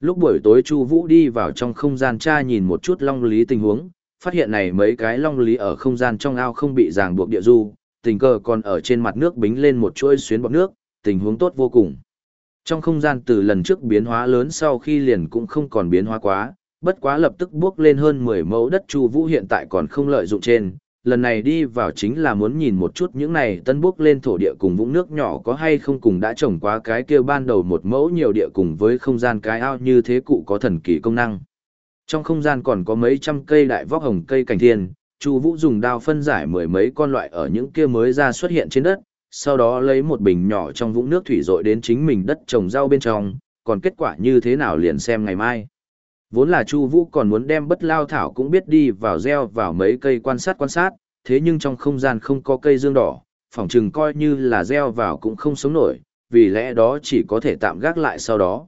Lúc buổi tối Chu Vũ đi vào trong không gian tra nhìn một chút long lý tình huống, phát hiện này mấy cái long lý ở không gian trong ao không bị ràng buộc địa du, tình cờ còn ở trên mặt nước bính lên một chuỗi xuyến bọt nước, tình huống tốt vô cùng. Trong không gian từ lần trước biến hóa lớn sau khi liền cũng không còn biến hóa quá, bất quá lập tức bước lên hơn 10 mẫu đất Chu Vũ hiện tại còn không lợi dụng trên, lần này đi vào chính là muốn nhìn một chút những này tân bước lên thổ địa cùng vũng nước nhỏ có hay không cùng đã trồng quá cái kia ban đầu một mẫu nhiều địa cùng với không gian cái ao như thế cụ có thần kỳ công năng. Trong không gian còn có mấy trăm cây đại vóc hồng cây cảnh thiên, Chu Vũ dùng đao phân giải mười mấy con loại ở những kia mới ra xuất hiện trên đất, sau đó lấy một bình nhỏ trong vũng nước thủy dội đến chính mình đất trồng rau bên trong, còn kết quả như thế nào liền xem ngày mai. Vốn là Chu Vũ còn muốn đem bất lao thảo cũng biết đi vào gieo vào mấy cây quan sát quan sát, thế nhưng trong không gian không có cây dương đỏ, phỏng chừng coi như là gieo vào cũng không sống nổi, vì lẽ đó chỉ có thể tạm gác lại sau đó.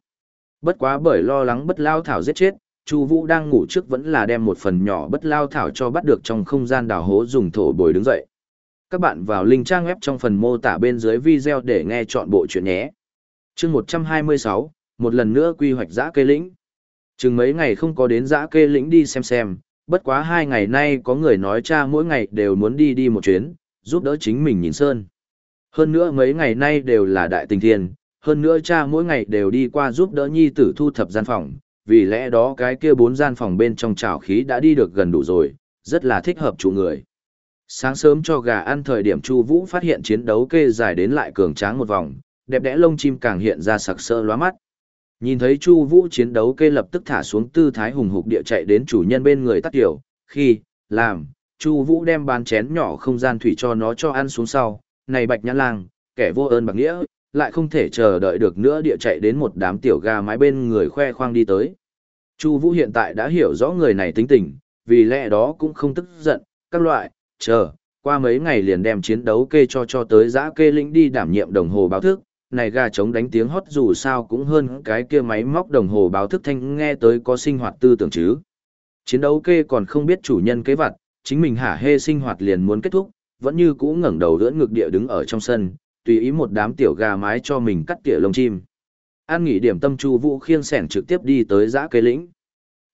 Bất quá bởi lo lắng bất lao thảo giết chết, Chu Vũ đang ngủ trước vẫn là đem một phần nhỏ bất lao thảo cho bắt được trong không gian đào hố dùng thổ bồi đứng dậy. Các bạn vào link trang web trong phần mô tả bên dưới video để nghe chọn bộ truyện nhé. Chương 126, một lần nữa quy hoạch Dã Kê Lĩnh. Chừng mấy ngày không có đến Dã Kê Lĩnh đi xem xem, bất quá hai ngày nay có người nói cha mỗi ngày đều muốn đi đi một chuyến, giúp đỡ chính mình nhìn sơn. Hơn nữa mấy ngày nay đều là đại tình thiên, hơn nữa cha mỗi ngày đều đi qua giúp đỡ nhi tử thu thập gian phòng, vì lẽ đó cái kia bốn gian phòng bên trong trào khí đã đi được gần đủ rồi, rất là thích hợp chủ người. Sáng sớm cho gà ăn thời điểm Chu Vũ phát hiện chiến đấu kê dài đến lại cường tráng một vòng, đẹp đẽ lông chim càng hiện ra sặc sỡ lóa mắt. Nhìn thấy Chu Vũ chiến đấu kê lập tức thả xuống tư thái hùng hục địa chạy đến chủ nhân bên người tắt tiểu, khi, làm, Chu Vũ đem bàn chén nhỏ không gian thủy cho nó cho ăn xuống sau, này Bạch Nhãn Lang, kẻ vô ơn bạc nghĩa, lại không thể chờ đợi được nữa địa chạy đến một đám tiểu gà mái bên người khoe khoang đi tới. Chu Vũ hiện tại đã hiểu rõ người này tính tình, vì lẽ đó cũng không tức giận, các loại, chờ, qua mấy ngày liền đem chiến đấu kê cho cho tới giã kê lĩnh đi đảm nhiệm đồng hồ báo thức, này gà chống đánh tiếng hót dù sao cũng hơn cái kia máy móc đồng hồ báo thức thanh nghe tới có sinh hoạt tư tưởng chứ. Chiến đấu kê còn không biết chủ nhân kế vật, chính mình hả hê sinh hoạt liền muốn kết thúc, vẫn như cũ ngẩng đầu đỡ ngực địa đứng ở trong sân, tùy ý một đám tiểu gà mái cho mình cắt tỉa lông chim. An nghỉ điểm tâm Chu Vũ khiêng sẻn trực tiếp đi tới giã cây lĩnh.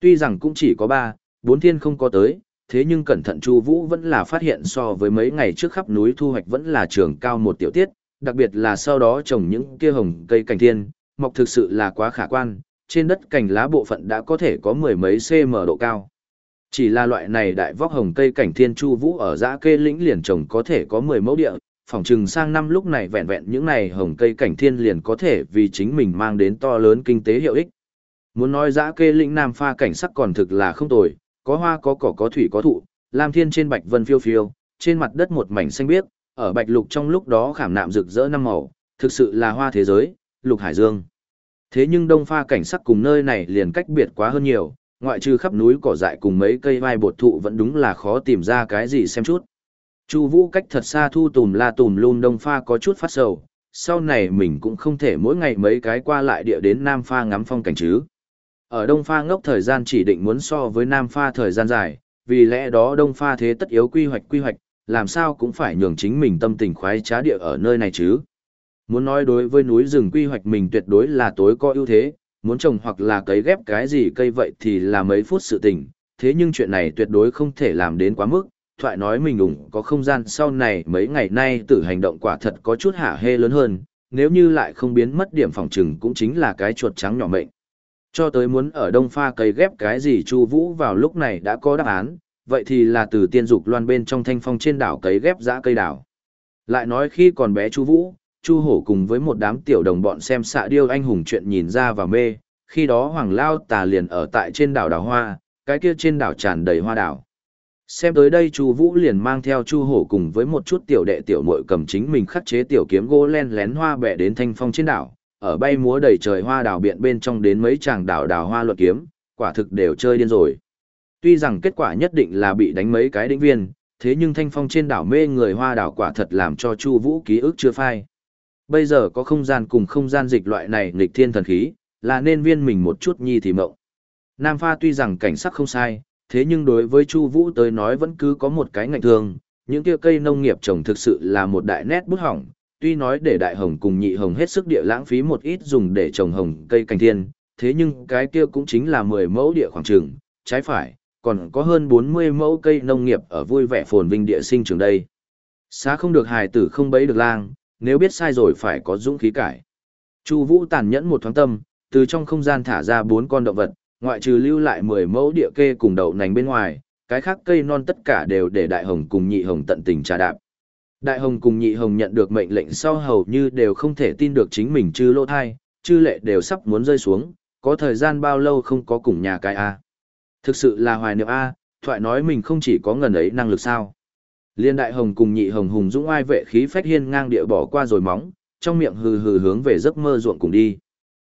Tuy rằng cũng chỉ có ba, bốn thiên không có tới, thế nhưng cẩn thận Chu Vũ vẫn là phát hiện so với mấy ngày trước khắp núi thu hoạch vẫn là trường cao một tiểu tiết, đặc biệt là sau đó trồng những kia hồng cây cảnh thiên, mọc thực sự là quá khả quan, trên đất cành lá bộ phận đã có thể có mười mấy cm độ cao. Chỉ là loại này đại vóc hồng cây cảnh thiên chu vũ ở dã kê lĩnh liền trồng có thể có 10 mẫu địa, Phỏng chừng sang năm lúc này vẹn vẹn những này hồng cây cảnh thiên liền có thể vì chính mình mang đến to lớn kinh tế hiệu ích. Muốn nói dã kê lĩnh nam pha cảnh sắc còn thực là không tồi, có hoa có cỏ có thủy có thụ, lam thiên trên bạch vân phiêu phiêu, trên mặt đất một mảnh xanh biếc, ở bạch lục trong lúc đó khảm nạm rực rỡ năm màu, thực sự là hoa thế giới, lục hải dương. Thế nhưng đông pha cảnh sắc cùng nơi này liền cách biệt quá hơn nhiều, ngoại trừ khắp núi cỏ dại cùng mấy cây vai bột thụ vẫn đúng là khó tìm ra cái gì xem chút. Chu Vũ cách thật xa thu tùm la tùm lum đông pha có chút phát sầu, sau này mình cũng không thể mỗi ngày mấy cái qua lại địa đến Nam Pha ngắm phong cảnh chứ. Ở Đông Pha ngốc thời gian chỉ định muốn so với Nam Pha thời gian dài, vì lẽ đó Đông Pha thế tất yếu quy hoạch quy hoạch, làm sao cũng phải nhường chính mình tâm tình khoái trá địa ở nơi này chứ. Muốn nói đối với núi rừng quy hoạch mình tuyệt đối là tối có ưu thế, muốn trồng hoặc là cấy ghép cái gì cây vậy thì là mấy phút sự tình, thế nhưng chuyện này tuyệt đối không thể làm đến quá mức, thoại nói mình ủng có không gian sau này mấy ngày nay tử hành động quả thật có chút hả hê lớn hơn, nếu như lại không biến mất điểm phòng trừng cũng chính là cái chuột trắng nhỏ mệnh. Cho tới muốn ở đông pha cây ghép cái gì Chu Vũ vào lúc này đã có đáp án, vậy thì là từ tiên dục loan bên trong thanh phong trên đảo cấy ghép dã cây đảo. Lại nói khi còn bé Chu Vũ, Chu Hổ cùng với một đám tiểu đồng bọn xem xạ điêu anh hùng chuyện nhìn ra và mê, khi đó Hoàng Lao Tà liền ở tại trên đảo đào hoa, cái kia trên đảo tràn đầy hoa đảo. Xem tới đây Chu Vũ liền mang theo Chu Hổ cùng với một chút tiểu đệ tiểu muội cầm chính mình khắc chế tiểu kiếm gỗ len lén hoa bẻ đến thanh phong trên đảo, ở bay múa đầy trời hoa đảo biện bên trong đến mấy chàng đảo đảo hoa luật kiếm, quả thực đều chơi điên rồi. Tuy rằng kết quả nhất định là bị đánh mấy cái đỉnh viên, thế nhưng thanh phong trên đảo mê người hoa đảo quả thật làm cho Chu Vũ ký ức chưa phai. Bây giờ có không gian cùng không gian dịch loại này nghịch thiên thần khí, là nên viên mình một chút nhi thì mộng. Nam Pha tuy rằng cảnh sắc không sai, thế nhưng đối với Chu Vũ tới nói vẫn cứ có một cái ngạnh thương, những kia cây nông nghiệp trồng thực sự là một đại nét bút hỏng, tuy nói để đại hồng cùng nhị hồng hết sức địa lãng phí một ít dùng để trồng hồng cây cành thiên, thế nhưng cái kia cũng chính là 10 mẫu địa khoảng trường, trái phải, còn có hơn 40 mẫu cây nông nghiệp ở vui vẻ phồn vinh địa sinh trường đây. Xá không được hài tử không bấy được lang, nếu biết sai rồi phải có dũng khí cải. Chu Vũ tàn nhẫn một thoáng tâm, từ trong không gian thả ra bốn con động vật, ngoại trừ lưu lại 10 mẫu địa kê cùng đậu nành bên ngoài, cái khác cây non tất cả đều để đại hồng cùng nhị hồng tận tình trà đạp. Đại hồng cùng nhị hồng nhận được mệnh lệnh sau hầu như đều không thể tin được chính mình chư lỗ thai, chư lệ đều sắp muốn rơi xuống, có thời gian bao lâu không có cùng nhà cái A. Thực sự là hoài niệm A, thoại nói mình không chỉ có ngần ấy năng lực sao. Liên đại hồng cùng nhị hồng hùng dũng ai vệ khí phách hiên ngang địa bỏ qua rồi móng, trong miệng hừ hừ hướng về giấc mơ ruộng cùng đi.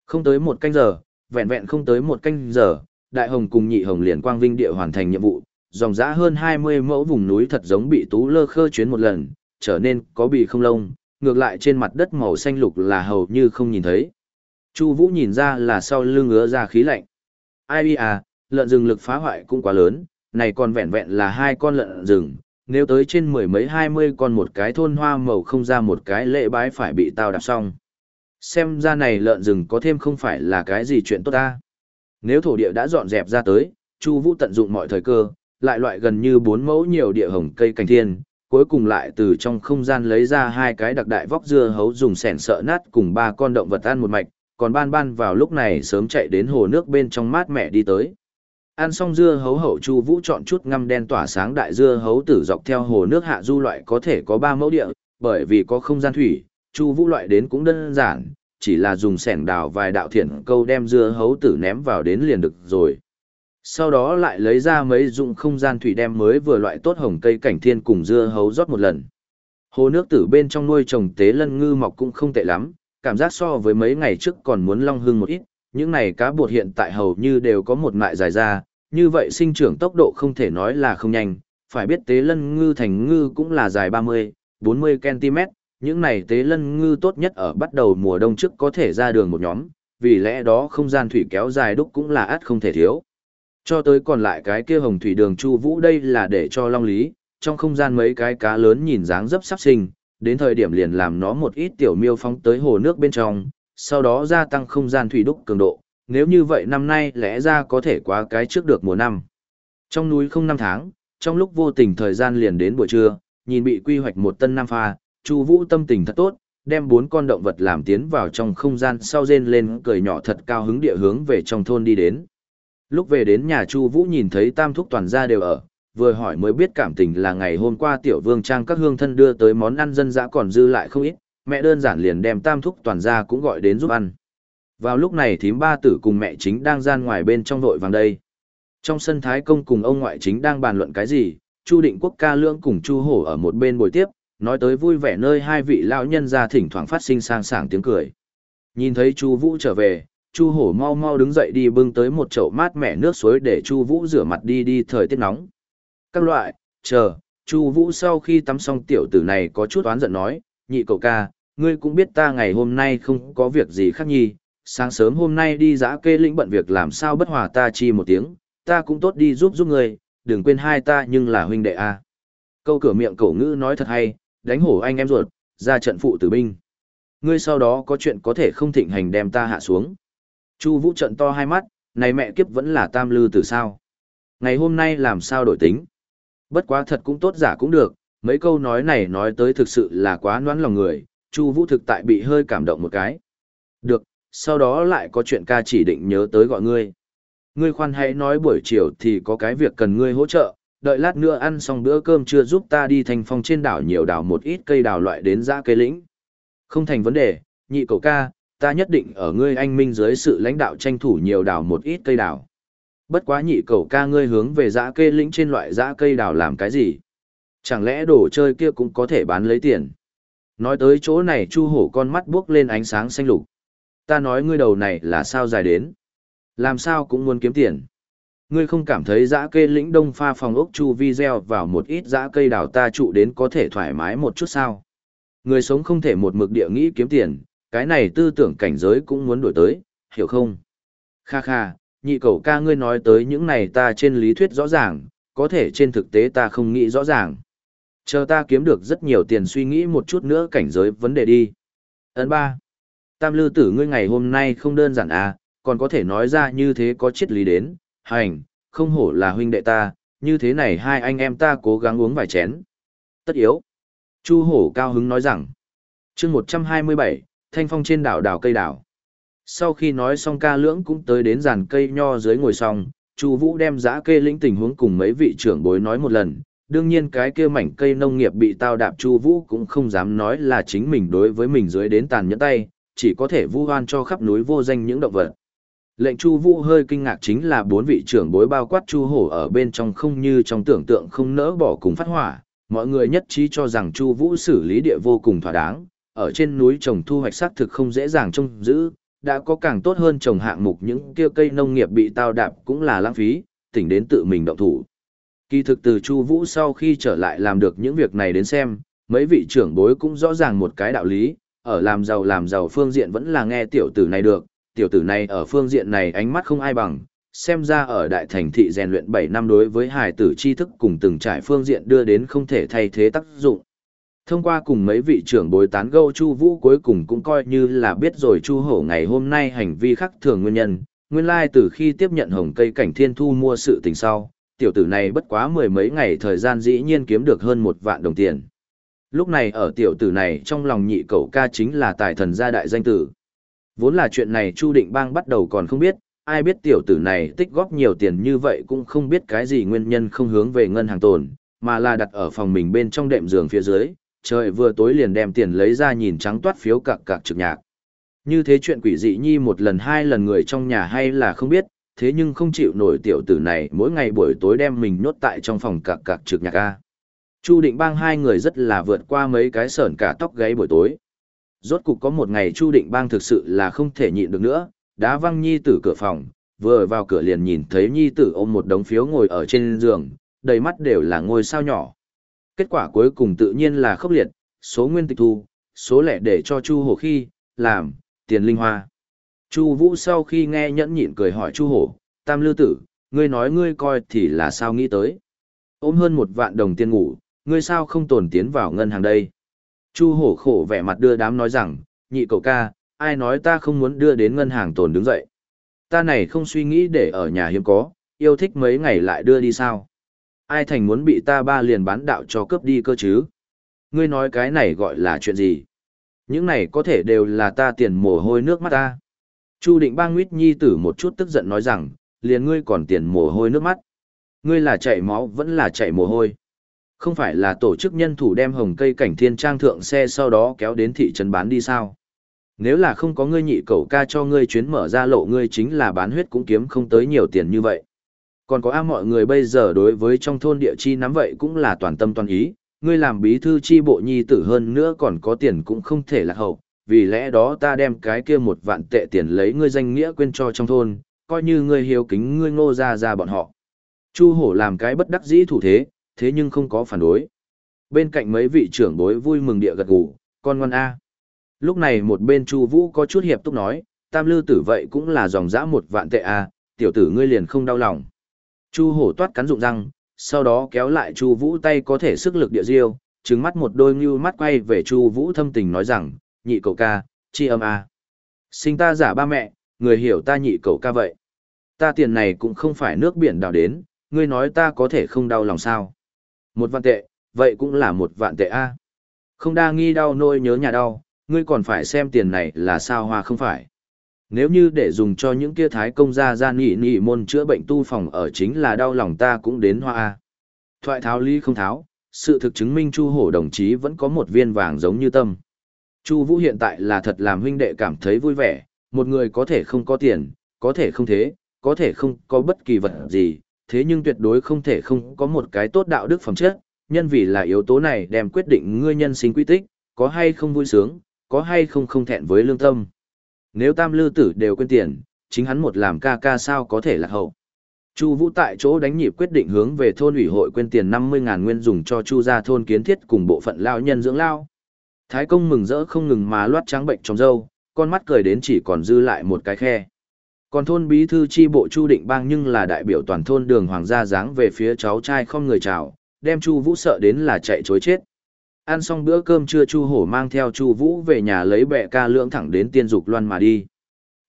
Không tới một canh giờ, vẹn vẹn không tới một canh giờ, đại hồng cùng nhị hồng liền quang vinh địa hoàn thành nhiệm vụ, dòng dã hơn 20 mẫu vùng núi thật giống bị tú lơ khơ chuyến một lần, trở nên có bị không lông, ngược lại trên mặt đất màu xanh lục là hầu như không nhìn thấy. Chu Vũ nhìn ra là sau lưng ngứa ra khí lạnh. Ai à, lợn rừng lực phá hoại cũng quá lớn, này còn vẹn vẹn là hai con lợn rừng, nếu tới trên mười mấy hai mươi con một cái thôn hoa màu không ra một cái lễ bái phải bị tao đạp xong. Xem ra này lợn rừng có thêm không phải là cái gì chuyện tốt ta. Nếu thổ địa đã dọn dẹp ra tới, Chu Vũ tận dụng mọi thời cơ, lại loại gần như bốn mẫu nhiều địa hồng cây cành thiên, cuối cùng lại từ trong không gian lấy ra hai cái đặc đại vóc dưa hấu dùng sẻn sợ nát cùng ba con động vật ăn một mạch, còn ban ban vào lúc này sớm chạy đến hồ nước bên trong mát mẻ đi tới. Ăn xong dưa hấu hậu Chu Vũ chọn chút ngăm đen tỏa sáng đại dưa hấu tử dọc theo hồ nước hạ du loại có thể có ba mẫu địa, bởi vì có không gian thủy, Chu Vũ loại đến cũng đơn giản, chỉ là dùng sẻng đào vài đạo thiện câu đem dưa hấu tử ném vào đến liền được rồi. Sau đó lại lấy ra mấy dụng không gian thủy đem mới vừa loại tốt hồng cây cảnh thiên cùng dưa hấu rót một lần. Hồ nước tử bên trong nuôi trồng tế lân ngư mọc cũng không tệ lắm, cảm giác so với mấy ngày trước còn muốn long hương một ít, những này cá bột hiện tại hầu như đều có một mại dài ra, như vậy sinh trưởng tốc độ không thể nói là không nhanh, phải biết tế lân ngư thành ngư cũng là dài 30, 40 cm, những này tế lân ngư tốt nhất ở bắt đầu mùa đông trước có thể ra đường một nhóm, vì lẽ đó không gian thủy kéo dài đúc cũng là át không thể thiếu. Cho tới còn lại cái kia hồng thủy đường chu vũ đây là để cho long lý, trong không gian mấy cái cá lớn nhìn dáng dấp sắp sinh, đến thời điểm liền làm nó một ít tiểu miêu phóng tới hồ nước bên trong, sau đó gia tăng không gian thủy đúc cường độ, nếu như vậy năm nay lẽ ra có thể qua cái trước được mùa năm. Trong núi không năm tháng, trong lúc vô tình thời gian liền đến buổi trưa, nhìn bị quy hoạch một tân nam pha, Chu Vũ tâm tình thật tốt, đem bốn con động vật làm tiến vào trong không gian sau rên lên cười nhỏ thật cao hứng địa hướng về trong thôn đi đến. Lúc về đến nhà Chu Vũ nhìn thấy Tam thúc toàn gia đều ở, vừa hỏi mới biết cảm tình là ngày hôm qua tiểu vương trang các hương thân đưa tới món ăn dân dã còn dư lại không ít, mẹ đơn giản liền đem Tam thúc toàn gia cũng gọi đến giúp ăn. Vào lúc này thím ba tử cùng mẹ chính đang gian ngoài bên trong vội vàng đây. Trong sân thái công cùng ông ngoại chính đang bàn luận cái gì, Chu Định Quốc ca lưỡng cùng Chu Hổ ở một bên bồi tiếp, nói tới vui vẻ nơi hai vị lão nhân ra thỉnh thoảng phát sinh sang sảng tiếng cười. Nhìn thấy Chu Vũ trở về, Chu Hổ mau mau đứng dậy đi bưng tới một chậu mát mẻ nước suối để Chu Vũ rửa mặt đi đi thời tiết nóng. Các loại, chờ, Chu Vũ sau khi tắm xong tiểu tử này có chút oán giận nói, nhị cậu ca, ngươi cũng biết ta ngày hôm nay không có việc gì khác nhi, sáng sớm hôm nay đi giã kê lĩnh bận việc làm sao bất hòa ta chi một tiếng, ta cũng tốt đi giúp giúp ngươi, đừng quên hai ta nhưng là huynh đệ a. Câu cửa miệng cậu ngữ nói thật hay, đánh hổ anh em ruột, ra trận phụ tử binh. Ngươi sau đó có chuyện có thể không thịnh hành đem ta hạ xuống. Chu Vũ trận to hai mắt, này mẹ kiếp vẫn là tam lư từ sao? Ngày hôm nay làm sao đổi tính? Bất quá thật cũng tốt giả cũng được, mấy câu nói này nói tới thực sự là quá noãn lòng người, Chu Vũ thực tại bị hơi cảm động một cái. Được, sau đó lại có chuyện ca chỉ định nhớ tới gọi ngươi. Ngươi khoan hãy nói buổi chiều thì có cái việc cần ngươi hỗ trợ, đợi lát nữa ăn xong bữa cơm chưa giúp ta đi thành phong trên đảo nhiều đào một ít cây đào loại đến ra cây lĩnh. Không thành vấn đề, nhị cậu ca, ta nhất định ở ngươi anh minh dưới sự lãnh đạo tranh thủ nhiều đào một ít cây đào. Bất quá nhị cậu ca ngươi hướng về dã cây lĩnh trên loại dã cây đào làm cái gì? Chẳng lẽ đồ chơi kia cũng có thể bán lấy tiền? Nói tới chỗ này chu hổ con mắt buốc lên ánh sáng xanh lục. Ta nói ngươi đầu này là sao dài đến? Làm sao cũng muốn kiếm tiền. Ngươi không cảm thấy dã cây lĩnh đông pha phòng ốc chu vi gieo vào một ít dã cây đào ta trụ đến có thể thoải mái một chút sao? Người sống không thể một mực địa nghĩ kiếm tiền, cái này tư tưởng cảnh giới cũng muốn đổi tới, hiểu không? Kha kha, nhị cầu ca ngươi nói tới những này ta trên lý thuyết rõ ràng, có thể trên thực tế ta không nghĩ rõ ràng. Chờ ta kiếm được rất nhiều tiền suy nghĩ một chút nữa cảnh giới vấn đề đi. Ấn ba. Tam lư tử ngươi ngày hôm nay không đơn giản à, còn có thể nói ra như thế có triết lý đến, hành, không hổ là huynh đệ ta, như thế này hai anh em ta cố gắng uống vài chén. Tất yếu. Chu hổ cao hứng nói rằng, chương 127, thanh phong trên đảo đảo cây đảo. Sau khi nói xong ca lưỡng cũng tới đến giàn cây nho dưới ngồi xong, Chu Vũ đem giã kê lĩnh tình huống cùng mấy vị trưởng bối nói một lần, đương nhiên cái kia mảnh cây nông nghiệp bị tao đạp Chu Vũ cũng không dám nói là chính mình đối với mình dưới đến tàn nhẫn tay, chỉ có thể vu oan cho khắp núi vô danh những động vật. Lệnh Chu Vũ hơi kinh ngạc chính là bốn vị trưởng bối bao quát Chu Hổ ở bên trong không như trong tưởng tượng không nỡ bỏ cùng phát hỏa, mọi người nhất trí cho rằng Chu Vũ xử lý địa vô cùng thỏa đáng, ở trên núi trồng thu hoạch xác thực không dễ dàng trông giữ, đã có càng tốt hơn trồng hạng mục những kia cây nông nghiệp bị tao đạp cũng là lãng phí, tỉnh đến tự mình động thủ. Kỳ thực từ Chu Vũ sau khi trở lại làm được những việc này đến xem, mấy vị trưởng bối cũng rõ ràng một cái đạo lý, ở làm giàu làm giàu phương diện vẫn là nghe tiểu tử này được, tiểu tử này ở phương diện này ánh mắt không ai bằng, xem ra ở đại thành thị rèn luyện 7 năm đối với hài tử tri thức cùng từng trải phương diện đưa đến không thể thay thế tác dụng. Thông qua cùng mấy vị trưởng bối tán gẫu Chu Vũ cuối cùng cũng coi như là biết rồi Chu Hổ ngày hôm nay hành vi khắc thường nguyên nhân, nguyên lai từ khi tiếp nhận hồng cây cảnh thiên thu mua sự tình sau, tiểu tử này bất quá mười mấy ngày thời gian dĩ nhiên kiếm được hơn một vạn đồng tiền. Lúc này ở tiểu tử này trong lòng nhị cậu ca chính là tài thần gia đại danh tử. Vốn là chuyện này Chu Định Bang bắt đầu còn không biết, ai biết tiểu tử này tích góp nhiều tiền như vậy cũng không biết cái gì nguyên nhân không hướng về ngân hàng tồn, mà là đặt ở phòng mình bên trong đệm giường phía dưới, trời vừa tối liền đem tiền lấy ra nhìn trắng toát phiếu cạc cạc trực nhạc. Như thế chuyện quỷ dị nhi một lần hai lần người trong nhà hay là không biết, thế nhưng không chịu nổi tiểu tử này mỗi ngày buổi tối đem mình nhốt tại trong phòng cạc cạc trực nhạc A. Chu định bang hai người rất là vượt qua mấy cái sởn cả tóc gáy buổi tối. Rốt cục có một ngày Chu định bang thực sự là không thể nhịn được nữa, đá văng nhi tử cửa phòng, vừa vào cửa liền nhìn thấy nhi tử ôm một đống phiếu ngồi ở trên giường, đầy mắt đều là ngôi sao nhỏ. Kết quả cuối cùng tự nhiên là khốc liệt, số nguyên tịch thu, số lẻ để cho Chu Hổ khi, làm, tiền linh hoa. Chu Vũ sau khi nghe nhẫn nhịn cười hỏi Chu Hổ, Tam Lư Tử, ngươi nói ngươi coi thì là sao nghĩ tới. Ôm hơn một vạn đồng tiền ngủ, ngươi sao không tồn tiến vào ngân hàng đây. Chu Hổ khổ vẻ mặt đưa đám nói rằng, nhị cậu ca, ai nói ta không muốn đưa đến ngân hàng tồn đứng dậy. Ta này không suy nghĩ để ở nhà hiếm có, yêu thích mấy ngày lại đưa đi sao. Ai thành muốn bị ta ba liền bán đạo cho cướp đi cơ chứ? Ngươi nói cái này gọi là chuyện gì? Những này có thể đều là ta tiền mồ hôi nước mắt ta. Chu định bang nguyết nhi tử một chút tức giận nói rằng, liền ngươi còn tiền mồ hôi nước mắt. Ngươi là chảy máu vẫn là chảy mồ hôi. Không phải là tổ chức nhân thủ đem hồng cây cảnh thiên trang thượng xe sau đó kéo đến thị trấn bán đi sao? Nếu là không có ngươi nhị cầu ca cho ngươi chuyến mở ra lộ ngươi chính là bán huyết cũng kiếm không tới nhiều tiền như vậy. Còn có a mọi người bây giờ đối với trong thôn địa chi nắm vậy cũng là toàn tâm toàn ý, ngươi làm bí thư chi bộ nhi tử hơn nữa còn có tiền cũng không thể lạc hậu, vì lẽ đó ta đem cái kia một vạn tệ tiền lấy ngươi danh nghĩa quên cho trong thôn, coi như ngươi hiếu kính ngươi ngô ra ra bọn họ. Chu hổ làm cái bất đắc dĩ thủ thế, thế nhưng không có phản đối. Bên cạnh mấy vị trưởng bối vui mừng địa gật gù, con ngoan A. Lúc này một bên Chu Vũ có chút hiệp túc nói, tam lư tử vậy cũng là dòng dã một vạn tệ A, tiểu tử ngươi liền không đau lòng. Chu hổ toát cắn rụng răng, sau đó kéo lại Chu Vũ tay có thể sức lực địa diêu, trừng mắt một đôi như mắt quay về Chu Vũ thâm tình nói rằng, nhị cậu ca, chi âm a. Sinh ta giả ba mẹ, người hiểu ta nhị cậu ca vậy. Ta tiền này cũng không phải nước biển đào đến, ngươi nói ta có thể không đau lòng sao. Một vạn tệ, vậy cũng là một vạn tệ a. Không đa nghi đau nôi nhớ nhà đau, ngươi còn phải xem tiền này là sao hoa không phải. Nếu như để dùng cho những kia thái công gia gia nị nị môn chữa bệnh tu phòng ở chính là đau lòng ta cũng đến hoa a. Thoại tháo ly không tháo, sự thực chứng minh Chu Hổ đồng chí vẫn có một viên vàng giống như tâm. Chu Vũ hiện tại là thật làm huynh đệ cảm thấy vui vẻ, một người có thể không có tiền, có thể không thế, có thể không có bất kỳ vật gì, thế nhưng tuyệt đối không thể không có một cái tốt đạo đức phẩm chất, nhân vì là yếu tố này đem quyết định ngươi nhân sinh quy tích, có hay không vui sướng, có hay không không thẹn với lương tâm. Nếu tam lư tử đều quên tiền, chính hắn một làm ca ca sao có thể là hậu. Chu Vũ tại chỗ đánh nhịp quyết định hướng về thôn ủy hội quên tiền 50.000 nguyên dùng cho Chu gia thôn kiến thiết cùng bộ phận lao nhân dưỡng lao. Thái công mừng rỡ không ngừng mà loát trắng bệnh trong râu, con mắt cười đến chỉ còn dư lại một cái khe. Còn thôn bí thư chi bộ Chu Định Bang nhưng là đại biểu toàn thôn đường hoàng gia dáng về phía cháu trai không người chào, đem Chu Vũ sợ đến là chạy trối chết. Ăn xong bữa cơm trưa Chu Hổ mang theo Chu Vũ về nhà lấy bẹ ca lưỡng thẳng đến Tiên Dục Loan mà đi.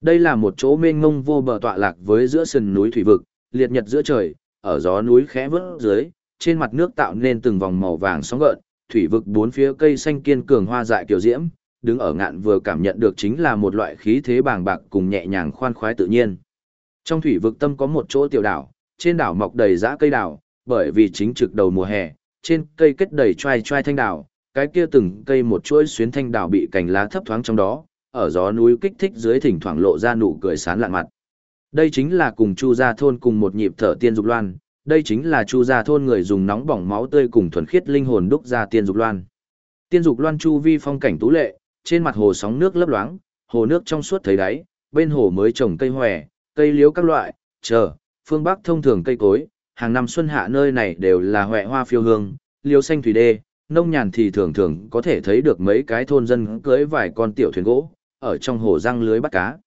Đây là một chỗ mênh mông vô bờ tọa lạc với giữa sườn núi thủy vực, liệt nhật giữa trời, ở gió núi khẽ vút dưới, trên mặt nước tạo nên từng vòng màu vàng sóng gợn, thủy vực bốn phía cây xanh kiên cường hoa dại kiểu diễm, đứng ở ngạn vừa cảm nhận được chính là một loại khí thế bàng bạc cùng nhẹ nhàng khoan khoái tự nhiên. Trong thủy vực tâm có một chỗ tiểu đảo, trên đảo mọc đầy rã cây đảo, bởi vì chính trực đầu mùa hè, trên cây kết đầy trai trai thanh đảo, cái kia từng cây một chuỗi xuyến thanh đảo bị cành lá thấp thoáng trong đó, ở gió núi kích thích dưới thỉnh thoảng lộ ra nụ cười sán lạn mặt. Đây chính là cùng Chu gia thôn cùng một nhịp thở tiên dục loan, đây chính là Chu gia thôn người dùng nóng bỏng máu tươi cùng thuần khiết linh hồn đúc ra tiên dục loan. Tiên dục loan chu vi phong cảnh tú lệ, trên mặt hồ sóng nước lấp loáng, hồ nước trong suốt thấy đáy, bên hồ mới trồng cây hòe, cây liễu các loại, chờ, phương Bắc thông thường cây cối, hàng năm xuân hạ nơi này đều là hòe hoa phiêu hương, liễu xanh thủy đê, nông nhàn thì thường thường có thể thấy được mấy cái thôn dân cưới vài con tiểu thuyền gỗ, ở trong hồ răng lưới bắt cá.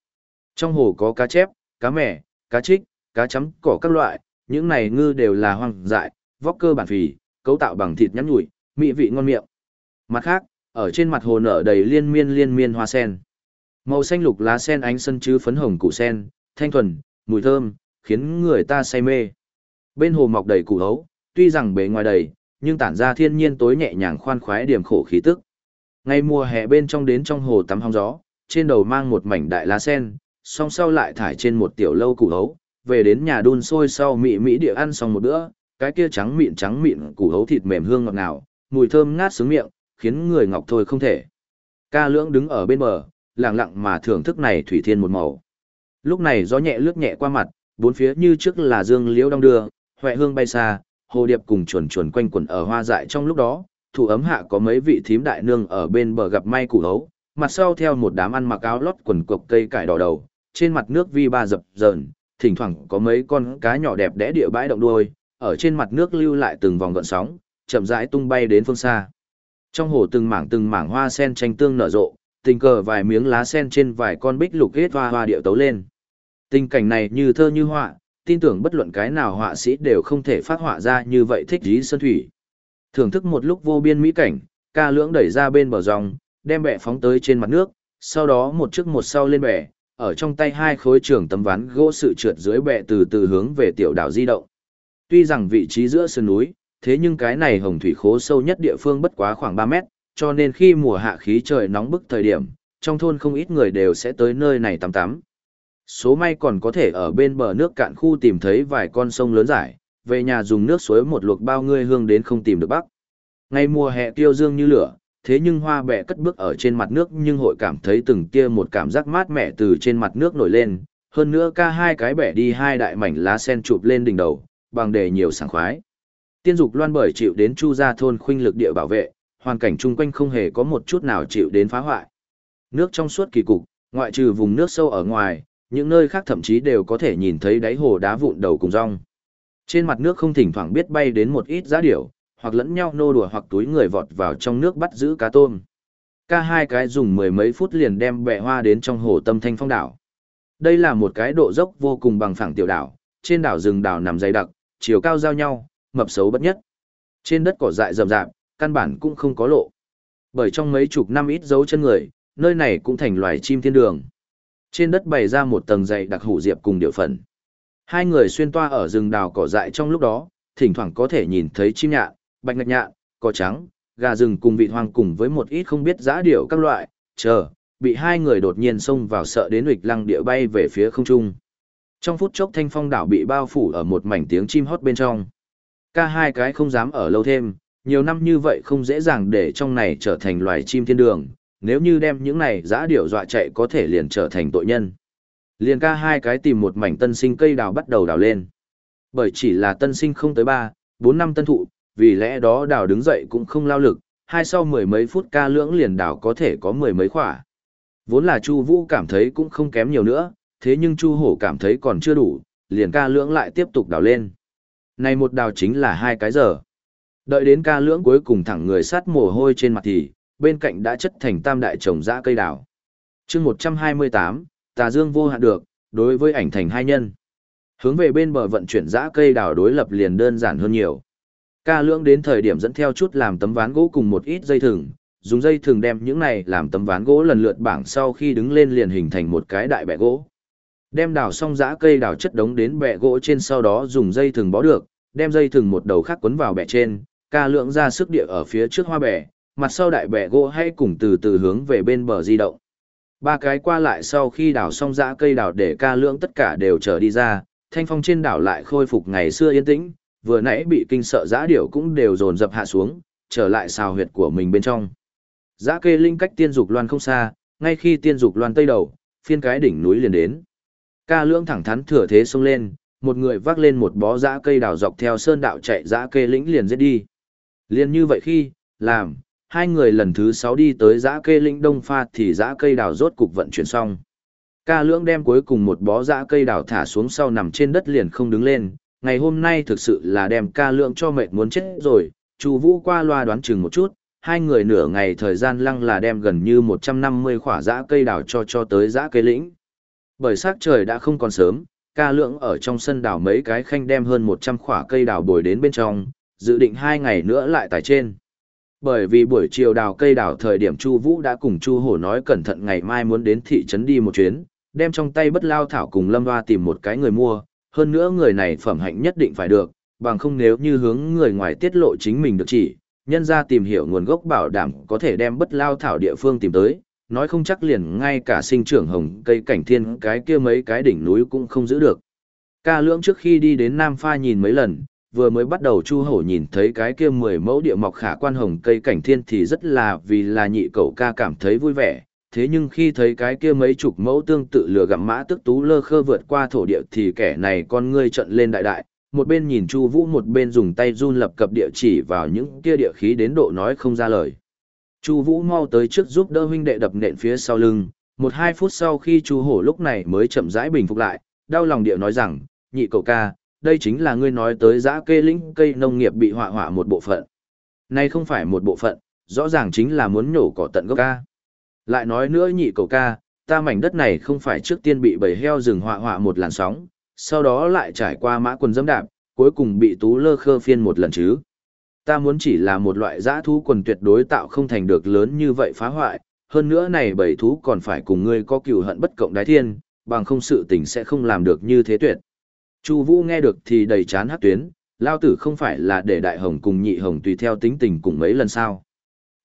Trong hồ có cá chép, cá mẻ, cá trích, cá chấm cỏ các loại, những này ngư đều là hoang dại, vóc cơ bản phì, cấu tạo bằng thịt nhắn nhủi, mỹ vị ngon miệng. Mặt khác, ở trên mặt hồ nở đầy liên miên liên miên hoa sen. Màu xanh lục lá sen ánh sân chứ phấn hồng củ sen, thanh thuần, mùi thơm, khiến người ta say mê. Bên hồ mọc đầy củ hấu, tuy rằng bề ngoài đầy, nhưng tản ra thiên nhiên tối nhẹ nhàng khoan khoái điểm khổ khí tức. Ngay mùa hè bên trong đến trong hồ tắm hóng gió, trên đầu mang một mảnh đại lá sen, song sau lại thải trên một tiểu lâu củ hấu, về đến nhà đun sôi sau mị mỹ địa ăn xong một bữa, cái kia trắng mịn trắng mịn củ hấu thịt mềm hương ngọt ngào, mùi thơm ngát sướng miệng, khiến người ngọc thôi không thể. Ca lưỡng đứng ở bên bờ, lặng lặng mà thưởng thức này thủy thiên một màu. Lúc này gió nhẹ lướt nhẹ qua mặt, bốn phía như trước là dương liễu đông đưa, hoẹ hương bay xa, hồ điệp cùng chuồn chuồn quanh quẩn ở hoa dại trong lúc đó, thủ ấm hạ có mấy vị thím đại nương ở bên bờ gặp may củ hấu, mặt sau theo một đám ăn mặc áo lót quần cộc cây cải đỏ đầu, trên mặt nước vi ba dập dờn, thỉnh thoảng có mấy con cá nhỏ đẹp đẽ địa bãi động đuôi, ở trên mặt nước lưu lại từng vòng gợn sóng, chậm rãi tung bay đến phương xa. Trong hồ từng mảng từng mảng hoa sen tranh tương nở rộ, tình cờ vài miếng lá sen trên vài con bích lục hết hoa hoa điệu tấu lên. Tình cảnh này như thơ như họa, tin tưởng bất luận cái nào họa sĩ đều không thể phát họa ra như vậy thích dí sơn thủy. Thưởng thức một lúc vô biên mỹ cảnh, ca lưỡng đẩy ra bên bờ dòng, đem bẹ phóng tới trên mặt nước, sau đó một trước một sau lên bè, ở trong tay hai khối trường tấm ván gỗ sự trượt dưới bệ từ từ hướng về tiểu đảo di động. Tuy rằng vị trí giữa sườn núi, thế nhưng cái này hồng thủy khố sâu nhất địa phương bất quá khoảng 3 mét, cho nên khi mùa hạ khí trời nóng bức thời điểm, trong thôn không ít người đều sẽ tới nơi này tắm tắm. Số may còn có thể ở bên bờ nước cạn khu tìm thấy vài con sông lớn giải, về nhà dùng nước suối một luộc bao ngươi hương đến không tìm được bắc. Ngày mùa hè tiêu dương như lửa, thế nhưng hoa bẹ cất bước ở trên mặt nước nhưng hội cảm thấy từng tia một cảm giác mát mẻ từ trên mặt nước nổi lên, hơn nữa ca hai cái bẻ đi hai đại mảnh lá sen chụp lên đỉnh đầu, bằng để nhiều sảng khoái. Tiên dục loan bởi chịu đến chu gia thôn khuynh lực địa bảo vệ, hoàn cảnh chung quanh không hề có một chút nào chịu đến phá hoại. Nước trong suốt kỳ cục, ngoại trừ vùng nước sâu ở ngoài, những nơi khác thậm chí đều có thể nhìn thấy đáy hồ đá vụn đầu cùng rong. Trên mặt nước không thỉnh thoảng biết bay đến một ít giá điểu, hoặc lẫn nhau nô đùa hoặc túi người vọt vào trong nước bắt giữ cá tôm. Ca hai cái dùng mười mấy phút liền đem bẹ hoa đến trong hồ tâm thanh phong đảo. Đây là một cái độ dốc vô cùng bằng phẳng tiểu đảo, trên đảo rừng đảo nằm dày đặc, chiều cao giao nhau, mập xấu bất nhất. Trên đất cỏ dại rậm rạp, căn bản cũng không có lộ. Bởi trong mấy chục năm ít dấu chân người, nơi này cũng thành loài chim thiên đường. Trên đất bày ra một tầng dày đặc hủ diệp cùng điệu phần. Hai người xuyên toa ở rừng đào cỏ dại trong lúc đó, thỉnh thoảng có thể nhìn thấy chim nhạn, bạch ngạch nhạn, cỏ trắng, gà rừng cùng vị hoang cùng với một ít không biết giá điệu các loại, chờ, bị hai người đột nhiên xông vào sợ đến huỵch lăng địa bay về phía không trung. Trong phút chốc thanh phong đảo bị bao phủ ở một mảnh tiếng chim hót bên trong. Ca hai cái không dám ở lâu thêm, nhiều năm như vậy không dễ dàng để trong này trở thành loài chim thiên đường, nếu như đem những này giã điểu dọa chạy có thể liền trở thành tội nhân. Liền ca hai cái tìm một mảnh tân sinh cây đào bắt đầu đào lên. Bởi chỉ là tân sinh không tới ba, bốn năm tân thụ, vì lẽ đó đào đứng dậy cũng không lao lực, hai sau mười mấy phút ca lưỡng liền đào có thể có mười mấy khỏa. Vốn là Chu Vũ cảm thấy cũng không kém nhiều nữa, thế nhưng Chu Hổ cảm thấy còn chưa đủ, liền ca lưỡng lại tiếp tục đào lên. Này một đào chính là hai cái giờ. Đợi đến ca lưỡng cuối cùng thẳng người sát mồ hôi trên mặt thì, bên cạnh đã chất thành tam đại trồng dã cây đào. chương 128, tà dương vô hạn được, đối với ảnh thành hai nhân. Hướng về bên bờ vận chuyển dã cây đào đối lập liền đơn giản hơn nhiều. Ca lưỡng đến thời điểm dẫn theo chút làm tấm ván gỗ cùng một ít dây thừng, dùng dây thừng đem những này làm tấm ván gỗ lần lượt bảng sau khi đứng lên liền hình thành một cái đại bẹ gỗ. Đem đào xong dã cây đào chất đống đến bẹ gỗ trên sau đó dùng dây thừng bó được, đem dây thừng một đầu khác quấn vào bẹ trên, ca lượng ra sức địa ở phía trước hoa bẹ, mặt sau đại bẹ gỗ hay cùng từ từ hướng về bên bờ di động. Ba cái qua lại sau khi đào xong dã cây đào để ca lượng tất cả đều trở đi ra, thanh phong trên đảo lại khôi phục ngày xưa yên tĩnh, vừa nãy bị kinh sợ dã điểu cũng đều dồn dập hạ xuống, trở lại xào huyệt của mình bên trong. Dã cây linh cách tiên dục loan không xa, ngay khi tiên dục loan tây đầu, phiên cái đỉnh núi liền đến. Ca lưỡng thẳng thắn thừa thế xông lên, một người vác lên một bó dã cây đào dọc theo sơn đạo chạy dã cây lĩnh liền giết đi. Liền như vậy khi, làm, hai người lần thứ sáu đi tới dã cây lĩnh đông pha thì dã cây đào rốt cục vận chuyển xong. Ca lưỡng đem cuối cùng một bó dã cây đào thả xuống sau nằm trên đất liền không đứng lên, ngày hôm nay thực sự là đem ca lưỡng cho mệt muốn chết rồi, Chu Vũ qua loa đoán chừng một chút, hai người nửa ngày thời gian lăng là đem gần như 150 khỏa dã cây đào cho cho tới dã cây lĩnh. Bởi sắc trời đã không còn sớm, ca lượng ở trong sân đào mấy cái khanh đem hơn 100 khỏa cây đào bồi đến bên trong, dự định hai ngày nữa lại tải trên. Bởi vì buổi chiều đào cây đào thời điểm Chu Vũ đã cùng Chu Hổ nói cẩn thận ngày mai muốn đến thị trấn đi một chuyến, đem trong tay bất lao thảo cùng Lâm Hoa tìm một cái người mua, hơn nữa người này phẩm hạnh nhất định phải được, bằng không nếu như hướng người ngoài tiết lộ chính mình được chỉ, nhân ra tìm hiểu nguồn gốc bảo đảm có thể đem bất lao thảo địa phương tìm tới, nói không chắc liền ngay cả sinh trưởng hồng cây cảnh thiên cái kia mấy cái đỉnh núi cũng không giữ được. Ca lưỡng trước khi đi đến Nam Pha nhìn mấy lần, vừa mới bắt đầu Chu Hổ nhìn thấy cái kia mười mẫu địa mọc khả quan hồng cây cảnh thiên thì rất là vì là nhị cậu ca cảm thấy vui vẻ, thế nhưng khi thấy cái kia mấy chục mẫu tương tự lừa gặm mã tức tú lơ khơ vượt qua thổ địa thì kẻ này con ngươi trận lên đại đại, một bên nhìn Chu Vũ một bên dùng tay run lập cập địa chỉ vào những kia địa khí đến độ nói không ra lời. Chu Vũ mau tới trước giúp đỡ huynh đệ đập nện phía sau lưng, một hai phút sau khi Chu Hổ lúc này mới chậm rãi bình phục lại, đau lòng điệu nói rằng, nhị cậu ca, đây chính là ngươi nói tới giã kê lĩnh cây nông nghiệp bị hỏa hỏa một bộ phận. Nay không phải một bộ phận, rõ ràng chính là muốn nhổ cỏ tận gốc ca. Lại nói nữa nhị cậu ca, ta mảnh đất này không phải trước tiên bị bầy heo rừng hỏa hỏa một làn sóng, sau đó lại trải qua mã quần dẫm đạp, cuối cùng bị tú lơ khơ phiên một lần chứ. Ta muốn chỉ là một loại giã thú quần tuyệt đối tạo không thành được lớn như vậy phá hoại, hơn nữa này bảy thú còn phải cùng ngươi có cừu hận bất cộng đái thiên, bằng không sự tình sẽ không làm được như thế tuyệt. Chu Vũ nghe được thì đầy chán hắc tuyến, lao tử không phải là để đại hồng cùng nhị hồng tùy theo tính tình cùng mấy lần sao.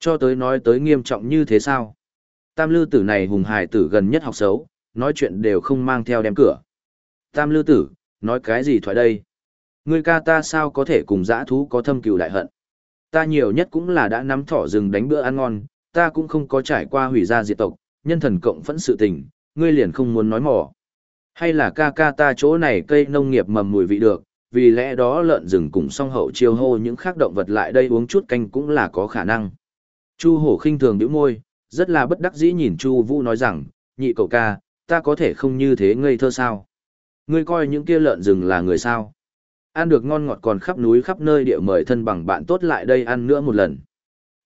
Cho tới nói tới nghiêm trọng như thế sao. Tam lư tử này hùng hài tử gần nhất học xấu, nói chuyện đều không mang theo đem cửa. Tam lư tử, nói cái gì thoại đây? Ngươi ca ta sao có thể cùng dã thú có thâm cừu đại hận? Ta nhiều nhất cũng là đã nắm thỏ rừng đánh bữa ăn ngon, ta cũng không có trải qua hủy gia diệt tộc, nhân thần cộng phẫn sự tình, ngươi liền không muốn nói mỏ. Hay là ca ca ta chỗ này cây nông nghiệp mầm mùi vị được, vì lẽ đó lợn rừng cùng song hậu chiêu hô những khác động vật lại đây uống chút canh cũng là có khả năng. Chu hổ khinh thường nhíu môi, rất là bất đắc dĩ nhìn Chu Vũ nói rằng, nhị cậu ca, ta có thể không như thế ngây thơ sao? Ngươi coi những kia lợn rừng là người sao? Ăn được ngon ngọt còn khắp núi khắp nơi địa mời thân bằng bạn tốt lại đây ăn nữa một lần.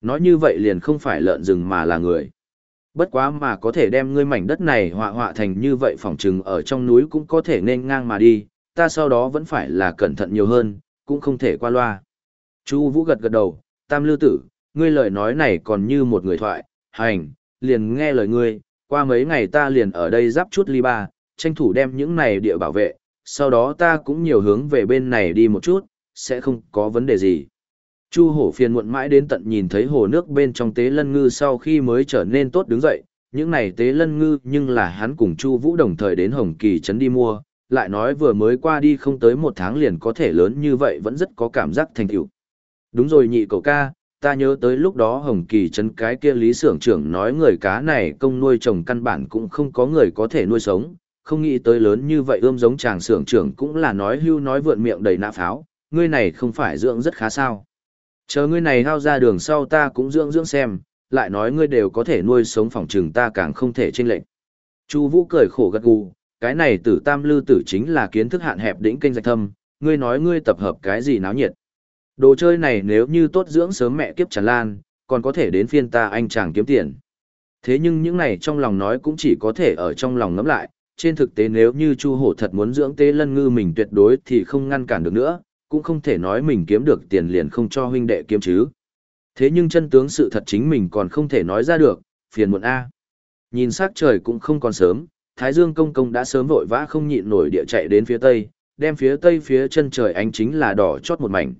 Nói như vậy liền không phải lợn rừng mà là người. Bất quá mà có thể đem ngươi mảnh đất này họa họa thành như vậy phỏng trừng ở trong núi cũng có thể nên ngang mà đi, ta sau đó vẫn phải là cẩn thận nhiều hơn, cũng không thể qua loa. Chu Vũ gật gật đầu, Tam Lưu Tử, ngươi lời nói này còn như một người thoại, hành, liền nghe lời ngươi, qua mấy ngày ta liền ở đây giáp chút ly ba, tranh thủ đem những này địa bảo vệ, sau đó ta cũng nhiều hướng về bên này đi một chút, sẽ không có vấn đề gì. Chu hổ phiền muộn mãi đến tận nhìn thấy hồ nước bên trong tế lân ngư sau khi mới trở nên tốt đứng dậy, những này tế lân ngư nhưng là hắn cùng Chu Vũ đồng thời đến Hồng Kỳ trấn đi mua, lại nói vừa mới qua đi không tới một tháng liền có thể lớn như vậy vẫn rất có cảm giác thành tựu. Đúng rồi nhị cậu ca, ta nhớ tới lúc đó Hồng Kỳ trấn cái kia lý Sưởng trưởng nói người cá này công nuôi trồng căn bản cũng không có người có thể nuôi sống, không nghĩ tới lớn như vậy ươm giống chàng xưởng trưởng cũng là nói hưu nói vượn miệng đầy nạ pháo, ngươi này không phải dưỡng rất khá sao. Chờ ngươi này hao ra đường sau ta cũng dưỡng dưỡng xem, lại nói ngươi đều có thể nuôi sống phòng trừng ta càng không thể chênh lệnh. Chu Vũ cười khổ gật gù, cái này tử tam lư tử chính là kiến thức hạn hẹp đỉnh kênh rạch thâm, ngươi nói ngươi tập hợp cái gì náo nhiệt. Đồ chơi này nếu như tốt dưỡng sớm mẹ kiếp tràn lan, còn có thể đến phiên ta anh chàng kiếm tiền. Thế nhưng những này trong lòng nói cũng chỉ có thể ở trong lòng ngẫm lại, trên thực tế nếu như Chu Hổ thật muốn dưỡng tế lân ngư mình tuyệt đối thì không ngăn cản được nữa, cũng không thể nói mình kiếm được tiền liền không cho huynh đệ kiếm chứ. Thế nhưng chân tướng sự thật chính mình còn không thể nói ra được, phiền muộn A. Nhìn sắc trời cũng không còn sớm, Thái Dương công công đã sớm vội vã không nhịn nổi địa chạy đến phía tây, đem phía tây phía chân trời ánh chính là đỏ chót một mảnh.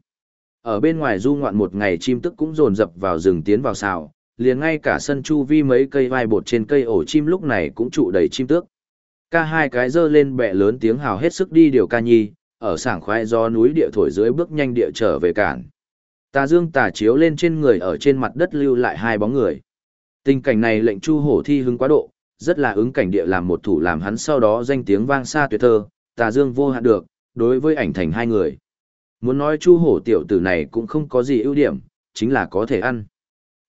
Ở bên ngoài du ngoạn một ngày chim tức cũng dồn dập vào rừng tiến vào xào, liền ngay cả sân chu vi mấy cây vai bột trên cây ổ chim lúc này cũng trụ đầy chim tước. Ca hai cái dơ lên bẹ lớn tiếng hào hết sức đi điều ca nhi, ở sảng khoái do núi địa thổi dưới bước nhanh địa trở về cản. Tà dương tà chiếu lên trên người ở trên mặt đất lưu lại hai bóng người. Tình cảnh này lệnh Chu Hổ thi hứng quá độ, rất là ứng cảnh địa làm một thủ làm hắn sau đó danh tiếng vang xa tuyệt thơ, tà dương vô hạn được, đối với ảnh thành hai người. Muốn nói Chu Hổ tiểu tử này cũng không có gì ưu điểm, chính là có thể ăn.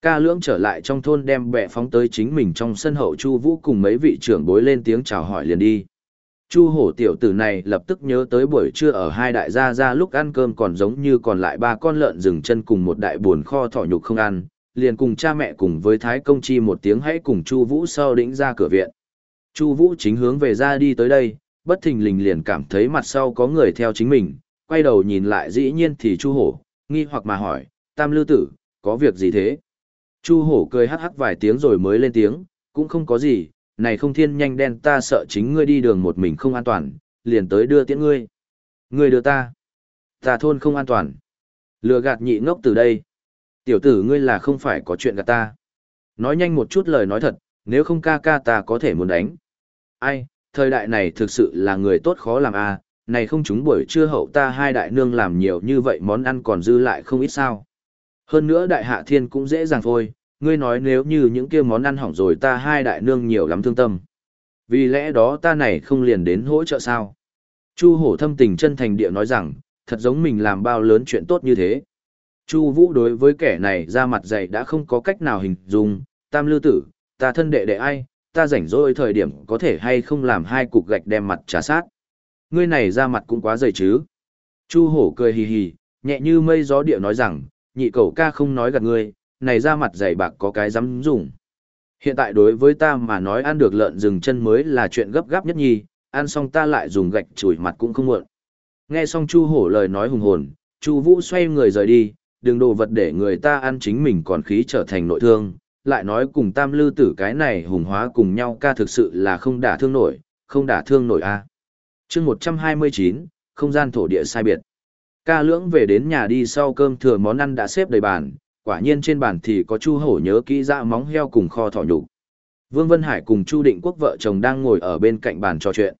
Ca lưỡng trở lại trong thôn đem bẻ phóng tới chính mình trong sân hậu Chu Vũ cùng mấy vị trưởng bối lên tiếng chào hỏi liền đi. Chu hổ tiểu tử này lập tức nhớ tới buổi trưa ở hai đại gia gia lúc ăn cơm còn giống như còn lại ba con lợn rừng chân cùng một đại buồn kho thỏ nhục không ăn, liền cùng cha mẹ cùng với Thái Công Chi một tiếng hãy cùng Chu Vũ sau đĩnh ra cửa viện. Chu Vũ chính hướng về ra đi tới đây, bất thình lình liền cảm thấy mặt sau có người theo chính mình, quay đầu nhìn lại dĩ nhiên thì Chu Hổ, nghi hoặc mà hỏi, Tam Lư Tử, có việc gì thế? Chu Hổ cười hắc hắc vài tiếng rồi mới lên tiếng, cũng không có gì, này không thiên nhanh đen ta sợ chính ngươi đi đường một mình không an toàn, liền tới đưa tiễn ngươi. Ngươi đưa ta. Ta thôn không an toàn. Lừa gạt nhị ngốc từ đây. Tiểu tử ngươi là không phải có chuyện gạt ta. Nói nhanh một chút lời nói thật, nếu không ca ca ta có thể muốn đánh. Ai, thời đại này thực sự là người tốt khó làm à, này không chúng buổi trưa hậu ta hai đại nương làm nhiều như vậy món ăn còn dư lại không ít sao. Hơn nữa đại hạ thiên cũng dễ dàng thôi, ngươi nói nếu như những kia món ăn hỏng rồi ta hai đại nương nhiều lắm thương tâm. Vì lẽ đó ta này không liền đến hỗ trợ sao? Chu hổ thâm tình chân thành địa nói rằng, thật giống mình làm bao lớn chuyện tốt như thế. Chu vũ đối với kẻ này ra mặt dày đã không có cách nào hình dung, tam lưu tử, ta thân đệ đệ ai, ta rảnh rỗi thời điểm có thể hay không làm hai cục gạch đem mặt trà sát. Ngươi này ra mặt cũng quá dày chứ. Chu hổ cười hì hì, nhẹ như mây gió địa nói rằng, nhị cầu ca không nói gạt ngươi, này ra mặt dày bạc có cái dám dùng. Hiện tại đối với ta mà nói ăn được lợn rừng chân mới là chuyện gấp gáp nhất nhì, ăn xong ta lại dùng gạch chùi mặt cũng không muộn. Nghe xong Chu Hổ lời nói hùng hồn, Chu Vũ xoay người rời đi, đừng đồ vật để người ta ăn chính mình còn khí trở thành nội thương, lại nói cùng Tam Lư tử cái này hùng hóa cùng nhau ca thực sự là không đả thương nổi, không đả thương nổi a. À. Chương 129, không gian thổ địa sai biệt. Ca lưỡng về đến nhà đi sau cơm thừa món ăn đã xếp đầy bàn, quả nhiên trên bàn thì có Chu Hổ nhớ kỹ ra móng heo cùng kho thỏ nhục. Vương Vân Hải cùng Chu Định Quốc vợ chồng đang ngồi ở bên cạnh bàn trò chuyện.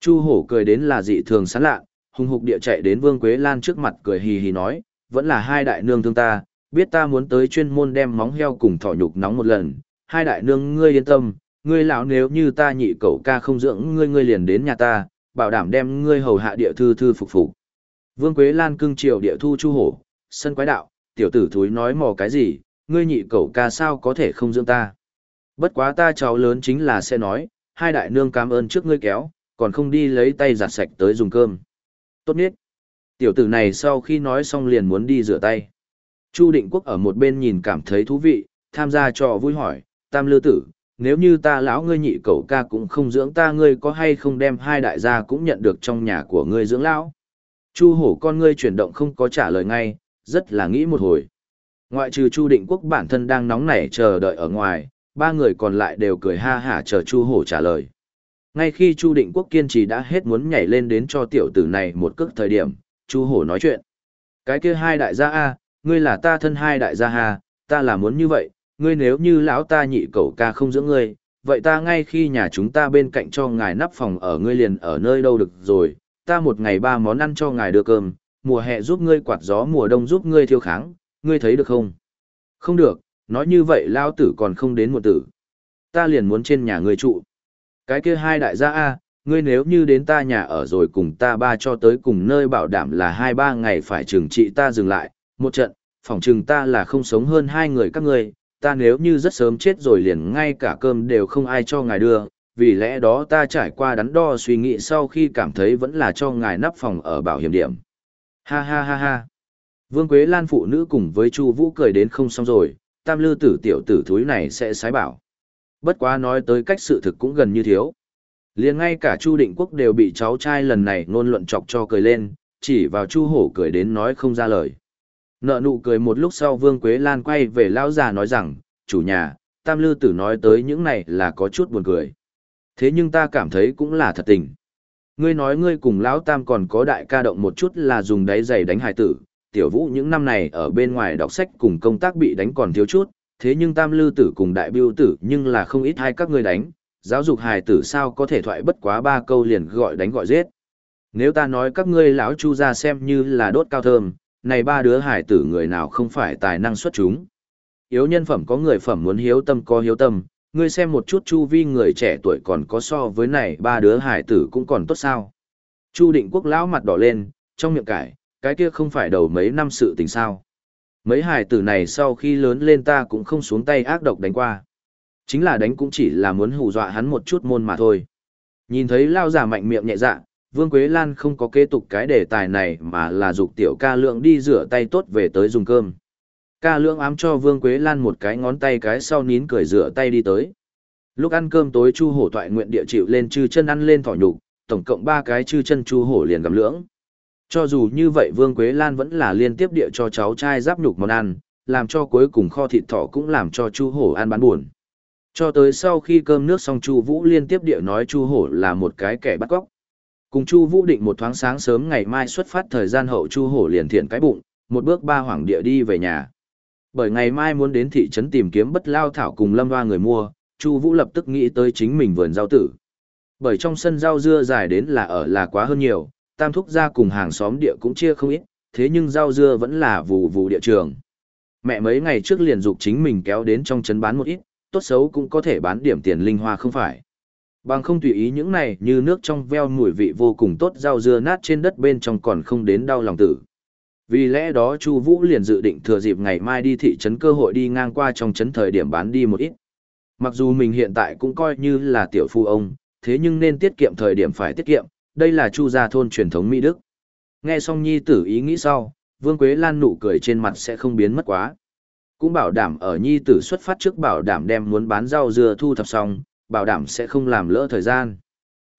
Chu Hổ cười đến là dị thường sán lạ, hùng hục địa chạy đến Vương Quế Lan trước mặt cười hì hì nói, vẫn là hai đại nương thương ta, biết ta muốn tới chuyên môn đem móng heo cùng thỏ nhục nóng một lần, hai đại nương ngươi yên tâm, ngươi lão nếu như ta nhị cậu ca không dưỡng ngươi ngươi liền đến nhà ta, bảo đảm đem ngươi hầu hạ địa thư thư phục phục. Vương Quế Lan cưng chiều địa thu chu hổ, sân quái đạo, tiểu tử thúi nói mò cái gì, ngươi nhị cậu ca sao có thể không dưỡng ta. Bất quá ta cháu lớn chính là sẽ nói, hai đại nương cảm ơn trước ngươi kéo, còn không đi lấy tay giặt sạch tới dùng cơm. Tốt nhất. Tiểu tử này sau khi nói xong liền muốn đi rửa tay. Chu Định Quốc ở một bên nhìn cảm thấy thú vị, tham gia trò vui hỏi, tam lư tử, nếu như ta lão ngươi nhị cậu ca cũng không dưỡng ta ngươi có hay không đem hai đại gia cũng nhận được trong nhà của ngươi dưỡng lão. Chu hổ con ngươi chuyển động không có trả lời ngay, rất là nghĩ một hồi. Ngoại trừ Chu Định Quốc bản thân đang nóng nảy chờ đợi ở ngoài, ba người còn lại đều cười ha hả chờ Chu hổ trả lời. Ngay khi Chu Định Quốc kiên trì đã hết muốn nhảy lên đến cho tiểu tử này một cước thời điểm, Chu hổ nói chuyện. Cái kia hai đại gia A, ngươi là ta thân hai đại gia hà, ta là muốn như vậy, ngươi nếu như lão ta nhị cậu ca không dưỡng ngươi, vậy ta ngay khi nhà chúng ta bên cạnh cho ngài nắp phòng ở ngươi liền ở nơi đâu được rồi, ta một ngày ba món ăn cho ngài đưa cơm, mùa hè giúp ngươi quạt gió mùa đông giúp ngươi thiêu kháng, ngươi thấy được không? Không được, nói như vậy lao tử còn không đến một tử. Ta liền muốn trên nhà ngươi trụ. Cái kia hai đại gia A, ngươi nếu như đến ta nhà ở rồi cùng ta ba cho tới cùng nơi bảo đảm là hai ba ngày phải trừng trị ta dừng lại, một trận, phỏng chừng ta là không sống hơn hai người các ngươi, ta nếu như rất sớm chết rồi liền ngay cả cơm đều không ai cho ngài đưa, vì lẽ đó ta trải qua đắn đo suy nghĩ sau khi cảm thấy vẫn là cho ngài nắp phòng ở bảo hiểm điểm. Ha ha ha ha. Vương Quế Lan phụ nữ cùng với Chu Vũ cười đến không xong rồi, tam lư tử tiểu tử thúi này sẽ sái bảo. Bất quá nói tới cách sự thực cũng gần như thiếu. Liền ngay cả Chu Định Quốc đều bị cháu trai lần này ngôn luận chọc cho cười lên, chỉ vào Chu Hổ cười đến nói không ra lời. Nợ nụ cười một lúc sau Vương Quế Lan quay về lão già nói rằng, chủ nhà, Tam Lư Tử nói tới những này là có chút buồn cười. Thế nhưng ta cảm thấy cũng là thật tình. Ngươi nói ngươi cùng lão Tam còn có đại ca động một chút là dùng đáy giày đánh hài tử, tiểu vũ những năm này ở bên ngoài đọc sách cùng công tác bị đánh còn thiếu chút, thế nhưng Tam Lư Tử cùng đại biêu tử nhưng là không ít hai các ngươi đánh, giáo dục hài tử sao có thể thoại bất quá ba câu liền gọi đánh gọi giết. Nếu ta nói các ngươi lão chu ra xem như là đốt cao thơm, này ba đứa hải tử người nào không phải tài năng xuất chúng. Yếu nhân phẩm có người phẩm muốn hiếu tâm có hiếu tâm, ngươi xem một chút chu vi người trẻ tuổi còn có so với này ba đứa hải tử cũng còn tốt sao. Chu định quốc lão mặt đỏ lên, trong miệng cải, cái kia không phải đầu mấy năm sự tình sao. Mấy hải tử này sau khi lớn lên ta cũng không xuống tay ác độc đánh qua. Chính là đánh cũng chỉ là muốn hù dọa hắn một chút môn mà thôi. Nhìn thấy lao giả mạnh miệng nhẹ dạ, Vương Quế Lan không có kế tục cái đề tài này mà là dục tiểu ca lượng đi rửa tay tốt về tới dùng cơm. Ca lưỡng ám cho Vương Quế Lan một cái ngón tay cái sau nín cười rửa tay đi tới. Lúc ăn cơm tối Chu Hổ thoại nguyện địa chịu lên chư chân ăn lên thỏ nhục, tổng cộng ba cái chư chân Chu Hổ liền gặm lưỡng. Cho dù như vậy Vương Quế Lan vẫn là liên tiếp địa cho cháu trai giáp nhục món ăn, làm cho cuối cùng kho thịt thỏ cũng làm cho Chu Hổ ăn bán buồn. Cho tới sau khi cơm nước xong Chu Vũ liên tiếp địa nói Chu Hổ là một cái kẻ bắt cóc. Cùng Chu Vũ định một thoáng sáng sớm ngày mai xuất phát thời gian hậu Chu Hổ liền thiện cái bụng, một bước ba hoàng địa đi về nhà. Bởi ngày mai muốn đến thị trấn tìm kiếm bất lao thảo cùng lâm hoa người mua, Chu Vũ lập tức nghĩ tới chính mình vườn rau tử. Bởi trong sân rau dưa dài đến là ở là quá hơn nhiều, tam thúc gia cùng hàng xóm địa cũng chia không ít, thế nhưng rau dưa vẫn là vù vù địa trường. Mẹ mấy ngày trước liền dục chính mình kéo đến trong trấn bán một ít, tốt xấu cũng có thể bán điểm tiền linh hoa không phải. Bằng không tùy ý những này như nước trong veo mùi vị vô cùng tốt rau dưa nát trên đất bên trong còn không đến đau lòng tử. Vì lẽ đó Chu Vũ liền dự định thừa dịp ngày mai đi thị trấn cơ hội đi ngang qua trong trấn thời điểm bán đi một ít. Mặc dù mình hiện tại cũng coi như là tiểu phu ông, thế nhưng nên tiết kiệm thời điểm phải tiết kiệm, đây là Chu gia thôn truyền thống Mỹ Đức. Nghe xong nhi tử ý nghĩ sau, Vương Quế Lan nụ cười trên mặt sẽ không biến mất quá. Cũng bảo đảm ở nhi tử xuất phát trước bảo đảm đem muốn bán rau dưa thu thập xong, bảo đảm sẽ không làm lỡ thời gian.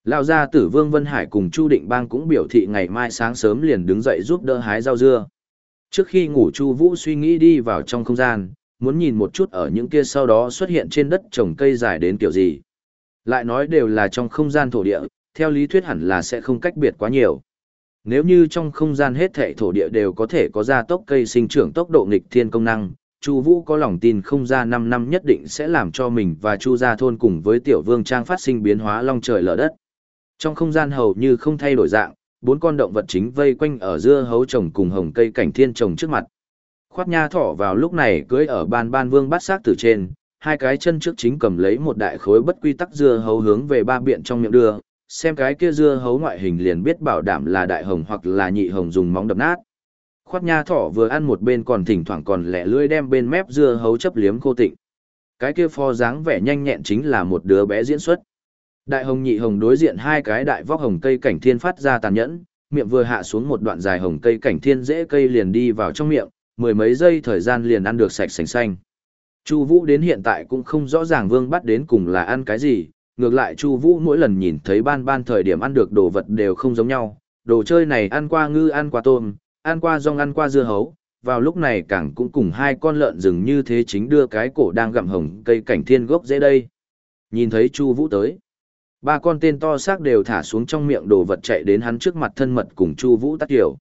Lão gia tử Vương Vân Hải cùng Chu Định Bang cũng biểu thị ngày mai sáng sớm liền đứng dậy giúp đỡ hái rau dưa. Trước khi ngủ Chu Vũ suy nghĩ đi vào trong không gian, muốn nhìn một chút ở những kia sau đó xuất hiện trên đất trồng cây dài đến kiểu gì. Lại nói đều là trong không gian thổ địa, theo lý thuyết hẳn là sẽ không cách biệt quá nhiều. Nếu như trong không gian hết thảy thổ địa đều có thể có gia tốc cây sinh trưởng tốc độ nghịch thiên công năng, Chu Vũ có lòng tin không ra 5 năm nhất định sẽ làm cho mình và Chu gia thôn cùng với Tiểu Vương Trang phát sinh biến hóa long trời lở đất. Trong không gian hầu như không thay đổi dạng, bốn con động vật chính vây quanh ở dưa hấu trồng cùng hồng cây cảnh thiên trồng trước mặt. Khoát nha thỏ vào lúc này cưới ở ban ban vương bát sắc từ trên, hai cái chân trước chính cầm lấy một đại khối bất quy tắc dưa hấu hướng về ba biện trong miệng đưa, xem cái kia dưa hấu ngoại hình liền biết bảo đảm là đại hồng hoặc là nhị hồng dùng móng đập nát. Khoát nha thỏ vừa ăn một bên còn thỉnh thoảng còn lẻ lưỡi đem bên mép dưa hấu chấp liếm khô tịnh. Cái kia pho dáng vẻ nhanh nhẹn chính là một đứa bé diễn xuất. Đại hồng nhị hồng đối diện hai cái đại vóc hồng cây cảnh thiên phát ra tàn nhẫn, miệng vừa hạ xuống một đoạn dài hồng cây cảnh thiên dễ cây liền đi vào trong miệng, mười mấy giây thời gian liền ăn được sạch sành xanh. Chu Vũ đến hiện tại cũng không rõ ràng Vương bắt đến cùng là ăn cái gì, ngược lại Chu Vũ mỗi lần nhìn thấy ban ban thời điểm ăn được đồ vật đều không giống nhau, đồ chơi này ăn qua ngư ăn qua tôm, ăn qua rong ăn qua dưa hấu, vào lúc này càng cũng cùng hai con lợn rừng như thế chính đưa cái cổ đang gặm hồng cây cảnh thiên gốc dễ đây. Nhìn thấy Chu Vũ tới, ba con tên to xác đều thả xuống trong miệng đồ vật chạy đến hắn trước mặt thân mật cùng Chu Vũ Tắc kiểu.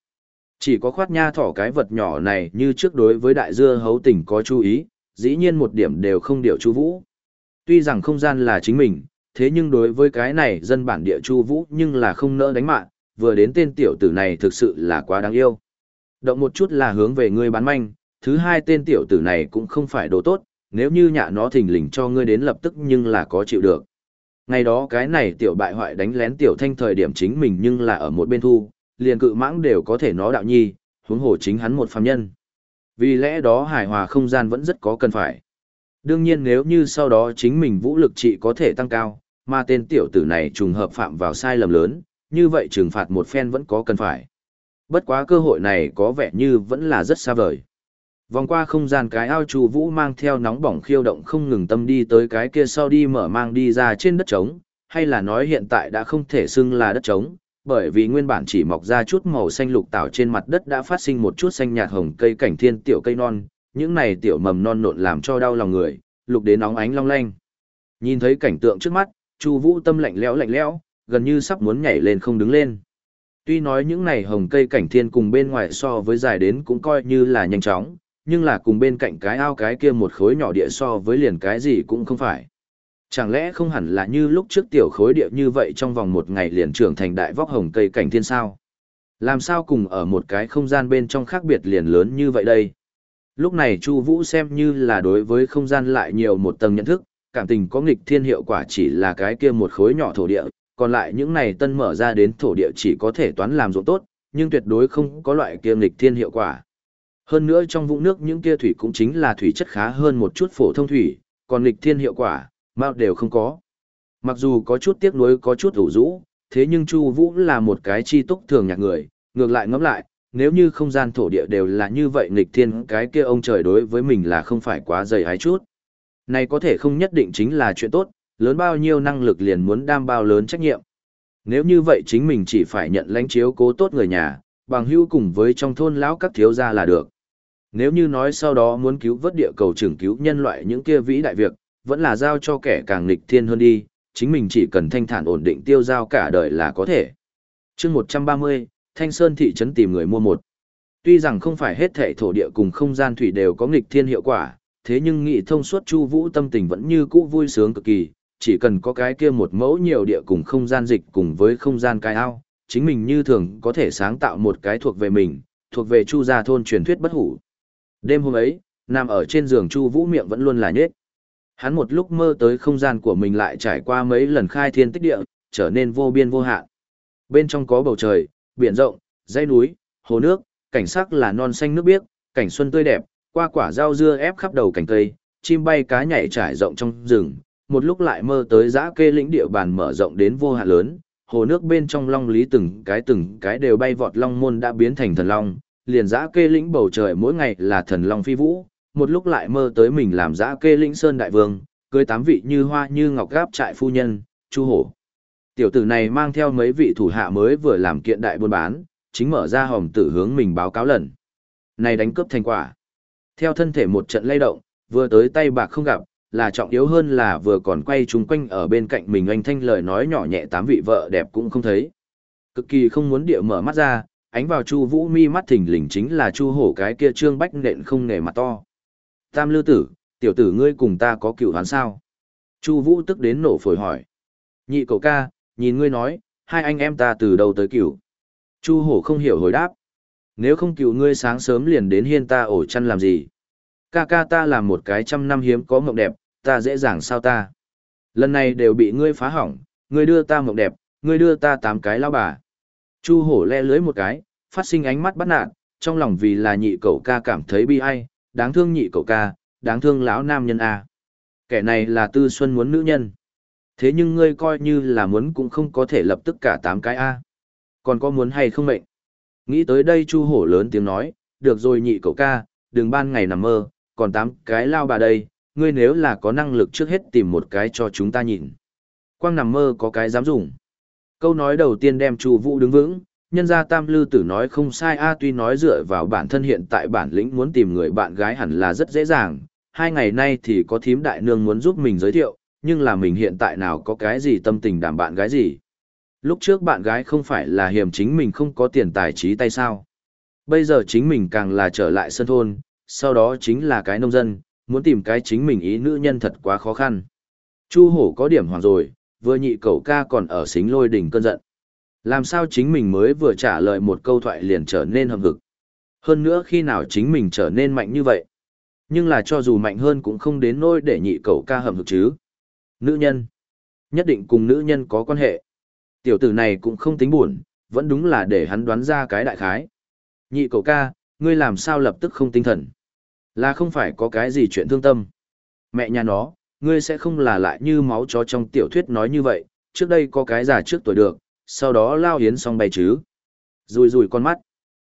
Chỉ có khoát nha thỏ cái vật nhỏ này như trước đối với đại dưa hấu tình có chú ý, dĩ nhiên một điểm đều không điệu Chu Vũ. Tuy rằng không gian là chính mình, thế nhưng đối với cái này dân bản địa Chu Vũ nhưng là không nỡ đánh mạng, vừa đến tên tiểu tử này thực sự là quá đáng yêu. Động một chút là hướng về ngươi bán manh, thứ hai tên tiểu tử này cũng không phải đồ tốt, nếu như nhạ nó thình lình cho ngươi đến lập tức nhưng là có chịu được. Ngày đó cái này tiểu bại hoại đánh lén tiểu thanh thời điểm chính mình nhưng là ở một bên thu, liền cự mãng đều có thể nó đạo nhi, huống hồ chính hắn một phàm nhân. Vì lẽ đó hài hòa không gian vẫn rất có cần phải. Đương nhiên nếu như sau đó chính mình vũ lực trị có thể tăng cao, mà tên tiểu tử này trùng hợp phạm vào sai lầm lớn, như vậy trừng phạt một phen vẫn có cần phải. Bất quá cơ hội này có vẻ như vẫn là rất xa vời. Vòng qua không gian cái ao chu vũ mang theo nóng bỏng khiêu động không ngừng tâm đi tới cái kia sau đi mở mang đi ra trên đất trống, hay là nói hiện tại đã không thể xưng là đất trống, bởi vì nguyên bản chỉ mọc ra chút màu xanh lục tảo trên mặt đất đã phát sinh một chút xanh nhạt hồng cây cảnh thiên tiểu cây non, những này tiểu mầm non nộn làm cho đau lòng người, lục đến nóng ánh long lanh. Nhìn thấy cảnh tượng trước mắt, Chu Vũ tâm lạnh lẽo lạnh lẽo, gần như sắp muốn nhảy lên không đứng lên. Tuy nói những này hồng cây cảnh thiên cùng bên ngoài so với dài đến cũng coi như là nhanh chóng, nhưng là cùng bên cạnh cái ao cái kia một khối nhỏ địa so với liền cái gì cũng không phải. Chẳng lẽ không hẳn là như lúc trước tiểu khối địa như vậy trong vòng một ngày liền trưởng thành đại vóc hồng cây cảnh thiên sao? Làm sao cùng ở một cái không gian bên trong khác biệt liền lớn như vậy đây? Lúc này Chu Vũ xem như là đối với không gian lại nhiều một tầng nhận thức, cảm tình có nghịch thiên hiệu quả chỉ là cái kia một khối nhỏ thổ địa, còn lại những này tân mở ra đến thổ địa chỉ có thể toán làm ruộng tốt, nhưng tuyệt đối không có loại kia nghịch thiên hiệu quả. Hơn nữa trong vũng nước những kia thủy cũng chính là thủy chất khá hơn một chút phổ thông thủy, còn nghịch thiên hiệu quả, mao đều không có. Mặc dù có chút tiếc nuối có chút ủ rũ, thế nhưng Chu Vũ là một cái chi túc thường nhạc người, ngược lại ngẫm lại, nếu như không gian thổ địa đều là như vậy nghịch thiên cái kia ông trời đối với mình là không phải quá dày hái chút. Này có thể không nhất định chính là chuyện tốt, lớn bao nhiêu năng lực liền muốn đam bao lớn trách nhiệm. Nếu như vậy chính mình chỉ phải nhận lãnh chiếu cố tốt người nhà, bằng hữu cùng với trong thôn lão các thiếu gia là được. Nếu như nói sau đó muốn cứu vớt địa cầu trưởng cứu nhân loại những kia vĩ đại việc, vẫn là giao cho kẻ càng nghịch thiên hơn đi, chính mình chỉ cần thanh thản ổn định tiêu giao cả đời là có thể. chương 130, Thanh Sơn thị trấn tìm người mua một. Tuy rằng không phải hết thể thổ địa cùng không gian thủy đều có nghịch thiên hiệu quả, thế nhưng nghị thông suốt Chu Vũ tâm tình vẫn như cũ vui sướng cực kỳ, chỉ cần có cái kia một mẫu nhiều địa cùng không gian dịch cùng với không gian cái ao, chính mình như thường có thể sáng tạo một cái thuộc về mình, thuộc về Chu gia thôn truyền thuyết bất hủ. Đêm hôm ấy, nằm ở trên giường Chu Vũ miệng vẫn luôn là nhếch. Hắn một lúc mơ tới không gian của mình lại trải qua mấy lần khai thiên tích địa, trở nên vô biên vô hạn. Bên trong có bầu trời, biển rộng, dãy núi, hồ nước, cảnh sắc là non xanh nước biếc, cảnh xuân tươi đẹp, qua quả rau dưa ép khắp đầu cảnh cây, chim bay cá nhảy trải rộng trong rừng, một lúc lại mơ tới dã kê lĩnh địa bàn mở rộng đến vô hạn lớn, hồ nước bên trong long lý từng cái từng cái đều bay vọt long môn đã biến thành thần long, liền giã kê lĩnh bầu trời mỗi ngày là thần long phi vũ, một lúc lại mơ tới mình làm giã kê lĩnh sơn đại vương, cưới tám vị như hoa như ngọc gáp trại phu nhân, chu hổ. Tiểu tử này mang theo mấy vị thủ hạ mới vừa làm kiện đại buôn bán, chính mở ra hòm tử hướng mình báo cáo lần. Này đánh cướp thành quả. Theo thân thể một trận lay động, vừa tới tay bạc không gặp, là trọng yếu hơn là vừa còn quay chung quanh ở bên cạnh mình anh thanh lời nói nhỏ nhẹ tám vị vợ đẹp cũng không thấy. Cực kỳ không muốn địa mở mắt ra, ánh vào Chu Vũ mi mắt thỉnh lình chính là Chu Hổ cái kia trương bách nện không nề mặt to. Tam Lư tử, tiểu tử ngươi cùng ta có cựu hắn sao? Chu Vũ tức đến nổ phổi hỏi. Nhị cậu ca, nhìn ngươi nói, hai anh em ta từ đầu tới cựu? Chu Hổ không hiểu hồi đáp. Nếu không cựu ngươi sáng sớm liền đến hiên ta ổ chăn làm gì? Ca ca ta làm một cái trăm năm hiếm có mộng đẹp, ta dễ dàng sao ta. Lần này đều bị ngươi phá hỏng, ngươi đưa ta mộng đẹp, ngươi đưa ta tám cái lao bà. Chu hổ le lưới một cái, phát sinh ánh mắt bắt nạn, trong lòng vì là nhị cậu ca cảm thấy bi ai, đáng thương nhị cậu ca, đáng thương lão nam nhân A. Kẻ này là tư xuân muốn nữ nhân. Thế nhưng ngươi coi như là muốn cũng không có thể lập tức cả tám cái A. Còn có muốn hay không mệnh? Nghĩ tới đây chu hổ lớn tiếng nói, được rồi nhị cậu ca, đừng ban ngày nằm mơ, còn tám cái lao bà đây, ngươi nếu là có năng lực trước hết tìm một cái cho chúng ta nhìn. Quang nằm mơ có cái dám dùng. Câu nói đầu tiên đem Chu Vũ đứng vững, nhân gia Tam Lư Tử nói không sai a tuy nói dựa vào bản thân hiện tại bản lĩnh muốn tìm người bạn gái hẳn là rất dễ dàng, hai ngày nay thì có thím đại nương muốn giúp mình giới thiệu, nhưng là mình hiện tại nào có cái gì tâm tình đảm bạn gái gì. Lúc trước bạn gái không phải là hiểm chính mình không có tiền tài trí tay sao. Bây giờ chính mình càng là trở lại sân thôn, sau đó chính là cái nông dân, muốn tìm cái chính mình ý nữ nhân thật quá khó khăn. Chu hổ có điểm hoàng rồi, vừa nhị cậu ca còn ở xính lôi đỉnh cơn giận. Làm sao chính mình mới vừa trả lời một câu thoại liền trở nên hầm hực. Hơn nữa khi nào chính mình trở nên mạnh như vậy. Nhưng là cho dù mạnh hơn cũng không đến nỗi để nhị cậu ca hầm hực chứ. Nữ nhân. Nhất định cùng nữ nhân có quan hệ. Tiểu tử này cũng không tính buồn, vẫn đúng là để hắn đoán ra cái đại khái. Nhị cậu ca, ngươi làm sao lập tức không tinh thần. Là không phải có cái gì chuyện thương tâm. Mẹ nhà nó, ngươi sẽ không là lại như máu chó trong tiểu thuyết nói như vậy, trước đây có cái già trước tuổi được, sau đó lao hiến xong bay chứ. Rùi rùi con mắt.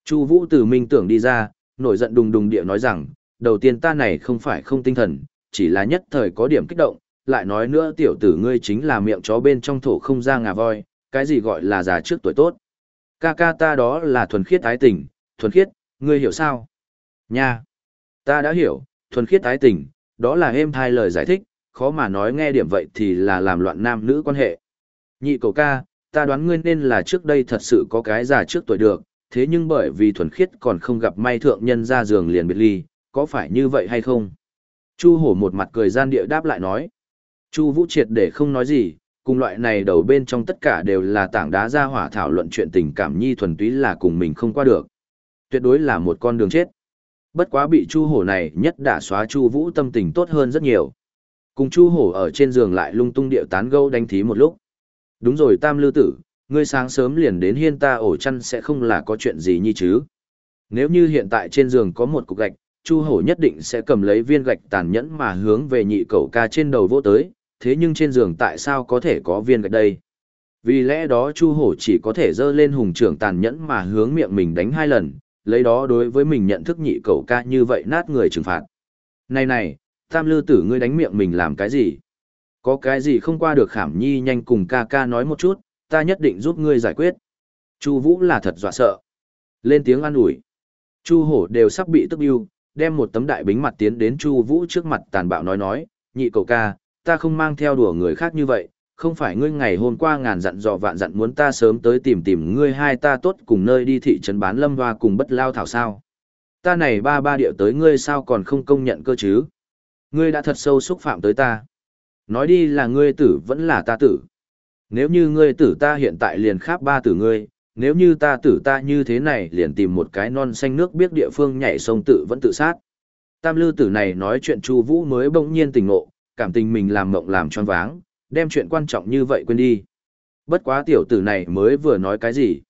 Chu Vũ từ minh tưởng đi ra, nổi giận đùng đùng địa nói rằng, đầu tiên ta này không phải không tinh thần, chỉ là nhất thời có điểm kích động, lại nói nữa tiểu tử ngươi chính là miệng chó bên trong thổ không ra ngà voi, cái gì gọi là già trước tuổi tốt. Ca ca ta đó là thuần khiết ái tình, thuần khiết, ngươi hiểu sao? Nha! Ta đã hiểu, thuần khiết tái tình, đó là êm thai lời giải thích, khó mà nói nghe điểm vậy thì là làm loạn nam nữ quan hệ. Nhị cầu ca, ta đoán ngươi nên là trước đây thật sự có cái già trước tuổi được, thế nhưng bởi vì thuần khiết còn không gặp may thượng nhân ra giường liền biệt ly, có phải như vậy hay không? Chu hổ một mặt cười gian địa đáp lại nói. Chu vũ triệt để không nói gì, cùng loại này đầu bên trong tất cả đều là tảng đá ra hỏa thảo luận chuyện tình cảm nhi thuần túy là cùng mình không qua được. Tuyệt đối là một con đường chết. Bất quá bị Chu hổ này nhất đã xóa Chu vũ tâm tình tốt hơn rất nhiều. Cùng Chu hổ ở trên giường lại lung tung điệu tán gẫu đánh thí một lúc. Đúng rồi Tam Lư Tử, ngươi sáng sớm liền đến hiên ta ổ chăn sẽ không là có chuyện gì như chứ. Nếu như hiện tại trên giường có một cục gạch, Chu Hổ nhất định sẽ cầm lấy viên gạch tàn nhẫn mà hướng về nhị cậu ca trên đầu vô tới, thế nhưng trên giường tại sao có thể có viên gạch đây? Vì lẽ đó Chu Hổ chỉ có thể dơ lên hùng trưởng tàn nhẫn mà hướng miệng mình đánh hai lần, lấy đó đối với mình nhận thức nhị cậu ca như vậy nát người trừng phạt. Này này, Tam Lư Tử ngươi đánh miệng mình làm cái gì? Có cái gì không qua được khảm nhi nhanh cùng ca ca nói một chút, ta nhất định giúp ngươi giải quyết. Chu Vũ là thật dọa sợ. Lên tiếng an ủi. Chu Hổ đều sắp bị tức yêu, đem một tấm đại bính mặt tiến đến Chu Vũ trước mặt tàn bạo nói nói, nhị cậu ca, ta không mang theo đùa người khác như vậy, không phải ngươi ngày hôm qua ngàn dặn dò vạn dặn muốn ta sớm tới tìm tìm ngươi hai ta tốt cùng nơi đi thị trấn bán lâm hoa cùng bất lao thảo sao. Ta này ba ba điệu tới ngươi sao còn không công nhận cơ chứ? Ngươi đã thật sâu xúc phạm tới ta. Nói đi là ngươi tử vẫn là ta tử. Nếu như ngươi tử ta hiện tại liền kháp ba tử ngươi, nếu như ta tử ta như thế này liền tìm một cái non xanh nước biết địa phương nhảy sông tự vẫn tự sát. Tam lư tử này nói chuyện Chu Vũ mới bỗng nhiên tỉnh ngộ, cảm tình mình làm mộng làm choáng váng, đem chuyện quan trọng như vậy quên đi. Bất quá tiểu tử này mới vừa nói cái gì?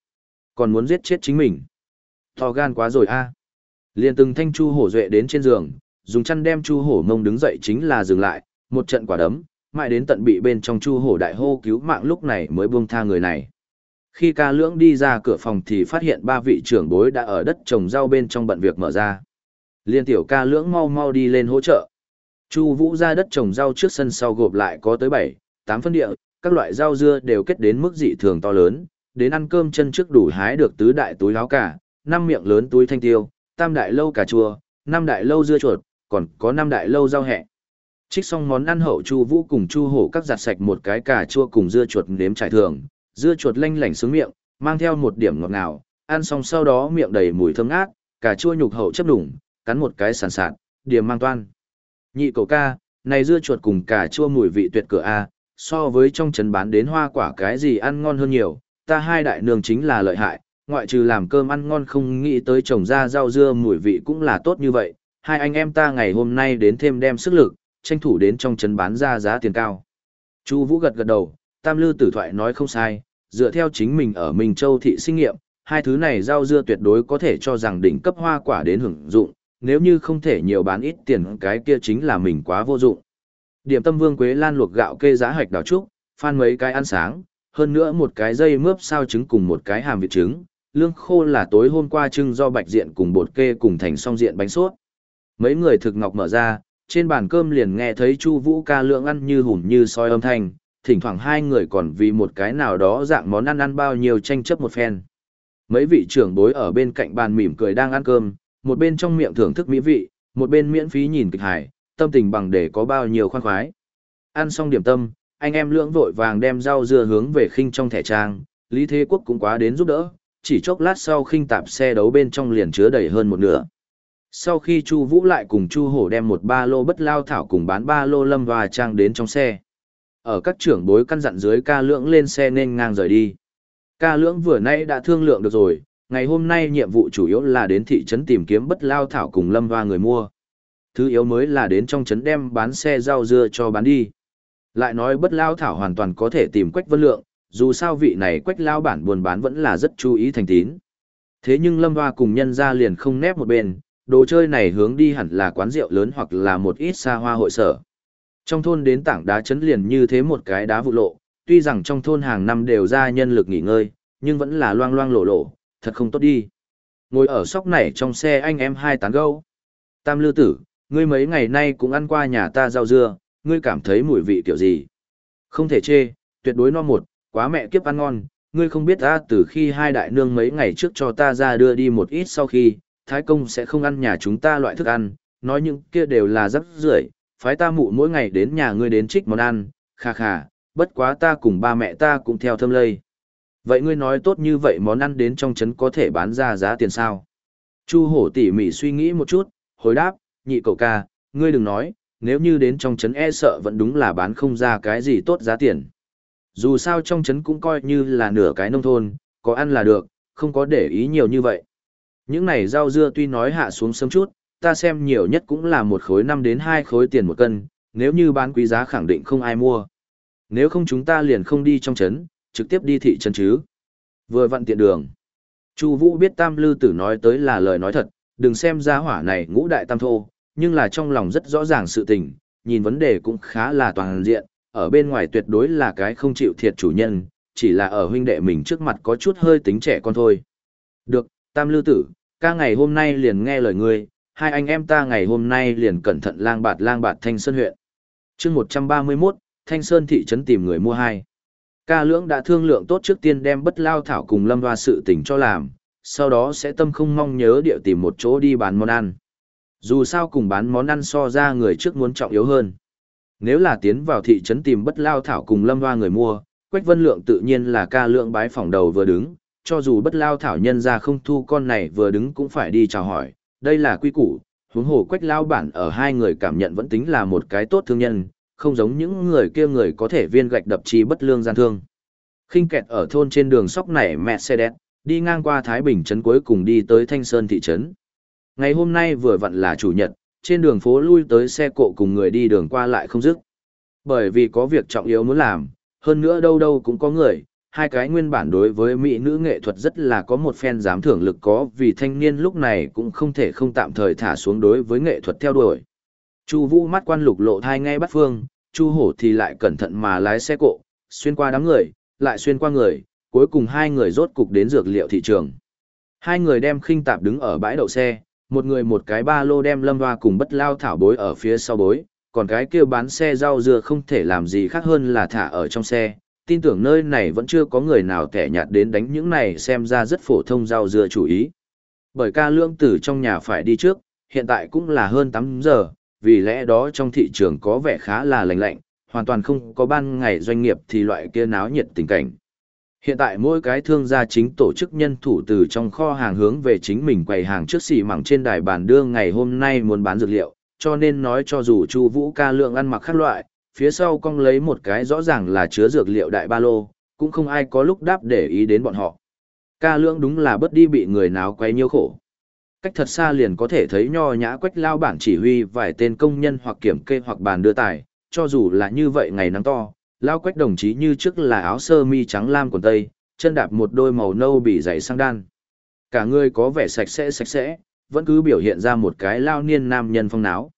Còn muốn giết chết chính mình. To gan quá rồi a. Liên từng thanh Chu Hổ duệ đến trên giường, dùng chăn đem Chu Hổ mông đứng dậy chính là dừng lại, một trận quả đấm, mãi đến tận bị bên trong chu hổ đại hô cứu mạng lúc này mới buông tha người này. Khi ca lưỡng đi ra cửa phòng thì phát hiện ba vị trưởng bối đã ở đất trồng rau bên trong bận việc mở ra. Liên tiểu ca lưỡng mau mau đi lên hỗ trợ. Chu vũ ra đất trồng rau trước sân sau gộp lại có tới 7, tám phân địa, các loại rau dưa đều kết đến mức dị thường to lớn, đến ăn cơm chân trước đủ hái được tứ đại túi láo cả, năm miệng lớn túi thanh tiêu, tam đại lâu cà chua, năm đại lâu dưa chuột, còn có năm đại lâu rau hẹ. Trích xong món ăn hậu Chu Vũ cùng Chu Hổ các giặt sạch một cái cà chua cùng dưa chuột nếm trải thường, dưa chuột lanh lảnh sướng miệng, mang theo một điểm ngọt ngào, ăn xong sau đó miệng đầy mùi thơm ngát, cà chua nhục hậu chấp đủng, cắn một cái sàn sạt, điểm mang toan. Nhị cậu ca, này dưa chuột cùng cà chua mùi vị tuyệt cửa a, so với trong trấn bán đến hoa quả cái gì ăn ngon hơn nhiều, ta hai đại nương chính là lợi hại, ngoại trừ làm cơm ăn ngon không nghĩ tới trồng ra rau dưa mùi vị cũng là tốt như vậy, hai anh em ta ngày hôm nay đến thêm đem sức lực, tranh thủ đến trong trấn bán ra giá tiền cao. Chu Vũ gật gật đầu, Tam Lư Tử thoại nói không sai, dựa theo chính mình ở Minh Châu thị sinh nghiệm, hai thứ này rau dưa tuyệt đối có thể cho rằng đỉnh cấp hoa quả đến hưởng dụng, nếu như không thể nhiều bán ít tiền cái kia chính là mình quá vô dụng. Điểm tâm vương quế lan luộc gạo kê giá hạch đào trúc, phan mấy cái ăn sáng, hơn nữa một cái dây mướp sao trứng cùng một cái hàm vịt trứng, lương khô là tối hôm qua trưng do bạch diện cùng bột kê cùng thành song diện bánh sốt. Mấy người thực ngọc mở ra, trên bàn cơm liền nghe thấy Chu Vũ ca lượng ăn như hùm như soi âm thanh, thỉnh thoảng hai người còn vì một cái nào đó dạng món ăn ăn bao nhiêu tranh chấp một phen. Mấy vị trưởng bối ở bên cạnh bàn mỉm cười đang ăn cơm, một bên trong miệng thưởng thức mỹ vị, một bên miễn phí nhìn kịch hài, tâm tình bằng để có bao nhiêu khoan khoái. Ăn xong điểm tâm, anh em lưỡng vội vàng đem rau dưa hướng về khinh trong thẻ trang, Lý Thế Quốc cũng quá đến giúp đỡ, chỉ chốc lát sau khinh tạp xe đấu bên trong liền chứa đầy hơn một nửa. Sau khi Chu Vũ lại cùng Chu Hổ đem một ba lô bất lao thảo cùng bán ba lô lâm và trang đến trong xe. Ở các trưởng bối căn dặn dưới ca lưỡng lên xe nên ngang rời đi. Ca lưỡng vừa nãy đã thương lượng được rồi, ngày hôm nay nhiệm vụ chủ yếu là đến thị trấn tìm kiếm bất lao thảo cùng lâm và người mua. Thứ yếu mới là đến trong trấn đem bán xe rau dưa cho bán đi. Lại nói bất lao thảo hoàn toàn có thể tìm quách vân lượng, dù sao vị này quách lao bản buôn bán vẫn là rất chú ý thành tín. Thế nhưng lâm hoa cùng nhân ra liền không nép một bên, đồ chơi này hướng đi hẳn là quán rượu lớn hoặc là một ít xa hoa hội sở. Trong thôn đến tảng đá chấn liền như thế một cái đá vụ lộ, tuy rằng trong thôn hàng năm đều ra nhân lực nghỉ ngơi, nhưng vẫn là loang loang lộ lộ, thật không tốt đi. Ngồi ở sóc này trong xe anh em hai tán gâu. Tam lư tử, ngươi mấy ngày nay cũng ăn qua nhà ta rau dưa, ngươi cảm thấy mùi vị kiểu gì? Không thể chê, tuyệt đối no một, quá mẹ kiếp ăn ngon, ngươi không biết ta từ khi hai đại nương mấy ngày trước cho ta ra đưa đi một ít sau khi, Thái Công sẽ không ăn nhà chúng ta loại thức ăn, nói những kia đều là rất rưởi, phái ta mụ mỗi ngày đến nhà ngươi đến trích món ăn, kha kha, bất quá ta cùng ba mẹ ta cũng theo thâm lây. Vậy ngươi nói tốt như vậy món ăn đến trong trấn có thể bán ra giá tiền sao? Chu hổ tỉ mỉ suy nghĩ một chút, hồi đáp, nhị cậu ca, ngươi đừng nói, nếu như đến trong trấn e sợ vẫn đúng là bán không ra cái gì tốt giá tiền. Dù sao trong trấn cũng coi như là nửa cái nông thôn, có ăn là được, không có để ý nhiều như vậy. Những này rau dưa tuy nói hạ xuống sớm chút, ta xem nhiều nhất cũng là một khối năm đến hai khối tiền một cân, nếu như bán quý giá khẳng định không ai mua. Nếu không chúng ta liền không đi trong trấn, trực tiếp đi thị trấn chứ. Vừa vặn tiện đường. Chu Vũ biết Tam Lư Tử nói tới là lời nói thật, đừng xem giá hỏa này ngũ đại tam thô, nhưng là trong lòng rất rõ ràng sự tình, nhìn vấn đề cũng khá là toàn diện, ở bên ngoài tuyệt đối là cái không chịu thiệt chủ nhân, chỉ là ở huynh đệ mình trước mặt có chút hơi tính trẻ con thôi. Được, Tam Lư Tử, ca ngày hôm nay liền nghe lời ngươi, hai anh em ta ngày hôm nay liền cẩn thận lang bạt lang bạt Thanh Sơn huyện. chương 131, Thanh Sơn thị trấn tìm người mua hai. Ca lưỡng đã thương lượng tốt trước tiên đem bất lao thảo cùng lâm hoa sự tình cho làm, sau đó sẽ tâm không mong nhớ địa tìm một chỗ đi bán món ăn. Dù sao cùng bán món ăn so ra người trước muốn trọng yếu hơn. Nếu là tiến vào thị trấn tìm bất lao thảo cùng lâm hoa người mua, Quách Vân Lượng tự nhiên là ca lượng bái phòng đầu vừa đứng, cho dù bất lao thảo nhân ra không thu con này vừa đứng cũng phải đi chào hỏi, đây là quy củ, huống hồ Quách lao bản ở hai người cảm nhận vẫn tính là một cái tốt thương nhân, không giống những người kia người có thể viên gạch đập chi bất lương gian thương. khinh kẹt ở thôn trên đường sóc này Mercedes, đi ngang qua Thái Bình trấn cuối cùng đi tới Thanh Sơn thị trấn. Ngày hôm nay vừa vặn là chủ nhật, trên đường phố lui tới xe cộ cùng người đi đường qua lại không dứt. Bởi vì có việc trọng yếu muốn làm, hơn nữa đâu đâu cũng có người, hai cái nguyên bản đối với mỹ nữ nghệ thuật rất là có một phen dám thưởng lực có vì thanh niên lúc này cũng không thể không tạm thời thả xuống đối với nghệ thuật theo đuổi. Chu Vũ mắt quan lục lộ thai ngay bắt phương, Chu Hổ thì lại cẩn thận mà lái xe cộ, xuyên qua đám người, lại xuyên qua người, cuối cùng hai người rốt cục đến dược liệu thị trường. Hai người đem khinh tạp đứng ở bãi đậu xe, một người một cái ba lô đem lâm hoa cùng bất lao thảo bối ở phía sau bối, còn cái kia bán xe rau dưa không thể làm gì khác hơn là thả ở trong xe. Tin tưởng nơi này vẫn chưa có người nào kẻ nhạt đến đánh những này xem ra rất phổ thông rau dưa chủ ý. Bởi ca lương tử trong nhà phải đi trước, hiện tại cũng là hơn 8 giờ, vì lẽ đó trong thị trường có vẻ khá là lạnh lạnh, hoàn toàn không có ban ngày doanh nghiệp thì loại kia náo nhiệt tình cảnh. Hiện tại mỗi cái thương gia chính tổ chức nhân thủ từ trong kho hàng hướng về chính mình quầy hàng trước xì mẳng trên đài bàn đưa ngày hôm nay muốn bán dược liệu, cho nên nói cho dù Chu Vũ ca lượng ăn mặc khác loại, phía sau cong lấy một cái rõ ràng là chứa dược liệu đại ba lô, cũng không ai có lúc đáp để ý đến bọn họ. Ca lượng đúng là bất đi bị người nào quấy nhiều khổ. Cách thật xa liền có thể thấy nho nhã quách lao bản chỉ huy vài tên công nhân hoặc kiểm kê hoặc bàn đưa tài, cho dù là như vậy ngày nắng to, lao quách đồng chí như trước là áo sơ mi trắng lam quần tây, chân đạp một đôi màu nâu bị dày sang đan. Cả người có vẻ sạch sẽ sạch sẽ, vẫn cứ biểu hiện ra một cái lao niên nam nhân phong náo.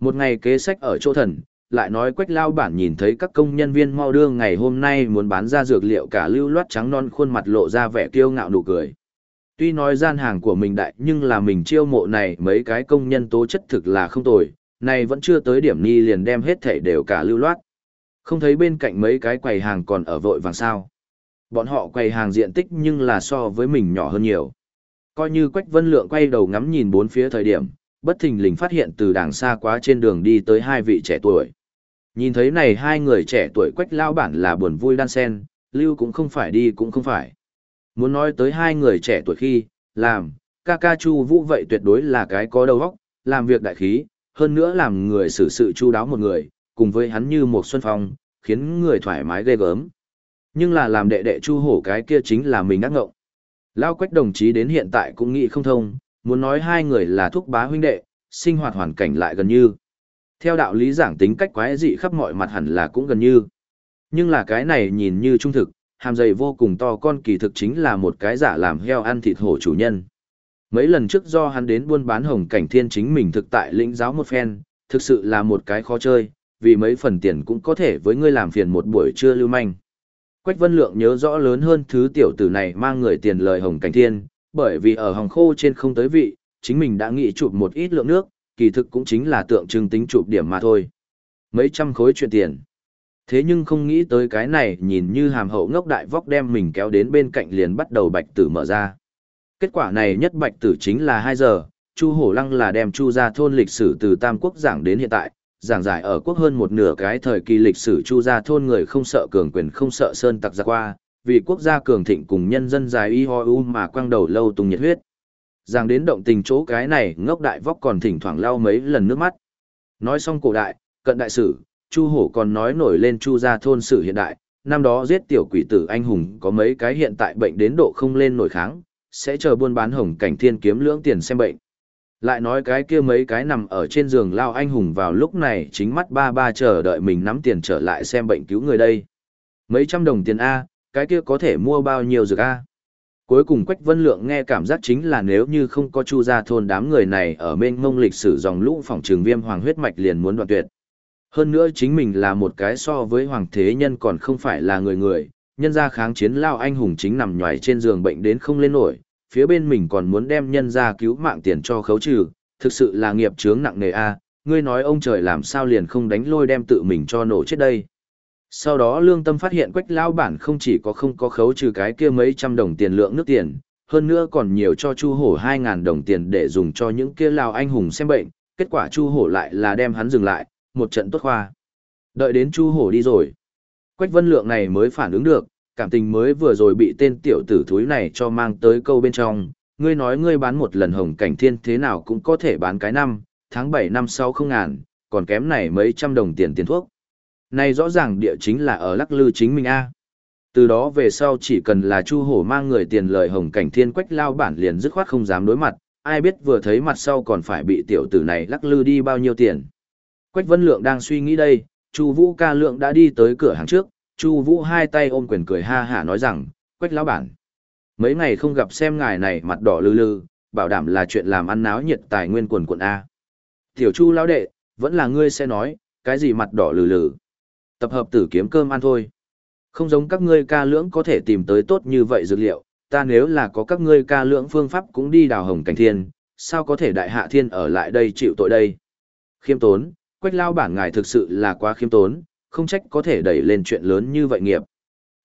Một ngày kế sách ở chỗ thần, lại nói quách lao bản nhìn thấy các công nhân viên mau đưa ngày hôm nay muốn bán ra dược liệu cả lưu loát trắng non khuôn mặt lộ ra vẻ kiêu ngạo nụ cười. Tuy nói gian hàng của mình đại nhưng là mình chiêu mộ này mấy cái công nhân tố chất thực là không tồi, này vẫn chưa tới điểm ni liền đem hết thể đều cả lưu loát. Không thấy bên cạnh mấy cái quầy hàng còn ở vội vàng sao. Bọn họ quầy hàng diện tích nhưng là so với mình nhỏ hơn nhiều. Coi như Quách Vân Lượng quay đầu ngắm nhìn bốn phía thời điểm, bất thình lình phát hiện từ đàng xa quá trên đường đi tới hai vị trẻ tuổi. Nhìn thấy này hai người trẻ tuổi Quách lao bản là buồn vui đan sen, lưu cũng không phải đi cũng không phải. Muốn nói tới hai người trẻ tuổi khi, làm, ca ca chu vũ vậy tuyệt đối là cái có đầu óc, làm việc đại khí, hơn nữa làm người xử sự chu đáo một người, cùng với hắn như một xuân phong, khiến người thoải mái ghê gớm. Nhưng là làm đệ đệ chu hổ cái kia chính là mình ác ngộng. Lao quách đồng chí đến hiện tại cũng nghĩ không thông, muốn nói hai người là thúc bá huynh đệ, sinh hoạt hoàn cảnh lại gần như. Theo đạo lý giảng tính cách quái dị khắp mọi mặt hẳn là cũng gần như. Nhưng là cái này nhìn như trung thực, hàm dày vô cùng to con kỳ thực chính là một cái giả làm heo ăn thịt hổ chủ nhân. Mấy lần trước do hắn đến buôn bán hồng cảnh thiên chính mình thực tại lĩnh giáo một phen, thực sự là một cái khó chơi, vì mấy phần tiền cũng có thể với ngươi làm phiền một buổi trưa lưu manh. Quách Vân Lượng nhớ rõ lớn hơn thứ tiểu tử này mang người tiền lời hồng cảnh thiên, bởi vì ở hồng khô trên không tới vị, chính mình đã nghĩ chụp một ít lượng nước, kỳ thực cũng chính là tượng trưng tính chụp điểm mà thôi. Mấy trăm khối chuyện tiền. Thế nhưng không nghĩ tới cái này nhìn như hàm hậu ngốc đại vóc đem mình kéo đến bên cạnh liền bắt đầu bạch tử mở ra. Kết quả này nhất bạch tử chính là 2 giờ, Chu Hổ Lăng là đem Chu gia thôn lịch sử từ Tam Quốc giảng đến hiện tại, giảng giải ở quốc hơn một nửa cái thời kỳ lịch sử Chu gia thôn người không sợ cường quyền không sợ sơn tặc ra qua, vì quốc gia cường thịnh cùng nhân dân dài y ho u mà quăng đầu lâu tung nhiệt huyết. Giảng đến động tình chỗ cái này ngốc đại vóc còn thỉnh thoảng lau mấy lần nước mắt. Nói xong cổ đại, cận đại sử, Chu Hổ còn nói nổi lên Chu gia thôn sử hiện đại, năm đó giết tiểu quỷ tử anh hùng có mấy cái hiện tại bệnh đến độ không lên nổi kháng, sẽ chờ buôn bán hồng cảnh thiên kiếm lưỡng tiền xem bệnh. Lại nói cái kia mấy cái nằm ở trên giường lao anh hùng vào lúc này chính mắt ba ba chờ đợi mình nắm tiền trở lại xem bệnh cứu người đây. Mấy trăm đồng tiền A, cái kia có thể mua bao nhiêu dược A. Cuối cùng Quách Vân Lượng nghe cảm giác chính là nếu như không có chu gia thôn đám người này ở bên mông lịch sử dòng lũ phòng trường viêm hoàng huyết mạch liền muốn đoạn tuyệt. Hơn nữa chính mình là một cái so với hoàng thế nhân còn không phải là người người, nhân gia kháng chiến lao anh hùng chính nằm nhòi trên giường bệnh đến không lên nổi, phía bên mình còn muốn đem nhân ra cứu mạng tiền cho khấu trừ, thực sự là nghiệp chướng nặng nề a. ngươi nói ông trời làm sao liền không đánh lôi đem tự mình cho nổ chết đây. Sau đó lương tâm phát hiện quách lao bản không chỉ có không có khấu trừ cái kia mấy trăm đồng tiền lượng nước tiền, hơn nữa còn nhiều cho chu hổ hai ngàn đồng tiền để dùng cho những kia lao anh hùng xem bệnh, kết quả chu hổ lại là đem hắn dừng lại, một trận tốt khoa. Đợi đến chu hổ đi rồi. Quách vân lượng này mới phản ứng được, cảm tình mới vừa rồi bị tên tiểu tử thúi này cho mang tới câu bên trong. Ngươi nói ngươi bán một lần hồng cảnh thiên thế nào cũng có thể bán cái năm, tháng 7 năm sau không ngàn, còn kém này mấy trăm đồng tiền tiền thuốc. Này rõ ràng địa chính là ở lắc lư chính mình a. Từ đó về sau chỉ cần là Chu Hổ mang người tiền lời hồng cảnh thiên quách lao bản liền dứt khoát không dám đối mặt, ai biết vừa thấy mặt sau còn phải bị tiểu tử này lắc lư đi bao nhiêu tiền. Quách Vân Lượng đang suy nghĩ đây, Chu Vũ ca lượng đã đi tới cửa hàng trước, Chu Vũ hai tay ôm quyền cười ha hả nói rằng, "Quách lão bản, mấy ngày không gặp xem ngài này mặt đỏ lư lư, bảo đảm là chuyện làm ăn náo nhiệt tài nguyên quần quần a." Tiểu Chu lão đệ, vẫn là ngươi sẽ nói, cái gì mặt đỏ lừ lừ. Tập hợp tử kiếm cơm ăn thôi. Không giống các ngươi ca lưỡng có thể tìm tới tốt như vậy dược liệu, ta nếu là có các ngươi ca lưỡng phương pháp cũng đi đào hồng cảnh thiên, sao có thể đại hạ thiên ở lại đây chịu tội đây. Khiêm tốn, quách lao bản ngài thực sự là quá khiêm tốn, không trách có thể đẩy lên chuyện lớn như vậy nghiệp.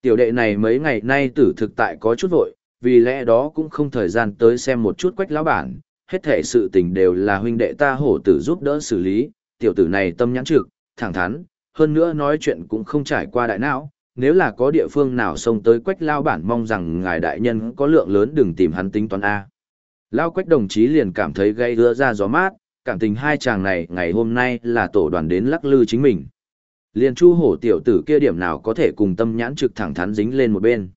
Tiểu đệ này mấy ngày nay tử thực tại có chút vội, vì lẽ đó cũng không thời gian tới xem một chút quách lão bản, hết thể sự tình đều là huynh đệ ta hổ tử giúp đỡ xử lý, tiểu tử này tâm nhãn trực, thẳng thắn, hơn nữa nói chuyện cũng không trải qua đại não, nếu là có địa phương nào xông tới quách lao bản mong rằng ngài đại nhân có lượng lớn đừng tìm hắn tính toán A. Lao quách đồng chí liền cảm thấy gây đưa ra gió mát, cảm tình hai chàng này ngày hôm nay là tổ đoàn đến lắc lư chính mình. Liền chu hổ tiểu tử kia điểm nào có thể cùng tâm nhãn trực thẳng thắn dính lên một bên.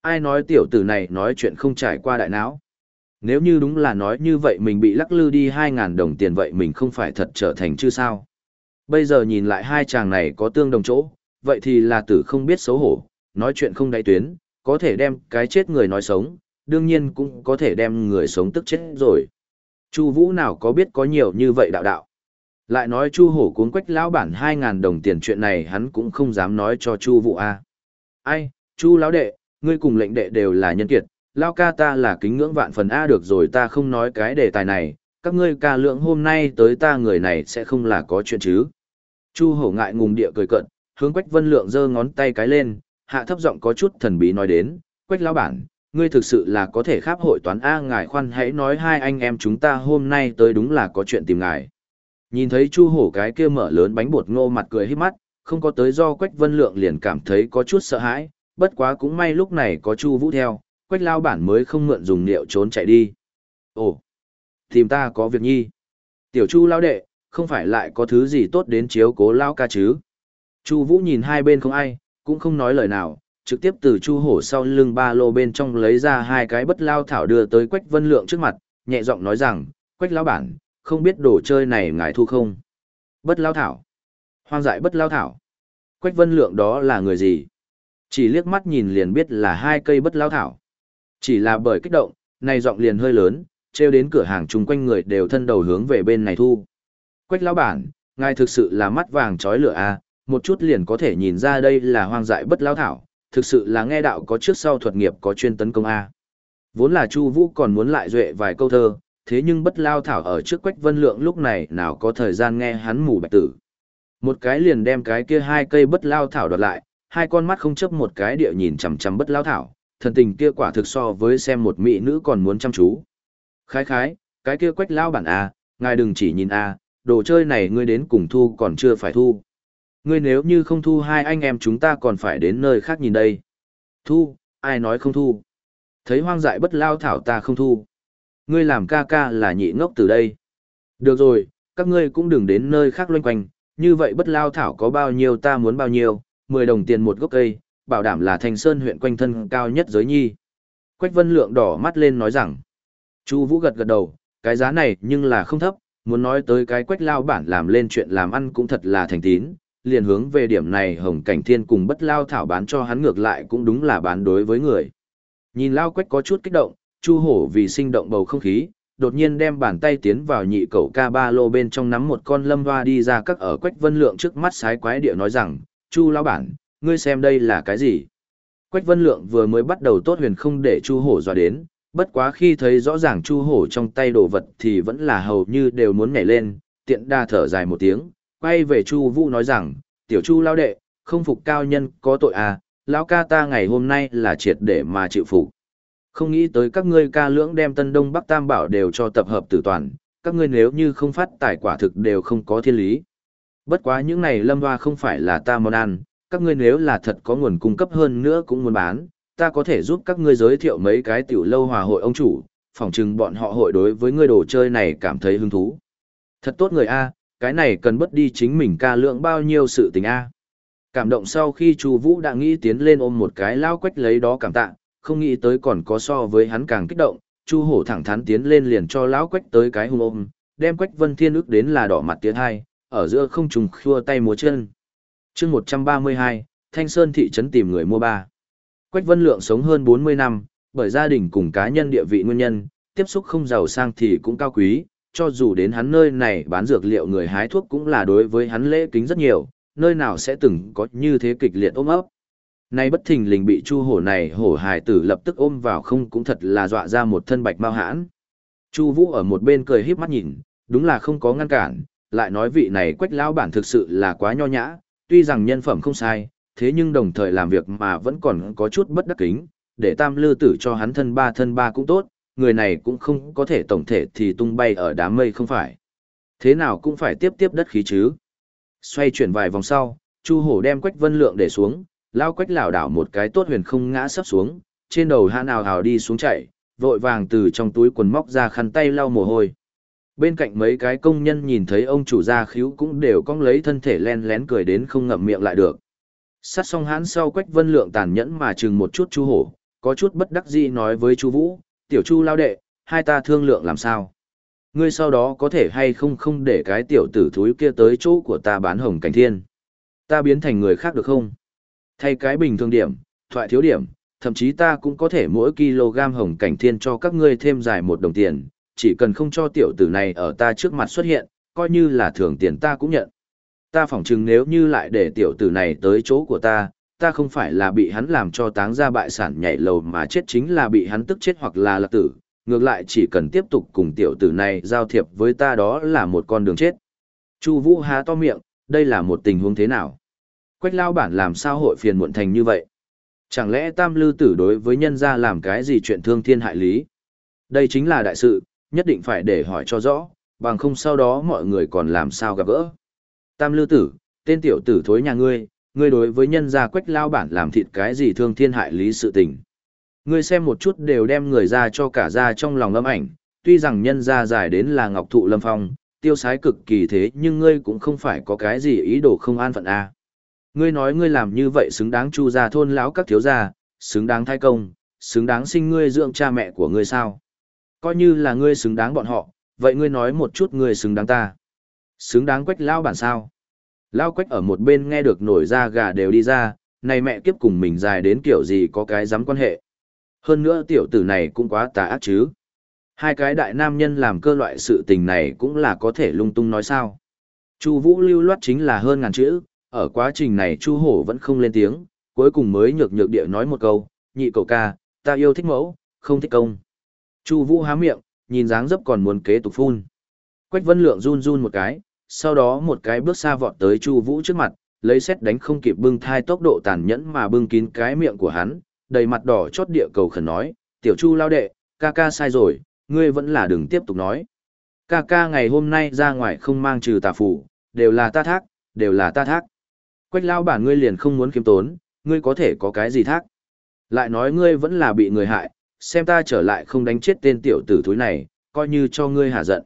Ai nói tiểu tử này nói chuyện không trải qua đại não. Nếu như đúng là nói như vậy mình bị lắc lư đi 2.000 đồng tiền vậy mình không phải thật trở thành chứ sao. Bây giờ nhìn lại hai chàng này có tương đồng chỗ, vậy thì là tử không biết xấu hổ, nói chuyện không đáy tuyến, có thể đem cái chết người nói sống, đương nhiên cũng có thể đem người sống tức chết rồi. Chu Vũ nào có biết có nhiều như vậy đạo đạo. Lại nói Chu Hổ cuốn quách lão bản 2000 đồng tiền chuyện này hắn cũng không dám nói cho Chu Vũ a. Ai, Chu lão đệ, ngươi cùng lệnh đệ đều là nhân kiệt, lão ca ta là kính ngưỡng vạn phần a được rồi ta không nói cái đề tài này, các ngươi ca lượng hôm nay tới ta người này sẽ không là có chuyện chứ. Chu Hổ ngại ngùng địa cười cợt, hướng Quách Vân Lượng giơ ngón tay cái lên, hạ thấp giọng có chút thần bí nói đến, "Quách lão bản, ngươi thực sự là có thể khắp hội toán a, ngài khoan hãy nói hai anh em chúng ta hôm nay tới đúng là có chuyện tìm ngài." Nhìn thấy Chu Hổ cái kia mở lớn bánh bột ngô mặt cười hít mắt, không có tới do Quách Vân Lượng liền cảm thấy có chút sợ hãi, bất quá cũng may lúc này có Chu Vũ theo, Quách lao bản mới không mượn dùng liệu trốn chạy đi. "Ồ, tìm ta có việc nhi." Tiểu Chu lao đệ, không phải lại có thứ gì tốt đến chiếu cố lao ca chứ. Chu Vũ nhìn hai bên không ai, cũng không nói lời nào, trực tiếp từ Chu Hổ sau lưng ba lô bên trong lấy ra hai cái bất lao thảo đưa tới Quách Vân Lượng trước mặt, nhẹ giọng nói rằng, Quách lão bản, không biết đồ chơi này ngài thu không? Bất lao thảo. Hoang dại bất lao thảo. Quách Vân Lượng đó là người gì? Chỉ liếc mắt nhìn liền biết là hai cây bất lao thảo. Chỉ là bởi kích động, này giọng liền hơi lớn, treo đến cửa hàng chung quanh người đều thân đầu hướng về bên này thu. Quách lão bản, ngài thực sự là mắt vàng trói lửa a, à, một chút liền có thể nhìn ra đây là hoang dại bất Lao thảo, thực sự là nghe đạo có trước sau thuật nghiệp có chuyên tấn công a. À. Vốn là Chu Vũ còn muốn lại duệ vài câu thơ, thế nhưng bất lao thảo ở trước Quách Vân Lượng lúc này nào có thời gian nghe hắn mù bạch tử. Một cái liền đem cái kia hai cây bất lao thảo đoạt lại, hai con mắt không chấp một cái địa nhìn chằm chằm bất lao thảo, thần tình kia quả thực so với xem một mỹ nữ còn muốn chăm chú. Khái khái, cái kia Quách lao bản a, ngài đừng chỉ nhìn a, đồ chơi này ngươi đến cùng thu còn chưa phải thu. Ngươi nếu như không thu hai anh em chúng ta còn phải đến nơi khác nhìn đây. Thu, ai nói không thu. Thấy hoang dại bất lao thảo ta không thu. Ngươi làm ca ca là nhị ngốc từ đây. Được rồi, các ngươi cũng đừng đến nơi khác loanh quanh, như vậy bất lao thảo có bao nhiêu ta muốn bao nhiêu, 10 đồng tiền một gốc cây, bảo đảm là thành sơn huyện quanh thân cao nhất giới nhi. Quách vân lượng đỏ mắt lên nói rằng, Chu Vũ gật gật đầu, cái giá này nhưng là không thấp, muốn nói tới cái quách lao bản làm lên chuyện làm ăn cũng thật là thành tín, liền hướng về điểm này hồng cảnh thiên cùng bất lao thảo bán cho hắn ngược lại cũng đúng là bán đối với người. Nhìn lao quách có chút kích động, chu hổ vì sinh động bầu không khí, đột nhiên đem bàn tay tiến vào nhị cậu ca ba lô bên trong nắm một con lâm hoa đi ra các ở quách vân lượng trước mắt sái quái địa nói rằng, chu lao bản, ngươi xem đây là cái gì? Quách vân lượng vừa mới bắt đầu tốt huyền không để chu hổ dọa đến, Bất quá khi thấy rõ ràng chu hổ trong tay đồ vật thì vẫn là hầu như đều muốn nhảy lên, tiện đa thở dài một tiếng, quay về chu vũ nói rằng, tiểu chu lao đệ, không phục cao nhân có tội à, lão ca ta ngày hôm nay là triệt để mà chịu phục. Không nghĩ tới các ngươi ca lưỡng đem tân đông bắc tam bảo đều cho tập hợp tử toàn, các ngươi nếu như không phát tài quả thực đều không có thiên lý. Bất quá những này lâm hoa không phải là ta món ăn, các ngươi nếu là thật có nguồn cung cấp hơn nữa cũng muốn bán, ta có thể giúp các ngươi giới thiệu mấy cái tiểu lâu hòa hội ông chủ, phỏng chừng bọn họ hội đối với ngươi đồ chơi này cảm thấy hứng thú. Thật tốt người A, cái này cần bất đi chính mình ca lượng bao nhiêu sự tình A. Cảm động sau khi Chu Vũ đã nghĩ tiến lên ôm một cái lao quách lấy đó cảm tạ, không nghĩ tới còn có so với hắn càng kích động, Chu Hổ thẳng thắn tiến lên liền cho lão quách tới cái hung ôm, đem quách Vân Thiên ức đến là đỏ mặt tiến hai, ở giữa không trùng khua tay múa chân. Chương 132, Thanh Sơn thị trấn tìm người mua ba. Quách Vân Lượng sống hơn 40 năm, bởi gia đình cùng cá nhân địa vị nguyên nhân, tiếp xúc không giàu sang thì cũng cao quý, cho dù đến hắn nơi này bán dược liệu người hái thuốc cũng là đối với hắn lễ kính rất nhiều, nơi nào sẽ từng có như thế kịch liệt ôm ấp. Nay bất thình lình bị Chu hổ này hổ hài tử lập tức ôm vào không cũng thật là dọa ra một thân bạch mao hãn. Chu Vũ ở một bên cười híp mắt nhìn, đúng là không có ngăn cản, lại nói vị này Quách lão bản thực sự là quá nho nhã, tuy rằng nhân phẩm không sai, thế nhưng đồng thời làm việc mà vẫn còn có chút bất đắc kính, để tam lư tử cho hắn thân ba thân ba cũng tốt, người này cũng không có thể tổng thể thì tung bay ở đám mây không phải. Thế nào cũng phải tiếp tiếp đất khí chứ. Xoay chuyển vài vòng sau, Chu Hổ đem Quách Vân Lượng để xuống, lao Quách lảo đảo một cái tốt huyền không ngã sấp xuống, trên đầu hạ nào hào đi xuống chạy, vội vàng từ trong túi quần móc ra khăn tay lau mồ hôi. Bên cạnh mấy cái công nhân nhìn thấy ông chủ gia khíu cũng đều cong lấy thân thể len lén cười đến không ngậm miệng lại được. Sát xong hãn sau Quách Vân Lượng tàn nhẫn mà chừng một chút Chu Hổ, có chút bất đắc dĩ nói với Chu Vũ, "Tiểu Chu lao đệ, hai ta thương lượng làm sao? Ngươi sau đó có thể hay không không để cái tiểu tử thúi kia tới chỗ của ta bán hồng cảnh thiên. Ta biến thành người khác được không? Thay cái bình thường điểm, thoại thiếu điểm, thậm chí ta cũng có thể mỗi kg hồng cảnh thiên cho các ngươi thêm dài một đồng tiền, chỉ cần không cho tiểu tử này ở ta trước mặt xuất hiện, coi như là thưởng tiền ta cũng nhận. Ta phỏng chừng nếu như lại để tiểu tử này tới chỗ của ta, ta không phải là bị hắn làm cho táng ra bại sản nhảy lầu mà chết chính là bị hắn tức chết hoặc là lạc tử, ngược lại chỉ cần tiếp tục cùng tiểu tử này giao thiệp với ta đó là một con đường chết. Chu Vũ há to miệng, đây là một tình huống thế nào? Quách lao bản làm sao hội phiền muộn thành như vậy? Chẳng lẽ tam lư tử đối với nhân gia làm cái gì chuyện thương thiên hại lý? Đây chính là đại sự, nhất định phải để hỏi cho rõ, bằng không sau đó mọi người còn làm sao gặp gỡ. Tam lư tử, tên tiểu tử thối nhà ngươi, ngươi đối với nhân gia quách lao bản làm thịt cái gì thương thiên hại lý sự tình. Ngươi xem một chút đều đem người ra cho cả ra trong lòng lâm ảnh, tuy rằng nhân gia dài đến là ngọc thụ lâm phong, tiêu sái cực kỳ thế nhưng ngươi cũng không phải có cái gì ý đồ không an phận a. À. Ngươi nói ngươi làm như vậy xứng đáng chu gia thôn lão các thiếu gia, xứng đáng thái công, xứng đáng sinh ngươi dưỡng cha mẹ của ngươi sao? Coi như là ngươi xứng đáng bọn họ, vậy ngươi nói một chút ngươi xứng đáng ta. Xứng đáng quách lao bản sao? Lao quách ở một bên nghe được nổi ra gà đều đi ra, này mẹ kiếp cùng mình dài đến kiểu gì có cái dám quan hệ. Hơn nữa tiểu tử này cũng quá tà ác chứ. Hai cái đại nam nhân làm cơ loại sự tình này cũng là có thể lung tung nói sao. Chu Vũ lưu loát chính là hơn ngàn chữ, ở quá trình này Chu Hổ vẫn không lên tiếng, cuối cùng mới nhược nhược địa nói một câu, nhị cậu ca, ta yêu thích mẫu, không thích công. Chu Vũ há miệng, nhìn dáng dấp còn muốn kế tục phun. Quách Vân Lượng run run một cái, sau đó một cái bước xa vọt tới Chu Vũ trước mặt, lấy xét đánh không kịp bưng thai tốc độ tàn nhẫn mà bưng kín cái miệng của hắn, đầy mặt đỏ chót địa cầu khẩn nói, "Tiểu Chu lao đệ, ca ca sai rồi, ngươi vẫn là đừng tiếp tục nói. Ca ca ngày hôm nay ra ngoài không mang trừ tà phủ, đều là ta thác, đều là ta thác. Quách lao bản ngươi liền không muốn kiếm tốn, ngươi có thể có cái gì thác. Lại nói ngươi vẫn là bị người hại, xem ta trở lại không đánh chết tên tiểu tử thúi này, coi như cho ngươi hạ giận.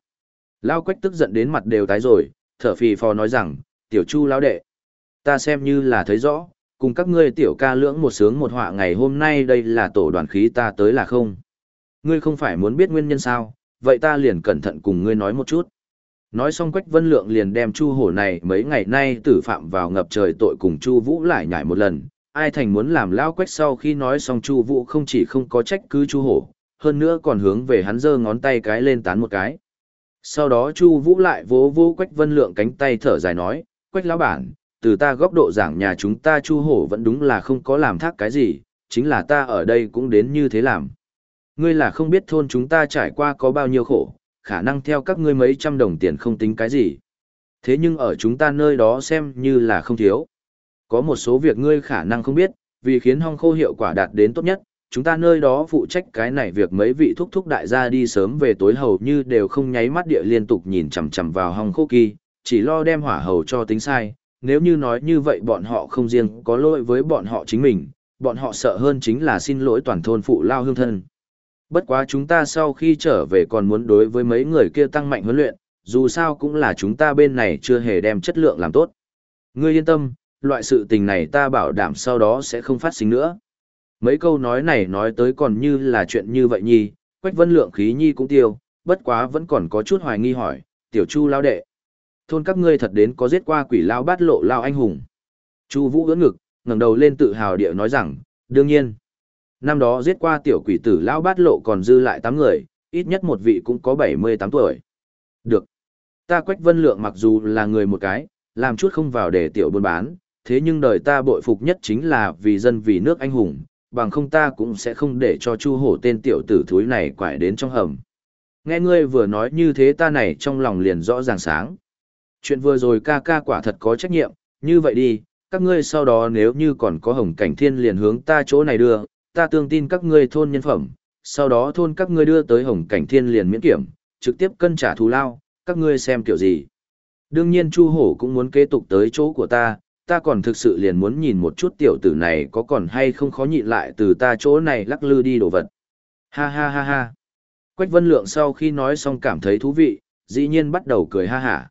Lao quách tức giận đến mặt đều tái rồi, thở phì phò nói rằng, tiểu chu lao đệ. Ta xem như là thấy rõ, cùng các ngươi tiểu ca lưỡng một sướng một họa ngày hôm nay đây là tổ đoàn khí ta tới là không. Ngươi không phải muốn biết nguyên nhân sao, vậy ta liền cẩn thận cùng ngươi nói một chút. Nói xong Quách Vân Lượng liền đem Chu Hổ này mấy ngày nay tử phạm vào ngập trời tội cùng Chu Vũ lại nhảy một lần. Ai thành muốn làm lao Quách sau khi nói xong Chu Vũ không chỉ không có trách cứ Chu Hổ, hơn nữa còn hướng về hắn giơ ngón tay cái lên tán một cái. Sau đó Chu Vũ lại vỗ vỗ Quách Vân Lượng cánh tay thở dài nói, "Quách lão bản, từ ta góc độ giảng nhà chúng ta Chu Hổ vẫn đúng là không có làm thác cái gì, chính là ta ở đây cũng đến như thế làm." Ngươi là không biết thôn chúng ta trải qua có bao nhiêu khổ, khả năng theo các ngươi mấy trăm đồng tiền không tính cái gì. Thế nhưng ở chúng ta nơi đó xem như là không thiếu. Có một số việc ngươi khả năng không biết, vì khiến hong khô hiệu quả đạt đến tốt nhất, chúng ta nơi đó phụ trách cái này việc mấy vị thúc thúc đại gia đi sớm về tối hầu như đều không nháy mắt địa liên tục nhìn chằm chằm vào hong khô kỳ, chỉ lo đem hỏa hầu cho tính sai. Nếu như nói như vậy bọn họ không riêng có lỗi với bọn họ chính mình, bọn họ sợ hơn chính là xin lỗi toàn thôn phụ lao hương thân. Bất quá chúng ta sau khi trở về còn muốn đối với mấy người kia tăng mạnh huấn luyện, dù sao cũng là chúng ta bên này chưa hề đem chất lượng làm tốt. Ngươi yên tâm, loại sự tình này ta bảo đảm sau đó sẽ không phát sinh nữa. Mấy câu nói này nói tới còn như là chuyện như vậy nhi, Quách Vân Lượng khí nhi cũng tiêu, bất quá vẫn còn có chút hoài nghi hỏi, tiểu chu lao đệ. Thôn các ngươi thật đến có giết qua quỷ lao bát lộ lao anh hùng. Chu Vũ ưỡn ngực, ngẩng đầu lên tự hào địa nói rằng, đương nhiên. Năm đó giết qua tiểu quỷ tử lão bát lộ còn dư lại 8 người, ít nhất một vị cũng có 78 tuổi. Được. Ta Quách Vân Lượng mặc dù là người một cái, làm chút không vào để tiểu buôn bán, thế nhưng đời ta bội phục nhất chính là vì dân vì nước anh hùng, bằng không ta cũng sẽ không để cho Chu Hổ tên tiểu tử thúi này quải đến trong hầm. Nghe ngươi vừa nói như thế ta này trong lòng liền rõ ràng sáng. Chuyện vừa rồi ca ca quả thật có trách nhiệm, như vậy đi, các ngươi sau đó nếu như còn có hồng cảnh thiên liền hướng ta chỗ này đưa, ta tương tin các ngươi thôn nhân phẩm, sau đó thôn các ngươi đưa tới hồng cảnh thiên liền miễn kiểm, trực tiếp cân trả thù lao, các ngươi xem kiểu gì. Đương nhiên Chu Hổ cũng muốn kế tục tới chỗ của ta, ta còn thực sự liền muốn nhìn một chút tiểu tử này có còn hay không khó nhịn lại từ ta chỗ này lắc lư đi đồ vật. Ha ha ha ha. Quách Vân Lượng sau khi nói xong cảm thấy thú vị, dĩ nhiên bắt đầu cười ha hả.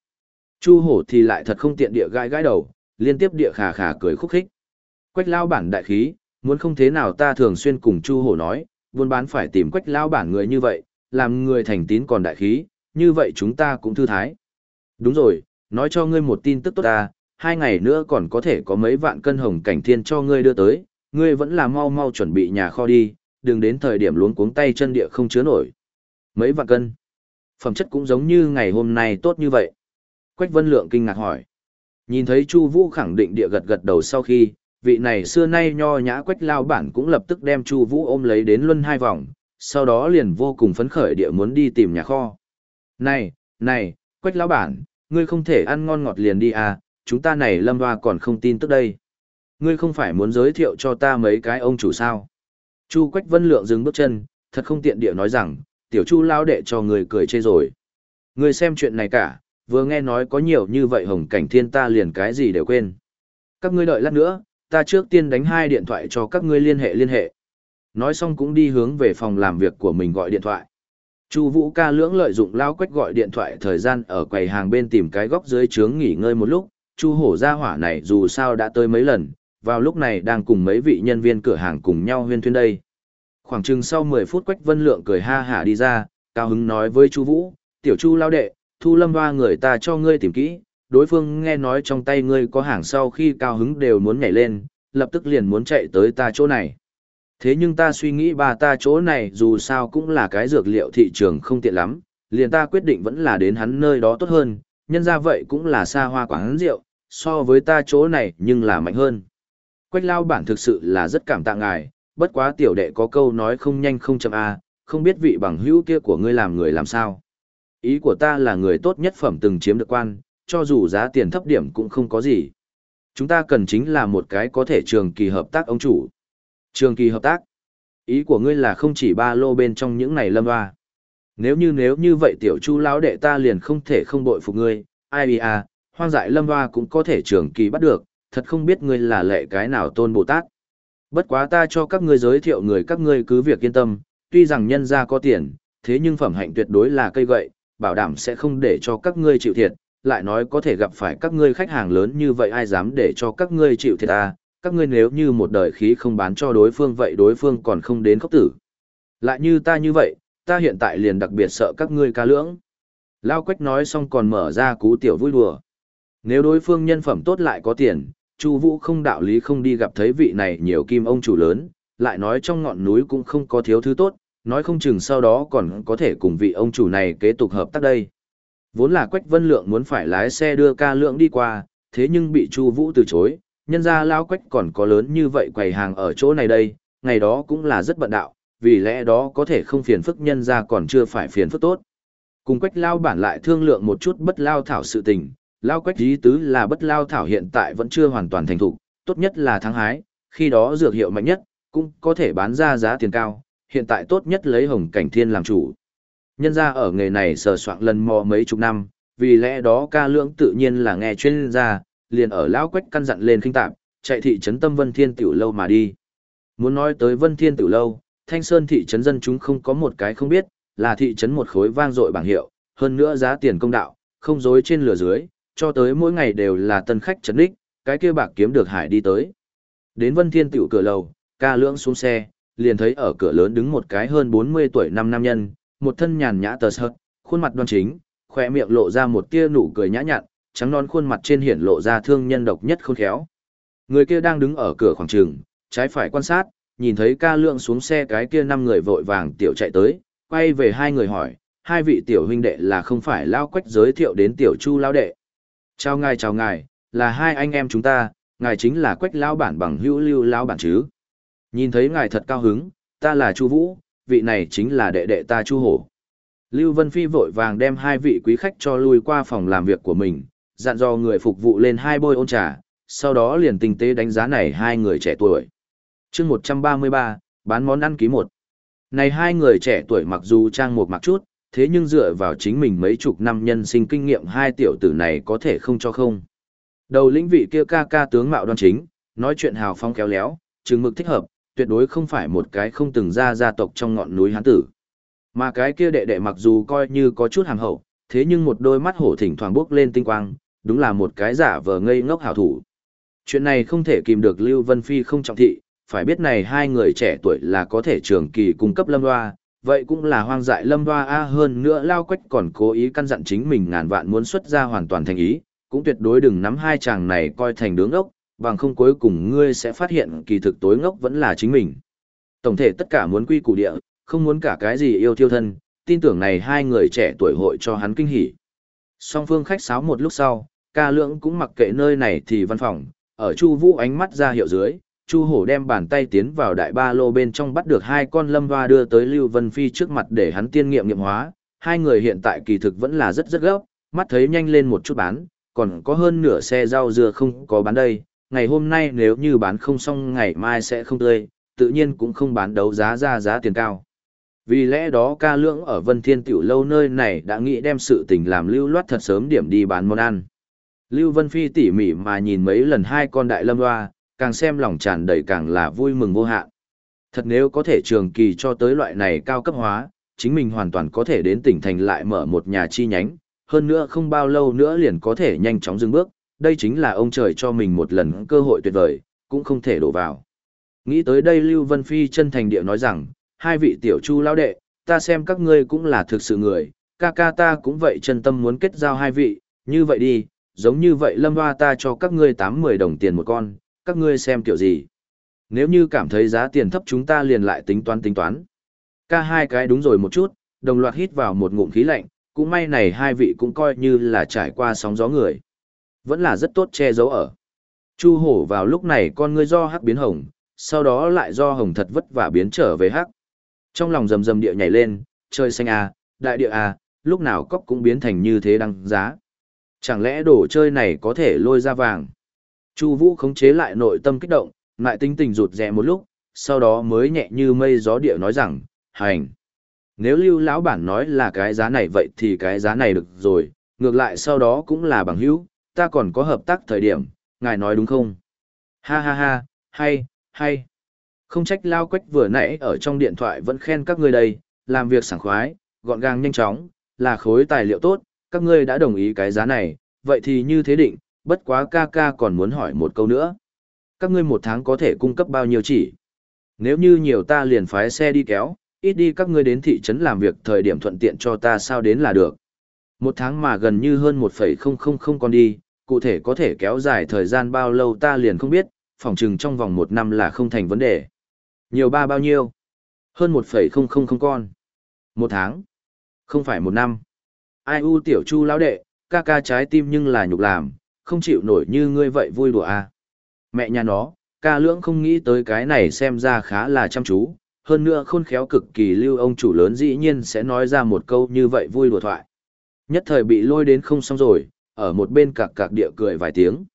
Chu Hổ thì lại thật không tiện địa gãi gãi đầu, liên tiếp địa khà khà cười khúc khích. Quách lao bản đại khí, muốn không thế nào ta thường xuyên cùng Chu Hổ nói, buôn bán phải tìm quách lao bản người như vậy, làm người thành tín còn đại khí, như vậy chúng ta cũng thư thái. Đúng rồi, nói cho ngươi một tin tức tốt ta, hai ngày nữa còn có thể có mấy vạn cân hồng cảnh thiên cho ngươi đưa tới, ngươi vẫn là mau mau chuẩn bị nhà kho đi, đừng đến thời điểm luống cuống tay chân địa không chứa nổi. Mấy vạn cân. Phẩm chất cũng giống như ngày hôm nay tốt như vậy. Quách Vân Lượng kinh ngạc hỏi. Nhìn thấy Chu Vũ khẳng định địa gật gật đầu sau khi, vị này xưa nay nho nhã Quách lao bản cũng lập tức đem Chu Vũ ôm lấy đến luân hai vòng, sau đó liền vô cùng phấn khởi địa muốn đi tìm nhà kho. Này, này, Quách lão bản, ngươi không thể ăn ngon ngọt liền đi à, chúng ta này lâm hoa còn không tin tức đây. Ngươi không phải muốn giới thiệu cho ta mấy cái ông chủ sao? Chu Quách Vân Lượng dừng bước chân, thật không tiện địa nói rằng, tiểu Chu lao đệ cho người cười chê rồi. Ngươi xem chuyện này cả, vừa nghe nói có nhiều như vậy hồng cảnh thiên ta liền cái gì đều quên. Các ngươi đợi lát nữa, ta trước tiên đánh hai điện thoại cho các ngươi liên hệ liên hệ. Nói xong cũng đi hướng về phòng làm việc của mình gọi điện thoại. Chu Vũ ca lưỡng lợi dụng lao quách gọi điện thoại thời gian ở quầy hàng bên tìm cái góc dưới trướng nghỉ ngơi một lúc, Chu hổ gia hỏa này dù sao đã tới mấy lần, vào lúc này đang cùng mấy vị nhân viên cửa hàng cùng nhau huyên thuyên đây. Khoảng chừng sau 10 phút Quách Vân Lượng cười ha hả đi ra, cao hứng nói với Chu Vũ, "Tiểu Chu lao đệ, Thu Lâm Hoa người ta cho ngươi tìm kỹ." Đối phương nghe nói trong tay ngươi có hàng sau khi cao hứng đều muốn nhảy lên, lập tức liền muốn chạy tới ta chỗ này. Thế nhưng ta suy nghĩ bà ta chỗ này dù sao cũng là cái dược liệu thị trường không tiện lắm, liền ta quyết định vẫn là đến hắn nơi đó tốt hơn, nhân ra vậy cũng là xa hoa quán rượu, so với ta chỗ này nhưng là mạnh hơn. Quách lao bản thực sự là rất cảm tạ ngài, bất quá tiểu đệ có câu nói không nhanh không chậm a, không biết vị bằng hữu kia của ngươi làm người làm sao. Ý của ta là người tốt nhất phẩm từng chiếm được quan, cho dù giá tiền thấp điểm cũng không có gì. Chúng ta cần chính là một cái có thể trường kỳ hợp tác ông chủ. Trường kỳ hợp tác. Ý của ngươi là không chỉ ba lô bên trong những này lâm hoa. Nếu như nếu như vậy tiểu chu lão đệ ta liền không thể không bội phục ngươi, ai à, hoang dại lâm hoa cũng có thể trường kỳ bắt được, thật không biết ngươi là lệ cái nào tôn Bồ Tát. Bất quá ta cho các ngươi giới thiệu người các ngươi cứ việc yên tâm, tuy rằng nhân gia có tiền, thế nhưng phẩm hạnh tuyệt đối là cây gậy, bảo đảm sẽ không để cho các ngươi chịu thiệt, lại nói có thể gặp phải các ngươi khách hàng lớn như vậy ai dám để cho các ngươi chịu thiệt à, các ngươi nếu như một đời khí không bán cho đối phương vậy đối phương còn không đến khốc tử. Lại như ta như vậy, ta hiện tại liền đặc biệt sợ các ngươi ca lưỡng. Lao Quách nói xong còn mở ra cú tiểu vui đùa. Nếu đối phương nhân phẩm tốt lại có tiền, Chu Vũ không đạo lý không đi gặp thấy vị này nhiều kim ông chủ lớn, lại nói trong ngọn núi cũng không có thiếu thứ tốt, nói không chừng sau đó còn có thể cùng vị ông chủ này kế tục hợp tác đây. Vốn là Quách Vân Lượng muốn phải lái xe đưa ca lượng đi qua, thế nhưng bị Chu Vũ từ chối, nhân ra lao Quách còn có lớn như vậy quầy hàng ở chỗ này đây, ngày đó cũng là rất bận đạo, vì lẽ đó có thể không phiền phức nhân ra còn chưa phải phiền phức tốt. Cùng Quách lao bản lại thương lượng một chút bất lao thảo sự tình, lao Quách ý tứ là bất lao thảo hiện tại vẫn chưa hoàn toàn thành thục, tốt nhất là tháng hái, khi đó dược hiệu mạnh nhất, cũng có thể bán ra giá tiền cao, hiện tại tốt nhất lấy hồng cảnh thiên làm chủ. Nhân ra ở nghề này sờ soạn lần mò mấy chục năm, vì lẽ đó ca lưỡng tự nhiên là nghe chuyên gia, liền ở lão quách căn dặn lên khinh tạp, chạy thị trấn Tâm Vân Thiên tiểu lâu mà đi. Muốn nói tới Vân Thiên tiểu lâu, Thanh Sơn thị trấn dân chúng không có một cái không biết, là thị trấn một khối vang dội bảng hiệu, hơn nữa giá tiền công đạo, không dối trên lửa dưới, cho tới mỗi ngày đều là tân khách trấn đích, cái kia bạc kiếm được hải đi tới. Đến Vân Thiên tiểu cửa lầu, ca lưỡng xuống xe, liền thấy ở cửa lớn đứng một cái hơn 40 tuổi năm nam nhân, một thân nhàn nhã tờ sợt, khuôn mặt đoan chính, khỏe miệng lộ ra một tia nụ cười nhã nhặn, trắng non khuôn mặt trên hiển lộ ra thương nhân độc nhất khôn khéo. Người kia đang đứng ở cửa khoảng trường, trái phải quan sát, nhìn thấy ca lượng xuống xe cái kia năm người vội vàng tiểu chạy tới, quay về hai người hỏi, hai vị tiểu huynh đệ là không phải lao quách giới thiệu đến tiểu chu lao đệ. Chào ngài chào ngài, là hai anh em chúng ta, ngài chính là quách lao bản bằng hữu lưu lao bản chứ. Nhìn thấy ngài thật cao hứng, ta là chu vũ, vị này chính là đệ đệ ta chu hổ. Lưu Vân Phi vội vàng đem hai vị quý khách cho lui qua phòng làm việc của mình, dặn dò người phục vụ lên hai bôi ôn trà, sau đó liền tinh tế đánh giá này hai người trẻ tuổi. chương 133, bán món ăn ký một. Này hai người trẻ tuổi mặc dù trang một mặc chút, thế nhưng dựa vào chính mình mấy chục năm nhân sinh kinh nghiệm hai tiểu tử này có thể không cho không. Đầu lĩnh vị kia ca ca tướng mạo đoan chính, nói chuyện hào phong kéo léo, chứng mực thích hợp, tuyệt đối không phải một cái không từng ra gia tộc trong ngọn núi hán tử. Mà cái kia đệ đệ mặc dù coi như có chút hàm hậu, thế nhưng một đôi mắt hổ thỉnh thoảng bước lên tinh quang, đúng là một cái giả vờ ngây ngốc hảo thủ. Chuyện này không thể kìm được Lưu Vân Phi không trọng thị, phải biết này hai người trẻ tuổi là có thể trường kỳ cung cấp lâm hoa, Vậy cũng là hoang dại lâm hoa a hơn nữa lao quách còn cố ý căn dặn chính mình ngàn vạn muốn xuất ra hoàn toàn thành ý, cũng tuyệt đối đừng nắm hai chàng này coi thành đứng ốc, bằng không cuối cùng ngươi sẽ phát hiện kỳ thực tối ngốc vẫn là chính mình. Tổng thể tất cả muốn quy củ địa, không muốn cả cái gì yêu thiêu thân, tin tưởng này hai người trẻ tuổi hội cho hắn kinh hỉ. Song phương khách sáo một lúc sau, ca lượng cũng mặc kệ nơi này thì văn phòng, ở Chu Vũ ánh mắt ra hiệu dưới, Chu Hổ đem bàn tay tiến vào đại ba lô bên trong bắt được hai con lâm hoa đưa tới Lưu Vân Phi trước mặt để hắn tiên nghiệm nghiệm hóa, hai người hiện tại kỳ thực vẫn là rất rất gấp, mắt thấy nhanh lên một chút bán, còn có hơn nửa xe rau dưa không có bán đây, ngày hôm nay nếu như bán không xong ngày mai sẽ không tươi, tự nhiên cũng không bán đấu giá ra giá tiền cao. Vì lẽ đó ca lưỡng ở Vân Thiên Tiểu Lâu nơi này đã nghĩ đem sự tình làm lưu loát thật sớm điểm đi bán món ăn. Lưu Vân Phi tỉ mỉ mà nhìn mấy lần hai con đại lâm hoa, càng xem lòng tràn đầy càng là vui mừng vô hạn. Thật nếu có thể trường kỳ cho tới loại này cao cấp hóa, chính mình hoàn toàn có thể đến tỉnh thành lại mở một nhà chi nhánh, hơn nữa không bao lâu nữa liền có thể nhanh chóng dừng bước, đây chính là ông trời cho mình một lần cơ hội tuyệt vời, cũng không thể đổ vào. Nghĩ tới đây Lưu Vân Phi chân thành địa nói rằng, hai vị tiểu chu lão đệ, ta xem các ngươi cũng là thực sự người, ca ca ta cũng vậy chân tâm muốn kết giao hai vị, như vậy đi, giống như vậy lâm hoa ta cho các ngươi tám mười đồng tiền một con, các ngươi xem kiểu gì. Nếu như cảm thấy giá tiền thấp chúng ta liền lại tính toán tính toán. Ca hai cái đúng rồi một chút, đồng loạt hít vào một ngụm khí lạnh, cũng may này hai vị cũng coi như là trải qua sóng gió người. Vẫn là rất tốt che giấu ở. Chu hổ vào lúc này con ngươi do hắc biến hồng, sau đó lại do hồng thật vất vả biến trở về hắc. Trong lòng rầm rầm địa nhảy lên, trời xanh à, đại địa à, lúc nào cóc cũng biến thành như thế đăng giá. Chẳng lẽ đồ chơi này có thể lôi ra vàng? Chu Vũ khống chế lại nội tâm kích động, lại tinh tình rụt rè một lúc, sau đó mới nhẹ như mây gió địa nói rằng, hành. Nếu lưu lão bản nói là cái giá này vậy thì cái giá này được rồi, ngược lại sau đó cũng là bằng hữu, ta còn có hợp tác thời điểm, ngài nói đúng không? Ha ha ha, hay, hay. Không trách lao quách vừa nãy ở trong điện thoại vẫn khen các ngươi đây, làm việc sảng khoái, gọn gàng nhanh chóng, là khối tài liệu tốt, các ngươi đã đồng ý cái giá này, vậy thì như thế định, bất quá ca ca còn muốn hỏi một câu nữa. Các ngươi một tháng có thể cung cấp bao nhiêu chỉ? Nếu như nhiều ta liền phái xe đi kéo, ít đi các ngươi đến thị trấn làm việc thời điểm thuận tiện cho ta sao đến là được. Một tháng mà gần như hơn 1,000 con đi, cụ thể có thể kéo dài thời gian bao lâu ta liền không biết, phỏng chừng trong vòng một năm là không thành vấn đề. Nhiều ba bao nhiêu? Hơn 1,000 con. Một tháng. Không phải một năm. Ai u tiểu chu lão đệ, ca ca trái tim nhưng là nhục làm, không chịu nổi như ngươi vậy vui đùa à. Mẹ nhà nó, ca lưỡng không nghĩ tới cái này xem ra khá là chăm chú, hơn nữa khôn khéo cực kỳ lưu ông chủ lớn dĩ nhiên sẽ nói ra một câu như vậy vui đùa thoại. Nhất thời bị lôi đến không xong rồi, ở một bên cạc cạc địa cười vài tiếng.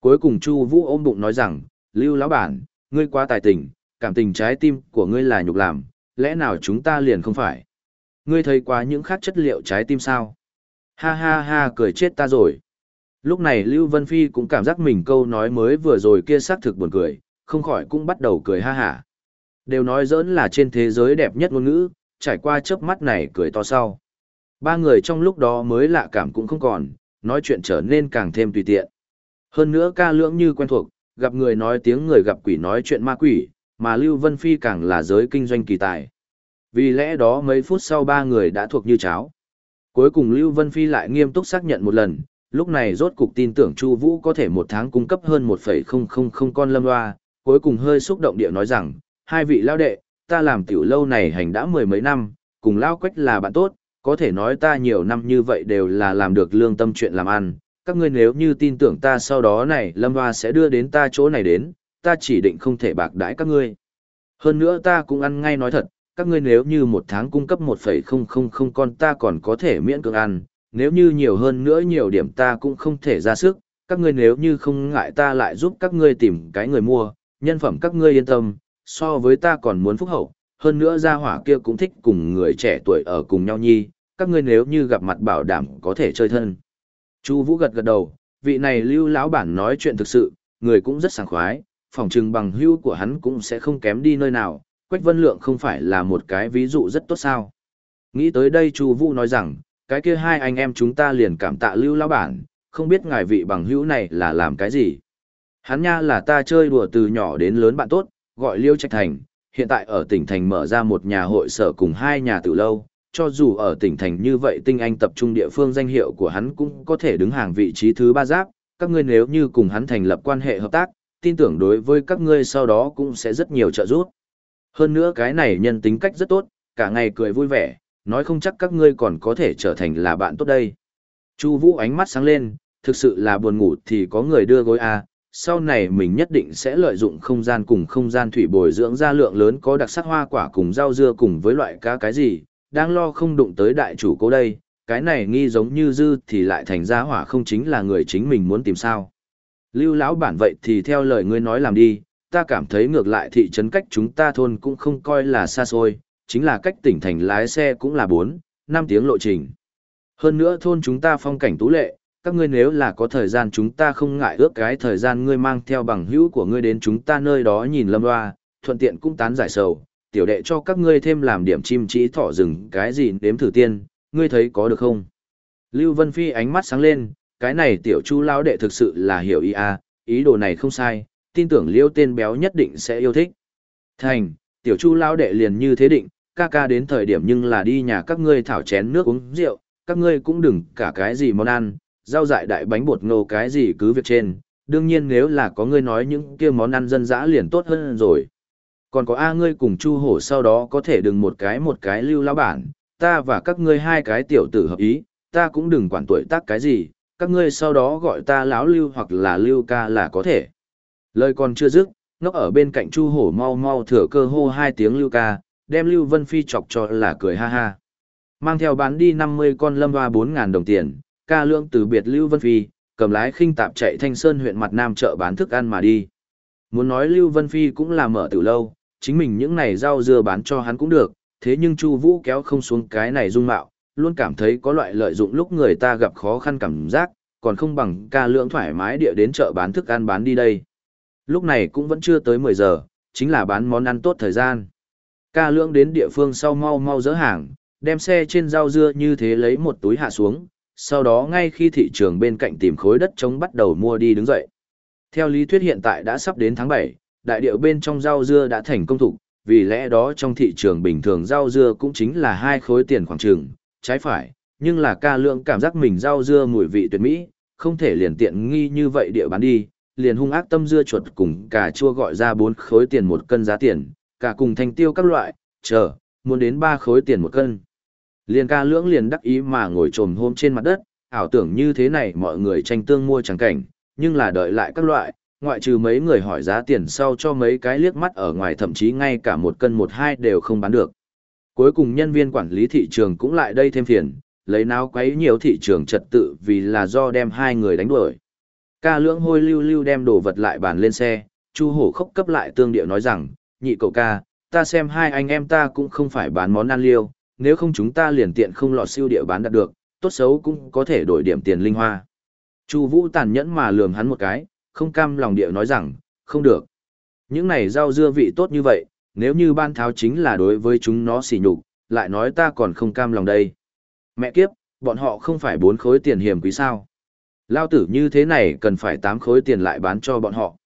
Cuối cùng Chu Vũ ôm bụng nói rằng, Lưu lão bản, ngươi quá tài tình, cảm tình trái tim của ngươi là nhục làm, lẽ nào chúng ta liền không phải? Ngươi thấy quá những khác chất liệu trái tim sao? Ha ha ha cười chết ta rồi. Lúc này Lưu Vân Phi cũng cảm giác mình câu nói mới vừa rồi kia xác thực buồn cười, không khỏi cũng bắt đầu cười ha hả. Đều nói giỡn là trên thế giới đẹp nhất ngôn ngữ, trải qua chớp mắt này cười to sau. Ba người trong lúc đó mới lạ cảm cũng không còn, nói chuyện trở nên càng thêm tùy tiện. Hơn nữa ca lưỡng như quen thuộc, gặp người nói tiếng người gặp quỷ nói chuyện ma quỷ, mà Lưu Vân Phi càng là giới kinh doanh kỳ tài. Vì lẽ đó mấy phút sau ba người đã thuộc như cháo. Cuối cùng Lưu Vân Phi lại nghiêm túc xác nhận một lần, lúc này rốt cục tin tưởng Chu Vũ có thể một tháng cung cấp hơn 1.000 con lâm loa, cuối cùng hơi xúc động địa nói rằng, hai vị lao đệ, ta làm tiểu lâu này hành đã mười mấy năm, cùng lao quách là bạn tốt, có thể nói ta nhiều năm như vậy đều là làm được lương tâm chuyện làm ăn, các ngươi nếu như tin tưởng ta sau đó này lâm hoa sẽ đưa đến ta chỗ này đến, ta chỉ định không thể bạc đãi các ngươi. Hơn nữa ta cũng ăn ngay nói thật, các ngươi nếu như một tháng cung cấp 1,000 con ta còn có thể miễn cưỡng ăn, nếu như nhiều hơn nữa nhiều điểm ta cũng không thể ra sức, các ngươi nếu như không ngại ta lại giúp các ngươi tìm cái người mua, nhân phẩm các ngươi yên tâm, so với ta còn muốn phúc hậu, hơn nữa gia hỏa kia cũng thích cùng người trẻ tuổi ở cùng nhau nhi, các ngươi nếu như gặp mặt bảo đảm có thể chơi thân. Chu Vũ gật gật đầu, vị này Lưu lão bản nói chuyện thực sự, người cũng rất sảng khoái, phòng trừng bằng hữu của hắn cũng sẽ không kém đi nơi nào, Quách Vân Lượng không phải là một cái ví dụ rất tốt sao? Nghĩ tới đây Chu Vũ nói rằng, cái kia hai anh em chúng ta liền cảm tạ Lưu lão bản, không biết ngài vị bằng hữu này là làm cái gì. Hắn nha là ta chơi đùa từ nhỏ đến lớn bạn tốt, gọi Liêu Trạch Thành, hiện tại ở tỉnh thành mở ra một nhà hội sở cùng hai nhà tử lâu, cho dù ở tỉnh thành như vậy tinh anh tập trung địa phương danh hiệu của hắn cũng có thể đứng hàng vị trí thứ ba giáp, các ngươi nếu như cùng hắn thành lập quan hệ hợp tác, tin tưởng đối với các ngươi sau đó cũng sẽ rất nhiều trợ giúp. Hơn nữa cái này nhân tính cách rất tốt, cả ngày cười vui vẻ, nói không chắc các ngươi còn có thể trở thành là bạn tốt đây. Chu Vũ ánh mắt sáng lên, thực sự là buồn ngủ thì có người đưa gối a, sau này mình nhất định sẽ lợi dụng không gian cùng không gian thủy bồi dưỡng ra lượng lớn có đặc sắc hoa quả cùng rau dưa cùng với loại cá cái gì, đang lo không đụng tới đại chủ cố đây, cái này nghi giống như dư thì lại thành ra hỏa không chính là người chính mình muốn tìm sao. Lưu lão bản vậy thì theo lời ngươi nói làm đi, ta cảm thấy ngược lại thị trấn cách chúng ta thôn cũng không coi là xa xôi, chính là cách tỉnh thành lái xe cũng là 4, 5 tiếng lộ trình. Hơn nữa thôn chúng ta phong cảnh tú lệ, các ngươi nếu là có thời gian chúng ta không ngại ước cái thời gian ngươi mang theo bằng hữu của ngươi đến chúng ta nơi đó nhìn lâm loa, thuận tiện cũng tán giải sầu, tiểu đệ cho các ngươi thêm làm điểm chim trí thỏ rừng cái gì đếm thử tiên, ngươi thấy có được không? Lưu Vân Phi ánh mắt sáng lên, cái này tiểu chu lão đệ thực sự là hiểu ý a, ý đồ này không sai, tin tưởng liêu tên béo nhất định sẽ yêu thích. Thành, tiểu chu lão đệ liền như thế định, ca ca đến thời điểm nhưng là đi nhà các ngươi thảo chén nước uống rượu, các ngươi cũng đừng cả cái gì món ăn, rau dại đại bánh bột ngô cái gì cứ việc trên, đương nhiên nếu là có ngươi nói những kia món ăn dân dã liền tốt hơn rồi. Còn có A ngươi cùng Chu Hổ sau đó có thể đừng một cái một cái lưu lão bản, ta và các ngươi hai cái tiểu tử hợp ý, ta cũng đừng quản tuổi tác cái gì, các ngươi sau đó gọi ta lão lưu hoặc là lưu ca là có thể. Lời còn chưa dứt, ngốc ở bên cạnh Chu Hổ mau mau thừa cơ hô hai tiếng lưu ca, đem Lưu Vân Phi chọc cho là cười ha ha. Mang theo bán đi 50 con lâm hoa 4.000 đồng tiền, ca lượng từ biệt Lưu Vân Phi, cầm lái khinh tạp chạy thanh sơn huyện mặt nam chợ bán thức ăn mà đi. Muốn nói Lưu Vân Phi cũng là mở từ lâu, chính mình những này rau dưa bán cho hắn cũng được, thế nhưng Chu Vũ kéo không xuống cái này dung mạo, luôn cảm thấy có loại lợi dụng lúc người ta gặp khó khăn cảm giác, còn không bằng ca lượng thoải mái địa đến chợ bán thức ăn bán đi đây. Lúc này cũng vẫn chưa tới 10 giờ, chính là bán món ăn tốt thời gian. Ca lượng đến địa phương sau mau mau dỡ hàng, đem xe trên rau dưa như thế lấy một túi hạ xuống, sau đó ngay khi thị trường bên cạnh tìm khối đất trống bắt đầu mua đi đứng dậy. Theo lý thuyết hiện tại đã sắp đến tháng 7, đại điệu bên trong rau dưa đã thành công thủ, vì lẽ đó trong thị trường bình thường rau dưa cũng chính là hai khối tiền khoảng trường, trái phải, nhưng là ca lượng cảm giác mình rau dưa mùi vị tuyệt mỹ, không thể liền tiện nghi như vậy địa bán đi, liền hung ác tâm dưa chuột cùng cà chua gọi ra bốn khối tiền một cân giá tiền, cả cùng thanh tiêu các loại, chờ, muốn đến ba khối tiền một cân. Liền ca lưỡng liền đắc ý mà ngồi trồm hôm trên mặt đất, ảo tưởng như thế này mọi người tranh tương mua chẳng cảnh, nhưng là đợi lại các loại, ngoại trừ mấy người hỏi giá tiền sau cho mấy cái liếc mắt ở ngoài thậm chí ngay cả một cân một hai đều không bán được. Cuối cùng nhân viên quản lý thị trường cũng lại đây thêm phiền, lấy náo quấy nhiều thị trường trật tự vì là do đem hai người đánh đuổi. Ca lưỡng hôi lưu lưu đem đồ vật lại bàn lên xe, Chu hổ khóc cấp lại tương điệu nói rằng, nhị cậu ca, ta xem hai anh em ta cũng không phải bán món ăn liêu, nếu không chúng ta liền tiện không lọt siêu địa bán đạt được, tốt xấu cũng có thể đổi điểm tiền linh hoa. Chu Vũ tàn nhẫn mà lườm hắn một cái, không cam lòng địa nói rằng, không được. Những này rau dưa vị tốt như vậy, nếu như ban tháo chính là đối với chúng nó xỉ nhục, lại nói ta còn không cam lòng đây. Mẹ kiếp, bọn họ không phải bốn khối tiền hiểm quý sao. Lao tử như thế này cần phải tám khối tiền lại bán cho bọn họ.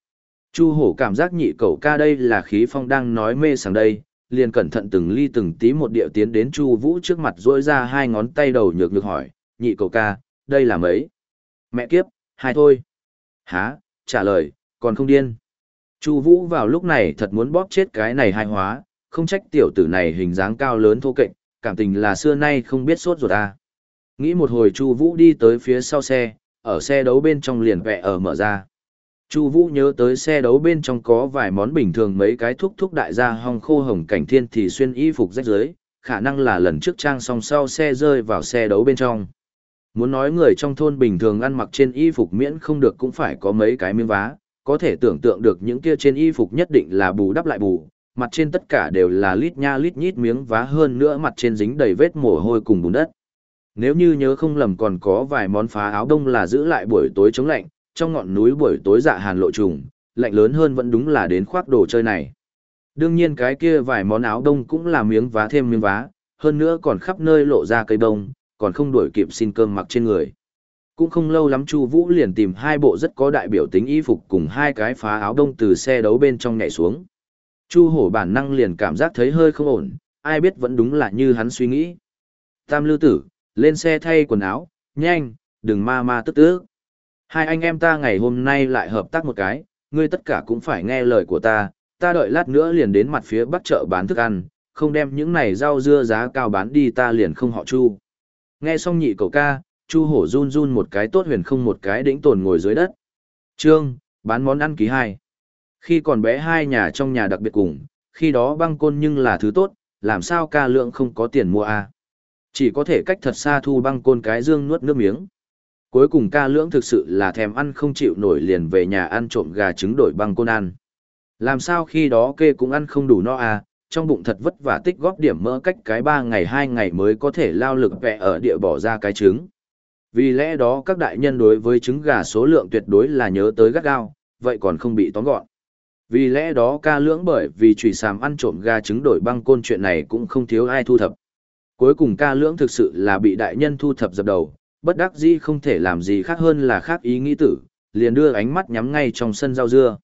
Chu hổ cảm giác nhị cậu ca đây là khí phong đang nói mê sảng đây, liền cẩn thận từng ly từng tí một điệu tiến đến Chu Vũ trước mặt rỗi ra hai ngón tay đầu nhược nhược hỏi, nhị cậu ca, đây là mấy? Mẹ kiếp, hai thôi. Hả, trả lời, còn không điên. Chu Vũ vào lúc này thật muốn bóp chết cái này hai hóa, không trách tiểu tử này hình dáng cao lớn thô kệch, cảm tình là xưa nay không biết sốt ruột à. Nghĩ một hồi Chu Vũ đi tới phía sau xe, ở xe đấu bên trong liền vẽ ở mở ra. Chu Vũ nhớ tới xe đấu bên trong có vài món bình thường mấy cái thuốc thuốc đại gia hong khô hồng cảnh thiên thì xuyên y phục rách rưới, khả năng là lần trước trang song sau xe rơi vào xe đấu bên trong. Muốn nói người trong thôn bình thường ăn mặc trên y phục miễn không được cũng phải có mấy cái miếng vá, có thể tưởng tượng được những kia trên y phục nhất định là bù đắp lại bù, mặt trên tất cả đều là lít nha lít nhít miếng vá hơn nữa mặt trên dính đầy vết mồ hôi cùng bùn đất. Nếu như nhớ không lầm còn có vài món phá áo đông là giữ lại buổi tối chống lạnh, trong ngọn núi buổi tối dạ hàn lộ trùng, lạnh lớn hơn vẫn đúng là đến khoác đồ chơi này. Đương nhiên cái kia vài món áo đông cũng là miếng vá thêm miếng vá, hơn nữa còn khắp nơi lộ ra cây đông, còn không đuổi kịp xin cơm mặc trên người. Cũng không lâu lắm Chu Vũ liền tìm hai bộ rất có đại biểu tính y phục cùng hai cái phá áo đông từ xe đấu bên trong nhảy xuống. Chu hổ bản năng liền cảm giác thấy hơi không ổn, ai biết vẫn đúng là như hắn suy nghĩ. Tam lưu tử, lên xe thay quần áo, nhanh, đừng ma ma tức tức. Hai anh em ta ngày hôm nay lại hợp tác một cái, ngươi tất cả cũng phải nghe lời của ta, ta đợi lát nữa liền đến mặt phía bắc chợ bán thức ăn, không đem những này rau dưa giá cao bán đi ta liền không họ chu. Nghe xong nhị cầu ca, chu hổ run run một cái tốt huyền không một cái đĩnh tồn ngồi dưới đất. Trương, bán món ăn ký hai. Khi còn bé hai nhà trong nhà đặc biệt cùng, khi đó băng côn nhưng là thứ tốt, làm sao ca lượng không có tiền mua a à? Chỉ có thể cách thật xa thu băng côn cái dương nuốt nước miếng. Cuối cùng ca lưỡng thực sự là thèm ăn không chịu nổi liền về nhà ăn trộm gà trứng đổi băng côn ăn. Làm sao khi đó kê cũng ăn không đủ no à, trong bụng thật vất vả tích góp điểm mỡ cách cái ba ngày hai ngày mới có thể lao lực vẹ ở địa bỏ ra cái trứng. Vì lẽ đó các đại nhân đối với trứng gà số lượng tuyệt đối là nhớ tới gắt gao, vậy còn không bị tóm gọn. Vì lẽ đó ca lưỡng bởi vì trùy sàm ăn trộm gà trứng đổi băng côn chuyện này cũng không thiếu ai thu thập. Cuối cùng ca lưỡng thực sự là bị đại nhân thu thập dập đầu, bất đắc dĩ không thể làm gì khác hơn là khác ý nghĩ tử, liền đưa ánh mắt nhắm ngay trong sân rau dưa.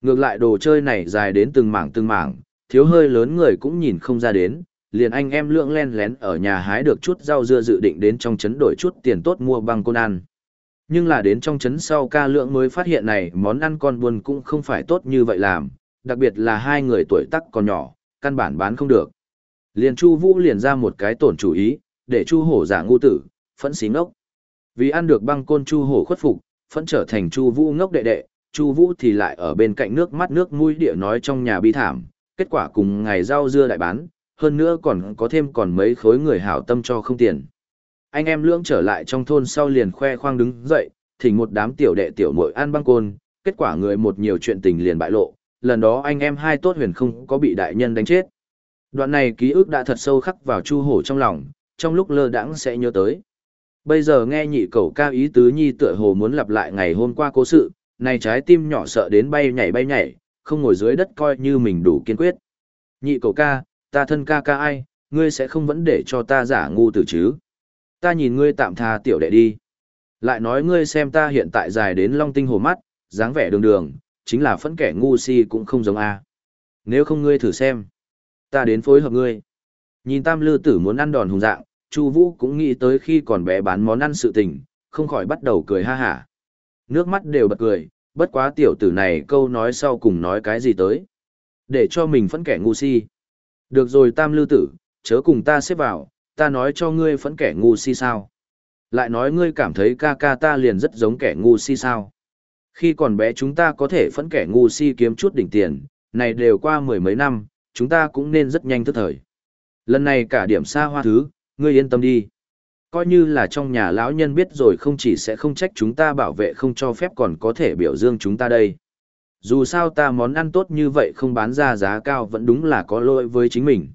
Ngược lại đồ chơi này dài đến từng mảng từng mảng, thiếu hơi lớn người cũng nhìn không ra đến, liền anh em lượng len lén ở nhà hái được chút rau dưa dự định đến trong trấn đổi chút tiền tốt mua băng côn ăn. Nhưng là đến trong trấn sau ca lượng mới phát hiện này món ăn con buồn cũng không phải tốt như vậy làm, đặc biệt là hai người tuổi tác còn nhỏ, căn bản bán không được. Liền Chu Vũ liền ra một cái tổn chủ ý, để Chu Hổ giả ngu tử, phẫn xí ngốc. Vì ăn được băng côn Chu Hổ khuất phục, phẫn trở thành Chu Vũ ngốc đệ đệ, Chu Vũ thì lại ở bên cạnh nước mắt nước mũi địa nói trong nhà bi thảm, kết quả cùng ngày rau dưa đại bán, hơn nữa còn có thêm còn mấy khối người hảo tâm cho không tiền. Anh em lưỡng trở lại trong thôn sau liền khoe khoang đứng dậy, thỉnh một đám tiểu đệ tiểu muội ăn băng côn, kết quả người một nhiều chuyện tình liền bại lộ, lần đó anh em hai tốt huyền không có bị đại nhân đánh chết. Đoạn này ký ức đã thật sâu khắc vào Chu Hổ trong lòng, trong lúc lơ đãng sẽ nhớ tới. Bây giờ nghe nhị cậu ca ý tứ nhi tựa hồ muốn lặp lại ngày hôm qua cố sự, này trái tim nhỏ sợ đến bay nhảy bay nhảy, không ngồi dưới đất coi như mình đủ kiên quyết. Nhị cậu ca, ta thân ca ca ai, ngươi sẽ không vẫn để cho ta giả ngu tử chứ. Ta nhìn ngươi tạm tha tiểu đệ đi. Lại nói ngươi xem ta hiện tại dài đến long tinh hồ mắt, dáng vẻ đường đường, chính là phẫn kẻ ngu si cũng không giống a. Nếu không ngươi thử xem ta đến phối hợp ngươi. Nhìn tam lư tử muốn ăn đòn hùng dạng, Chu Vũ cũng nghĩ tới khi còn bé bán món ăn sự tình, không khỏi bắt đầu cười ha hả. Nước mắt đều bật cười, bất quá tiểu tử này câu nói sau cùng nói cái gì tới. Để cho mình phẫn kẻ ngu si. Được rồi tam Lưu tử, chớ cùng ta xếp vào, ta nói cho ngươi phẫn kẻ ngu si sao. Lại nói ngươi cảm thấy ca ca ta liền rất giống kẻ ngu si sao. Khi còn bé chúng ta có thể phẫn kẻ ngu si kiếm chút đỉnh tiền, này đều qua mười mấy năm, chúng ta cũng nên rất nhanh thức thời. Lần này cả điểm xa hoa thứ, ngươi yên tâm đi. Coi như là trong nhà lão nhân biết rồi không chỉ sẽ không trách chúng ta bảo vệ không cho phép còn có thể biểu dương chúng ta đây. Dù sao ta món ăn tốt như vậy không bán ra giá cao vẫn đúng là có lỗi với chính mình.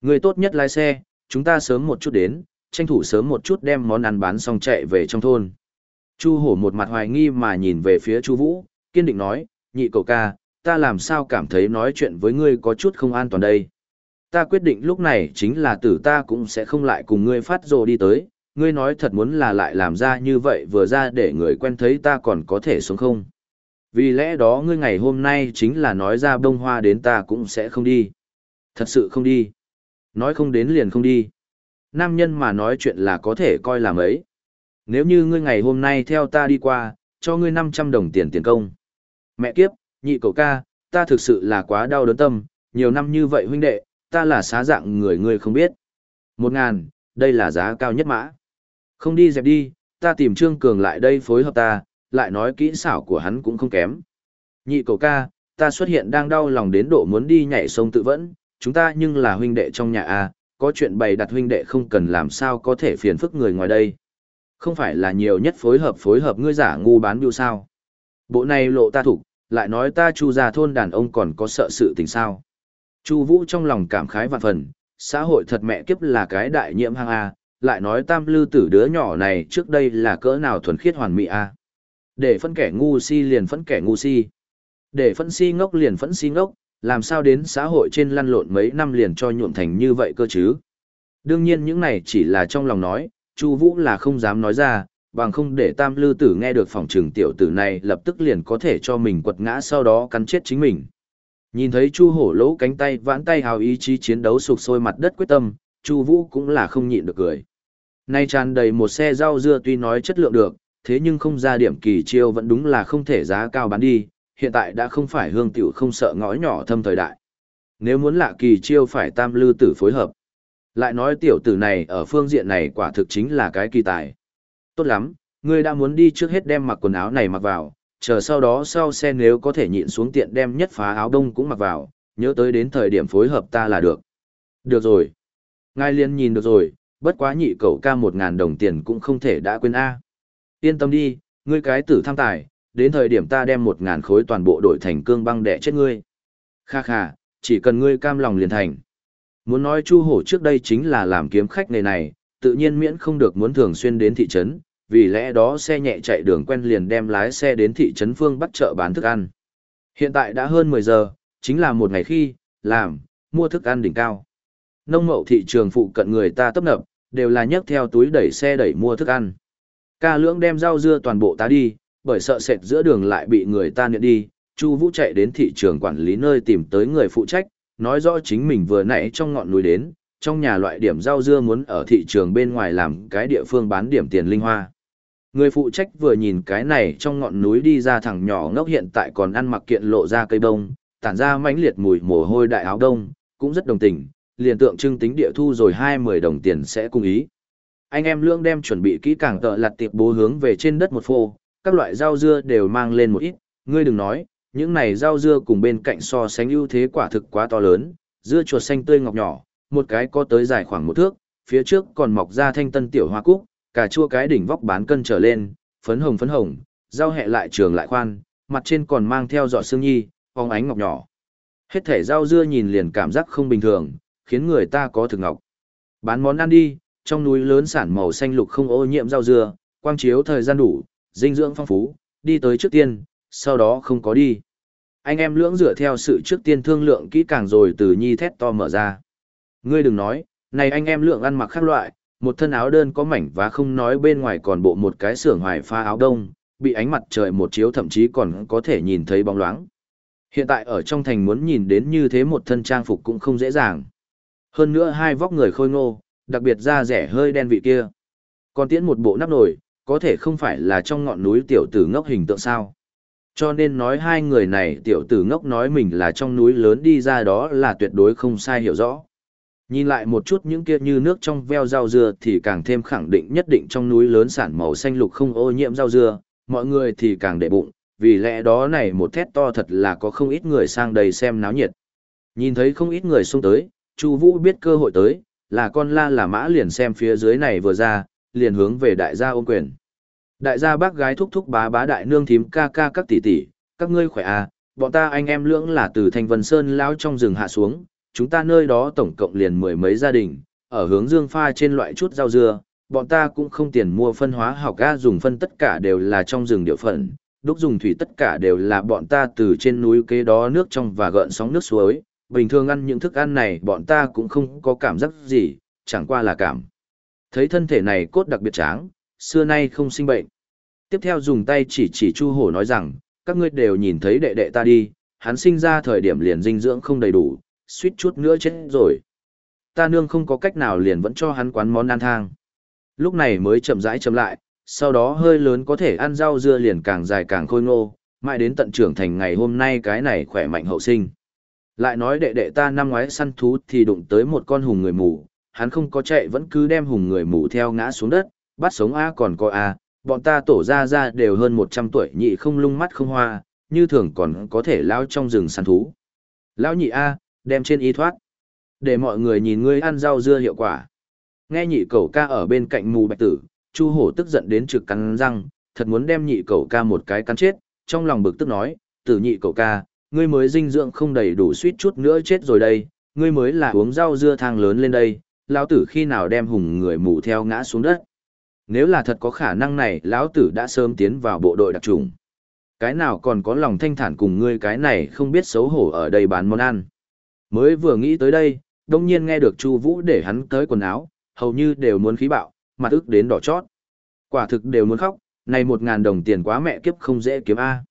Người tốt nhất lái xe, chúng ta sớm một chút đến, tranh thủ sớm một chút đem món ăn bán xong chạy về trong thôn. Chu hổ một mặt hoài nghi mà nhìn về phía Chu Vũ, kiên định nói, nhị cậu ca, ta làm sao cảm thấy nói chuyện với ngươi có chút không an toàn đây. Ta quyết định lúc này chính là tử ta cũng sẽ không lại cùng ngươi phát rồ đi tới, ngươi nói thật muốn là lại làm ra như vậy vừa ra để người quen thấy ta còn có thể sống không. Vì lẽ đó ngươi ngày hôm nay chính là nói ra bông hoa đến ta cũng sẽ không đi. Thật sự không đi. Nói không đến liền không đi. Nam nhân mà nói chuyện là có thể coi là mấy. Nếu như ngươi ngày hôm nay theo ta đi qua, cho ngươi 500 đồng tiền tiền công. Mẹ kiếp, nhị cậu ca, ta thực sự là quá đau đớn tâm, nhiều năm như vậy huynh đệ, ta là xá dạng người người không biết. Một ngàn, đây là giá cao nhất mã. Không đi dẹp đi, ta tìm Trương Cường lại đây phối hợp ta, lại nói kỹ xảo của hắn cũng không kém. Nhị cậu ca, ta xuất hiện đang đau lòng đến độ muốn đi nhảy sông tự vẫn, chúng ta nhưng là huynh đệ trong nhà A, có chuyện bày đặt huynh đệ không cần làm sao có thể phiền phức người ngoài đây. Không phải là nhiều nhất phối hợp phối hợp ngươi giả ngu bán biêu sao. Bộ này lộ ta thủ, lại nói ta chu ra thôn đàn ông còn có sợ sự tình sao. Chu Vũ trong lòng cảm khái vạn phần, xã hội thật mẹ kiếp là cái đại nhiễm hang a, lại nói tam lư tử đứa nhỏ này trước đây là cỡ nào thuần khiết hoàn mỹ a. Để phân kẻ ngu si liền phân kẻ ngu si. Để phân si ngốc liền phân si ngốc, làm sao đến xã hội trên lăn lộn mấy năm liền cho nhuộm thành như vậy cơ chứ. Đương nhiên những này chỉ là trong lòng nói, Chu Vũ là không dám nói ra, bằng không để tam lư tử nghe được phòng trường tiểu tử này lập tức liền có thể cho mình quật ngã sau đó cắn chết chính mình. Nhìn thấy Chu Hổ lỗ cánh tay vãn tay hào ý chí chiến đấu sục sôi mặt đất quyết tâm, Chu Vũ cũng là không nhịn được cười. Nay tràn đầy một xe rau dưa tuy nói chất lượng được, thế nhưng không ra điểm kỳ chiêu vẫn đúng là không thể giá cao bán đi, hiện tại đã không phải hương tiểu không sợ ngõ nhỏ thâm thời đại. Nếu muốn lạ kỳ chiêu phải tam lư tử phối hợp. Lại nói tiểu tử này ở phương diện này quả thực chính là cái kỳ tài. Tốt lắm, ngươi đã muốn đi trước hết đem mặc quần áo này mặc vào, chờ sau đó sau xe nếu có thể nhịn xuống tiện đem nhất phá áo đông cũng mặc vào, nhớ tới đến thời điểm phối hợp ta là được. Được rồi. Ngài liên nhìn được rồi, bất quá nhị cậu ca một ngàn đồng tiền cũng không thể đã quên A. Yên tâm đi, ngươi cái tử tham tài, đến thời điểm ta đem một ngàn khối toàn bộ đổi thành cương băng đẻ chết ngươi. Kha kha, chỉ cần ngươi cam lòng liền thành. Muốn nói Chu Hổ trước đây chính là làm kiếm khách này này, tự nhiên miễn không được muốn thường xuyên đến thị trấn, vì lẽ đó xe nhẹ chạy đường quen liền đem lái xe đến thị trấn phương bắc chợ bán thức ăn. Hiện tại đã hơn 10 giờ, chính là một ngày khi, làm, mua thức ăn đỉnh cao. Nông mậu thị trường phụ cận người ta tấp nập, đều là nhấc theo túi đẩy xe đẩy mua thức ăn. Ca lưỡng đem rau dưa toàn bộ tá đi, bởi sợ sệt giữa đường lại bị người ta nhận đi, Chu Vũ chạy đến thị trường quản lý nơi tìm tới người phụ trách, nói rõ chính mình vừa nãy trong ngọn núi đến, trong nhà loại điểm rau dưa muốn ở thị trường bên ngoài làm cái địa phương bán điểm tiền linh hoa. Người phụ trách vừa nhìn cái này trong ngọn núi đi ra thằng nhỏ ngốc hiện tại còn ăn mặc kiện lộ ra cây bông, tản ra mãnh liệt mùi mồ hôi đại áo đông, cũng rất đồng tình, liền tượng trưng tính địa thu rồi hai mười đồng tiền sẽ cung ý. Anh em lương đem chuẩn bị kỹ càng tợ lặt tiệp bố hướng về trên đất một phô, các loại rau dưa đều mang lên một ít, ngươi đừng nói, những này rau dưa cùng bên cạnh so sánh ưu thế quả thực quá to lớn, dưa chuột xanh tươi ngọc nhỏ, một cái có tới dài khoảng một thước, phía trước còn mọc ra thanh tân tiểu hoa cúc, cà chua cái đỉnh vóc bán cân trở lên, phấn hồng phấn hồng, rau hẹ lại trường lại khoan, mặt trên còn mang theo giọt sương nhi, phóng ánh ngọc nhỏ. Hết thể rau dưa nhìn liền cảm giác không bình thường, khiến người ta có thực ngọc. Bán món ăn đi, trong núi lớn sản màu xanh lục không ô nhiễm rau dưa, quang chiếu thời gian đủ, dinh dưỡng phong phú, đi tới trước tiên, sau đó không có đi. Anh em lưỡng dựa theo sự trước tiên thương lượng kỹ càng rồi từ nhi thét to mở ra. Ngươi đừng nói, này anh em lượng ăn mặc khác loại, một thân áo đơn có mảnh và không nói bên ngoài còn bộ một cái xưởng hoài pha áo đông, bị ánh mặt trời một chiếu thậm chí còn có thể nhìn thấy bóng loáng. Hiện tại ở trong thành muốn nhìn đến như thế một thân trang phục cũng không dễ dàng. Hơn nữa hai vóc người khôi ngô, đặc biệt da rẻ hơi đen vị kia. Còn tiễn một bộ nắp nổi, có thể không phải là trong ngọn núi tiểu tử ngốc hình tượng sao. Cho nên nói hai người này tiểu tử ngốc nói mình là trong núi lớn đi ra đó là tuyệt đối không sai hiểu rõ. Nhìn lại một chút những kia như nước trong veo rau dưa thì càng thêm khẳng định nhất định trong núi lớn sản màu xanh lục không ô nhiễm rau dưa, mọi người thì càng để bụng, vì lẽ đó này một thét to thật là có không ít người sang đây xem náo nhiệt. Nhìn thấy không ít người xung tới, Chu Vũ biết cơ hội tới, là con la là mã liền xem phía dưới này vừa ra, liền hướng về đại gia ôm quyền. Đại gia bác gái thúc thúc bá bá đại nương thím ca ca các tỷ tỷ, các ngươi khỏe à, bọn ta anh em lưỡng là từ thành Vân Sơn lão trong rừng hạ xuống, chúng ta nơi đó tổng cộng liền mười mấy gia đình, ở hướng dương pha trên loại chút rau dưa, bọn ta cũng không tiền mua phân hóa học ga dùng phân tất cả đều là trong rừng địa phận, đúc dùng thủy tất cả đều là bọn ta từ trên núi kế đó nước trong và gợn sóng nước suối, bình thường ăn những thức ăn này bọn ta cũng không có cảm giác gì, chẳng qua là cảm. Thấy thân thể này cốt đặc biệt tráng, xưa nay không sinh bệnh. Tiếp theo dùng tay chỉ chỉ Chu Hổ nói rằng, các ngươi đều nhìn thấy đệ đệ ta đi, hắn sinh ra thời điểm liền dinh dưỡng không đầy đủ, suýt chút nữa chết rồi. Ta nương không có cách nào liền vẫn cho hắn quán món ăn thang. Lúc này mới chậm rãi chậm lại, sau đó hơi lớn có thể ăn rau dưa liền càng dài càng khôi ngô, mãi đến tận trưởng thành ngày hôm nay cái này khỏe mạnh hậu sinh. Lại nói đệ đệ ta năm ngoái săn thú thì đụng tới một con hùng người mù, hắn không có chạy vẫn cứ đem hùng người mù theo ngã xuống đất, bắt sống A còn có A, bọn ta tổ ra ra đều hơn 100 tuổi nhị không lung mắt không hoa, như thường còn có thể lao trong rừng săn thú. Lão nhị A, đem trên y thoát. Để mọi người nhìn ngươi ăn rau dưa hiệu quả. Nghe nhị cầu ca ở bên cạnh mù bạch tử, Chu hổ tức giận đến trực cắn răng, thật muốn đem nhị cầu ca một cái cắn chết, trong lòng bực tức nói, tử nhị cầu ca, ngươi mới dinh dưỡng không đầy đủ suýt chút nữa chết rồi đây, ngươi mới là uống rau dưa thang lớn lên đây, lão tử khi nào đem hùng người mù theo ngã xuống đất. Nếu là thật có khả năng này, lão tử đã sớm tiến vào bộ đội đặc trùng. Cái nào còn có lòng thanh thản cùng ngươi cái này không biết xấu hổ ở đây bán món ăn. Mới vừa nghĩ tới đây, đông nhiên nghe được Chu Vũ để hắn tới quần áo, hầu như đều muốn khí bạo, mặt ức đến đỏ chót. Quả thực đều muốn khóc, này một ngàn đồng tiền quá mẹ kiếp không dễ kiếm a.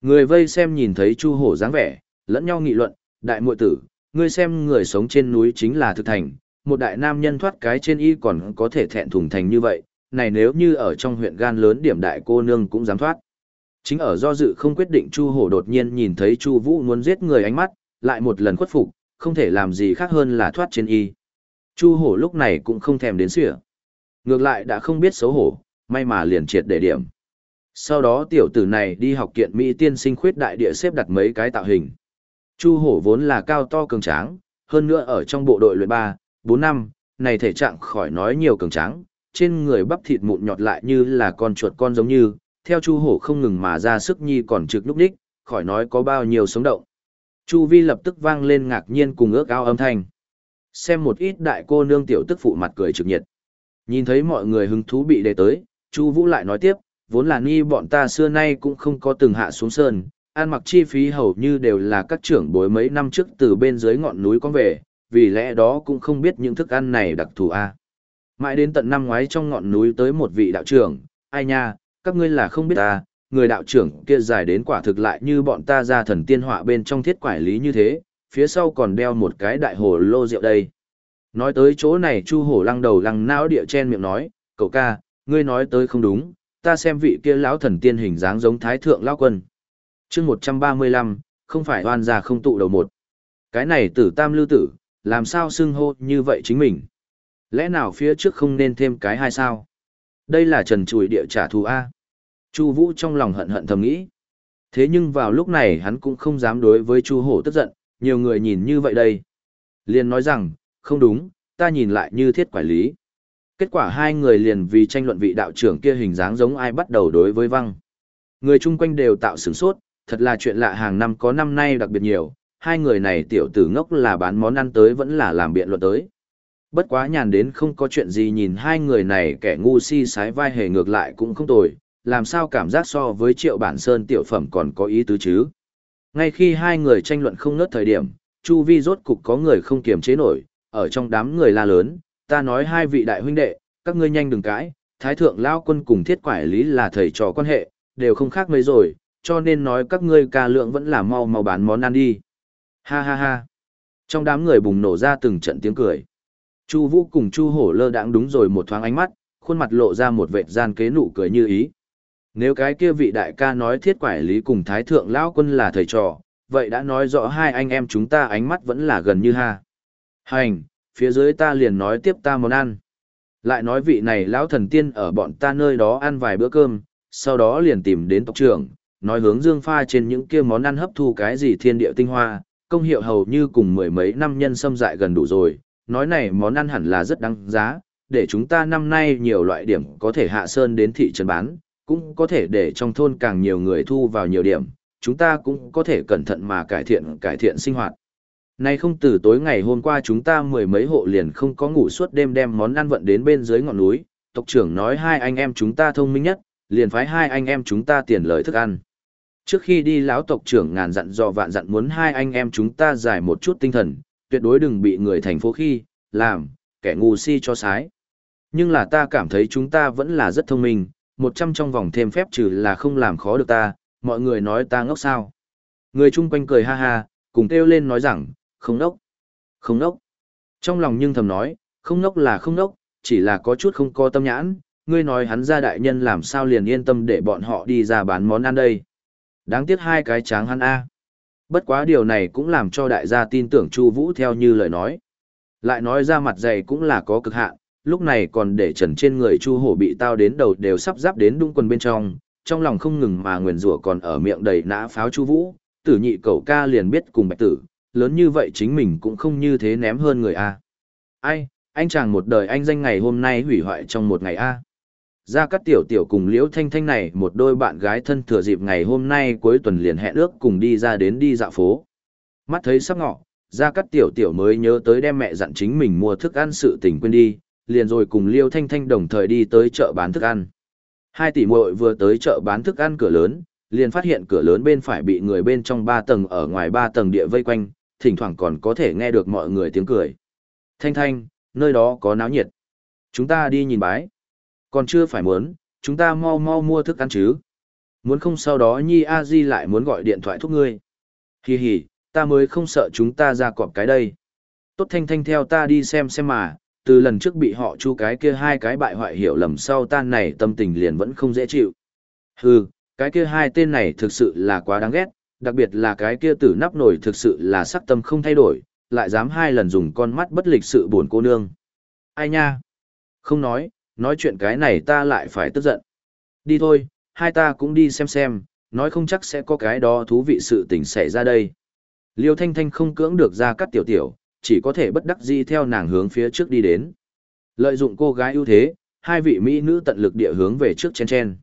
Người vây xem nhìn thấy Chu Hổ dáng vẻ, lẫn nhau nghị luận, Đại muội tử, ngươi xem người sống trên núi chính là thực thành, một đại nam nhân thoát cái trên y còn có thể thẹn thùng thành như vậy, này nếu như ở trong huyện gan lớn điểm đại cô nương cũng dám thoát. Chính ở do dự không quyết định Chu Hổ đột nhiên nhìn thấy Chu Vũ muốn giết người ánh mắt, lại một lần khuất phục, không thể làm gì khác hơn là thoát trên y. Chu Hổ lúc này cũng không thèm đến sửa. Ngược lại đã không biết xấu hổ, may mà liền triệt để điểm. Sau đó tiểu tử này đi học kiện Mỹ tiên sinh khuyết đại địa xếp đặt mấy cái tạo hình. Chu hổ vốn là cao to cường tráng, hơn nữa ở trong bộ đội luyện 3, 4 năm, này thể trạng khỏi nói nhiều cường tráng, trên người bắp thịt mụn nhọt lại như là con chuột con giống như, theo Chu hổ không ngừng mà ra sức nhi còn trực lúc đích, khỏi nói có bao nhiêu sống động. Chu vi lập tức vang lên ngạc nhiên cùng ước ao âm thanh. Xem một ít đại cô nương tiểu tức phụ mặt cười trực nhiệt. Nhìn thấy mọi người hứng thú bị đề tới, Chu Vũ lại nói tiếp, vốn là ni bọn ta xưa nay cũng không có từng hạ xuống sơn, ăn mặc chi phí hầu như đều là các trưởng bối mấy năm trước từ bên dưới ngọn núi có về, vì lẽ đó cũng không biết những thức ăn này đặc thù a. Mãi đến tận năm ngoái trong ngọn núi tới một vị đạo trưởng, ai nha, các ngươi là không biết ta, người đạo trưởng kia dài đến quả thực lại như bọn ta ra thần tiên họa bên trong thiết quải lý như thế, phía sau còn đeo một cái đại hồ lô rượu đây. Nói tới chỗ này Chu Hổ lăng đầu lăng não địa chen miệng nói, cậu ca, ngươi nói tới không đúng, ta xem vị kia lão thần tiên hình dáng giống thái thượng lão quân. chương 135, không phải oan già không tụ đầu một. Cái này tử tam lưu tử, làm sao xưng hô như vậy chính mình? Lẽ nào phía trước không nên thêm cái hai sao? Đây là trần chùi địa trả thù A. Chu Vũ trong lòng hận hận thầm nghĩ. Thế nhưng vào lúc này hắn cũng không dám đối với Chu Hổ tức giận, nhiều người nhìn như vậy đây. Liền nói rằng, không đúng, ta nhìn lại như thiết quản lý. Kết quả hai người liền vì tranh luận vị đạo trưởng kia hình dáng giống ai bắt đầu đối với văng. Người chung quanh đều tạo sửng sốt, thật là chuyện lạ hàng năm có năm nay đặc biệt nhiều, hai người này tiểu tử ngốc là bán món ăn tới vẫn là làm biện luận tới. Bất quá nhàn đến không có chuyện gì nhìn hai người này kẻ ngu si sái vai hề ngược lại cũng không tồi, làm sao cảm giác so với triệu bản sơn tiểu phẩm còn có ý tứ chứ. Ngay khi hai người tranh luận không ngớt thời điểm, Chu Vi rốt cục có người không kiềm chế nổi, ở trong đám người la lớn, ta nói hai vị đại huynh đệ, các ngươi nhanh đừng cãi, thái thượng lao quân cùng thiết quải lý là thầy trò quan hệ, đều không khác mấy rồi, cho nên nói các ngươi ca lượng vẫn là mau mau bán món ăn đi. Ha ha ha. Trong đám người bùng nổ ra từng trận tiếng cười. Chu Vũ cùng Chu Hổ lơ đãng đúng rồi một thoáng ánh mắt, khuôn mặt lộ ra một vệt gian kế nụ cười như ý. Nếu cái kia vị đại ca nói thiết quải lý cùng thái thượng lão quân là thầy trò, vậy đã nói rõ hai anh em chúng ta ánh mắt vẫn là gần như ha. Hành, phía dưới ta liền nói tiếp ta món ăn. Lại nói vị này lão thần tiên ở bọn ta nơi đó ăn vài bữa cơm, sau đó liền tìm đến tộc trưởng, nói hướng dương pha trên những kia món ăn hấp thu cái gì thiên địa tinh hoa, công hiệu hầu như cùng mười mấy năm nhân xâm dại gần đủ rồi, nói này món ăn hẳn là rất đáng giá, để chúng ta năm nay nhiều loại điểm có thể hạ sơn đến thị trấn bán, cũng có thể để trong thôn càng nhiều người thu vào nhiều điểm, chúng ta cũng có thể cẩn thận mà cải thiện cải thiện sinh hoạt. Nay không từ tối ngày hôm qua chúng ta mười mấy hộ liền không có ngủ suốt đêm đem món ăn vận đến bên dưới ngọn núi, tộc trưởng nói hai anh em chúng ta thông minh nhất, liền phái hai anh em chúng ta tiền lời thức ăn. Trước khi đi lão tộc trưởng ngàn dặn dò vạn dặn muốn hai anh em chúng ta giải một chút tinh thần, tuyệt đối đừng bị người thành phố khi, làm, kẻ ngu si cho sái. Nhưng là ta cảm thấy chúng ta vẫn là rất thông minh, một trăm trong vòng thêm phép trừ là không làm khó được ta, mọi người nói ta ngốc sao. Người chung quanh cười ha ha, cùng kêu lên nói rằng, không ngốc, không ngốc. Trong lòng nhưng thầm nói, không ngốc là không ngốc, chỉ là có chút không có tâm nhãn, ngươi nói hắn ra đại nhân làm sao liền yên tâm để bọn họ đi ra bán món ăn đây. Đáng tiếc hai cái tráng hắn A. Bất quá điều này cũng làm cho đại gia tin tưởng Chu Vũ theo như lời nói. Lại nói ra mặt dày cũng là có cực hạn, lúc này còn để trần trên người Chu Hổ bị tao đến đầu đều sắp giáp đến đung quần bên trong, trong lòng không ngừng mà nguyền rủa còn ở miệng đầy nã pháo Chu Vũ, tử nhị cậu ca liền biết cùng bạch tử, lớn như vậy chính mình cũng không như thế ném hơn người a. Ai, anh chàng một đời anh danh ngày hôm nay hủy hoại trong một ngày a. Ra các tiểu tiểu cùng Liễu Thanh Thanh này một đôi bạn gái thân thừa dịp ngày hôm nay cuối tuần liền hẹn ước cùng đi ra đến đi dạo phố. Mắt thấy sắp ngọ, ra các tiểu tiểu mới nhớ tới đem mẹ dặn chính mình mua thức ăn sự tình quên đi, liền rồi cùng Liêu Thanh Thanh đồng thời đi tới chợ bán thức ăn. Hai tỷ muội vừa tới chợ bán thức ăn cửa lớn, liền phát hiện cửa lớn bên phải bị người bên trong ba tầng ở ngoài ba tầng địa vây quanh, thỉnh thoảng còn có thể nghe được mọi người tiếng cười. Thanh thanh, nơi đó có náo nhiệt. Chúng ta đi nhìn bái. Còn chưa phải muốn, chúng ta mau mau mua thức ăn chứ. Muốn không sau đó Nhi A Di lại muốn gọi điện thoại thúc ngươi. Hì hì, Ta mới không sợ chúng ta ra cọp cái đây. Tốt thanh thanh theo ta đi xem xem mà, từ lần trước bị họ chu cái kia hai cái bại hoại hiểu lầm sau tan này tâm tình liền vẫn không dễ chịu. Hừ, cái kia hai tên này thực sự là quá đáng ghét, đặc biệt là cái kia tử nắp nổi thực sự là sắc tâm không thay đổi, lại dám hai lần dùng con mắt bất lịch sự buồn cô nương. Ai nha? Không nói, nói chuyện cái này ta lại phải tức giận. Đi thôi, hai ta cũng đi xem xem, nói không chắc sẽ có cái đó thú vị sự tình xảy ra đây. Liêu Thanh Thanh không cưỡng được ra cắt tiểu tiểu, chỉ có thể bất đắc dĩ theo nàng hướng phía trước đi đến. Lợi dụng cô gái ưu thế, hai vị mỹ nữ tận lực địa hướng về trước chen chen.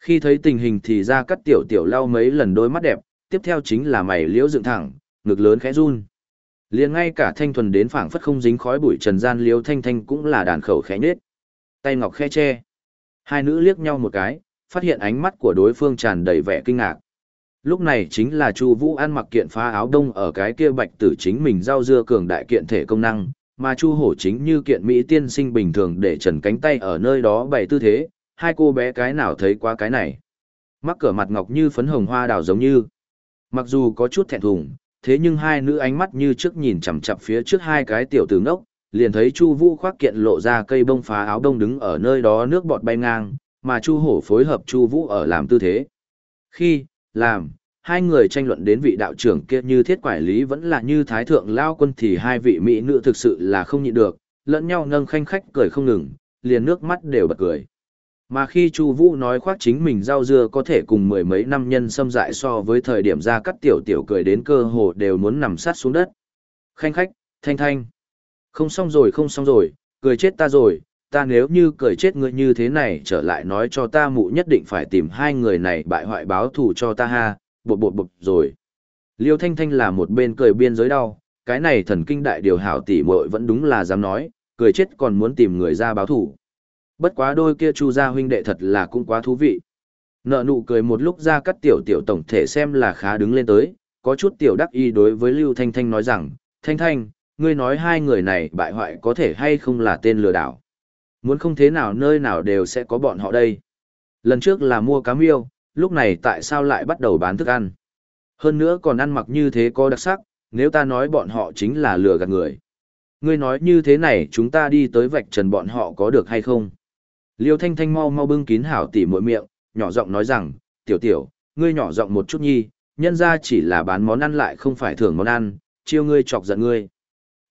Khi thấy tình hình thì ra cắt tiểu tiểu lau mấy lần đôi mắt đẹp, tiếp theo chính là mày liễu dựng thẳng, ngực lớn khẽ run. Liền ngay cả thanh thuần đến phảng phất không dính khói bụi trần gian liễu thanh thanh cũng là đàn khẩu khẽ nhết. Tay ngọc khẽ che. Hai nữ liếc nhau một cái, phát hiện ánh mắt của đối phương tràn đầy vẻ kinh ngạc. Lúc này chính là Chu Vũ ăn mặc kiện phá áo đông ở cái kia bạch tử chính mình giao dưa cường đại kiện thể công năng, mà Chu Hổ chính như kiện mỹ tiên sinh bình thường để trần cánh tay ở nơi đó bày tư thế, hai cô bé cái nào thấy qua cái này. Mắc cửa mặt ngọc như phấn hồng hoa đào giống như. Mặc dù có chút thẹn thùng, thế nhưng hai nữ ánh mắt như trước nhìn chằm chằm phía trước hai cái tiểu tử ngốc, liền thấy Chu Vũ khoác kiện lộ ra cây bông phá áo đông đứng ở nơi đó nước bọt bay ngang, mà Chu Hổ phối hợp Chu Vũ ở làm tư thế. Khi, làm, hai người tranh luận đến vị đạo trưởng kia như thiết quản lý vẫn là như thái thượng lao quân thì hai vị mỹ nữ thực sự là không nhịn được, lẫn nhau nâng khanh khách cười không ngừng, liền nước mắt đều bật cười. Mà khi Chu Vũ nói khoác chính mình rau dưa có thể cùng mười mấy năm nhân xâm dại so với thời điểm ra cắt tiểu tiểu cười đến cơ hồ đều muốn nằm sát xuống đất. Khanh khách, thanh thanh. Không xong rồi không xong rồi, cười chết ta rồi, ta nếu như cười chết ngươi như thế này trở lại nói cho ta mụ nhất định phải tìm hai người này bại hoại báo thù cho ta ha, bột bột bột rồi. Liêu Thanh Thanh là một bên cười biên giới đau, cái này thần kinh đại điều hảo tỷ muội vẫn đúng là dám nói, cười chết còn muốn tìm người ra báo thù. Bất quá đôi kia chu gia huynh đệ thật là cũng quá thú vị. Nợ nụ cười một lúc ra cắt tiểu tiểu tổng thể xem là khá đứng lên tới, có chút tiểu đắc y đối với Lưu Thanh Thanh nói rằng, Thanh Thanh, ngươi nói hai người này bại hoại có thể hay không là tên lừa đảo. Muốn không thế nào nơi nào đều sẽ có bọn họ đây. Lần trước là mua cá miêu, lúc này tại sao lại bắt đầu bán thức ăn? Hơn nữa còn ăn mặc như thế có đặc sắc, nếu ta nói bọn họ chính là lừa gạt người. Ngươi nói như thế này chúng ta đi tới vạch trần bọn họ có được hay không? Liêu Thanh Thanh mau mau bưng kín hảo tỉ mỗi miệng, nhỏ giọng nói rằng, tiểu tiểu, ngươi nhỏ giọng một chút nhi, nhân ra chỉ là bán món ăn lại không phải thưởng món ăn, chiêu ngươi chọc giận ngươi.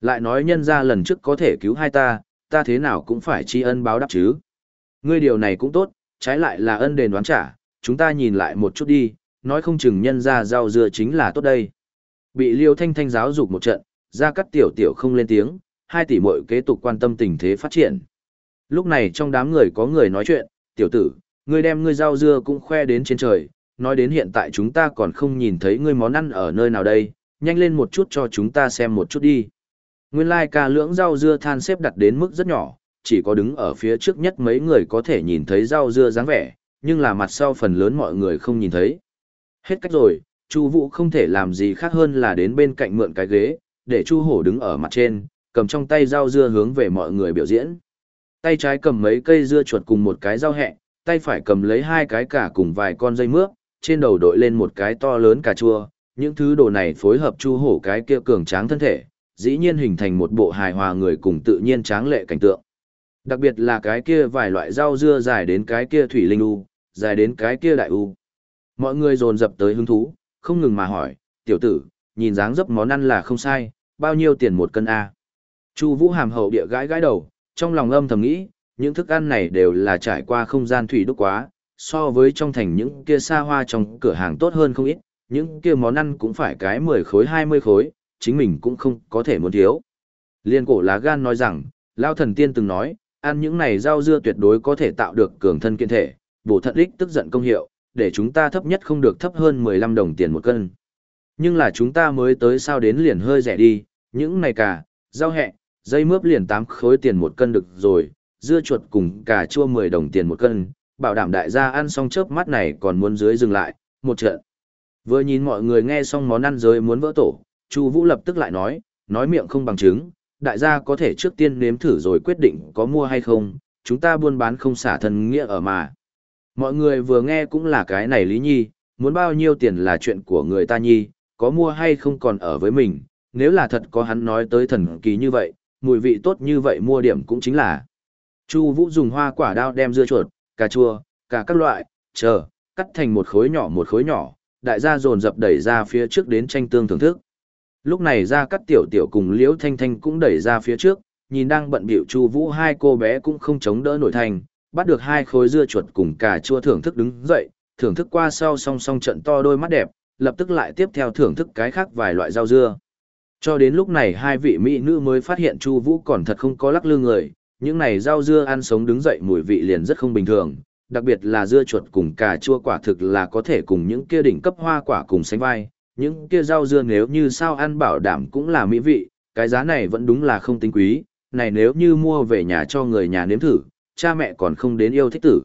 Lại nói nhân ra lần trước có thể cứu hai ta, ta thế nào cũng phải tri ân báo đáp chứ. Ngươi điều này cũng tốt, trái lại là ân đền đoán trả, chúng ta nhìn lại một chút đi, nói không chừng nhân ra rau dưa chính là tốt đây. Bị liêu thanh thanh giáo dục một trận, ra cắt tiểu tiểu không lên tiếng, hai tỷ muội kế tục quan tâm tình thế phát triển. Lúc này trong đám người có người nói chuyện, tiểu tử, ngươi đem ngươi rau dưa cũng khoe đến trên trời, nói đến hiện tại chúng ta còn không nhìn thấy ngươi món ăn ở nơi nào đây, nhanh lên một chút cho chúng ta xem một chút đi. Nguyên lai like ca lưỡng rau dưa than xếp đặt đến mức rất nhỏ, chỉ có đứng ở phía trước nhất mấy người có thể nhìn thấy rau dưa dáng vẻ, nhưng là mặt sau phần lớn mọi người không nhìn thấy. Hết cách rồi, Chu Vũ không thể làm gì khác hơn là đến bên cạnh mượn cái ghế, để Chu Hổ đứng ở mặt trên, cầm trong tay rau dưa hướng về mọi người biểu diễn. Tay trái cầm mấy cây dưa chuột cùng một cái rau hẹ, tay phải cầm lấy hai cái cả cùng vài con dây mướp, trên đầu đội lên một cái to lớn cà chua, những thứ đồ này phối hợp Chu Hổ cái kia cường tráng thân thể, dĩ nhiên hình thành một bộ hài hòa người cùng tự nhiên tráng lệ cảnh tượng. Đặc biệt là cái kia vài loại rau dưa dài đến cái kia thủy linh u, dài đến cái kia đại u. Mọi người dồn dập tới hứng thú, không ngừng mà hỏi, tiểu tử, nhìn dáng dấp món ăn là không sai, bao nhiêu tiền một cân A. Chu Vũ hàm hậu địa gãi gãi đầu, trong lòng âm thầm nghĩ, những thức ăn này đều là trải qua không gian thủy đúc quá, so với trong thành những kia xa hoa trong cửa hàng tốt hơn không ít, những kia món ăn cũng phải cái 10 khối 20 khối, chính mình cũng không có thể muốn thiếu. Liên cổ lá gan nói rằng, Lao thần tiên từng nói, ăn những này rau dưa tuyệt đối có thể tạo được cường thân kiên thể, bổ thận ích tức giận công hiệu, để chúng ta thấp nhất không được thấp hơn 15 đồng tiền một cân. Nhưng là chúng ta mới tới sao đến liền hơi rẻ đi, những này cả, rau hẹ, dây mướp liền 8 khối tiền một cân được rồi, dưa chuột cùng cà chua 10 đồng tiền một cân, bảo đảm đại gia ăn xong chớp mắt này còn muốn dưới dừng lại, một trận. Vừa nhìn mọi người nghe xong món ăn rồi muốn vỡ tổ, Chu Vũ lập tức lại nói, nói miệng không bằng chứng, đại gia có thể trước tiên nếm thử rồi quyết định có mua hay không, chúng ta buôn bán không xả thân nghĩa ở mà. Mọi người vừa nghe cũng là cái này lý nhi, muốn bao nhiêu tiền là chuyện của người ta nhi, có mua hay không còn ở với mình, nếu là thật có hắn nói tới thần kỳ như vậy, mùi vị tốt như vậy mua điểm cũng chính là. Chu Vũ dùng hoa quả đao đem dưa chuột, cà chua, cả các loại, chờ, cắt thành một khối nhỏ một khối nhỏ, đại gia dồn dập đẩy ra phía trước đến tranh tương thưởng thức. Lúc này ra cắt tiểu tiểu cùng Liễu Thanh Thanh cũng đẩy ra phía trước, nhìn đang bận bịu Chu Vũ hai cô bé cũng không chống đỡ nổi thành, bắt được hai khối dưa chuột cùng cà chua thưởng thức đứng dậy, thưởng thức qua sau song song trận to đôi mắt đẹp, lập tức lại tiếp theo thưởng thức cái khác vài loại rau dưa. Cho đến lúc này hai vị mỹ nữ mới phát hiện Chu Vũ còn thật không có lắc lư người, những này rau dưa ăn sống đứng dậy mùi vị liền rất không bình thường, đặc biệt là dưa chuột cùng cà chua quả thực là có thể cùng những kia đỉnh cấp hoa quả cùng sánh vai, những kia rau dưa nếu như sao ăn bảo đảm cũng là mỹ vị, cái giá này vẫn đúng là không tính quý, này nếu như mua về nhà cho người nhà nếm thử, cha mẹ còn không đến yêu thích tử.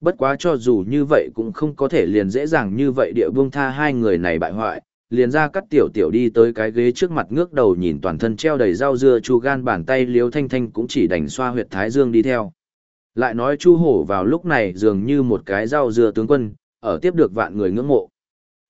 Bất quá cho dù như vậy cũng không có thể liền dễ dàng như vậy địa buông tha hai người này bại hoại, liền ra cắt tiểu tiểu đi tới cái ghế trước mặt ngước đầu nhìn toàn thân treo đầy rau dưa chu gan bàn tay liếu thanh thanh cũng chỉ đành xoa huyệt thái dương đi theo. Lại nói chu hổ vào lúc này dường như một cái rau dưa tướng quân, ở tiếp được vạn người ngưỡng mộ.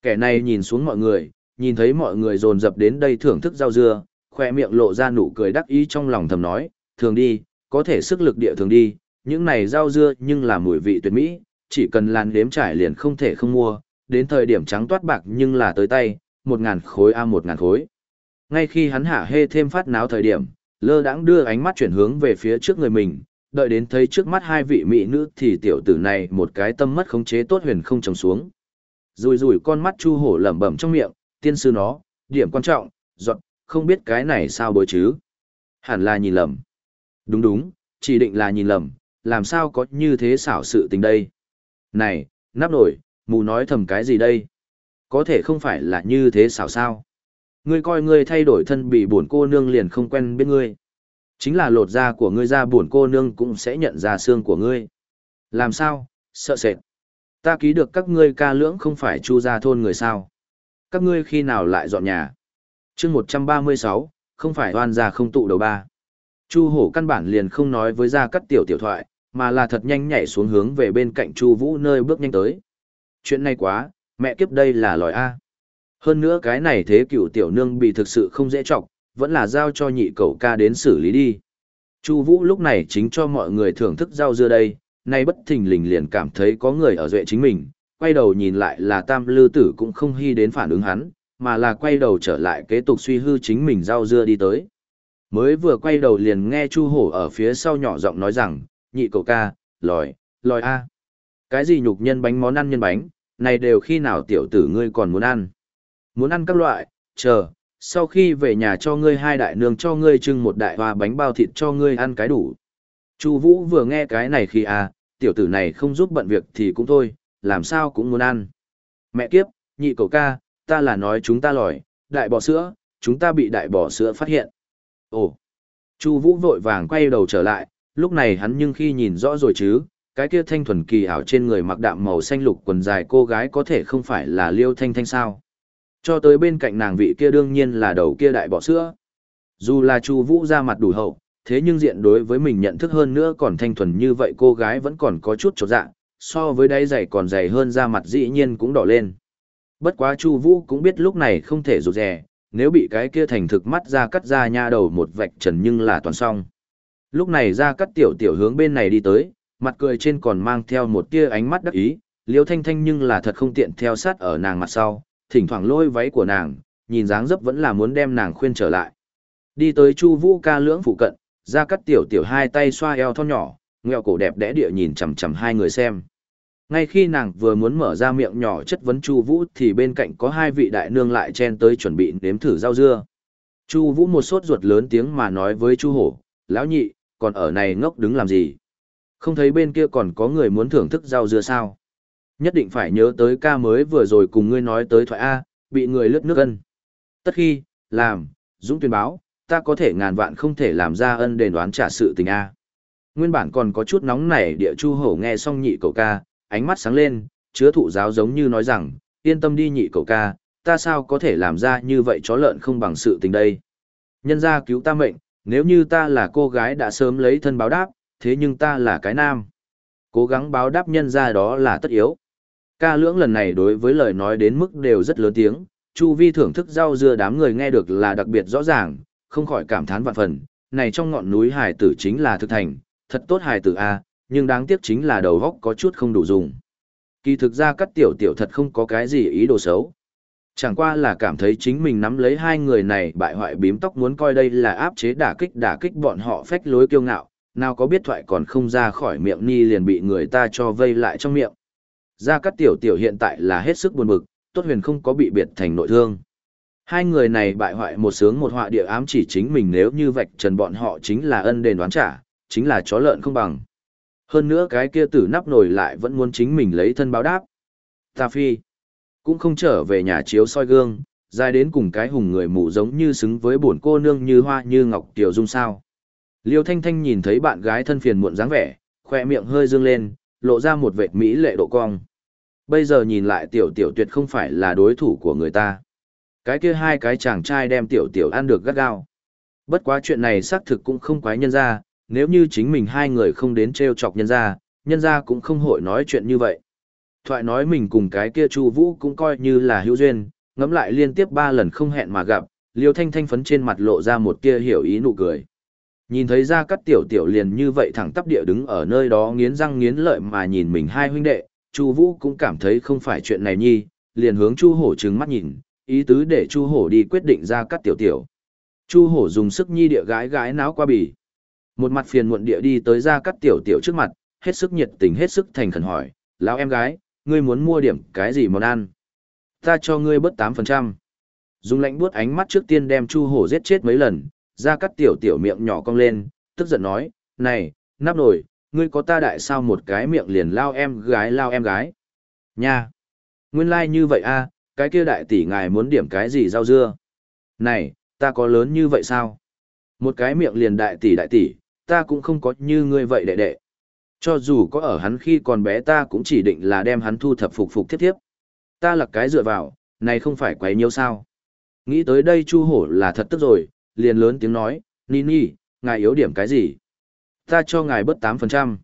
Kẻ này nhìn xuống mọi người, nhìn thấy mọi người dồn dập đến đây thưởng thức rau dưa, khoe miệng lộ ra nụ cười đắc ý trong lòng thầm nói, thường đi, có thể sức lực địa thường đi, những này rau dưa nhưng là mùi vị tuyệt mỹ, chỉ cần làn đếm trải liền không thể không mua, đến thời điểm trắng toát bạc nhưng là tới tay, một ngàn khối a một ngàn khối. Ngay khi hắn hạ hê thêm phát náo thời điểm, lơ đãng đưa ánh mắt chuyển hướng về phía trước người mình, đợi đến thấy trước mắt hai vị mỹ nữ thì tiểu tử này một cái tâm mất khống chế tốt huyền không trồng xuống. Rùi rùi con mắt chu hổ lẩm bẩm trong miệng, tiên sư nó, điểm quan trọng, giọt, không biết cái này sao bối chứ. Hẳn là nhìn lầm. Đúng đúng, chỉ định là nhìn lầm, làm sao có như thế xảo sự tình đây. Này, nắp nổi, mù nói thầm cái gì đây? Có thể không phải là như thế xảo sao? Ngươi coi ngươi thay đổi thân bị buồn cô nương liền không quen biết ngươi. Chính là lột da của ngươi ra buồn cô nương cũng sẽ nhận ra xương của ngươi. Làm sao? Sợ sệt. Ta ký được các ngươi ca lưỡng không phải chu ra thôn người sao. Các ngươi khi nào lại dọn nhà? chương một trăm ba mươi sáu không phải oan gia không tụ đầu ba. Chu hổ căn bản liền không nói với gia cắt tiểu tiểu thoại, mà là thật nhanh nhảy xuống hướng về bên cạnh Chu Vũ nơi bước nhanh tới. Chuyện này quá, mẹ kiếp đây là lòi a. Hơn nữa cái này thế cựu tiểu nương bị thực sự không dễ trọng, vẫn là giao cho nhị cậu ca đến xử lý đi. Chu Vũ lúc này chính cho mọi người thưởng thức rau dưa đây, nay bất thình lình liền cảm thấy có người ở duệ chính mình, quay đầu nhìn lại là Tam Lư Tử cũng không hy đến phản ứng hắn, mà là quay đầu trở lại kế tục suy hư chính mình rau dưa đi tới. Mới vừa quay đầu liền nghe Chu Hổ ở phía sau nhỏ giọng nói rằng, nhị cậu ca, lòi, lòi a. Cái gì nhục nhân bánh món ăn nhân bánh, này đều khi nào tiểu tử ngươi còn muốn ăn. Muốn ăn các loại, chờ, sau khi về nhà cho ngươi hai đại nương cho ngươi trưng một đại hoa bánh bao thịt cho ngươi ăn cái đủ. Chu Vũ vừa nghe cái này khi à, tiểu tử này không giúp bận việc thì cũng thôi, làm sao cũng muốn ăn. Mẹ kiếp, nhị cậu ca, ta là nói chúng ta lòi, đại bò sữa, chúng ta bị đại bò sữa phát hiện. Ồ. Chu Vũ vội vàng quay đầu trở lại, lúc này hắn nhưng khi nhìn rõ rồi chứ, cái kia thanh thuần kỳ ảo trên người mặc đạm màu xanh lục quần dài cô gái có thể không phải là Liêu Thanh Thanh sao? Cho tới bên cạnh nàng vị kia đương nhiên là đầu kia đại bọ sữa. Dù là Chu Vũ ra mặt đủ hậu, thế nhưng diện đối với mình nhận thức hơn nữa còn thanh thuần như vậy cô gái vẫn còn có chút chột dạ, so với đáy dày còn dày hơn da mặt dĩ nhiên cũng đỏ lên. Bất quá Chu Vũ cũng biết lúc này không thể rụt rè, nếu bị cái kia thành thực mắt ra cắt ra nha đầu một vạch trần nhưng là toàn xong. Lúc này ra cắt tiểu tiểu hướng bên này đi tới, mặt cười trên còn mang theo một tia ánh mắt đắc ý, Liêu Thanh Thanh nhưng là thật không tiện theo sát ở nàng mặt sau, thỉnh thoảng lôi váy của nàng, nhìn dáng dấp vẫn là muốn đem nàng khuyên trở lại. Đi tới Chu Vũ ca lưỡng phụ cận, ra cắt tiểu tiểu hai tay xoa eo thon nhỏ, nghèo cổ đẹp đẽ địa nhìn chằm chằm hai người xem. Ngay khi nàng vừa muốn mở ra miệng nhỏ chất vấn Chu Vũ thì bên cạnh có hai vị đại nương lại chen tới chuẩn bị nếm thử rau dưa. Chu Vũ một sốt ruột lớn tiếng mà nói với Chu Hổ, "Lão nhị, còn ở này ngốc đứng làm gì? Không thấy bên kia còn có người muốn thưởng thức rau dưa sao? Nhất định phải nhớ tới ca mới vừa rồi cùng ngươi nói tới thoại A, bị người lướt nước ân. Tất khi, làm, dũng tuyên báo, ta có thể ngàn vạn không thể làm ra ân đền đoán trả sự tình A. Nguyên bản còn có chút nóng nảy địa chu hổ nghe xong nhị cậu ca, ánh mắt sáng lên, chứa thụ giáo giống như nói rằng, yên tâm đi nhị cậu ca, ta sao có thể làm ra như vậy chó lợn không bằng sự tình đây. Nhân gia cứu ta mệnh, nếu như ta là cô gái đã sớm lấy thân báo đáp, thế nhưng ta là cái nam. Cố gắng báo đáp nhân ra đó là tất yếu. Ca lưỡng lần này đối với lời nói đến mức đều rất lớn tiếng, chu vi thưởng thức rau dưa đám người nghe được là đặc biệt rõ ràng, không khỏi cảm thán vạn phần, này trong ngọn núi hải tử chính là thực thành, thật tốt hải tử a, nhưng đáng tiếc chính là đầu góc có chút không đủ dùng. Kỳ thực ra cắt tiểu tiểu thật không có cái gì ý đồ xấu. Chẳng qua là cảm thấy chính mình nắm lấy hai người này bại hoại bím tóc muốn coi đây là áp chế đả kích đả kích bọn họ phách lối kiêu ngạo, nào có biết thoại còn không ra khỏi miệng ni liền bị người ta cho vây lại trong miệng. Gia Cát Tiểu Tiểu hiện tại là hết sức buồn bực, tốt huyền không có bị biệt thành nội thương. Hai người này bại hoại một sướng một họa địa ám chỉ chính mình nếu như vạch trần bọn họ chính là ân đền đoán trả, chính là chó lợn không bằng. Hơn nữa cái kia tử nắp nổi lại vẫn muốn chính mình lấy thân báo đáp. Ta phi, cũng không trở về nhà chiếu soi gương, dài đến cùng cái hùng người mù giống như xứng với bổn cô nương như hoa như ngọc tiểu dung sao. Liêu Thanh Thanh nhìn thấy bạn gái thân phiền muộn dáng vẻ, khoe miệng hơi dương lên, lộ ra một vệt mỹ lệ độ cong. Bây giờ nhìn lại tiểu tiểu tuyệt không phải là đối thủ của người ta. Cái kia hai cái chàng trai đem tiểu tiểu ăn được gắt gao. Bất quá chuyện này xác thực cũng không quái nhân ra, nếu như chính mình hai người không đến treo chọc nhân ra, nhân ra cũng không hội nói chuyện như vậy. Thoại nói mình cùng cái kia Chu Vũ cũng coi như là hữu duyên, ngẫm lại liên tiếp ba lần không hẹn mà gặp, Liêu Thanh Thanh phấn trên mặt lộ ra một tia hiểu ý nụ cười. Nhìn thấy ra cắt tiểu tiểu liền như vậy thẳng tắp địa đứng ở nơi đó nghiến răng nghiến lợi mà nhìn mình hai huynh đệ, Chu Vũ cũng cảm thấy không phải chuyện này nhi, liền hướng Chu Hổ trừng mắt nhìn, ý tứ để Chu Hổ đi quyết định ra cắt tiểu tiểu. Chu Hổ dùng sức nhi địa gái gái náo qua bì. Một mặt phiền muộn địa đi tới ra cắt tiểu tiểu trước mặt, hết sức nhiệt tình hết sức thành khẩn hỏi, lão em gái, ngươi muốn mua điểm cái gì món ăn? Ta cho ngươi bớt 8%. Dùng lạnh buốt ánh mắt trước tiên đem Chu Hổ giết chết mấy lần, ra cắt tiểu tiểu miệng nhỏ cong lên, tức giận nói, này, nắp nổi, ngươi có ta đại sao một cái miệng liền lao em gái lao em gái. Nha! Nguyên lai like như vậy a, cái kia đại tỷ ngài muốn điểm cái gì rau dưa? Này, ta có lớn như vậy sao? Một cái miệng liền đại tỷ đại tỷ, ta cũng không có như ngươi vậy đệ đệ. Cho dù có ở hắn khi còn bé ta cũng chỉ định là đem hắn thu thập phục phục tiếp tiếp. Ta là cái dựa vào, này không phải quấy nhiêu sao. Nghĩ tới đây chu hổ là thật tức rồi, liền lớn tiếng nói, Nini, ngài yếu điểm cái gì? Ta cho ngài bớt 8%.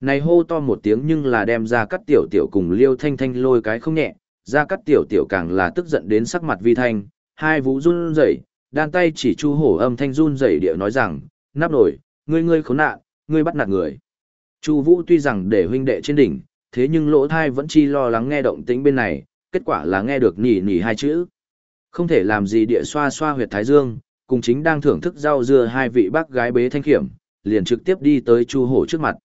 Này hô to một tiếng nhưng là đem ra cắt tiểu tiểu cùng liêu thanh thanh lôi cái không nhẹ, ra cắt tiểu tiểu càng là tức giận đến sắc mặt vi thanh, hai vũ run rẩy, đan tay chỉ chu hổ âm thanh run rẩy địa nói rằng, nắp nổi, ngươi ngươi khốn nạn, ngươi bắt nạt người. Chu vũ tuy rằng để huynh đệ trên đỉnh, thế nhưng lỗ thai vẫn chi lo lắng nghe động tĩnh bên này, kết quả là nghe được nỉ nỉ hai chữ. Không thể làm gì địa xoa xoa huyệt thái dương, cùng chính đang thưởng thức rau dưa hai vị bác gái bế thanh khiểm, liền trực tiếp đi tới Chu Hổ trước mặt.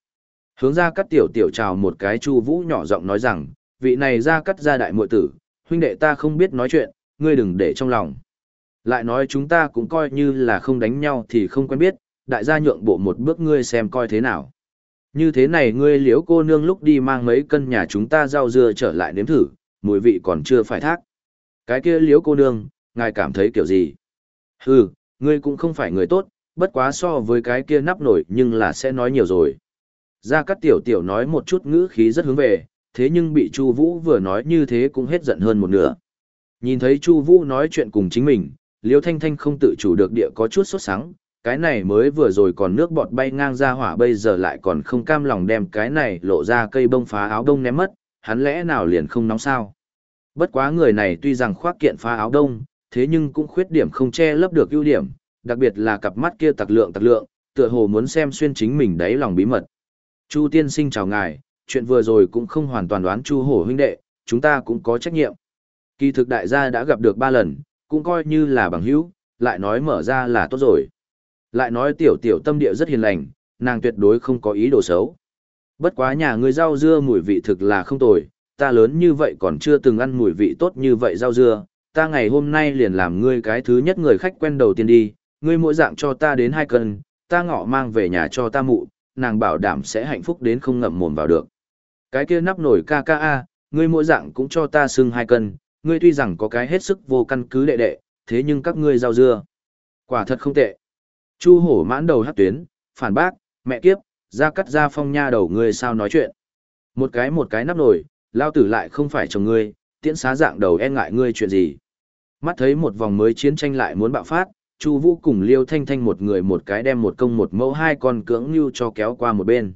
Hướng ra cắt tiểu tiểu chào một cái Chu Vũ nhỏ giọng nói rằng, vị này ra cắt gia đại muội tử, huynh đệ ta không biết nói chuyện, ngươi đừng để trong lòng. Lại nói chúng ta cũng coi như là không đánh nhau thì không quen biết, đại gia nhượng bộ một bước ngươi xem coi thế nào. Như thế này ngươi liếu cô nương lúc đi mang mấy cân nhà chúng ta rau dưa trở lại nếm thử, mùi vị còn chưa phải thác. Cái kia liếu cô nương, ngài cảm thấy kiểu gì? Hừ, ngươi cũng không phải người tốt, bất quá so với cái kia nắp nổi nhưng là sẽ nói nhiều rồi. Gia Cát Tiểu Tiểu nói một chút ngữ khí rất hướng về, thế nhưng bị Chu Vũ vừa nói như thế cũng hết giận hơn một nửa. Nhìn thấy Chu Vũ nói chuyện cùng chính mình, Liêu Thanh Thanh không tự chủ được địa có chút sốt sắng, cái này mới vừa rồi còn nước bọt bay ngang ra hỏa bây giờ lại còn không cam lòng đem cái này lộ ra cây bông phá áo đông ném mất, hắn lẽ nào liền không nóng sao? Bất quá người này tuy rằng khoác kiện phá áo đông, thế nhưng cũng khuyết điểm không che lấp được ưu điểm, đặc biệt là cặp mắt kia tặc lượng tặc lượng, tựa hồ muốn xem xuyên chính mình đáy lòng bí mật. Chu tiên sinh chào ngài, chuyện vừa rồi cũng không hoàn toàn đoán Chu hổ huynh đệ, chúng ta cũng có trách nhiệm. Kỳ thực đại gia đã gặp được ba lần, cũng coi như là bằng hữu, lại nói mở ra là tốt rồi. Lại nói tiểu tiểu tâm địa rất hiền lành, nàng tuyệt đối không có ý đồ xấu. Bất quá nhà ngươi rau dưa mùi vị thực là không tồi, ta lớn như vậy còn chưa từng ăn mùi vị tốt như vậy rau dưa, ta ngày hôm nay liền làm ngươi cái thứ nhất người khách quen đầu tiên đi, ngươi mỗi dạng cho ta đến hai cân, ta ngọ mang về nhà cho ta mụ, nàng bảo đảm sẽ hạnh phúc đến không ngậm mồm vào được. Cái kia nắp nổi ca ca a, ngươi mỗi dạng cũng cho ta xưng hai cân, ngươi tuy rằng có cái hết sức vô căn cứ đệ đệ, thế nhưng các ngươi rau dưa. Quả thật không tệ. Chu hổ mãn đầu hát tuyến, phản bác, mẹ kiếp, ra cắt ra phong nha đầu ngươi sao nói chuyện. Một cái một cái nắp nổi, lao tử lại không phải chồng ngươi, tiễn xá dạng đầu e ngại ngươi chuyện gì. Mắt thấy một vòng mới chiến tranh lại muốn bạo phát, Chu Vũ cùng Liêu Thanh Thanh một người một cái đem một công một mẫu hai con cưỡng nhu cho kéo qua một bên.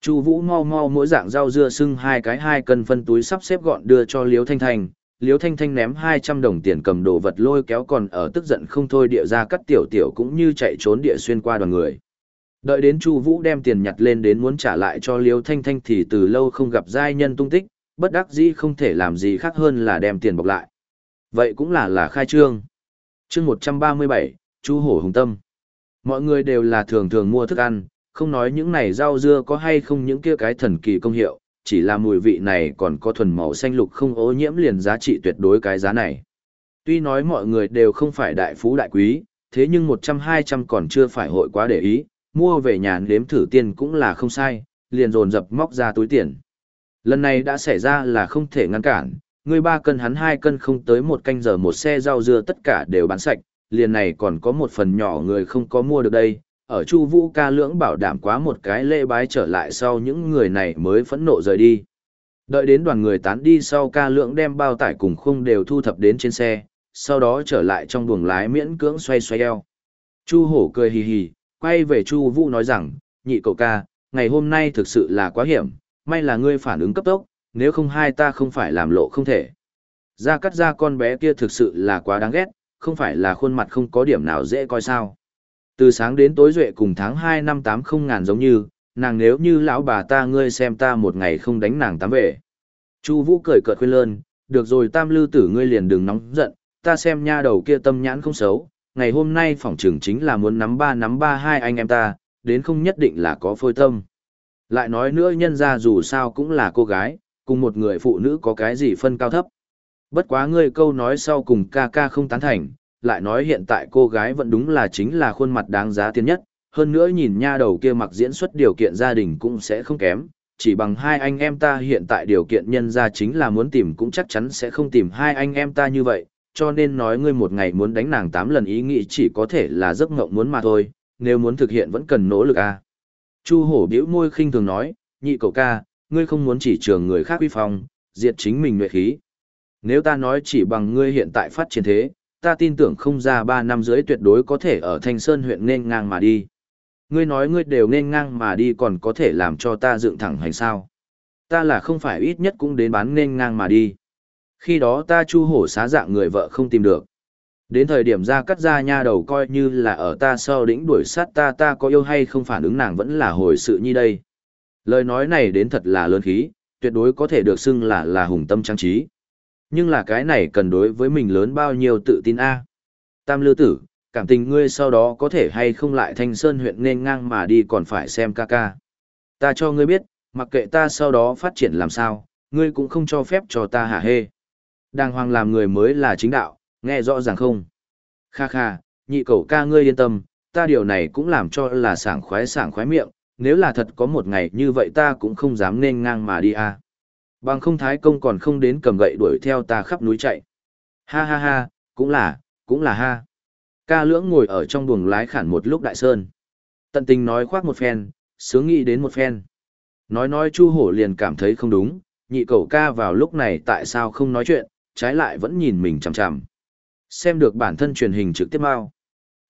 Chu Vũ mau mau mỗi dạng rau dưa sưng hai cái hai cân phân túi sắp xếp gọn đưa cho Liêu Thanh Thanh, Liêu Thanh Thanh ném 200 đồng tiền cầm đồ vật lôi kéo còn ở tức giận không thôi địa ra cắt tiểu tiểu cũng như chạy trốn địa xuyên qua đoàn người. Đợi đến Chu Vũ đem tiền nhặt lên đến muốn trả lại cho Liêu Thanh Thanh thì từ lâu không gặp giai nhân tung tích, bất đắc dĩ không thể làm gì khác hơn là đem tiền bọc lại. Vậy cũng là là khai trương. Chương 137, Chu Hổ Hùng Tâm. Mọi người đều là thường thường mua thức ăn, không nói những này rau dưa có hay không những kia cái thần kỳ công hiệu, chỉ là mùi vị này còn có thuần màu xanh lục không ô nhiễm liền giá trị tuyệt đối cái giá này. Tuy nói mọi người đều không phải đại phú đại quý, thế nhưng 100-200 còn chưa phải hội quá để ý, mua về nhà nếm thử tiền cũng là không sai, liền dồn dập móc ra túi tiền. Lần này đã xảy ra là không thể ngăn cản, người ba cân hắn hai cân không tới một canh giờ một xe rau dưa tất cả đều bán sạch, liền này còn có một phần nhỏ người không có mua được đây. Ở Chu Vũ ca lưỡng bảo đảm quá một cái lễ bái trở lại sau những người này mới phẫn nộ rời đi. Đợi đến đoàn người tán đi sau ca lưỡng đem bao tải cùng khung đều thu thập đến trên xe, sau đó trở lại trong buồng lái miễn cưỡng xoay xoay eo. Chu hổ cười hì hì, quay về Chu Vũ nói rằng, nhị cậu ca, ngày hôm nay thực sự là quá hiểm, may là ngươi phản ứng cấp tốc, nếu không hai ta không phải làm lộ không thể. Ra cắt ra con bé kia thực sự là quá đáng ghét, không phải là khuôn mặt không có điểm nào dễ coi sao. Từ sáng đến tối duệ cùng tháng 2 năm 80 ngàn giống như, nàng nếu như lão bà ta ngươi xem ta một ngày không đánh nàng tám về. Chu Vũ cười cợt khuyên lơn, được rồi tam lư tử ngươi liền đừng nóng giận, ta xem nha đầu kia tâm nhãn không xấu, ngày hôm nay phỏng trường chính là muốn nắm ba nắm ba hai anh em ta, đến không nhất định là có phôi tâm. Lại nói nữa nhân ra dù sao cũng là cô gái, cùng một người phụ nữ có cái gì phân cao thấp. Bất quá ngươi câu nói sau cùng ca ca không tán thành, lại nói hiện tại cô gái vẫn đúng là chính là khuôn mặt đáng giá tiền nhất, hơn nữa nhìn nha đầu kia mặc diễn xuất điều kiện gia đình cũng sẽ không kém, chỉ bằng hai anh em ta hiện tại điều kiện nhân ra chính là muốn tìm cũng chắc chắn sẽ không tìm hai anh em ta như vậy, cho nên nói ngươi một ngày muốn đánh nàng tám lần ý nghĩ chỉ có thể là giấc ngộng muốn mà thôi, nếu muốn thực hiện vẫn cần nỗ lực à. Chu hổ biểu môi khinh thường nói, nhị cậu ca, ngươi không muốn chỉ trường người khác uy phong, diệt chính mình nguyện khí. Nếu ta nói chỉ bằng ngươi hiện tại phát triển thế, ta tin tưởng không ra 3 năm dưới tuyệt đối có thể ở Thanh Sơn huyện nên ngang mà đi. Ngươi nói ngươi đều nên ngang mà đi còn có thể làm cho ta dựng thẳng hành sao. Ta là không phải ít nhất cũng đến bán nên ngang mà đi. Khi đó ta chu hổ xá dạng người vợ không tìm được. Đến thời điểm ra cắt ra nha đầu coi như là ở ta sau đỉnh đuổi sát ta ta có yêu hay không phản ứng nàng vẫn là hồi sự như đây. Lời nói này đến thật là lớn khí, tuyệt đối có thể được xưng là là hùng tâm trang trí. Nhưng là cái này cần đối với mình lớn bao nhiêu tự tin a Tam lư tử, cảm tình ngươi sau đó có thể hay không lại thanh sơn huyện nên ngang mà đi còn phải xem ca ca. Ta cho ngươi biết, mặc kệ ta sau đó phát triển làm sao, ngươi cũng không cho phép cho ta hả hê. Đàng hoàng làm người mới là chính đạo, nghe rõ ràng không? Kha kha, nhị cậu ca ngươi yên tâm, ta điều này cũng làm cho là sảng khoái sảng khoái miệng, nếu là thật có một ngày như vậy ta cũng không dám nên ngang mà đi a. Bằng không thái công còn không đến cầm gậy đuổi theo ta khắp núi chạy. Ha ha ha, cũng là, cũng là ha. Ca lưỡng ngồi ở trong buồng lái khản một lúc đại sơn. Tận tình nói khoác một phen, sướng nghĩ đến một phen. Nói nói chu hổ liền cảm thấy không đúng, nhị cậu ca vào lúc này tại sao không nói chuyện, trái lại vẫn nhìn mình chằm chằm. Xem được bản thân truyền hình trực tiếp mau.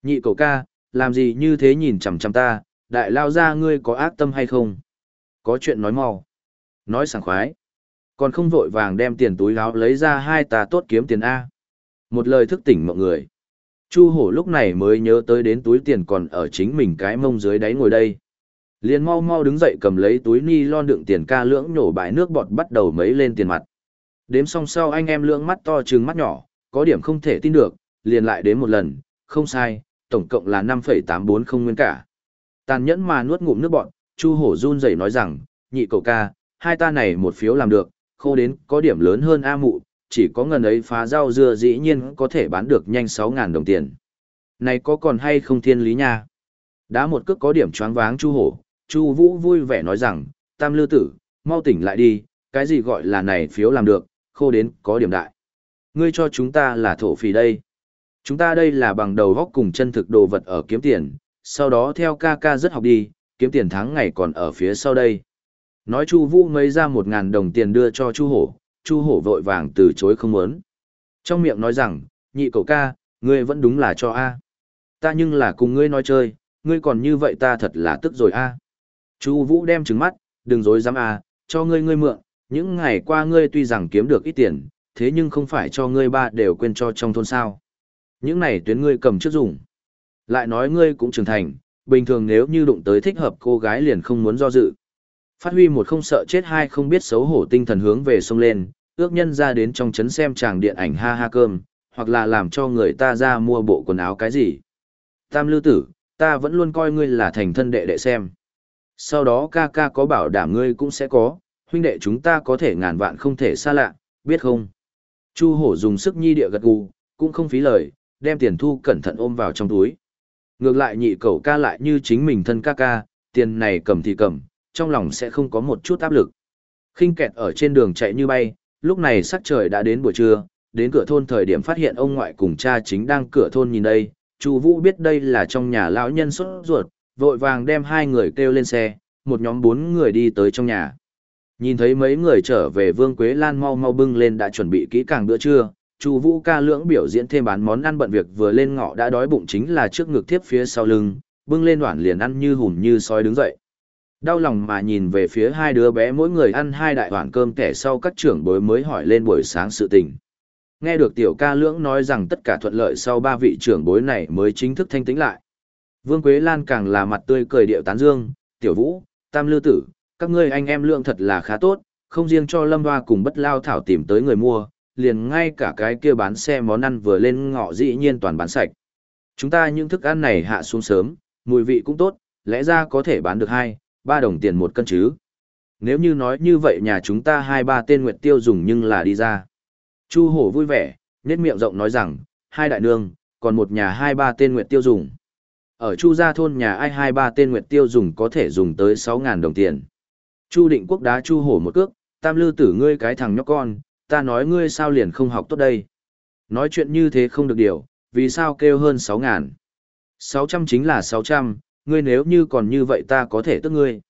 Nhị cậu ca, làm gì như thế nhìn chằm chằm ta, đại lao ra ngươi có ác tâm hay không? Có chuyện nói mau. Nói sảng khoái. Còn không vội vàng đem tiền túi láo lấy ra hai ta tốt kiếm tiền A. Một lời thức tỉnh mọi người. Chu hổ lúc này mới nhớ tới đến túi tiền còn ở chính mình cái mông dưới đáy ngồi đây. Liền mau mau đứng dậy cầm lấy túi ni lon đựng tiền ca lưỡng nhổ bãi nước bọt bắt đầu mấy lên tiền mặt. Đếm xong sau anh em lưỡng mắt to trừng mắt nhỏ, có điểm không thể tin được, liền lại đến một lần, không sai, tổng cộng là 5,840 nguyên cả. Tàn nhẫn mà nuốt ngụm nước bọt, Chu Hổ run rẩy nói rằng, nhị cậu ca, hai ta này một phiếu làm được, khô đến có điểm lớn hơn A mụ, chỉ có ngần ấy phá rau dưa dĩ nhiên có thể bán được nhanh 6.000 đồng tiền. Này có còn hay không thiên lý nha? Đã một cước có điểm choáng váng Chu Hổ, Chu Vũ vui vẻ nói rằng, tam lư tử, mau tỉnh lại đi, cái gì gọi là này phiếu làm được, khô đến có điểm đại. Ngươi cho chúng ta là thổ phỉ đây. Chúng ta đây là bằng đầu góc cùng chân thực đồ vật ở kiếm tiền, sau đó theo ca ca rất học đi, kiếm tiền tháng ngày còn ở phía sau đây. Nói Chu Vũ mấy ra một ngàn đồng tiền đưa cho Chu Hổ, Chu Hổ vội vàng từ chối không muốn. Trong miệng nói rằng, nhị cậu ca, ngươi vẫn đúng là cho A. Ta nhưng là cùng ngươi nói chơi, ngươi còn như vậy ta thật là tức rồi A. Chu Vũ đem trừng mắt, đừng dối dám A, cho ngươi ngươi mượn, những ngày qua ngươi tuy rằng kiếm được ít tiền, thế nhưng không phải cho ngươi ba đều quên cho trong thôn sao. Những này tuyến ngươi cầm trước dùng. Lại nói ngươi cũng trưởng thành, bình thường nếu như đụng tới thích hợp cô gái liền không muốn do dự. Phát huy một không sợ chết hai không biết xấu hổ tinh thần hướng về sông lên, ước nhân ra đến trong trấn xem chàng điện ảnh ha ha cơm, hoặc là làm cho người ta ra mua bộ quần áo cái gì. Tam lưu tử, ta vẫn luôn coi ngươi là thành thân đệ đệ xem. Sau đó ca ca có bảo đảm ngươi cũng sẽ có, huynh đệ chúng ta có thể ngàn vạn không thể xa lạ, biết không? Chu hổ dùng sức nhi địa gật gù, cũng không phí lời, đem tiền thu cẩn thận ôm vào trong túi. Ngược lại nhị cậu ca lại như chính mình thân ca ca, tiền này cầm thì cầm, trong lòng sẽ không có một chút áp lực. khinh kẹt ở trên đường chạy như bay, lúc này sắc trời đã đến buổi trưa, đến cửa thôn thời điểm phát hiện ông ngoại cùng cha chính đang cửa thôn nhìn đây, Chu Vũ biết đây là trong nhà lão nhân sốt ruột, vội vàng đem hai người kêu lên xe, một nhóm bốn người đi tới trong nhà. Nhìn thấy mấy người trở về Vương Quế Lan mau mau bưng lên đã chuẩn bị kỹ càng bữa trưa, Chu Vũ ca lưỡng biểu diễn thêm bán món ăn bận việc vừa lên ngọ đã đói bụng chính là trước ngực tiếp phía sau lưng, bưng lên đoạn liền ăn như hùm như sói đứng dậy. Đau lòng mà nhìn về phía hai đứa bé mỗi người ăn hai đại hoàn cơm kẻ sau các trưởng bối mới hỏi lên buổi sáng sự tình. Nghe được tiểu ca lưỡng nói rằng tất cả thuận lợi sau ba vị trưởng bối này mới chính thức thanh tĩnh lại. Vương Quế Lan càng là mặt tươi cười điệu tán dương, tiểu vũ, tam lư tử, các ngươi anh em lượng thật là khá tốt, không riêng cho lâm hoa cùng bất lao thảo tìm tới người mua, liền ngay cả cái kia bán xe món ăn vừa lên ngọ dĩ nhiên toàn bán sạch. Chúng ta những thức ăn này hạ xuống sớm, mùi vị cũng tốt, lẽ ra có thể bán được hai, ba đồng tiền một cân chứ. Nếu như nói như vậy nhà chúng ta hai ba tên nguyệt tiêu dùng nhưng là đi ra. Chu hổ vui vẻ, nét miệng rộng nói rằng, hai đại nương, còn một nhà hai ba tên nguyệt tiêu dùng. Ở Chu gia thôn nhà ai hai ba tên nguyệt tiêu dùng có thể dùng tới 6.000 đồng tiền. Chu định quốc đá chu hổ một cước, tam lư tử ngươi cái thằng nhóc con, ta nói ngươi sao liền không học tốt đây. Nói chuyện như thế không được điều, vì sao kêu hơn 6.000. 600 chính là 600, ngươi nếu như còn như vậy ta có thể tức ngươi.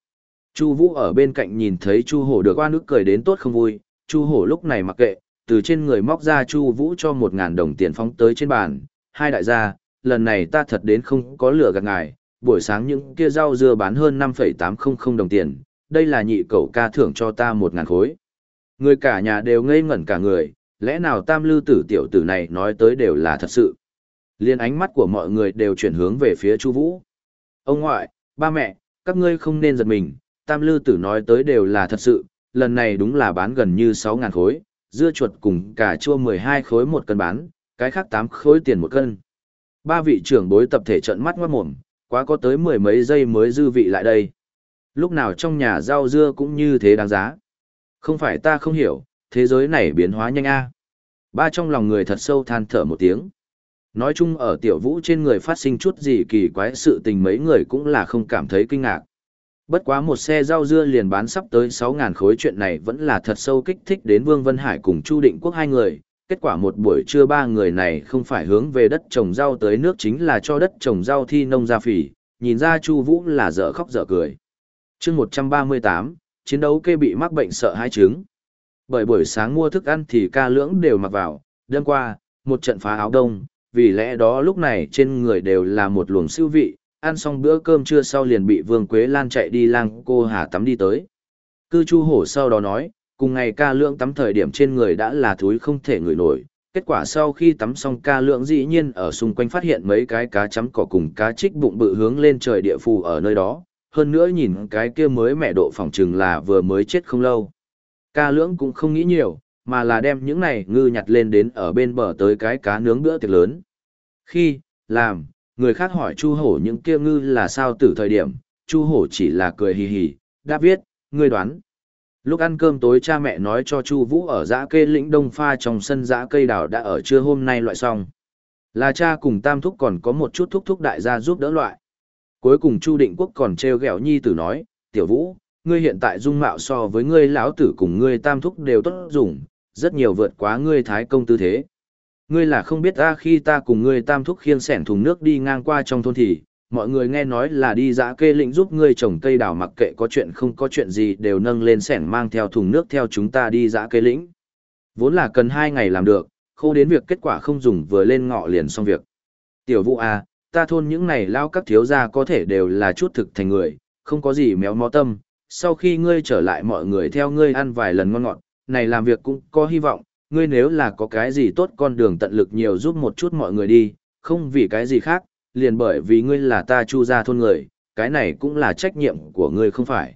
Chu Vũ ở bên cạnh nhìn thấy Chu Hổ được qua nước cười đến tốt không vui, Chu Hổ lúc này mặc kệ, từ trên người móc ra Chu Vũ cho 1000 đồng tiền phóng tới trên bàn, hai đại gia, lần này ta thật đến không có lửa gạt ngài, buổi sáng những kia rau dưa bán hơn 5,800 đồng tiền, đây là nhị cậu ca thưởng cho ta 1000 khối. Người cả nhà đều ngây ngẩn cả người, lẽ nào tam lư tử tiểu tử này nói tới đều là thật sự. Liên ánh mắt của mọi người đều chuyển hướng về phía Chu Vũ. Ông ngoại, ba mẹ, các ngươi không nên giật mình, tam lư tử nói tới đều là thật sự, lần này đúng là bán gần như 6.000 khối, dưa chuột cùng cả chua 12 khối một cân bán, cái khác 8 khối tiền một cân. Ba vị trưởng bối tập thể trận mắt ngoát mồm, quá có tới mười mấy giây mới dư vị lại đây. Lúc nào trong nhà rau dưa cũng như thế đáng giá. Không phải ta không hiểu, thế giới này biến hóa nhanh a. Ba trong lòng người thật sâu than thở một tiếng. Nói chung ở tiểu vũ trên người phát sinh chút gì kỳ quái sự tình mấy người cũng là không cảm thấy kinh ngạc. Bất quá một xe rau dưa liền bán sắp tới 6.000 khối chuyện này vẫn là thật sâu kích thích đến Vương Vân Hải cùng Chu Định Quốc hai người. Kết quả một buổi trưa ba người này không phải hướng về đất trồng rau tới nước chính là cho đất trồng rau thi nông gia phỉ, nhìn ra Chu Vũ là dở khóc dở cười. Chương 138, chiến đấu kê bị mắc bệnh sợ hai trứng. Bởi buổi sáng mua thức ăn thì ca lưỡng đều mặc vào, đêm qua, một trận phá áo đông, vì lẽ đó lúc này trên người đều là một luồng siêu vị, ăn xong bữa cơm trưa sau liền bị Vương Quế Lan chạy đi lang cô hà tắm đi tới. Cư Chu Hổ sau đó nói, cùng ngày ca lượng tắm thời điểm trên người đã là thúi không thể ngửi nổi. Kết quả sau khi tắm xong ca lượng dĩ nhiên ở xung quanh phát hiện mấy cái cá chấm cỏ cùng cá trích bụng bự hướng lên trời địa phù ở nơi đó. Hơn nữa nhìn cái kia mới mẹ độ phòng trừng là vừa mới chết không lâu. Ca lượng cũng không nghĩ nhiều, mà là đem những này ngư nhặt lên đến ở bên bờ tới cái cá nướng bữa tiệc lớn. Khi, làm, người khác hỏi Chu Hổ những kia ngư là sao từ thời điểm, Chu Hổ chỉ là cười hì hì, đã viết, ngươi đoán. Lúc ăn cơm tối cha mẹ nói cho Chu Vũ ở dã cây lĩnh đông pha trong sân dã cây đào đã ở trưa hôm nay loại xong. Là cha cùng Tam thúc còn có một chút thúc thúc đại gia giúp đỡ loại. Cuối cùng Chu Định Quốc còn trêu ghẹo nhi tử nói, "Tiểu Vũ, ngươi hiện tại dung mạo so với ngươi lão tử cùng ngươi Tam thúc đều tốt dùng, rất nhiều vượt quá ngươi thái công tư thế." Ngươi là không biết ta khi ta cùng ngươi tam thúc khiêng sẻn thùng nước đi ngang qua trong thôn thì, mọi người nghe nói là đi dã kê lĩnh giúp ngươi trồng cây đào mặc kệ có chuyện không có chuyện gì đều nâng lên sẻn mang theo thùng nước theo chúng ta đi dã kê lĩnh. Vốn là cần hai ngày làm được, khô đến việc kết quả không dùng vừa lên ngọ liền xong việc. Tiểu vụ à, ta thôn những này lao các thiếu gia có thể đều là chút thực thành người, không có gì méo mó tâm. Sau khi ngươi trở lại mọi người theo ngươi ăn vài lần ngon ngọt, này làm việc cũng có hy vọng, ngươi nếu là có cái gì tốt con đường tận lực nhiều giúp một chút mọi người đi, không vì cái gì khác, liền bởi vì ngươi là ta chu gia thôn người, cái này cũng là trách nhiệm của ngươi không phải.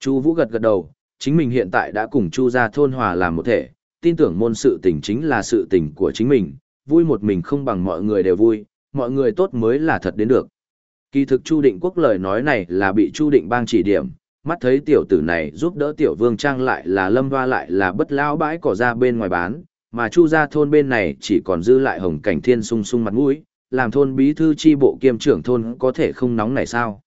Chu Vũ gật gật đầu, chính mình hiện tại đã cùng chu gia thôn hòa làm một thể, tin tưởng môn sự tình chính là sự tình của chính mình, vui một mình không bằng mọi người đều vui, mọi người tốt mới là thật đến được. Kỳ thực Chu Định Quốc lời nói này là bị Chu Định Bang chỉ điểm, mắt thấy tiểu tử này giúp đỡ tiểu vương trang lại là lâm hoa lại là bất lao bãi cỏ ra bên ngoài bán, mà Chu gia thôn bên này chỉ còn dư lại hồng cảnh thiên sung sung mặt mũi, làm thôn bí thư tri bộ kiêm trưởng thôn có thể không nóng này sao.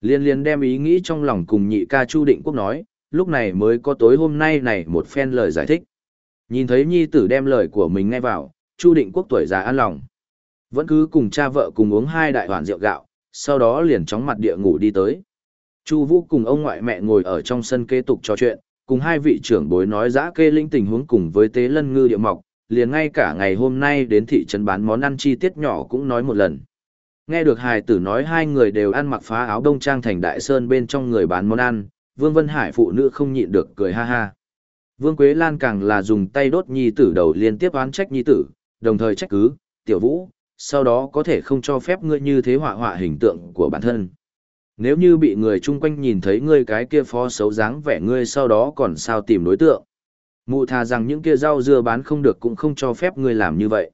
Liên liên đem ý nghĩ trong lòng cùng nhị ca Chu Định Quốc nói, lúc này mới có tối hôm nay này một phen lời giải thích. Nhìn thấy nhi tử đem lời của mình nghe vào, Chu Định Quốc tuổi già an lòng. Vẫn cứ cùng cha vợ cùng uống hai đại hoàn rượu gạo, sau đó liền chóng mặt địa ngủ đi tới. Chu Vũ cùng ông ngoại mẹ ngồi ở trong sân kế tục trò chuyện, cùng hai vị trưởng bối nói dã kê linh tình huống cùng với tế lân ngư địa mọc, liền ngay cả ngày hôm nay đến thị trấn bán món ăn chi tiết nhỏ cũng nói một lần. Nghe được hài tử nói hai người đều ăn mặc phá áo đông trang thành đại sơn bên trong người bán món ăn, Vương Vân Hải phụ nữ không nhịn được cười ha ha. Vương Quế Lan càng là dùng tay đốt nhi tử đầu liên tiếp oán trách nhi tử, đồng thời trách cứ, tiểu vũ, sau đó có thể không cho phép ngươi như thế họa họa hình tượng của bản thân. Nếu như bị người chung quanh nhìn thấy ngươi cái kia phó xấu dáng vẻ ngươi sau đó còn sao tìm đối tượng. Mụ thà rằng những kia rau dưa bán không được cũng không cho phép ngươi làm như vậy.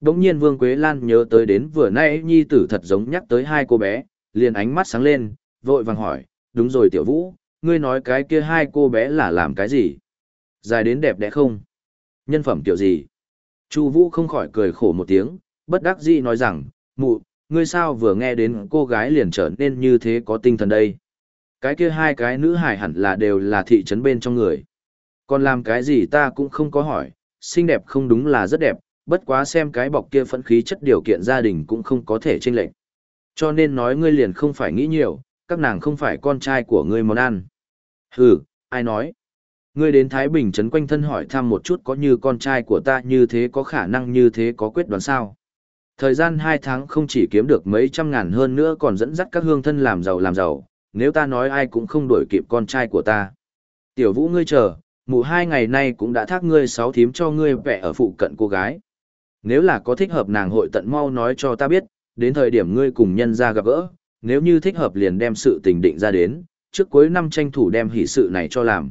Đống nhiên Vương Quế Lan nhớ tới đến vừa nãy nhi tử thật giống nhắc tới hai cô bé, liền ánh mắt sáng lên, vội vàng hỏi, đúng rồi tiểu vũ, ngươi nói cái kia hai cô bé là làm cái gì? Dài đến đẹp đẽ không? Nhân phẩm kiểu gì? Chu Vũ không khỏi cười khổ một tiếng, bất đắc dĩ nói rằng, mụ, ngươi sao vừa nghe đến cô gái liền trở nên như thế có tinh thần đây? Cái kia hai cái nữ hải hẳn là đều là thị trấn bên trong người. Còn làm cái gì ta cũng không có hỏi, xinh đẹp không đúng là rất đẹp, bất quá xem cái bọc kia phẫn khí chất điều kiện gia đình cũng không có thể chênh lệch. Cho nên nói ngươi liền không phải nghĩ nhiều, các nàng không phải con trai của ngươi món ăn. Hừ, ai nói? Ngươi đến Thái Bình trấn quanh thân hỏi thăm một chút có như con trai của ta như thế có khả năng như thế có quyết đoán sao? Thời gian 2 tháng không chỉ kiếm được mấy trăm ngàn hơn nữa còn dẫn dắt các hương thân làm giàu làm giàu, nếu ta nói ai cũng không đổi kịp con trai của ta. Tiểu vũ ngươi chờ, mụ hai ngày nay cũng đã thác ngươi sáu thím cho ngươi vẽ ở phụ cận cô gái. Nếu là có thích hợp nàng hội tận mau nói cho ta biết, đến thời điểm ngươi cùng nhân ra gặp gỡ, nếu như thích hợp liền đem sự tình định ra đến, trước cuối năm tranh thủ đem hỷ sự này cho làm.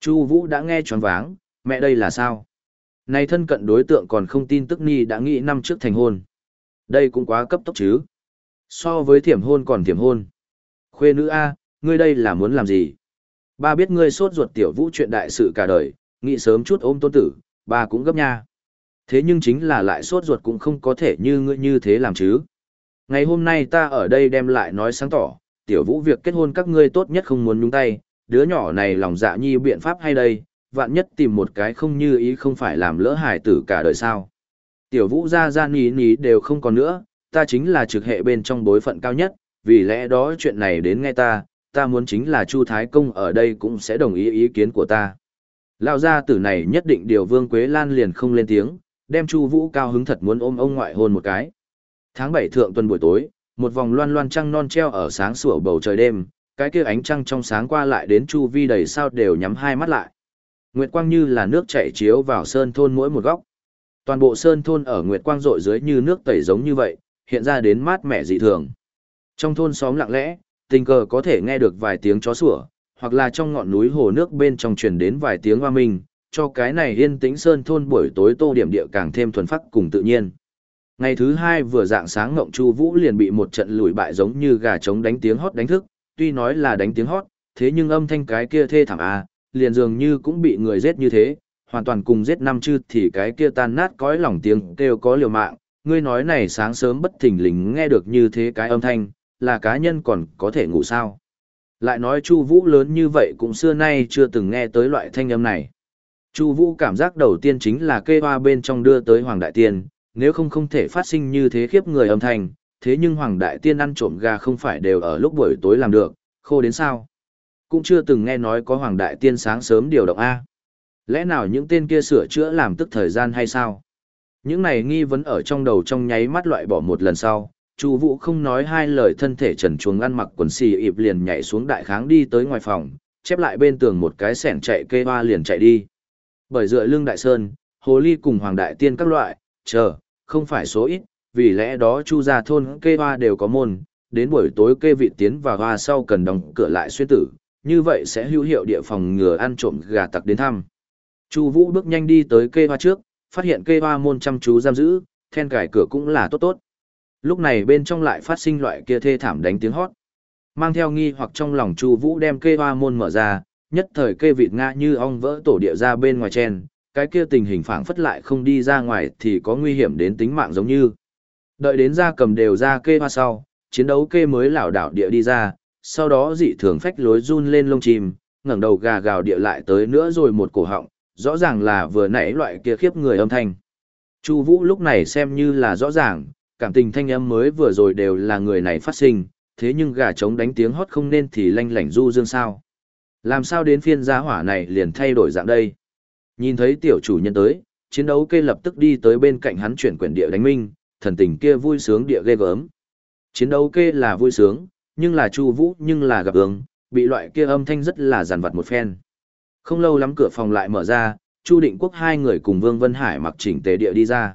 Chu Vũ đã nghe choáng váng, mẹ đây là sao? Này thân cận đối tượng còn không tin tức ni đã nghĩ năm trước thành hôn. Đây cũng quá cấp tốc chứ. So với thiểm hôn còn thiểm hôn. Khuê nữ A, ngươi đây là muốn làm gì? Ba biết ngươi sốt ruột tiểu vũ chuyện đại sự cả đời, nghĩ sớm chút ôm tôn tử, ba cũng gấp nha. Thế nhưng chính là lại sốt ruột cũng không có thể như ngươi như thế làm chứ. Ngày hôm nay ta ở đây đem lại nói sáng tỏ, tiểu vũ việc kết hôn các ngươi tốt nhất không muốn nhúng tay, đứa nhỏ này lòng dạ nhi biện pháp hay đây, vạn nhất tìm một cái không như ý không phải làm lỡ hải tử cả đời sao. Tiểu vũ ra ra ní ní đều không còn nữa, ta chính là trực hệ bên trong bối phận cao nhất, vì lẽ đó chuyện này đến nghe ta, ta muốn chính là Chu Thái Công ở đây cũng sẽ đồng ý ý kiến của ta. Lão gia tử này nhất định điều Vương Quế Lan liền không lên tiếng, đem Chu Vũ cao hứng thật muốn ôm ông ngoại hôn một cái. Tháng 7 thượng tuần buổi tối, một vòng loan loan trăng non treo ở sáng sủa bầu trời đêm, cái kia ánh trăng trong sáng qua lại đến chu vi đầy sao đều nhắm hai mắt lại. Nguyệt quang như là nước chảy chiếu vào sơn thôn mỗi một góc. Toàn bộ sơn thôn ở nguyệt quang rọi dưới như nước tẩy giống như vậy, hiện ra đến mát mẻ dị thường. Trong thôn xóm lặng lẽ, tình cờ có thể nghe được vài tiếng chó sủa, hoặc là trong ngọn núi hồ nước bên trong truyền đến vài tiếng hoa minh, cho cái này yên tĩnh sơn thôn buổi tối tô điểm địa càng thêm thuần phác cùng tự nhiên. Ngày thứ hai vừa dạng sáng ngộng Chu Vũ liền bị một trận lùi bại giống như gà trống đánh tiếng hót đánh thức, tuy nói là đánh tiếng hót, thế nhưng âm thanh cái kia thê thảm à, liền dường như cũng bị người giết như thế, hoàn toàn cùng giết năm chư thì cái kia tan nát cõi lòng tiếng kêu có liều mạng, ngươi nói này sáng sớm bất thình lình nghe được như thế cái âm thanh, là cá nhân còn có thể ngủ sao. Lại nói Chu Vũ lớn như vậy cũng xưa nay chưa từng nghe tới loại thanh âm này. Chu Vũ cảm giác đầu tiên chính là kê hoa bên trong đưa tới Hoàng Đại Tiên, nếu không không thể phát sinh như thế khiếp người âm thanh, thế nhưng Hoàng Đại Tiên ăn trộm gà không phải đều ở lúc buổi tối làm được, khô đến sao. Cũng chưa từng nghe nói có Hoàng Đại Tiên sáng sớm điều động A. Lẽ nào những tên kia sửa chữa làm tức thời gian hay sao? Những này nghi vấn ở trong đầu trong nháy mắt loại bỏ một lần sau, Chu Vũ không nói hai lời thân thể trần chuồng ăn mặc quần xì ịp liền nhảy xuống đại kháng đi tới ngoài phòng, chép lại bên tường một cái sẻng chạy kê hoa liền chạy đi. Bởi dựa lưng đại sơn, Hồ ly cùng hoàng đại tiên các loại, chờ, không phải số ít, vì lẽ đó chu gia thôn kê hoa đều có môn, đến buổi tối kê vị tiến và hoa sau cần đóng cửa lại xuyên tử, như vậy sẽ hữu hiệu địa phòng ngừa ăn trộm gà tặc đến thăm. Chu Vũ bước nhanh đi tới kê hoa trước, phát hiện kê hoa môn chăm chú giam giữ, then cài cửa cũng là tốt tốt. Lúc này bên trong lại phát sinh loại kia thê thảm đánh tiếng hót. Mang theo nghi hoặc trong lòng Chu Vũ đem kê hoa môn mở ra, nhất thời kê vịt ngã như ong vỡ tổ địa ra bên ngoài chen, cái kia tình hình phảng phất lại không đi ra ngoài thì có nguy hiểm đến tính mạng giống như. Đợi đến ra cầm đều ra kê hoa sau, chiến đấu kê mới lảo đảo địa đi ra, sau đó dị thường phách lối run lên lông chim, ngẩng đầu gà gào địa lại tới nữa rồi một cổ họng, rõ ràng là vừa nãy loại kia khiếp người âm thanh. Chu Vũ lúc này xem như là rõ ràng, cảm tình thanh âm mới vừa rồi đều là người này phát sinh, thế nhưng gà trống đánh tiếng hót không nên thì lanh lảnh du dương sao. Làm sao đến phiên gia hỏa này liền thay đổi dạng đây? Nhìn thấy tiểu chủ nhân tới, chiến đấu kê lập tức đi tới bên cạnh hắn chuyển quyển địa đánh minh, thần tình kia vui sướng địa ghê gớm. Chiến đấu kê là vui sướng, nhưng là Chu Vũ nhưng là gặp ứng, bị loại kia âm thanh rất là giàn vặt một phen. Không lâu lắm cửa phòng lại mở ra, Chu Định Quốc hai người cùng Vương Vân Hải mặc chỉnh tề địa đi ra.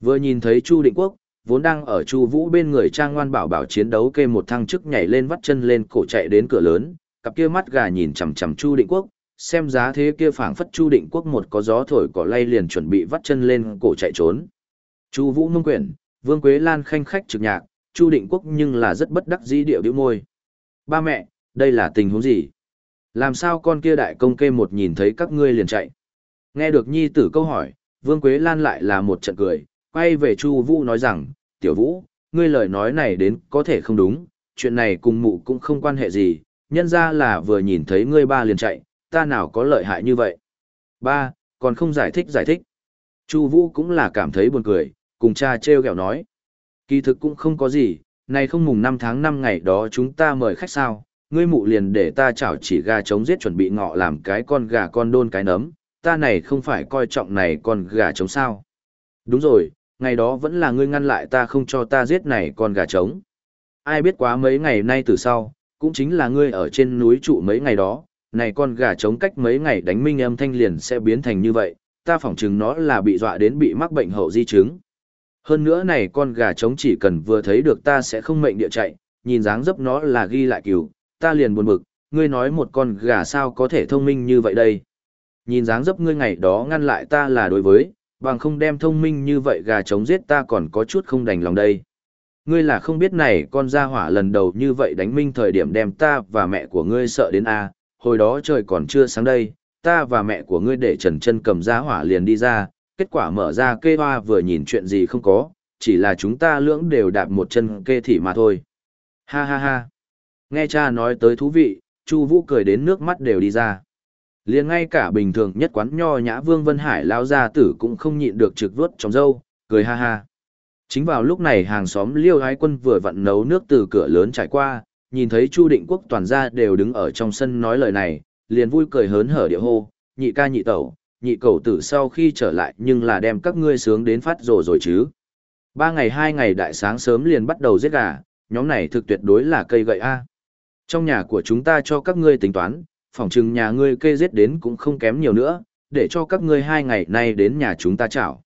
Vừa nhìn thấy Chu Định Quốc, vốn đang ở Chu Vũ bên người trang ngoan bảo bảo chiến đấu kê một thăng chức nhảy lên vắt chân lên cổ chạy đến cửa lớn, cặp kia mắt gà nhìn chằm chằm Chu Định Quốc, xem giá thế kia phảng phất Chu Định Quốc một có gió thổi cỏ lay liền chuẩn bị vắt chân lên cổ chạy trốn. Chu Vũ mông quyển, Vương Quế Lan khanh khách trực nhạc, Chu Định Quốc nhưng là rất bất đắc dĩ điệu điệu môi. Ba mẹ, đây là tình huống gì? Làm sao con kia đại công kê một nhìn thấy các ngươi liền chạy? Nghe được nhi tử câu hỏi, Vương Quế Lan lại là một trận cười, quay về Chu Vũ nói rằng, "Tiểu Vũ, ngươi lời nói này đến có thể không đúng, chuyện này cùng mụ cũng không quan hệ gì, nhân ra là vừa nhìn thấy ngươi ba liền chạy, ta nào có lợi hại như vậy?" "Ba, còn không giải thích giải thích." Chu Vũ cũng là cảm thấy buồn cười, cùng cha trêu ghẹo nói, "Kỳ thực cũng không có gì, này không mùng 5 tháng 5 ngày đó chúng ta mời khách sao, ngươi mụ liền để ta chảo chỉ gà trống giết chuẩn bị ngọ làm cái con gà con đôn cái nấm, ta này không phải coi trọng này con gà trống sao. Đúng rồi, ngày đó vẫn là ngươi ngăn lại ta không cho ta giết này con gà trống. Ai biết quá mấy ngày nay từ sau, cũng chính là ngươi ở trên núi trụ mấy ngày đó, này con gà trống cách mấy ngày đánh minh âm thanh liền sẽ biến thành như vậy, ta phỏng chừng nó là bị dọa đến bị mắc bệnh hậu di chứng. Hơn nữa này con gà trống chỉ cần vừa thấy được ta sẽ không mệnh địa chạy, nhìn dáng dấp nó là ghi lại cửu, ta liền buồn bực, ngươi nói một con gà sao có thể thông minh như vậy đây. Nhìn dáng dấp ngươi ngày đó ngăn lại ta là đối với, bằng không đem thông minh như vậy gà trống giết ta còn có chút không đành lòng đây. Ngươi là không biết này con gia hỏa lần đầu như vậy đánh minh thời điểm đem ta và mẹ của ngươi sợ đến a hồi đó trời còn chưa sáng đây, ta và mẹ của ngươi để trần chân cầm gia hỏa liền đi ra, kết quả mở ra kê hoa vừa nhìn chuyện gì không có, chỉ là chúng ta lưỡng đều đạp một chân kê thì mà thôi. Ha ha ha. Nghe cha nói tới thú vị, Chu Vũ cười đến nước mắt đều đi ra. Liền ngay cả bình thường nhất quán nho nhã Vương Vân Hải lão gia tử cũng không nhịn được trực vuốt trong râu, cười ha ha. Chính vào lúc này hàng xóm Liêu Ái Quân vừa vặn nấu nước từ cửa lớn trải qua, nhìn thấy Chu Định Quốc toàn gia đều đứng ở trong sân nói lời này, liền vui cười hớn hở địa hô, nhị ca nhị tẩu, nhị cầu tử sau khi trở lại nhưng là đem các ngươi sướng đến phát rồ rồi chứ. Ba ngày hai ngày đại sáng sớm liền bắt đầu giết gà, nhóm này thực tuyệt đối là cây gậy A. Trong nhà của chúng ta cho các ngươi tính toán, phòng chừng nhà ngươi kê giết đến cũng không kém nhiều nữa, để cho các ngươi hai ngày nay đến nhà chúng ta chảo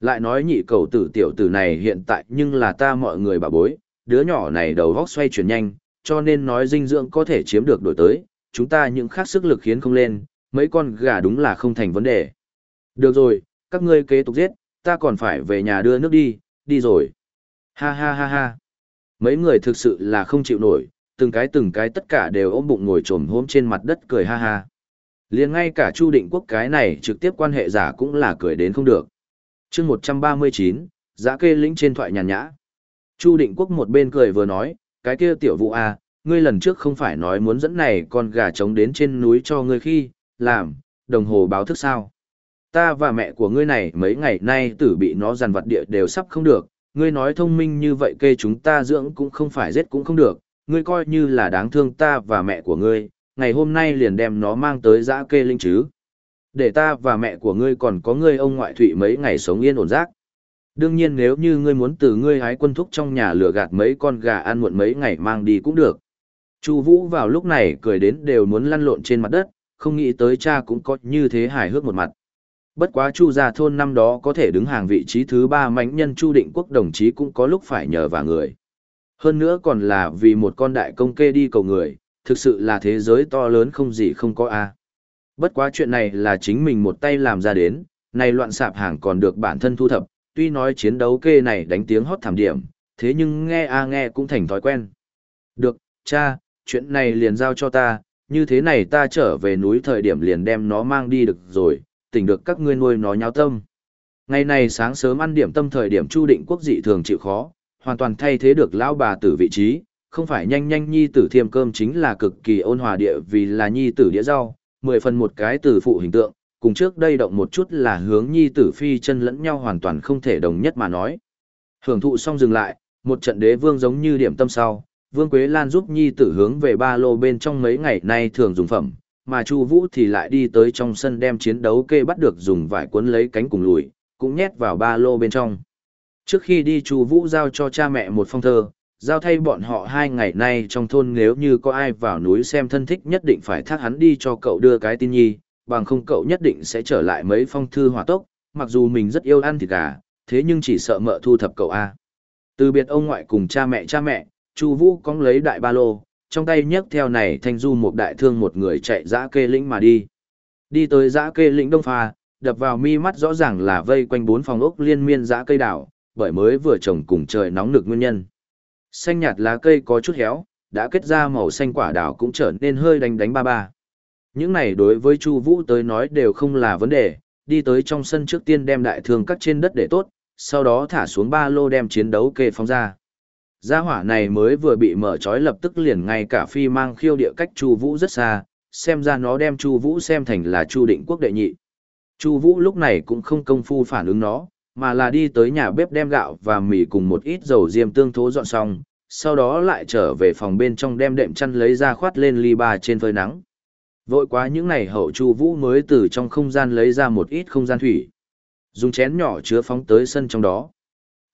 Lại nói nhị cầu tử tiểu tử này hiện tại nhưng là ta mọi người bà bối, đứa nhỏ này đầu vóc xoay chuyển nhanh, cho nên nói dinh dưỡng có thể chiếm được đổi tới, chúng ta những khác sức lực khiến không lên, mấy con gà đúng là không thành vấn đề. Được rồi, các ngươi kế tục giết, ta còn phải về nhà đưa nước đi, đi rồi. Ha ha ha ha. Mấy người thực sự là không chịu nổi, từng cái từng cái tất cả đều ôm bụng ngồi trồm hôm trên mặt đất cười ha ha. liền ngay cả Chu Định Quốc cái này trực tiếp quan hệ giả cũng là cười đến không được. chương 139, giã kê lĩnh trên thoại nhàn nhã. Chu Định Quốc một bên cười vừa nói, cái kia tiểu vụ à, ngươi lần trước không phải nói muốn dẫn này con gà trống đến trên núi cho ngươi khi, làm, đồng hồ báo thức sao. Ta và mẹ của ngươi này mấy ngày nay tử bị nó dằn vặt địa đều sắp không được, ngươi nói thông minh như vậy kê chúng ta dưỡng cũng không phải giết cũng không được, ngươi coi như là đáng thương ta và mẹ của ngươi, ngày hôm nay liền đem nó mang tới giã kê linh chứ. Để ta và mẹ của ngươi còn có ngươi ông ngoại thụy mấy ngày sống yên ổn rác. Đương nhiên nếu như ngươi muốn từ ngươi hái quân thúc trong nhà lửa gạt mấy con gà ăn muộn mấy ngày mang đi cũng được. Chu Vũ vào lúc này cười đến đều muốn lăn lộn trên mặt đất, không nghĩ tới cha cũng có như thế hài hước một mặt. Bất quá Chu gia thôn năm đó có thể đứng hàng vị trí thứ ba mãnh nhân Chu Định Quốc đồng chí cũng có lúc phải nhờ vào người. Hơn nữa còn là vì một con đại công kê đi cầu người, thực sự là thế giới to lớn không gì không có a. Bất quá chuyện này là chính mình một tay làm ra đến, này loạn sạp hàng còn được bản thân thu thập, tuy nói chiến đấu kê này đánh tiếng hót thảm điểm, thế nhưng nghe a nghe cũng thành thói quen. Được, cha, chuyện này liền giao cho ta, như thế này ta trở về núi thời điểm liền đem nó mang đi được rồi, tỉnh được các ngươi nuôi nó nháo tâm. Ngày này sáng sớm ăn điểm tâm thời điểm Chu Định Quốc dị thường chịu khó, hoàn toàn thay thế được lão bà tử vị trí, không phải nhanh nhanh nhi tử thiêm cơm chính là cực kỳ ôn hòa địa vì là nhi tử đĩa rau, mười phần một cái tử phụ hình tượng, cùng trước đây động một chút là hướng nhi tử phi chân lẫn nhau hoàn toàn không thể đồng nhất mà nói. Hưởng thụ xong dừng lại, một trận đế vương giống như điểm tâm sau, Vương Quế Lan giúp nhi tử hướng về ba lô bên trong mấy ngày nay thường dùng phẩm, mà Chu Vũ thì lại đi tới trong sân đem chiến đấu kê bắt được dùng vải cuốn lấy cánh cùng lùi, cũng nhét vào ba lô bên trong. Trước khi đi Chu Vũ giao cho cha mẹ một phong thơ, giao thay bọn họ hai ngày nay trong thôn nếu như có ai vào núi xem thân thích nhất định phải thác hắn đi cho cậu đưa cái tin nhi, bằng không cậu nhất định sẽ trở lại mấy phong thư hỏa tốc, mặc dù mình rất yêu ăn thịt gà, thế nhưng chỉ sợ mợ thu thập cậu a. Từ biệt ông ngoại cùng cha mẹ cha mẹ, Chu Vũ cong lấy đại ba lô, trong tay nhấc theo này thanh du một đại thương một người chạy dã kê lĩnh mà đi. Đi tới dã kê lĩnh đông pha, đập vào mi mắt rõ ràng là vây quanh bốn phòng ốc liên miên dã cây đào, bởi mới vừa trồng cùng trời nóng nực nguyên nhân. Xanh nhạt lá cây có chút héo, đã kết ra màu xanh quả đào cũng trở nên hơi đánh đánh ba ba. Những này đối với Chu Vũ tới nói đều không là vấn đề, đi tới trong sân trước tiên đem đại thương cắt trên đất để tốt, sau đó thả xuống ba lô đem chiến đấu kê phóng ra. Gia hỏa này mới vừa bị mở trói lập tức liền ngay cả phi mang khiêu địa cách Chu Vũ rất xa, xem ra nó đem Chu Vũ xem thành là Chu Định Quốc đệ nhị. Chu Vũ lúc này cũng không công phu phản ứng nó, mà là đi tới nhà bếp đem gạo và mì cùng một ít dầu diêm tương thố dọn xong, sau đó lại trở về phòng bên trong đem đệm chăn lấy ra khoát lên ly ba trên phơi nắng. Vội quá những ngày hậu Chu Vũ mới từ trong không gian lấy ra một ít không gian thủy. Dùng chén nhỏ chứa phóng tới sân trong đó.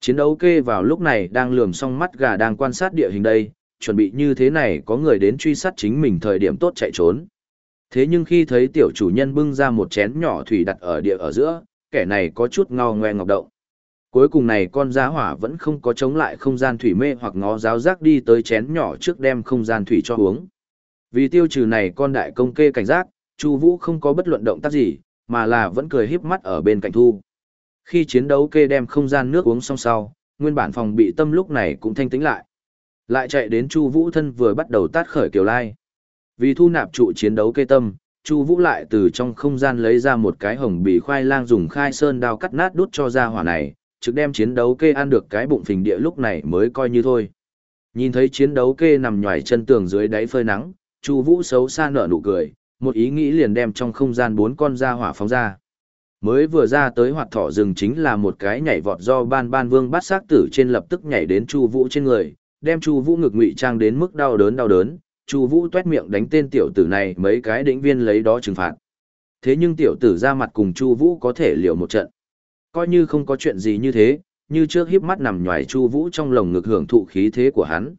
Chiến đấu kê vào lúc này đang lườm xong mắt gà đang quan sát địa hình đây, chuẩn bị như thế này có người đến truy sát chính mình thời điểm tốt chạy trốn. Thế nhưng khi thấy tiểu chủ nhân bưng ra một chén nhỏ thủy đặt ở địa ở giữa, kẻ này có chút ngao ngoe ngọc động. Cuối cùng này con giá hỏa vẫn không có chống lại không gian thủy mê hoặc ngó giáo giác đi tới chén nhỏ trước đem không gian thủy cho uống. Vì tiêu trừ này con đại công kê cảnh giác, Chu Vũ không có bất luận động tác gì, mà là vẫn cười híp mắt ở bên cạnh thu. Khi chiến đấu kê đem không gian nước uống xong sau, nguyên bản phòng bị tâm lúc này cũng thanh tĩnh lại. Lại chạy đến Chu Vũ thân vừa bắt đầu tát khởi kiều lai. Vì thu nạp trụ chiến đấu kê tâm, Chu Vũ lại từ trong không gian lấy ra một cái hồng bì khoai lang dùng khai sơn đao cắt nát đút cho ra hỏa này, trực đem chiến đấu kê ăn được cái bụng phình địa lúc này mới coi như thôi. Nhìn thấy chiến đấu kê nằm nhòi chân tường dưới đáy phơi nắng, Chu Vũ xấu xa nở nụ cười, một ý nghĩ liền đem trong không gian bốn con ra hỏa phóng ra. Mới vừa ra tới hoạt thỏ rừng chính là một cái nhảy vọt do ban ban vương bắt xác tử trên lập tức nhảy đến Chu Vũ trên người, đem Chu Vũ ngực ngụy trang đến mức đau đớn đau đớn, Chu Vũ tuét miệng đánh tên tiểu tử này mấy cái đỉnh viên lấy đó trừng phạt. Thế nhưng tiểu tử ra mặt cùng Chu Vũ có thể liều một trận. Coi như không có chuyện gì như thế, như trước híp mắt nằm nhòi Chu Vũ trong lồng ngực hưởng thụ khí thế của hắn.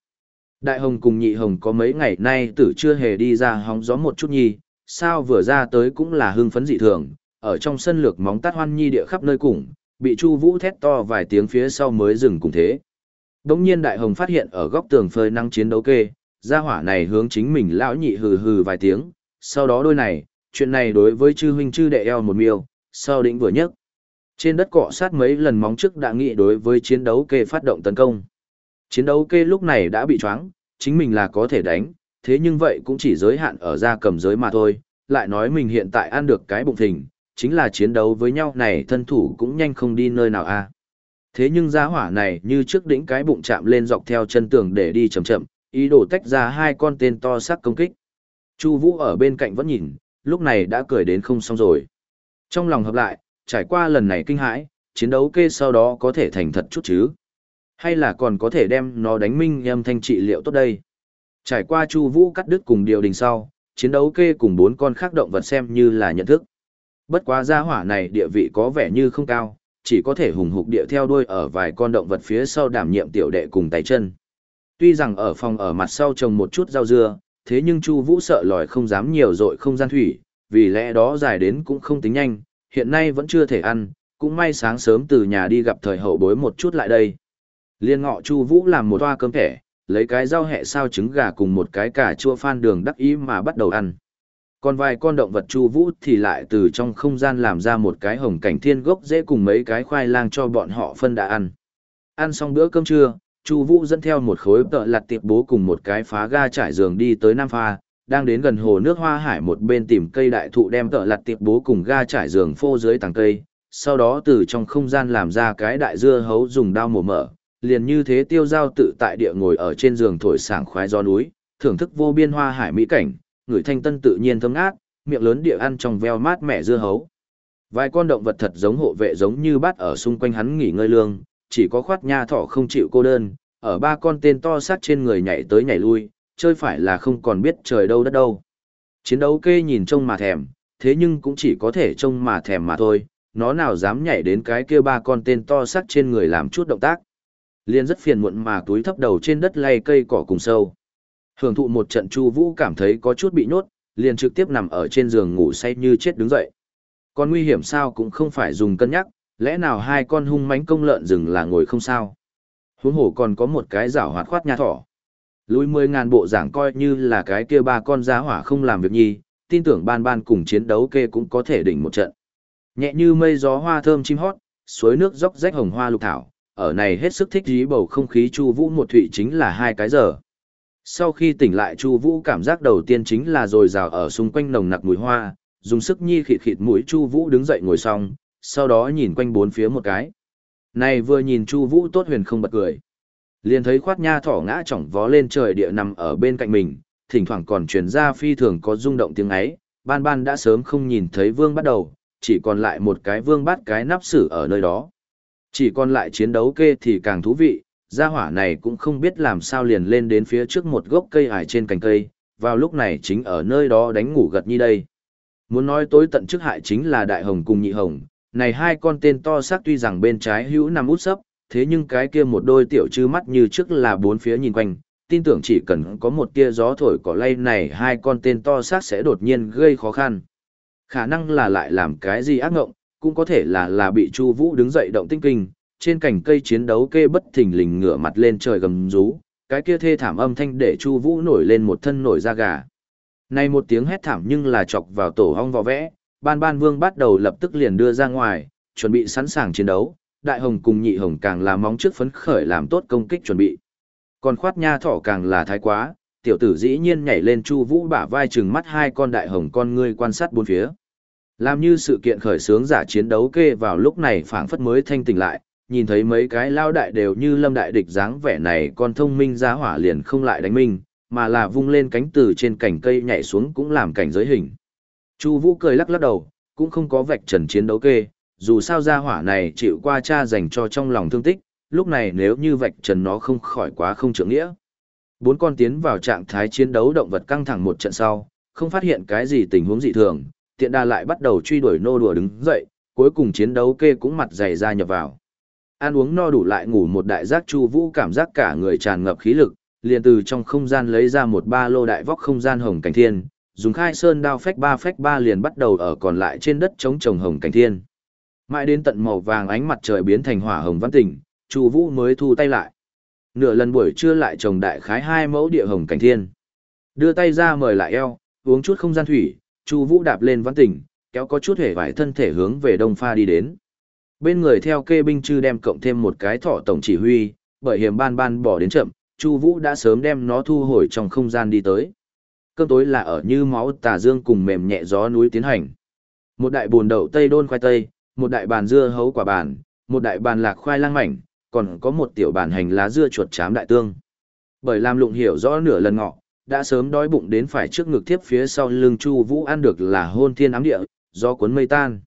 Đại Hồng cùng Nhị Hồng có mấy ngày nay tử chưa hề đi ra hóng gió một chút nhi, sao vừa ra tới cũng là hưng phấn dị thường, ở trong sân lược móng tát hoan nhi địa khắp nơi cùng, bị Chu Vũ thét to vài tiếng phía sau mới dừng cùng thế. Đống nhiên Đại Hồng phát hiện ở góc tường phơi năng chiến đấu kê, gia hỏa này hướng chính mình lão nhị hừ hừ vài tiếng, sau đó đôi này, chuyện này đối với chư huynh chư đệ eo một miêu, sau định vừa nhấc. Trên đất cọ sát mấy lần móng trước đã nghị đối với chiến đấu kê phát động tấn công. Chiến đấu kê lúc này đã bị choáng, chính mình là có thể đánh, thế nhưng vậy cũng chỉ giới hạn ở ra cầm giới mà thôi, lại nói mình hiện tại ăn được cái bụng thình, chính là chiến đấu với nhau này thân thủ cũng nhanh không đi nơi nào a. Thế nhưng giá hỏa này như trước đỉnh cái bụng chạm lên dọc theo chân tường để đi chậm chậm, ý đồ tách ra hai con tên to sắc công kích. Chu Vũ ở bên cạnh vẫn nhìn, lúc này đã cười đến không xong rồi. Trong lòng hợp lại, trải qua lần này kinh hãi, chiến đấu kê sau đó có thể thành thật chút chứ. Hay là còn có thể đem nó đánh minh em thanh trị liệu tốt đây. Trải qua Chu Vũ cắt đứt cùng điều đình sau, chiến đấu kê cùng bốn con khác động vật xem như là nhận thức. Bất quá gia hỏa này địa vị có vẻ như không cao, chỉ có thể hùng hục địa theo đuôi ở vài con động vật phía sau đảm nhiệm tiểu đệ cùng tay chân. Tuy rằng ở phòng ở mặt sau trồng một chút rau dưa, thế nhưng Chu Vũ sợ lòi không dám nhiều dội không gian thủy, vì lẽ đó dài đến cũng không tính nhanh, hiện nay vẫn chưa thể ăn, cũng may sáng sớm từ nhà đi gặp thời hậu bối một chút lại đây. Liên ngọ Chu Vũ làm một toa cơm thẻ, lấy cái rau hẹ sao trứng gà cùng một cái cà chua phan đường đắc ý mà bắt đầu ăn. Còn vài con động vật Chu Vũ thì lại từ trong không gian làm ra một cái hồng cảnh thiên gốc dễ cùng mấy cái khoai lang cho bọn họ phân đã ăn. Ăn xong bữa cơm trưa, Chu Vũ dẫn theo một khối tợ lật tiệp bố cùng một cái phá ga trải giường đi tới Nam Pha, đang đến gần hồ nước Hoa Hải một bên tìm cây đại thụ đem tợ lật tiệp bố cùng ga trải giường phô dưới tầng cây, sau đó từ trong không gian làm ra cái đại dưa hấu dùng dao mổ mở, liền như thế tiêu giao tự tại địa ngồi ở trên giường thổi sảng khoái gió núi, thưởng thức vô biên hoa hải mỹ cảnh, người thanh tân tự nhiên thơm ngát, miệng lớn địa ăn trong veo mát mẻ dưa hấu. Vài con động vật thật giống hộ vệ giống như bắt ở xung quanh hắn nghỉ ngơi lương, chỉ có khoát nha thỏ không chịu cô đơn, ở ba con tên to sát trên người nhảy tới nhảy lui, chơi phải là không còn biết trời đâu đất đâu. Chiến đấu kê nhìn trông mà thèm, thế nhưng cũng chỉ có thể trông mà thèm mà thôi, nó nào dám nhảy đến cái kia ba con tên to sát trên người làm chút động tác. Liên rất phiền muộn mà túi thấp đầu trên đất lay cây cỏ cùng sâu. Hưởng thụ một trận Chu Vũ cảm thấy có chút bị nhốt, liền trực tiếp nằm ở trên giường ngủ say như chết đứng dậy. Còn nguy hiểm sao cũng không phải dùng cân nhắc, lẽ nào hai con hung mãnh công lợn rừng là ngồi không sao. Huống hồ còn có một cái giảo hoạt khoát nha thỏ. Lùi mười ngàn bộ giảng coi như là cái kia ba con giá hỏa không làm việc nhi, tin tưởng ban ban cùng chiến đấu kê cũng có thể đỉnh một trận. Nhẹ như mây gió hoa thơm chim hót, suối nước róc rách hồng hoa lục thảo, ở này hết sức thích dí bầu không khí Chu Vũ một thụy chính là hai cái giờ. Sau khi tỉnh lại Chu Vũ cảm giác đầu tiên chính là rồi rào ở xung quanh nồng nặc mùi hoa, dùng sức nhi khịt khịt mũi Chu Vũ đứng dậy ngồi xong, sau đó nhìn quanh bốn phía một cái. Này vừa nhìn Chu Vũ tốt huyền không bật cười. Liền thấy khoát nha thỏ ngã chỏng vó lên trời địa nằm ở bên cạnh mình, thỉnh thoảng còn truyền ra phi thường có rung động tiếng ấy, ban ban đã sớm không nhìn thấy vương bắt đầu, chỉ còn lại một cái vương bắt cái nắp sử ở nơi đó. Chỉ còn lại chiến đấu kê thì càng thú vị, gia hỏa này cũng không biết làm sao liền lên đến phía trước một gốc cây ải trên cành cây, vào lúc này chính ở nơi đó đánh ngủ gật như đây. Muốn nói tối tận trước hại chính là đại hồng cùng nhị hồng, này hai con tên to xác tuy rằng bên trái hữu nằm út sấp, thế nhưng cái kia một đôi tiểu chư mắt như trước là bốn phía nhìn quanh, tin tưởng chỉ cần có một tia gió thổi cỏ lay này hai con tên to xác sẽ đột nhiên gây khó khăn. Khả năng là lại làm cái gì ác ngộng, cũng có thể là là bị Chu Vũ đứng dậy động tinh kinh, trên cành cây chiến đấu kê bất thình lình ngửa mặt lên trời gầm rú, cái kia thê thảm âm thanh để Chu Vũ nổi lên một thân nổi da gà. Này một tiếng hét thảm nhưng là chọc vào tổ ong vò vẽ, Ban Ban Vương bắt đầu lập tức liền đưa ra ngoài, chuẩn bị sẵn sàng chiến đấu, Đại Hồng cùng Nhị Hồng càng là móng trước phấn khởi làm tốt công kích chuẩn bị. Còn khoát nha thỏ càng là thái quá, tiểu tử dĩ nhiên nhảy lên Chu Vũ bả vai trừng mắt hai con đại hồng con ngươi quan sát bốn phía. Làm như sự kiện khởi sướng giả chiến đấu kê vào lúc này phảng phất mới thanh tỉnh lại, nhìn thấy mấy cái lao đại đều như lâm đại địch dáng vẻ này con thông minh ra hỏa liền không lại đánh minh, mà là vung lên cánh từ trên cành cây nhảy xuống cũng làm cảnh giới hình. Chu Vũ cười lắc lắc đầu, cũng không có vạch trần chiến đấu kê, dù sao gia hỏa này chịu qua cha dành cho trong lòng thương tích, lúc này nếu như vạch trần nó không khỏi quá không trưởng nghĩa. Bốn con tiến vào trạng thái chiến đấu động vật căng thẳng một trận sau, không phát hiện cái gì tình huống dị thường, tiện đa lại bắt đầu truy đuổi nô đùa đứng dậy, cuối cùng chiến đấu kê cũng mặt dày ra nhập vào. Ăn uống no đủ lại ngủ một đại giác chu vũ cảm giác cả người tràn ngập khí lực, liền từ trong không gian lấy ra một ba lô đại vóc không gian hồng cảnh thiên, dùng khai sơn đao phách ba phách ba liền bắt đầu ở còn lại trên đất chống trồng hồng cảnh thiên. Mãi đến tận màu vàng ánh mặt trời biến thành hỏa hồng văn tỉnh, Chu Vũ mới thu tay lại. Nửa lần buổi trưa lại trồng đại khái hai mẫu địa hồng cảnh thiên. Đưa tay ra mời lại eo, uống chút không gian thủy, Chu Vũ đạp lên văn tỉnh, kéo có chút hề vải thân thể hướng về đông pha đi đến. Bên người theo kê binh chư đem cộng thêm một cái thọ tổng chỉ huy, bởi hiểm ban ban bỏ đến chậm, Chu Vũ đã sớm đem nó thu hồi trong không gian đi tới. Cơm tối là ở như máu tà dương cùng mềm nhẹ gió núi tiến hành. Một đại bồn đậu tây đôn khoai tây, một đại bàn dưa hấu quả bàn, một đại bàn lạc khoai lang mảnh, còn có một tiểu bàn hành lá dưa chuột chám đại tương. Bởi làm lụng hiểu rõ nửa lần ngọ, đã sớm đói bụng đến phải trước ngực tiếp phía sau lưng Chu Vũ ăn được là hôn thiên ám địa, do cuốn mây tan.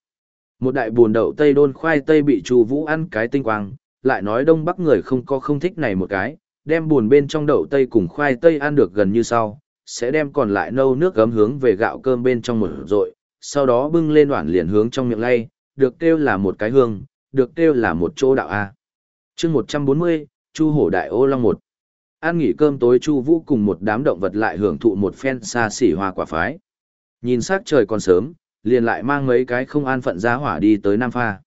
Một đại buồn đậu tây đôn khoai tây bị Chu Vũ ăn cái tinh quang, lại nói đông bắc người không có không thích này một cái, đem buồn bên trong đậu tây cùng khoai tây ăn được gần như sau, sẽ đem còn lại nâu nước gấm hướng về gạo cơm bên trong một rội, sau đó bưng lên đoạn liền hướng trong miệng lay, được kêu là một cái hương, được kêu là một chỗ đạo a. Chương 140, Chu Hổ Đại Ô Long một. Ăn nghỉ cơm tối Chu Vũ cùng một đám động vật lại hưởng thụ một phen xa xỉ hoa quả phái. Nhìn sắc trời còn sớm, liền lại mang mấy cái không an phận giá hỏa đi tới Nam Pha.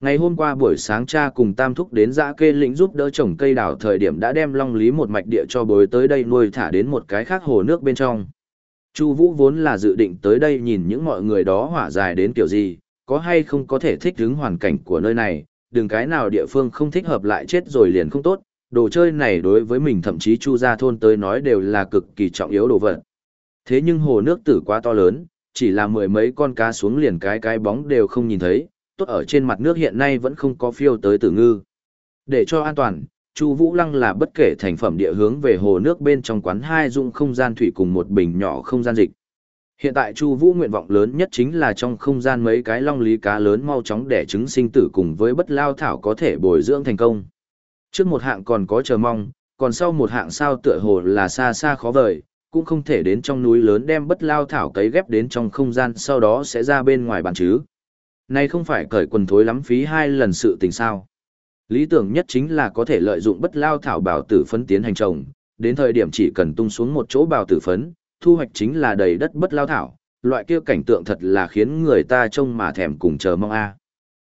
Ngày hôm qua buổi sáng cha cùng Tam Thúc đến dã kê lĩnh giúp đỡ trồng cây đào thời điểm đã đem long lý một mạch địa cho bồi tới đây nuôi thả đến một cái khác hồ nước bên trong. Chu Vũ vốn là dự định tới đây nhìn những mọi người đó hỏa dài đến kiểu gì, có hay không có thể thích ứng hoàn cảnh của nơi này, đừng cái nào địa phương không thích hợp lại chết rồi liền không tốt, đồ chơi này đối với mình thậm chí Chu gia thôn tới nói đều là cực kỳ trọng yếu đồ vật. Thế nhưng hồ nước tử quá to lớn, chỉ là mười mấy con cá xuống liền cái cái bóng đều không nhìn thấy, tốt ở trên mặt nước hiện nay vẫn không có phiêu tới tử ngư. Để cho an toàn, Chu Vũ Lăng là bất kể thành phẩm địa hướng về hồ nước bên trong quán hai dụng không gian thủy cùng một bình nhỏ không gian dịch. Hiện tại Chu Vũ nguyện vọng lớn nhất chính là trong không gian mấy cái long lý cá lớn mau chóng đẻ trứng sinh tử cùng với bất lao thảo có thể bồi dưỡng thành công. Trước một hạng còn có chờ mong, còn sau một hạng sao tựa hồ là xa xa khó vời, cũng không thể đến trong núi lớn đem bất lao thảo cấy ghép đến trong không gian sau đó sẽ ra bên ngoài bàn chứ. Này không phải cởi quần thối lắm phí hai lần sự tình sao. Lý tưởng nhất chính là có thể lợi dụng bất lao thảo bảo tử phấn tiến hành trồng, đến thời điểm chỉ cần tung xuống một chỗ bảo tử phấn, thu hoạch chính là đầy đất bất lao thảo, loại kia cảnh tượng thật là khiến người ta trông mà thèm cùng chờ mong a.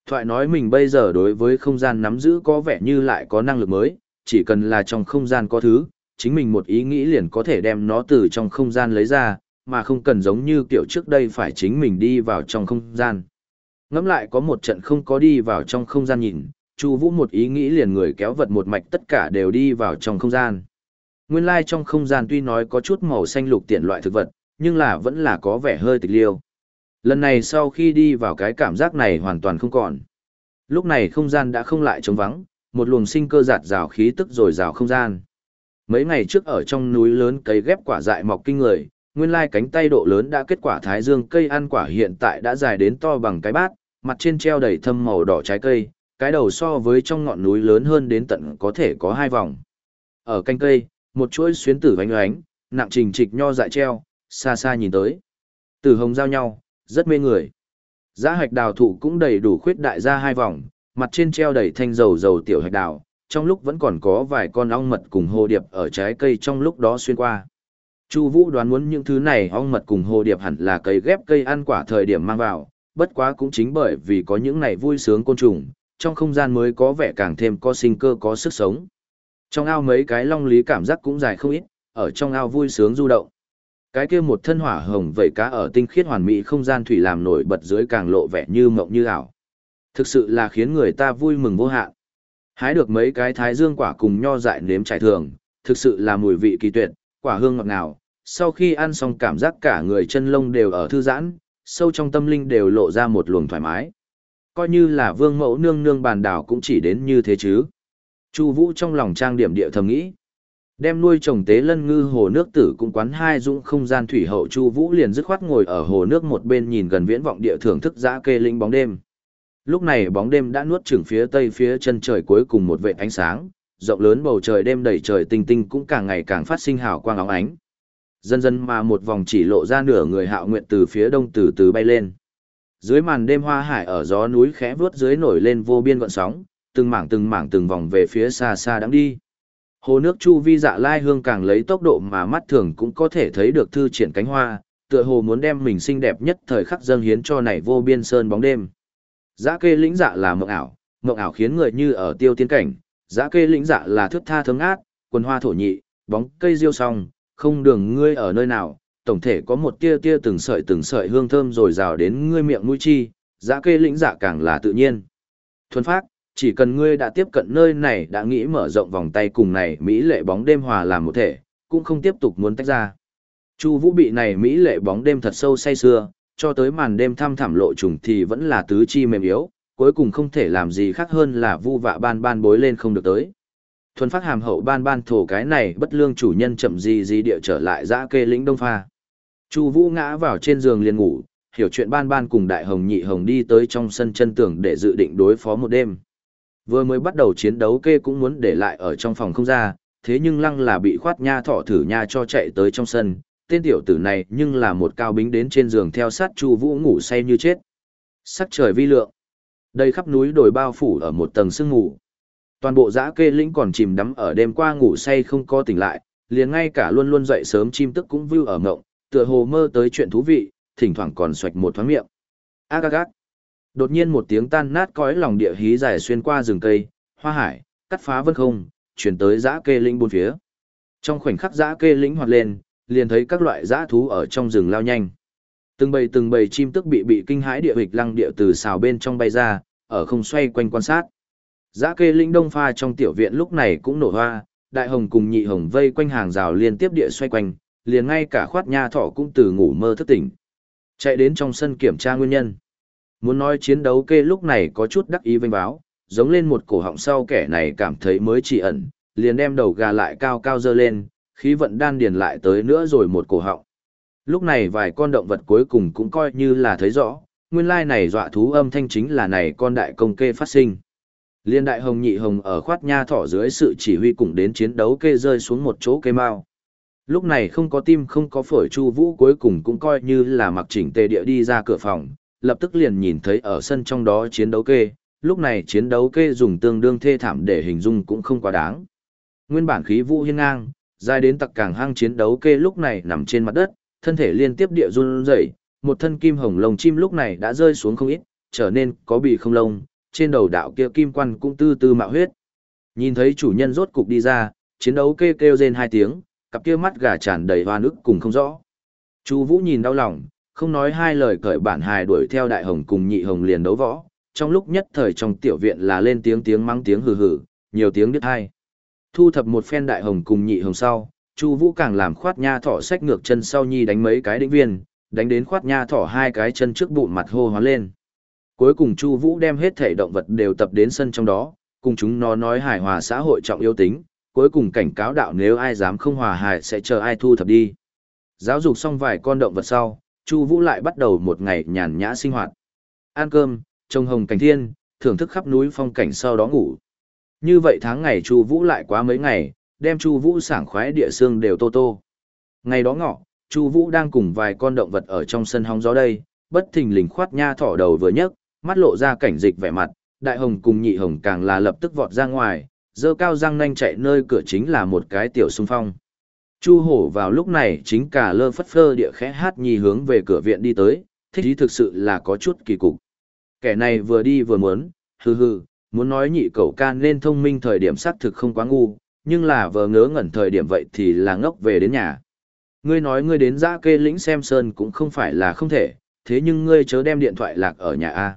Thoại nói mình bây giờ đối với không gian nắm giữ có vẻ như lại có năng lực mới, chỉ cần là trong không gian có thứ, chính mình một ý nghĩ liền có thể đem nó từ trong không gian lấy ra, mà không cần giống như kiểu trước đây phải chính mình đi vào trong không gian. Ngắm lại có một trận không có đi vào trong không gian nhìn, Chu Vũ một ý nghĩ liền người kéo vật một mạch tất cả đều đi vào trong không gian. Nguyên lai trong không gian tuy nói có chút màu xanh lục tiện loại thực vật, nhưng là vẫn là có vẻ hơi tịch liêu. Lần này sau khi đi vào cái cảm giác này hoàn toàn không còn. Lúc này không gian đã không lại trống vắng, một luồng sinh cơ giạt rào khí tức rồi rào không gian. Mấy ngày trước ở trong núi lớn cây ghép quả dại mọc kinh người, nguyên lai cánh tay độ lớn đã kết quả thái dương cây ăn quả hiện tại đã dài đến to bằng cái bát, mặt trên treo đầy thâm màu đỏ trái cây, cái đầu so với trong ngọn núi lớn hơn đến tận có thể có hai vòng. Ở canh cây, một chuỗi xuyến tử vánh oánh, nặng trình trịch nho dại treo, xa xa nhìn tới. Tử hồng giao nhau, rất mê người. Giá hạch đào thụ cũng đầy đủ khuyết đại ra hai vòng, mặt trên treo đầy thanh dầu dầu tiểu hạch đào, trong lúc vẫn còn có vài con ong mật cùng hồ điệp ở trái cây trong lúc đó xuyên qua. Chu Vũ đoán muốn những thứ này ong mật cùng hồ điệp hẳn là cây ghép cây ăn quả thời điểm mang vào, bất quá cũng chính bởi vì có những này vui sướng côn trùng, trong không gian mới có vẻ càng thêm có sinh cơ có sức sống. Trong ao mấy cái long lý cảm giác cũng dài không ít, ở trong ao vui sướng du động. Cái kia một thân hỏa hồng vẩy cá ở tinh khiết hoàn mỹ không gian thủy làm nổi bật dưới càng lộ vẻ như mộng như ảo. Thực sự là khiến người ta vui mừng vô hạn. Hái được mấy cái thái dương quả cùng nho dại nếm trải thường, thực sự là mùi vị kỳ tuyệt, quả hương ngọt ngào. Sau khi ăn xong cảm giác cả người chân lông đều ở thư giãn, sâu trong tâm linh đều lộ ra một luồng thoải mái. Coi như là vương mẫu nương nương bàn đảo cũng chỉ đến như thế chứ. Chu Vũ trong lòng trang điểm địa thầm nghĩ. Đem nuôi trồng tế lân ngư hồ nước tử cũng quán hai dũng không gian thủy hậu Chu Vũ liền dứt khoát ngồi ở hồ nước một bên nhìn gần viễn vọng địa thưởng thức dã kê linh bóng đêm. Lúc này bóng đêm đã nuốt chửng phía tây phía chân trời cuối cùng một vệt ánh sáng, rộng lớn bầu trời đêm đầy trời tinh tinh cũng càng ngày càng phát sinh hào quang óng ánh. Dần dần mà một vòng chỉ lộ ra nửa người hạo nguyện từ phía đông từ từ bay lên. Dưới màn đêm hoa hải ở gió núi khẽ vướt dưới nổi lên vô biên gọn sóng, từng mảng từng mảng từng vòng về phía xa xa đang đi. Hồ nước chu vi dạ lai hương càng lấy tốc độ mà mắt thường cũng có thể thấy được thư triển cánh hoa, tựa hồ muốn đem mình xinh đẹp nhất thời khắc dâng hiến cho này vô biên sơn bóng đêm. Giá kê lĩnh dạ là mộng ảo, mộng ảo khiến người như ở tiêu tiên cảnh, giá kê lĩnh dạ là thước tha thơm át, quần hoa thổ nhị, bóng cây diêu song, không đường ngươi ở nơi nào, tổng thể có một tia tia từng sợi từng sợi hương thơm rồi rào đến ngươi miệng mũi chi, giá kê lĩnh dạ càng là tự nhiên. Thuần phác, chỉ cần ngươi đã tiếp cận nơi này đã nghĩ mở rộng vòng tay cùng này Mỹ lệ bóng đêm hòa làm một thể, cũng không tiếp tục muốn tách ra. Chu Vũ bị này Mỹ lệ bóng đêm thật sâu say xưa, cho tới màn đêm thăm thẳm lộ trùng thì vẫn là tứ chi mềm yếu, cuối cùng không thể làm gì khác hơn là vu vạ ban ban bối lên không được tới. Thuần phát hàm hậu ban ban thổ cái này bất lương chủ nhân chậm gì gì địa trở lại dã kê lĩnh đông pha. Chu Vũ ngã vào trên giường liền ngủ, hiểu chuyện ban ban cùng đại hồng nhị hồng đi tới trong sân chân tường để dự định đối phó một đêm. Vừa mới bắt đầu chiến đấu kê cũng muốn để lại ở trong phòng không ra, thế nhưng lăng là bị khoát nha thọ thử nha cho chạy tới trong sân, tên tiểu tử này nhưng là một cao bính đến trên giường theo sát Chu Vũ ngủ say như chết. Sắc trời vi lượng, đây khắp núi đồi bao phủ ở một tầng sương ngủ, Toàn bộ dã kê lĩnh còn chìm đắm ở đêm qua ngủ say không có tỉnh lại, liền ngay cả luôn luôn dậy sớm chim tức cũng vưu ở ngộng, tựa hồ mơ tới chuyện thú vị, thỉnh thoảng còn xoạch một thoáng miệng. Ác ác ác. Đột nhiên một tiếng tan nát cõi lòng địa hí dài xuyên qua rừng cây, hoa hải, cắt phá vân không, chuyển tới dã kê lĩnh bốn phía. Trong khoảnh khắc dã kê lĩnh hoạt lên, liền thấy các loại dã thú ở trong rừng lao nhanh. Từng bầy từng bầy chim tức bị bị kinh hãi địa hịch lăng địa từ xào bên trong bay ra, ở không xoay quanh quan sát. dã kê linh đông pha trong tiểu viện lúc này cũng nổ hoa, đại hồng cùng nhị hồng vây quanh hàng rào liên tiếp địa xoay quanh, liền ngay cả khoát nha thỏ cũng từ ngủ mơ thức tỉnh. Chạy đến trong sân kiểm tra nguyên nhân. Muốn nói chiến đấu kê lúc này có chút đắc ý vinh báo, giống lên một cổ họng sau kẻ này cảm thấy mới chỉ ẩn, liền đem đầu gà lại cao cao dơ lên, khí vận đan điền lại tới nữa rồi một cổ họng. Lúc này vài con động vật cuối cùng cũng coi như là thấy rõ, nguyên lai này dọa thú âm thanh chính là này con đại công kê phát sinh. Liên đại hồng nhị hồng ở khoát nha thỏ dưới sự chỉ huy cùng đến chiến đấu kê rơi xuống một chỗ cây mao. Lúc này không có tim không có phổi chu vũ cuối cùng cũng coi như là mặc chỉnh tề địa đi ra cửa phòng, lập tức liền nhìn thấy ở sân trong đó chiến đấu kê, lúc này chiến đấu kê dùng tương đương thê thảm để hình dung cũng không quá đáng. Nguyên bản khí vũ hiên ngang, dài đến tặc càng hang chiến đấu kê lúc này nằm trên mặt đất, thân thể liên tiếp địa run rẩy, một thân kim hồng lồng chim lúc này đã rơi xuống không ít, trở nên có bị không lông, trên đầu đạo kia kim quan cũng tư tư mạo huyết. Nhìn thấy chủ nhân rốt cục đi ra, chiến đấu kê kêu rên hai tiếng, cặp kia mắt gà tràn đầy hoa nước cùng không rõ. Chu Vũ nhìn đau lòng, không nói hai lời cởi bản hài đuổi theo đại hồng cùng nhị hồng liền đấu võ, trong lúc nhất thời trong tiểu viện là lên tiếng tiếng mắng tiếng hừ hừ, nhiều tiếng đứt hai. Thu thập một phen đại hồng cùng nhị hồng sau, Chu Vũ càng làm khoát nha thỏ sách ngược chân sau nhi đánh mấy cái đĩnh viên, đánh đến khoát nha thỏ hai cái chân trước bụng mặt hô hoán lên. Cuối cùng Chu Vũ đem hết thể động vật đều tập đến sân trong đó, cùng chúng nó nói hài hòa xã hội trọng yếu tính, cuối cùng cảnh cáo đạo nếu ai dám không hòa hài sẽ chờ ai thu thập đi. Giáo dục xong vài con động vật sau, Chu Vũ lại bắt đầu một ngày nhàn nhã sinh hoạt. Ăn cơm, trông hồng cảnh thiên, thưởng thức khắp núi phong cảnh sau đó ngủ. Như vậy tháng ngày Chu Vũ lại quá mấy ngày, đem Chu Vũ sảng khoái địa xương đều tô tô. Ngày đó ngọ, Chu Vũ đang cùng vài con động vật ở trong sân hóng gió đây, bất thình lình khoát nha thỏ đầu vừa nhấc, mắt lộ ra cảnh dịch vẻ mặt, đại hồng cùng nhị hồng càng là lập tức vọt ra ngoài, dơ cao răng nanh chạy nơi cửa chính là một cái tiểu xung phong. Chu hổ vào lúc này chính cả lơ phất phơ địa khẽ hát nhì hướng về cửa viện đi tới, thích ý thực sự là có chút kỳ cục. Kẻ này vừa đi vừa muốn, hừ hừ, muốn nói nhị cậu ca nên thông minh thời điểm xác thực không quá ngu, nhưng là vờ ngớ ngẩn thời điểm vậy thì là ngốc về đến nhà. Ngươi nói ngươi đến giã kê lĩnh xem sơn cũng không phải là không thể, thế nhưng ngươi chớ đem điện thoại lạc ở nhà A.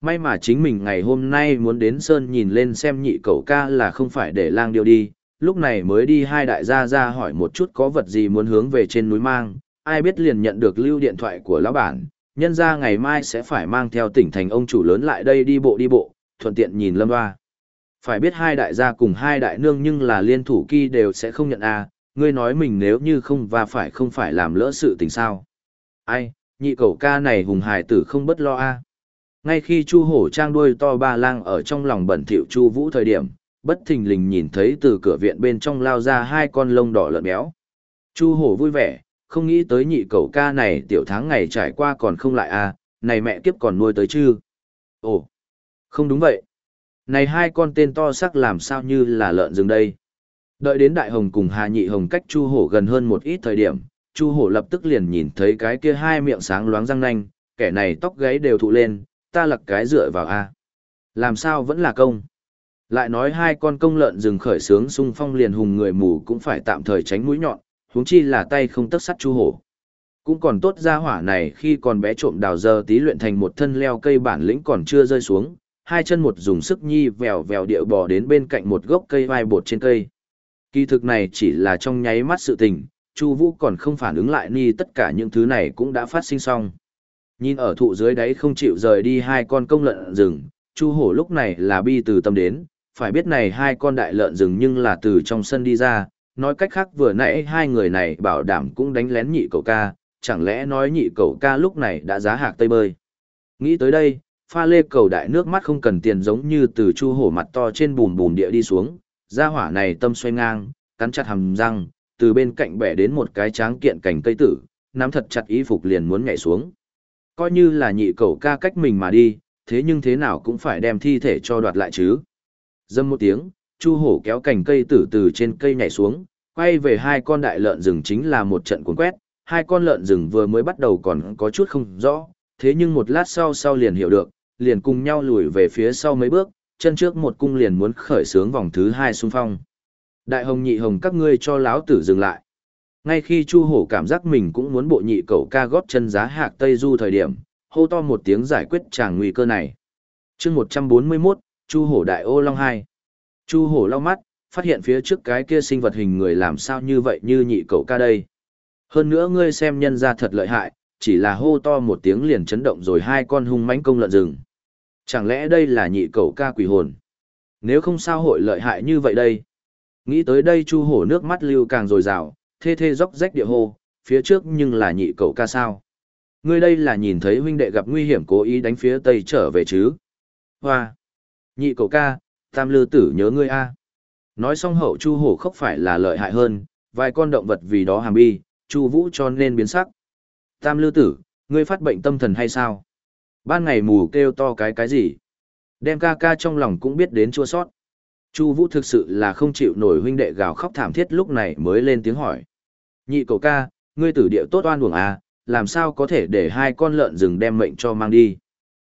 May mà chính mình ngày hôm nay muốn đến sơn nhìn lên xem nhị cậu ca là không phải để lang điêu đi, lúc này mới đi hai đại gia ra hỏi một chút có vật gì muốn hướng về trên núi mang, ai biết liền nhận được lưu điện thoại của lão bản, nhân ra ngày mai sẽ phải mang theo tỉnh thành ông chủ lớn lại đây đi bộ đi bộ, thuận tiện nhìn lâm hoa. Phải biết hai đại gia cùng hai đại nương nhưng là liên thủ kỳ đều sẽ không nhận a ngươi nói mình nếu như không và phải không phải làm lỡ sự tình sao. Ai, nhị cầu ca này hùng hải tử không bất lo a Ngay khi chu hổ trang đuôi to ba lang ở trong lòng bẩn thỉu chu vũ thời điểm, bất thình lình nhìn thấy từ cửa viện bên trong lao ra hai con lông đỏ lợn béo. Chu hổ vui vẻ, không nghĩ tới nhị cầu ca này tiểu tháng ngày trải qua còn không lại a này mẹ kiếp còn nuôi tới chứ. Ồ, không đúng vậy. Này hai con tên to sắc làm sao như là lợn rừng đây. Đợi đến đại hồng cùng hà nhị hồng cách chu hổ gần hơn một ít thời điểm, chu hổ lập tức liền nhìn thấy cái kia hai miệng sáng loáng răng nanh, kẻ này tóc gáy đều thụ lên, ta lật cái dựa vào a Làm sao vẫn là công. Lại nói hai con công lợn rừng khởi sướng xung phong liền hùng người mù cũng phải tạm thời tránh mũi nhọn, huống chi là tay không tấc sắt chu hổ. Cũng còn tốt ra hỏa này khi còn bé trộm đào giờ tí luyện thành một thân leo cây bản lĩnh còn chưa rơi xuống, hai chân một dùng sức nhi vèo vèo điệu bò đến bên cạnh một gốc cây vai bột trên cây. Kỳ thực này chỉ là trong nháy mắt sự tình, Chu Vũ còn không phản ứng lại ni tất cả những thứ này cũng đã phát sinh xong. Nhìn ở thụ dưới đáy không chịu rời đi hai con công lợn rừng, Chu Hổ lúc này là bi từ tâm đến, phải biết này hai con đại lợn rừng nhưng là từ trong sân đi ra, nói cách khác vừa nãy hai người này bảo đảm cũng đánh lén nhị cậu ca, chẳng lẽ nói nhị cậu ca lúc này đã giá hạc tây bơi. Nghĩ tới đây, pha lê cầu đại nước mắt không cần tiền giống như từ chu hổ mặt to trên bùn bùn địa đi xuống, Ra hỏa này tâm xoay ngang, cắn chặt hàm răng, từ bên cạnh bẻ đến một cái tráng kiện cành cây tử, nắm thật chặt y phục liền muốn nhảy xuống. Coi như là nhị cầu ca cách mình mà đi, thế nhưng thế nào cũng phải đem thi thể cho đoạt lại chứ. Dâm một tiếng, chu hổ kéo cành cây tử từ trên cây nhảy xuống, quay về hai con đại lợn rừng chính là một trận cuốn quét, hai con lợn rừng vừa mới bắt đầu còn có chút không rõ, thế nhưng một lát sau sau liền hiểu được, liền cùng nhau lùi về phía sau mấy bước, chân trước một cung liền muốn khởi sướng vòng thứ hai xung phong. Đại hồng nhị hồng các ngươi cho lão tử dừng lại. Ngay khi Chu Hổ cảm giác mình cũng muốn bộ nhị cậu ca góp chân giá hạc Tây Du thời điểm, hô to một tiếng giải quyết tràng nguy cơ này. chương 141, Chu Hổ Đại Ô Long 2. Chu Hổ lau mắt, phát hiện phía trước cái kia sinh vật hình người làm sao như vậy như nhị cậu ca đây. Hơn nữa ngươi xem nhân ra thật lợi hại, chỉ là hô to một tiếng liền chấn động rồi hai con hung mãnh công lợn rừng. Chẳng lẽ đây là nhị cậu ca quỷ hồn? Nếu không sao hội lợi hại như vậy đây? Nghĩ tới đây Chu Hổ nước mắt lưu càng dồi dào, thê thê dốc rách địa hồ. phía trước nhưng là nhị cậu ca sao? Ngươi đây là nhìn thấy huynh đệ gặp nguy hiểm cố ý đánh phía tây trở về chứ? Hoa! Nhị cậu ca, tam lư tử nhớ ngươi a. Nói xong hậu Chu Hổ không phải là lợi hại hơn, vài con động vật vì đó hàm bi, Chu Vũ cho nên biến sắc. Tam lư tử, ngươi phát bệnh tâm thần hay sao? Ban ngày mù kêu to cái cái gì? Đem ca ca trong lòng cũng biết đến chua sót. Chu Vũ thực sự là không chịu nổi huynh đệ gào khóc thảm thiết lúc này mới lên tiếng hỏi. Nhị cậu ca, ngươi tử địa tốt oan uổng à, làm sao có thể để hai con lợn rừng đem mệnh cho mang đi?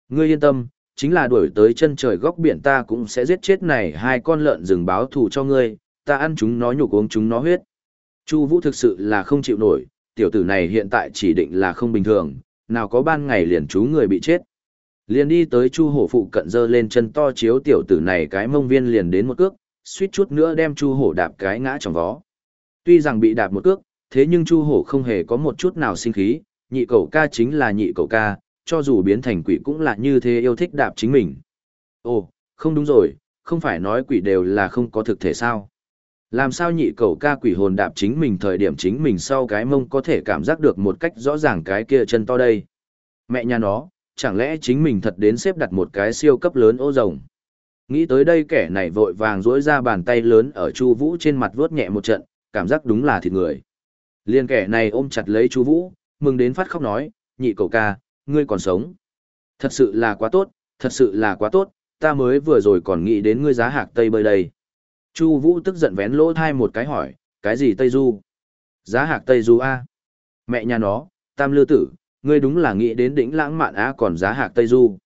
Ngươi yên tâm, chính là đuổi tới chân trời góc biển ta cũng sẽ giết chết này hai con lợn rừng báo thù cho ngươi, ta ăn chúng nó nhục uống chúng nó huyết. Chu Vũ thực sự là không chịu nổi, tiểu tử này hiện tại chỉ định là không bình thường, nào có ban ngày liền chú người bị chết. Liền đi tới Chu Hổ phụ cận dơ lên chân to chiếu tiểu tử này cái mông viên liền đến một cước, suýt chút nữa đem Chu Hổ đạp cái ngã trong vó. Tuy rằng bị đạp một cước, thế nhưng Chu Hổ không hề có một chút nào sinh khí, nhị cậu ca chính là nhị cậu ca, cho dù biến thành quỷ cũng là như thế yêu thích đạp chính mình. Ồ, không đúng rồi, không phải nói quỷ đều là không có thực thể sao? Làm sao nhị cầu ca quỷ hồn đạp chính mình thời điểm chính mình sau cái mông có thể cảm giác được một cách rõ ràng cái kia chân to đây. Mẹ nhà nó, chẳng lẽ chính mình thật đến xếp đặt một cái siêu cấp lớn ô rồng. Nghĩ tới đây kẻ này vội vàng duỗi ra bàn tay lớn ở Chu Vũ trên mặt vuốt nhẹ một trận, cảm giác đúng là thịt người. Liên kẻ này ôm chặt lấy Chu Vũ, mừng đến phát khóc nói, nhị cậu ca, ngươi còn sống. Thật sự là quá tốt, thật sự là quá tốt, ta mới vừa rồi còn nghĩ đến ngươi giá hạc tây bơi đây. Chu Vũ tức giận vén lỗ thai một cái hỏi, cái gì Tây Du? Giá hạc Tây Du A. Mẹ nhà nó, tam lư tử, ngươi đúng là nghĩ đến đỉnh lãng mạn á còn giá hạc Tây Du.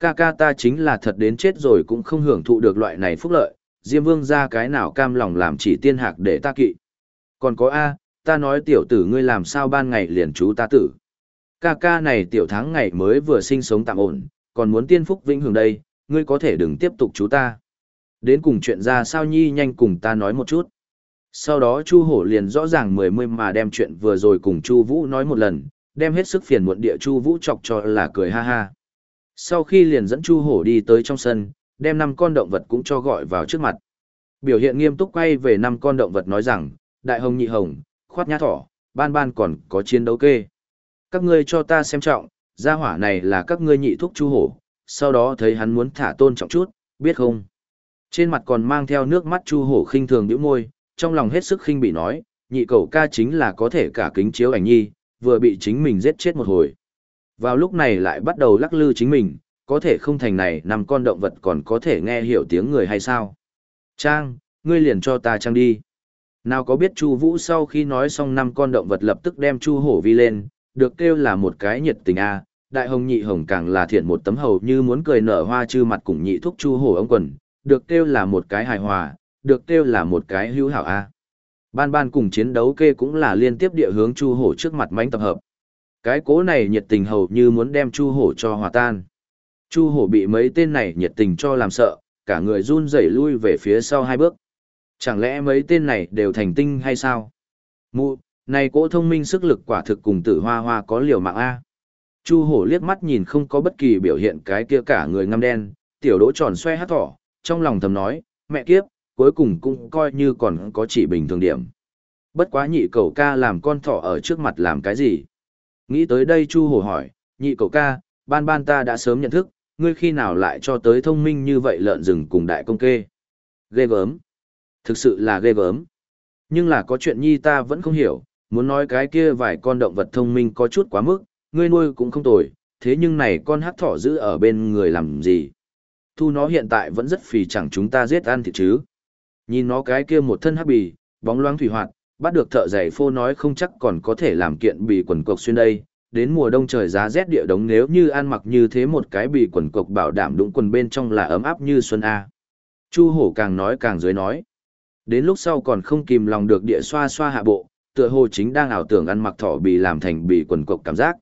Ca ca ta chính là thật đến chết rồi cũng không hưởng thụ được loại này phúc lợi, Diêm Vương ra cái nào cam lòng làm chỉ tiên hạc để ta kỵ. Còn có A, ta nói tiểu tử ngươi làm sao ban ngày liền chú ta tử. Ca ca này tiểu tháng ngày mới vừa sinh sống tạm ổn, còn muốn tiên phúc vĩnh hưởng đây, ngươi có thể đừng tiếp tục chú ta. Đến cùng chuyện ra sao nhi nhanh cùng ta nói một chút. Sau đó Chu Hổ liền rõ ràng mười mươi mà đem chuyện vừa rồi cùng Chu Vũ nói một lần, đem hết sức phiền muộn địa Chu Vũ chọc cho là cười ha ha. Sau khi liền dẫn Chu Hổ đi tới trong sân, đem năm con động vật cũng cho gọi vào trước mặt. Biểu hiện nghiêm túc quay về năm con động vật nói rằng, đại hồng nhị hồng, khoát nhã thỏ, ban ban còn có chiến đấu kê. Các ngươi cho ta xem trọng, gia hỏa này là các ngươi nhị thúc Chu Hổ, sau đó thấy hắn muốn thả tôn trọng chút, biết không? Trên mặt còn mang theo nước mắt Chu Hổ khinh thường nhíu môi, trong lòng hết sức khinh bị nói, nhị cậu ca chính là có thể cả kính chiếu ảnh nhi, vừa bị chính mình giết chết một hồi. Vào lúc này lại bắt đầu lắc lư chính mình, có thể không thành này nằm con động vật còn có thể nghe hiểu tiếng người hay sao? Trang, ngươi liền cho ta trang đi. Nào có biết Chu Vũ sau khi nói xong năm con động vật lập tức đem Chu Hổ vi lên, được kêu là một cái nhiệt tình a, đại hồng nhị hồng càng là thiện một tấm hầu như muốn cười nở hoa chư mặt cùng nhị thúc Chu Hổ ông quần, được kêu là một cái hài hòa, được kêu là một cái hữu hảo a. Ban ban cùng chiến đấu kê cũng là liên tiếp địa hướng Chu Hổ trước mặt mãnh tập hợp. Cái cố này nhiệt tình hầu như muốn đem Chu Hổ cho hòa tan. Chu Hổ bị mấy tên này nhiệt tình cho làm sợ, cả người run rẩy lui về phía sau hai bước. Chẳng lẽ mấy tên này đều thành tinh hay sao? Mụ, này cỗ thông minh sức lực quả thực cùng tử hoa hoa có liều mạng A. Chu hổ liếc mắt nhìn không có bất kỳ biểu hiện cái kia cả người ngăm đen, tiểu đỗ tròn xoay hát thỏ, trong lòng thầm nói, mẹ kiếp, cuối cùng cũng coi như còn có chỉ bình thường điểm. Bất quá nhị cầu ca làm con thỏ ở trước mặt làm cái gì? Nghĩ tới đây Chu hổ hỏi, nhị cầu ca, ban ban ta đã sớm nhận thức, ngươi khi nào lại cho tới thông minh như vậy lợn rừng cùng đại công kê? Ghê gớm. Thực sự là ghê gớm. Nhưng là có chuyện nhi ta vẫn không hiểu, muốn nói cái kia vài con động vật thông minh có chút quá mức, ngươi nuôi cũng không tồi, thế nhưng này con hát thỏ giữ ở bên người làm gì? Thu nó hiện tại vẫn rất phì chẳng chúng ta giết ăn thịt chứ. Nhìn nó cái kia một thân hắc bì, bóng loáng thủy hoạt, bắt được thợ giày phô nói không chắc còn có thể làm kiện bì quần cộc xuyên đây, đến mùa đông trời giá rét địa đống nếu như ăn mặc như thế một cái bì quần cộc bảo đảm đũng quần bên trong là ấm áp như xuân A. Chu hổ càng nói càng dưới nói. Đến lúc sau còn không kìm lòng được địa xoa xoa hạ bộ, tựa hồ chính đang ảo tưởng ăn mặc thỏ bì làm thành bì quần cộc cảm giác.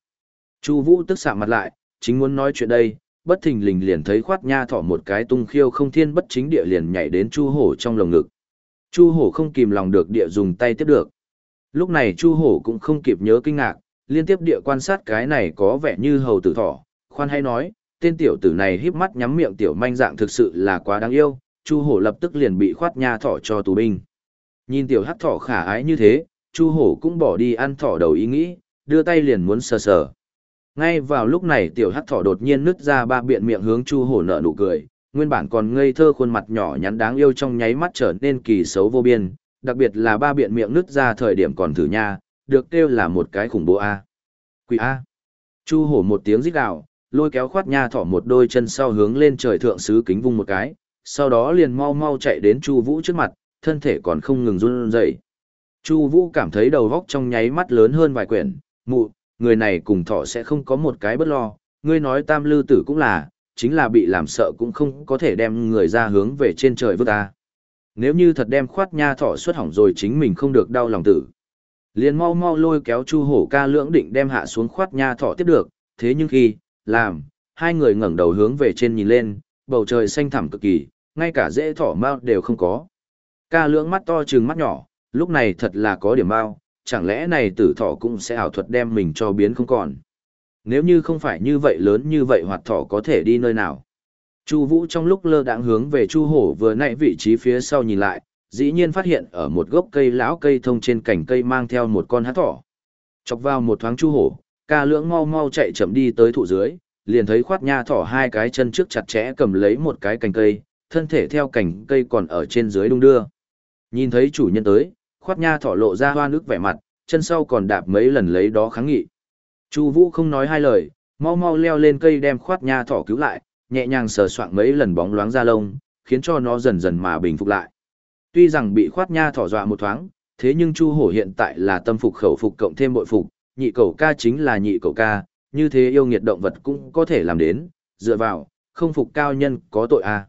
Chu Vũ tức sạm mặt lại, chính muốn nói chuyện đây, bất thình lình liền thấy khoát nha thỏ một cái tung khiêu không thiên bất chính địa liền nhảy đến Chu Hổ trong lồng ngực. Chu Hổ không kìm lòng được địa dùng tay tiếp được. Lúc này Chu Hổ cũng không kịp nhớ kinh ngạc, liên tiếp địa quan sát cái này có vẻ như hầu tử thỏ, khoan hay nói, tên tiểu tử này híp mắt nhắm miệng tiểu manh dạng thực sự là quá đáng yêu, Chu Hổ lập tức liền bị khoát nha thỏ cho tù binh. Nhìn tiểu hắc thỏ khả ái như thế, Chu Hổ cũng bỏ đi ăn thỏ đầu ý nghĩ, đưa tay liền muốn sờ sờ. Ngay vào lúc này tiểu hắc thỏ đột nhiên nứt ra ba biện miệng hướng Chu Hổ nở nụ cười, nguyên bản còn ngây thơ khuôn mặt nhỏ nhắn đáng yêu trong nháy mắt trở nên kỳ xấu vô biên, đặc biệt là ba biện miệng nứt ra thời điểm còn thử nha, được kêu là một cái khủng bố a. Quỷ a. Chu Hổ một tiếng rít gào, lôi kéo khoát nha thỏ một đôi chân sau hướng lên trời thượng sứ kính vung một cái, sau đó liền mau mau chạy đến Chu Vũ trước mặt, thân thể còn không ngừng run rẩy. Chu Vũ cảm thấy đầu óc trong nháy mắt lớn hơn vài quyển, mụ, người này cùng thọ sẽ không có một cái bất lo, ngươi nói tam lư tử cũng là, chính là bị làm sợ cũng không có thể đem người ra hướng về trên trời vứt ta. Nếu như thật đem khoát nha thọ xuất hỏng rồi chính mình không được đau lòng tử. Liền mau mau lôi kéo Chu Hổ ca lưỡng định đem hạ xuống khoát nha thọ tiếp được, thế nhưng khi, làm, hai người ngẩng đầu hướng về trên nhìn lên, bầu trời xanh thẳm cực kỳ, ngay cả dễ thỏ mau đều không có. Ca lưỡng mắt to trừng mắt nhỏ, lúc này thật là có điểm bao chẳng lẽ này tử thỏ cũng sẽ ảo thuật đem mình cho biến không còn. Nếu như không phải như vậy lớn như vậy hoạt thỏ có thể đi nơi nào. Chu Vũ trong lúc lơ đãng hướng về Chu Hổ vừa nãy vị trí phía sau nhìn lại, dĩ nhiên phát hiện ở một gốc cây lão cây thông trên cành cây mang theo một con hát thỏ. Chọc vào một thoáng Chu Hổ, ca lưỡng mau mau chạy chậm đi tới thụ dưới, liền thấy khoát nha thỏ hai cái chân trước chặt chẽ cầm lấy một cái cành cây, thân thể theo cành cây còn ở trên dưới đung đưa. Nhìn thấy chủ nhân tới, khoát nha thỏ lộ ra hoa nước vẻ mặt, chân sau còn đạp mấy lần lấy đó kháng nghị. Chu Vũ không nói hai lời, mau mau leo lên cây đem khoát nha thỏ cứu lại, nhẹ nhàng sờ soạng mấy lần bóng loáng da lông, khiến cho nó dần dần mà bình phục lại. Tuy rằng bị khoát nha thỏ dọa một thoáng, thế nhưng Chu Hổ hiện tại là tâm phục khẩu phục cộng thêm bội phục, nhị cầu ca chính là nhị cầu ca, như thế yêu nghiệt động vật cũng có thể làm đến, dựa vào, không phục cao nhân có tội à.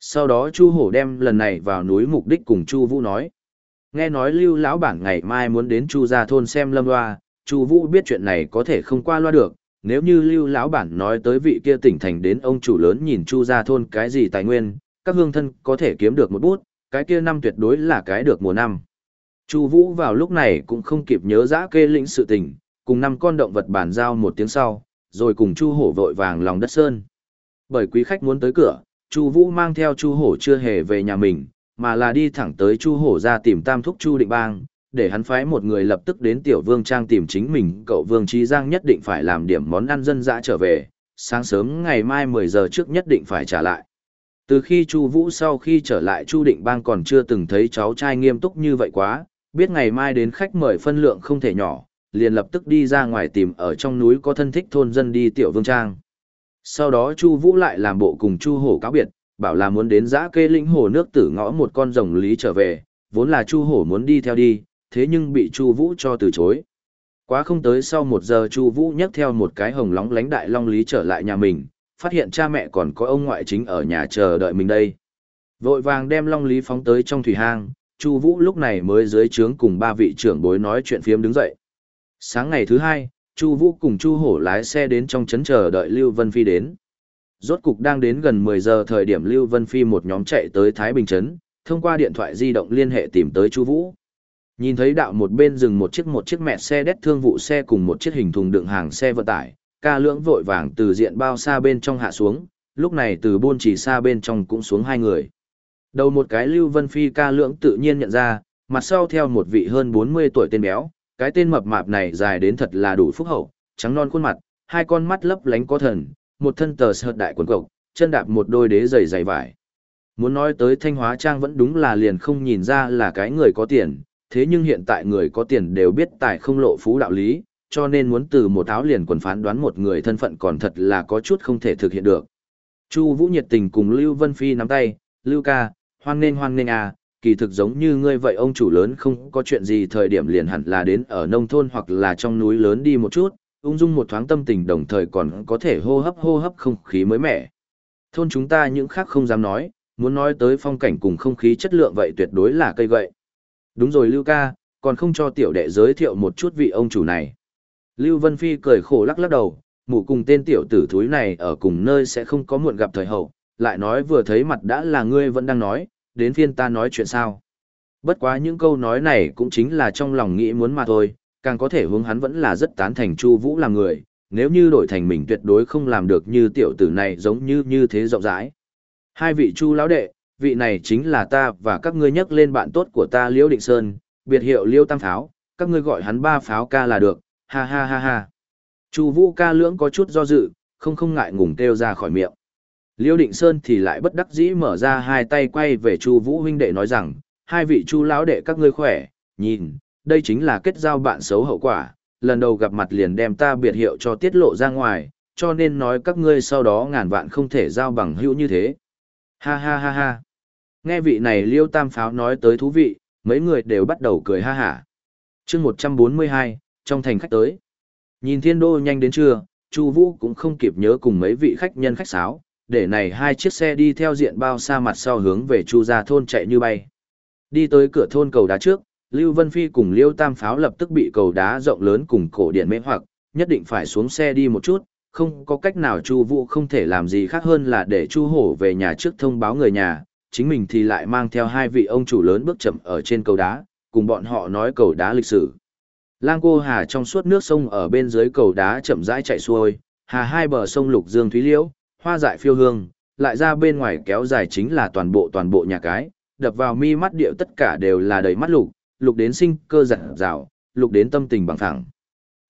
Sau đó Chu Hổ đem lần này vào núi mục đích cùng Chu Vũ nói. Nghe nói Lưu lão bản ngày mai muốn đến Chu gia thôn xem Lâm Loa, Chu Vũ biết chuyện này có thể không qua loa được, nếu như Lưu lão bản nói tới vị kia tỉnh thành đến ông chủ lớn nhìn Chu gia thôn cái gì tài nguyên, các hương thân có thể kiếm được một bút, cái kia năm tuyệt đối là cái được mùa năm. Chu Vũ vào lúc này cũng không kịp nhớ dã kê lĩnh sự tình, cùng năm con động vật bàn giao một tiếng sau, rồi cùng Chu Hổ vội vàng lòng đất sơn. Bởi quý khách muốn tới cửa, Chu Vũ mang theo Chu Hổ chưa hề về nhà mình, mà là đi thẳng tới Chu Hổ ra tìm Tam thúc Chu Định Bang, để hắn phái một người lập tức đến Tiểu Vương trang tìm chính mình, cậu Vương Chí Giang nhất định phải làm điểm món ăn dân dã trở về, sáng sớm ngày mai 10 giờ trước nhất định phải trả lại. Từ khi Chu Vũ sau khi trở lại Chu Định Bang còn chưa từng thấy cháu trai nghiêm túc như vậy quá, biết ngày mai đến khách mời phân lượng không thể nhỏ, liền lập tức đi ra ngoài tìm ở trong núi có thân thích thôn dân đi Tiểu Vương trang. Sau đó Chu Vũ lại làm bộ cùng Chu Hổ cáo biệt, bảo là muốn đến giã kê lĩnh hồ nước tử ngõ một con rồng lý trở về, vốn là Chu Hổ muốn đi theo đi, thế nhưng bị Chu Vũ cho từ chối. Quá không tới sau một giờ Chu Vũ nhấc theo một cái hồng lóng lánh đại long lý trở lại nhà mình, phát hiện cha mẹ còn có ông ngoại chính ở nhà chờ đợi mình đây. Vội vàng đem long lý phóng tới trong thủy hang, Chu Vũ lúc này mới dưới trướng cùng ba vị trưởng bối nói chuyện phiếm đứng dậy. Sáng ngày thứ hai, Chu Vũ cùng Chu Hổ lái xe đến trong trấn chờ đợi Lưu Vân Phi đến. Rốt cục đang đến gần 10 giờ thời điểm Lưu Vân Phi một nhóm chạy tới Thái Bình trấn, thông qua điện thoại di động liên hệ tìm tới Chu Vũ. Nhìn thấy đạo một bên dừng một chiếc một chiếc mẹ xe đét thương vụ xe cùng một chiếc hình thùng đựng hàng xe vận tải, ca lưỡng vội vàng từ diện bao xa bên trong hạ xuống, lúc này từ buôn chỉ xa bên trong cũng xuống hai người. Đầu một cái Lưu Vân Phi ca lưỡng tự nhiên nhận ra, mặt sau theo một vị hơn 40 tuổi tên béo, cái tên mập mạp này dài đến thật là đủ phúc hậu, trắng non khuôn mặt, hai con mắt lấp lánh có thần, một thân tờ sợt đại quần cộc, chân đạp một đôi đế giày dày vải. Muốn nói tới Thanh Hóa Trang vẫn đúng là liền không nhìn ra là cái người có tiền, thế nhưng hiện tại người có tiền đều biết tài không lộ phú đạo lý, cho nên muốn từ một áo liền quần phán đoán một người thân phận còn thật là có chút không thể thực hiện được. Chu Vũ nhiệt tình cùng Lưu Vân Phi nắm tay, "Lưu ca, hoan nghênh hoan nghênh à, kỳ thực giống như ngươi vậy ông chủ lớn không có chuyện gì thời điểm liền hẳn là đến ở nông thôn hoặc là trong núi lớn đi một chút, ung dung một thoáng tâm tình đồng thời còn có thể hô hấp hô hấp không khí mới mẻ. Thôn chúng ta những khác không dám nói, muốn nói tới phong cảnh cùng không khí chất lượng vậy tuyệt đối là cây gậy. Đúng rồi Lưu ca, còn không cho tiểu đệ giới thiệu một chút vị ông chủ này. Lưu Vân Phi cười khổ lắc lắc đầu, mụ cùng tên tiểu tử thúi này ở cùng nơi sẽ không có muộn gặp thời hậu, lại nói vừa thấy mặt đã là ngươi vẫn đang nói, đến phiên ta nói chuyện sao. Bất quá những câu nói này cũng chính là trong lòng nghĩ muốn mà thôi, càng có thể hướng hắn vẫn là rất tán thành Chu Vũ làm người, nếu như đổi thành mình tuyệt đối không làm được như tiểu tử này giống như như thế rộng rãi. Hai vị Chu lão đệ, vị này chính là ta và các ngươi nhắc lên bạn tốt của ta Liễu Định Sơn, biệt hiệu Liêu Tam Pháo, các ngươi gọi hắn ba pháo ca là được, ha ha ha ha. Chu Vũ ca lưỡng có chút do dự, không không ngại ngùng kêu ra khỏi miệng. Liêu Định Sơn thì lại bất đắc dĩ mở ra hai tay quay về Chu Vũ huynh đệ nói rằng, hai vị Chu lão đệ các ngươi khỏe, nhìn, đây chính là kết giao bạn xấu hậu quả, lần đầu gặp mặt liền đem ta biệt hiệu cho tiết lộ ra ngoài, cho nên nói các ngươi sau đó ngàn vạn không thể giao bằng hữu như thế. Ha ha ha ha. Nghe vị này Liêu Tam Pháo nói tới thú vị, mấy người đều bắt đầu cười ha hả. chương 142, trong thành khách tới. Nhìn thiên đô nhanh đến trưa, Chu Vũ cũng không kịp nhớ cùng mấy vị khách nhân khách sáo, để này hai chiếc xe đi theo diện bao xa mặt sau hướng về Chu gia thôn chạy như bay. Đi tới cửa thôn cầu đá trước, Lưu Vân Phi cùng Liêu Tam Pháo lập tức bị cầu đá rộng lớn cùng cổ điện mê hoặc, nhất định phải xuống xe đi một chút, không có cách nào Chu Vũ không thể làm gì khác hơn là để Chu Hổ về nhà trước thông báo người nhà, chính mình thì lại mang theo hai vị ông chủ lớn bước chậm ở trên cầu đá, cùng bọn họ nói cầu đá lịch sử. Lang cô hà trong suốt nước sông ở bên dưới cầu đá chậm rãi chạy xuôi, hà hai bờ sông Lục Dương Thúy Liễu, hoa dại phiêu hương, lại ra bên ngoài kéo dài chính là toàn bộ toàn bộ nhà cái, đập vào mi mắt điệu tất cả đều là đầy mắt lục, lục đến sinh cơ giật rào, lục đến tâm tình bằng thẳng.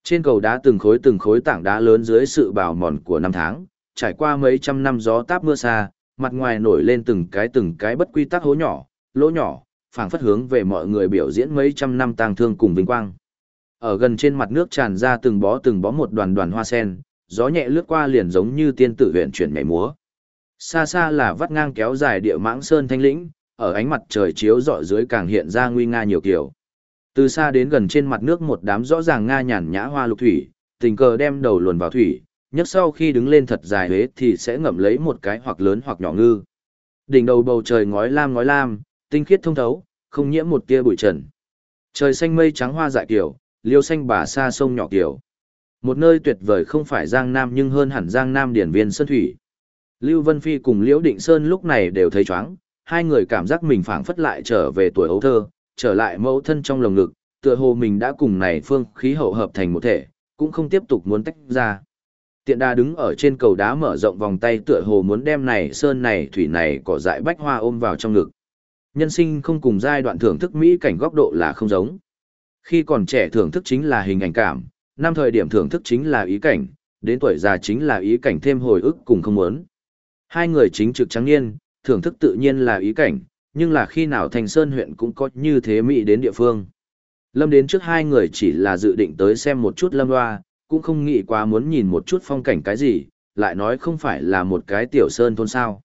Trên cầu đá từng khối từng khối tảng đá lớn dưới sự bào mòn của năm tháng, trải qua mấy trăm năm gió táp mưa xa, mặt ngoài nổi lên từng cái từng cái bất quy tắc hố nhỏ, lỗ nhỏ, phảng phất hướng về mọi người biểu diễn mấy trăm năm tang thương cùng vinh quang. Ở gần trên mặt nước tràn ra từng bó từng bó một đoàn đoàn hoa sen, gió nhẹ lướt qua liền giống như tiên tử huyện chuyển nhảy múa. Xa xa là vắt ngang kéo dài địa mãng sơn thanh lĩnh, ở ánh mặt trời chiếu rọi dưới càng hiện ra nguy nga nhiều kiểu. Từ xa đến gần trên mặt nước một đám rõ ràng nga nhàn nhã hoa lục thủy, tình cờ đem đầu luồn vào thủy, nhất sau khi đứng lên thật dài huế thì sẽ ngậm lấy một cái hoặc lớn hoặc nhỏ ngư. Đỉnh đầu bầu trời ngói lam ngói lam, tinh khiết thông thấu, không nhiễm một tia bụi trần. Trời xanh mây trắng hoa dại kiểu, liêu xanh bà xa sông nhỏ kiểu. Một nơi tuyệt vời không phải Giang Nam nhưng hơn hẳn Giang Nam điển viên sơn thủy. Lưu Vân Phi cùng Liễu Định Sơn lúc này đều thấy chóng, hai người cảm giác mình phảng phất lại trở về tuổi ấu thơ, trở lại mẫu thân trong lồng ngực, tựa hồ mình đã cùng này phương khí hậu hợp thành một thể, cũng không tiếp tục muốn tách ra. Tiện đà đứng ở trên cầu đá mở rộng vòng tay tựa hồ muốn đem này sơn này thủy này cỏ dại bách hoa ôm vào trong ngực. Nhân sinh không cùng giai đoạn thưởng thức mỹ cảnh góc độ là không giống. Khi còn trẻ thưởng thức chính là hình ảnh cảm, năm thời điểm thưởng thức chính là ý cảnh, đến tuổi già chính là ý cảnh thêm hồi ức cùng không muốn. Hai người chính trực trắng niên, thưởng thức tự nhiên là ý cảnh, nhưng là khi nào thành sơn huyện cũng có như thế mỹ đến địa phương. Lâm đến trước hai người chỉ là dự định tới xem một chút lâm hoa, cũng không nghĩ quá muốn nhìn một chút phong cảnh cái gì, lại nói không phải là một cái tiểu sơn thôn sao.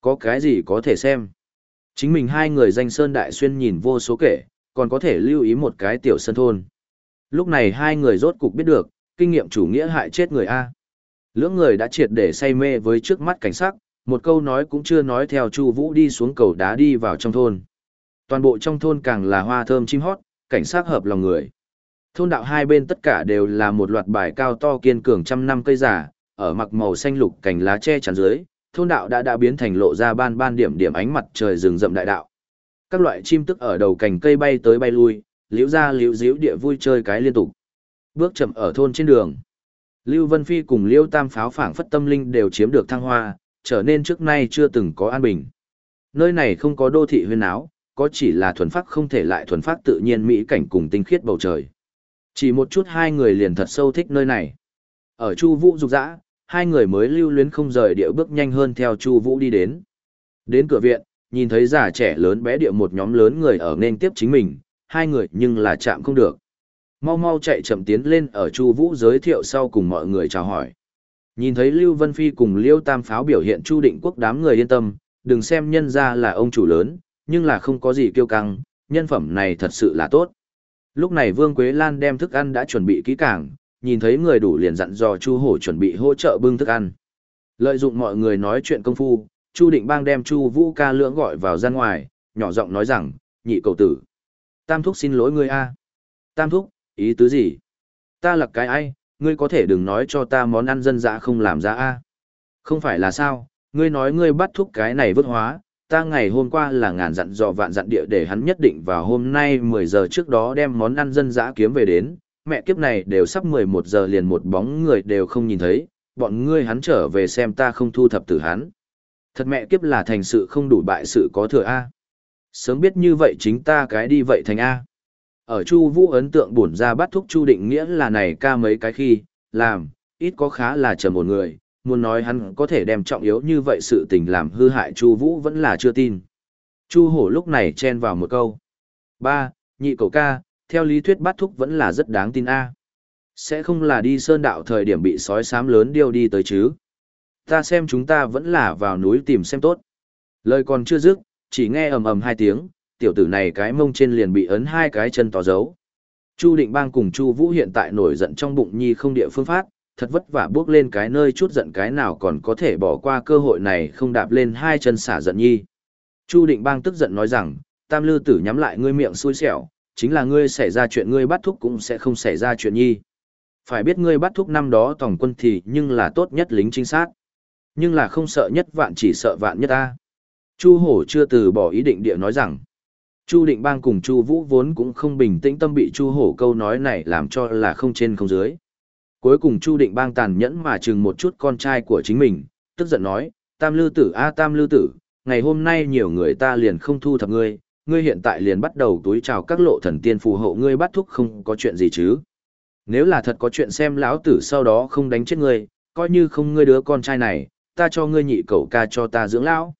Có cái gì có thể xem. Chính mình hai người danh sơn đại xuyên nhìn vô số kể, còn có thể lưu ý một cái tiểu sơn thôn. Lúc này hai người rốt cục biết được, kinh nghiệm chủ nghĩa hại chết người A. Lưỡng người đã triệt để say mê với trước mắt cảnh sắc, một câu nói cũng chưa nói theo Chu Vũ đi xuống cầu đá đi vào trong thôn. Toàn bộ trong thôn càng là hoa thơm chim hót, cảnh sắc hợp lòng người. Thôn đạo hai bên tất cả đều là một loạt bài cao to kiên cường trăm năm cây giả, ở mặc màu xanh lục cành lá che chắn dưới, thôn đạo đã đã biến thành lộ ra ban ban điểm điểm ánh mặt trời rừng rậm đại đạo. Các loại chim tức ở đầu cành cây bay tới bay lui, liễu ra liễu díu địa vui chơi cái liên tục. Bước chậm ở thôn trên đường. Lưu Vân Phi cùng Liễu Tam Pháo phảng phất tâm linh đều chiếm được thăng hoa, trở nên trước nay chưa từng có an bình. Nơi này không có đô thị huyên áo, có chỉ là thuần phát không thể lại thuần phát tự nhiên mỹ cảnh cùng tinh khiết bầu trời. Chỉ một chút hai người liền thật sâu thích nơi này. Ở Chu Vũ dục dã, hai người mới lưu luyến không rời địa bước nhanh hơn theo Chu Vũ đi đến. Đến cửa viện, nhìn thấy già trẻ lớn bé địa một nhóm lớn người ở nên tiếp chính mình, hai người nhưng là chạm không được. Mau mau chạy chậm tiến lên ở Chu Vũ giới thiệu sau cùng mọi người chào hỏi. Nhìn thấy Lưu Vân Phi cùng Liêu Tam Pháo biểu hiện Chu Định Quốc đám người yên tâm, đừng xem nhân ra là ông chủ lớn, nhưng là không có gì kiêu căng, nhân phẩm này thật sự là tốt. Lúc này Vương Quế Lan đem thức ăn đã chuẩn bị kỹ càng, nhìn thấy người đủ liền dặn dò Chu Hổ chuẩn bị hỗ trợ bưng thức ăn. Lợi dụng mọi người nói chuyện công phu, Chu Định Bang đem Chu Vũ ca lưỡng gọi vào ra ngoài, nhỏ giọng nói rằng, nhị cầu tử. Tam thúc xin lỗi ngươi a. Tam thúc, ý tứ gì? Ta là cái ai, ngươi có thể đừng nói cho ta món ăn dân dã không làm ra a. Không phải là sao, ngươi nói ngươi bắt thúc cái này vứt hóa, ta ngày hôm qua là ngàn dặn dò vạn dặn địa để hắn nhất định vào hôm nay 10 giờ trước đó đem món ăn dân dã kiếm về đến, mẹ kiếp này đều sắp 11 giờ liền một bóng người đều không nhìn thấy, bọn ngươi hắn trở về xem ta không thu thập tử hắn. Thật mẹ kiếp là thành sự không đủ bại sự có thừa A. Sớm biết như vậy chính ta cái đi vậy thành A. Ở Chu Vũ ấn tượng bổn ra bắt thúc Chu Định nghĩa là này ca mấy cái khi, làm, ít có khá là trầm một người, muốn nói hắn có thể đem trọng yếu như vậy sự tình làm hư hại Chu Vũ vẫn là chưa tin. Chu Hổ lúc này chen vào một câu. ba Nhị cầu ca, theo lý thuyết bắt thúc vẫn là rất đáng tin a. Sẽ không là đi sơn đạo thời điểm bị sói xám lớn điêu đi tới chứ. Ta xem chúng ta vẫn là vào núi tìm xem tốt. Lời còn chưa dứt, chỉ nghe ầm ầm hai tiếng, tiểu tử này cái mông trên liền bị ấn hai cái chân tỏ dấu. Chu Định Bang cùng Chu Vũ hiện tại nổi giận trong bụng nhi không địa phương phát, thật vất vả bước lên cái nơi chút giận cái nào còn có thể bỏ qua cơ hội này không đạp lên hai chân xả giận nhi. Chu Định Bang tức giận nói rằng, Tam Lư Tử nhắm lại ngươi miệng xui xẻo, chính là ngươi xảy ra chuyện ngươi bắt thúc cũng sẽ không xảy ra chuyện nhi. Phải biết ngươi bắt thúc năm đó tổng quân thì nhưng là tốt nhất lính trinh sát. Nhưng là không sợ nhất vạn chỉ sợ vạn nhất ta. Chu Hổ chưa từ bỏ ý định địa nói rằng, Chu Định Bang cùng Chu Vũ vốn cũng không bình tĩnh tâm bị Chu Hổ câu nói này làm cho là không trên không dưới. Cuối cùng Chu Định Bang tàn nhẫn mà chừng một chút con trai của chính mình, tức giận nói, Tam Lư Tử a Tam Lư Tử, ngày hôm nay nhiều người ta liền không thu thập ngươi, ngươi hiện tại liền bắt đầu túi chào các lộ thần tiên phù hộ ngươi bắt thúc không có chuyện gì chứ. Nếu là thật có chuyện xem lão tử sau đó không đánh chết ngươi, coi như không ngươi đứa con trai này, ta cho ngươi nhị cậu ca cho ta dưỡng lão.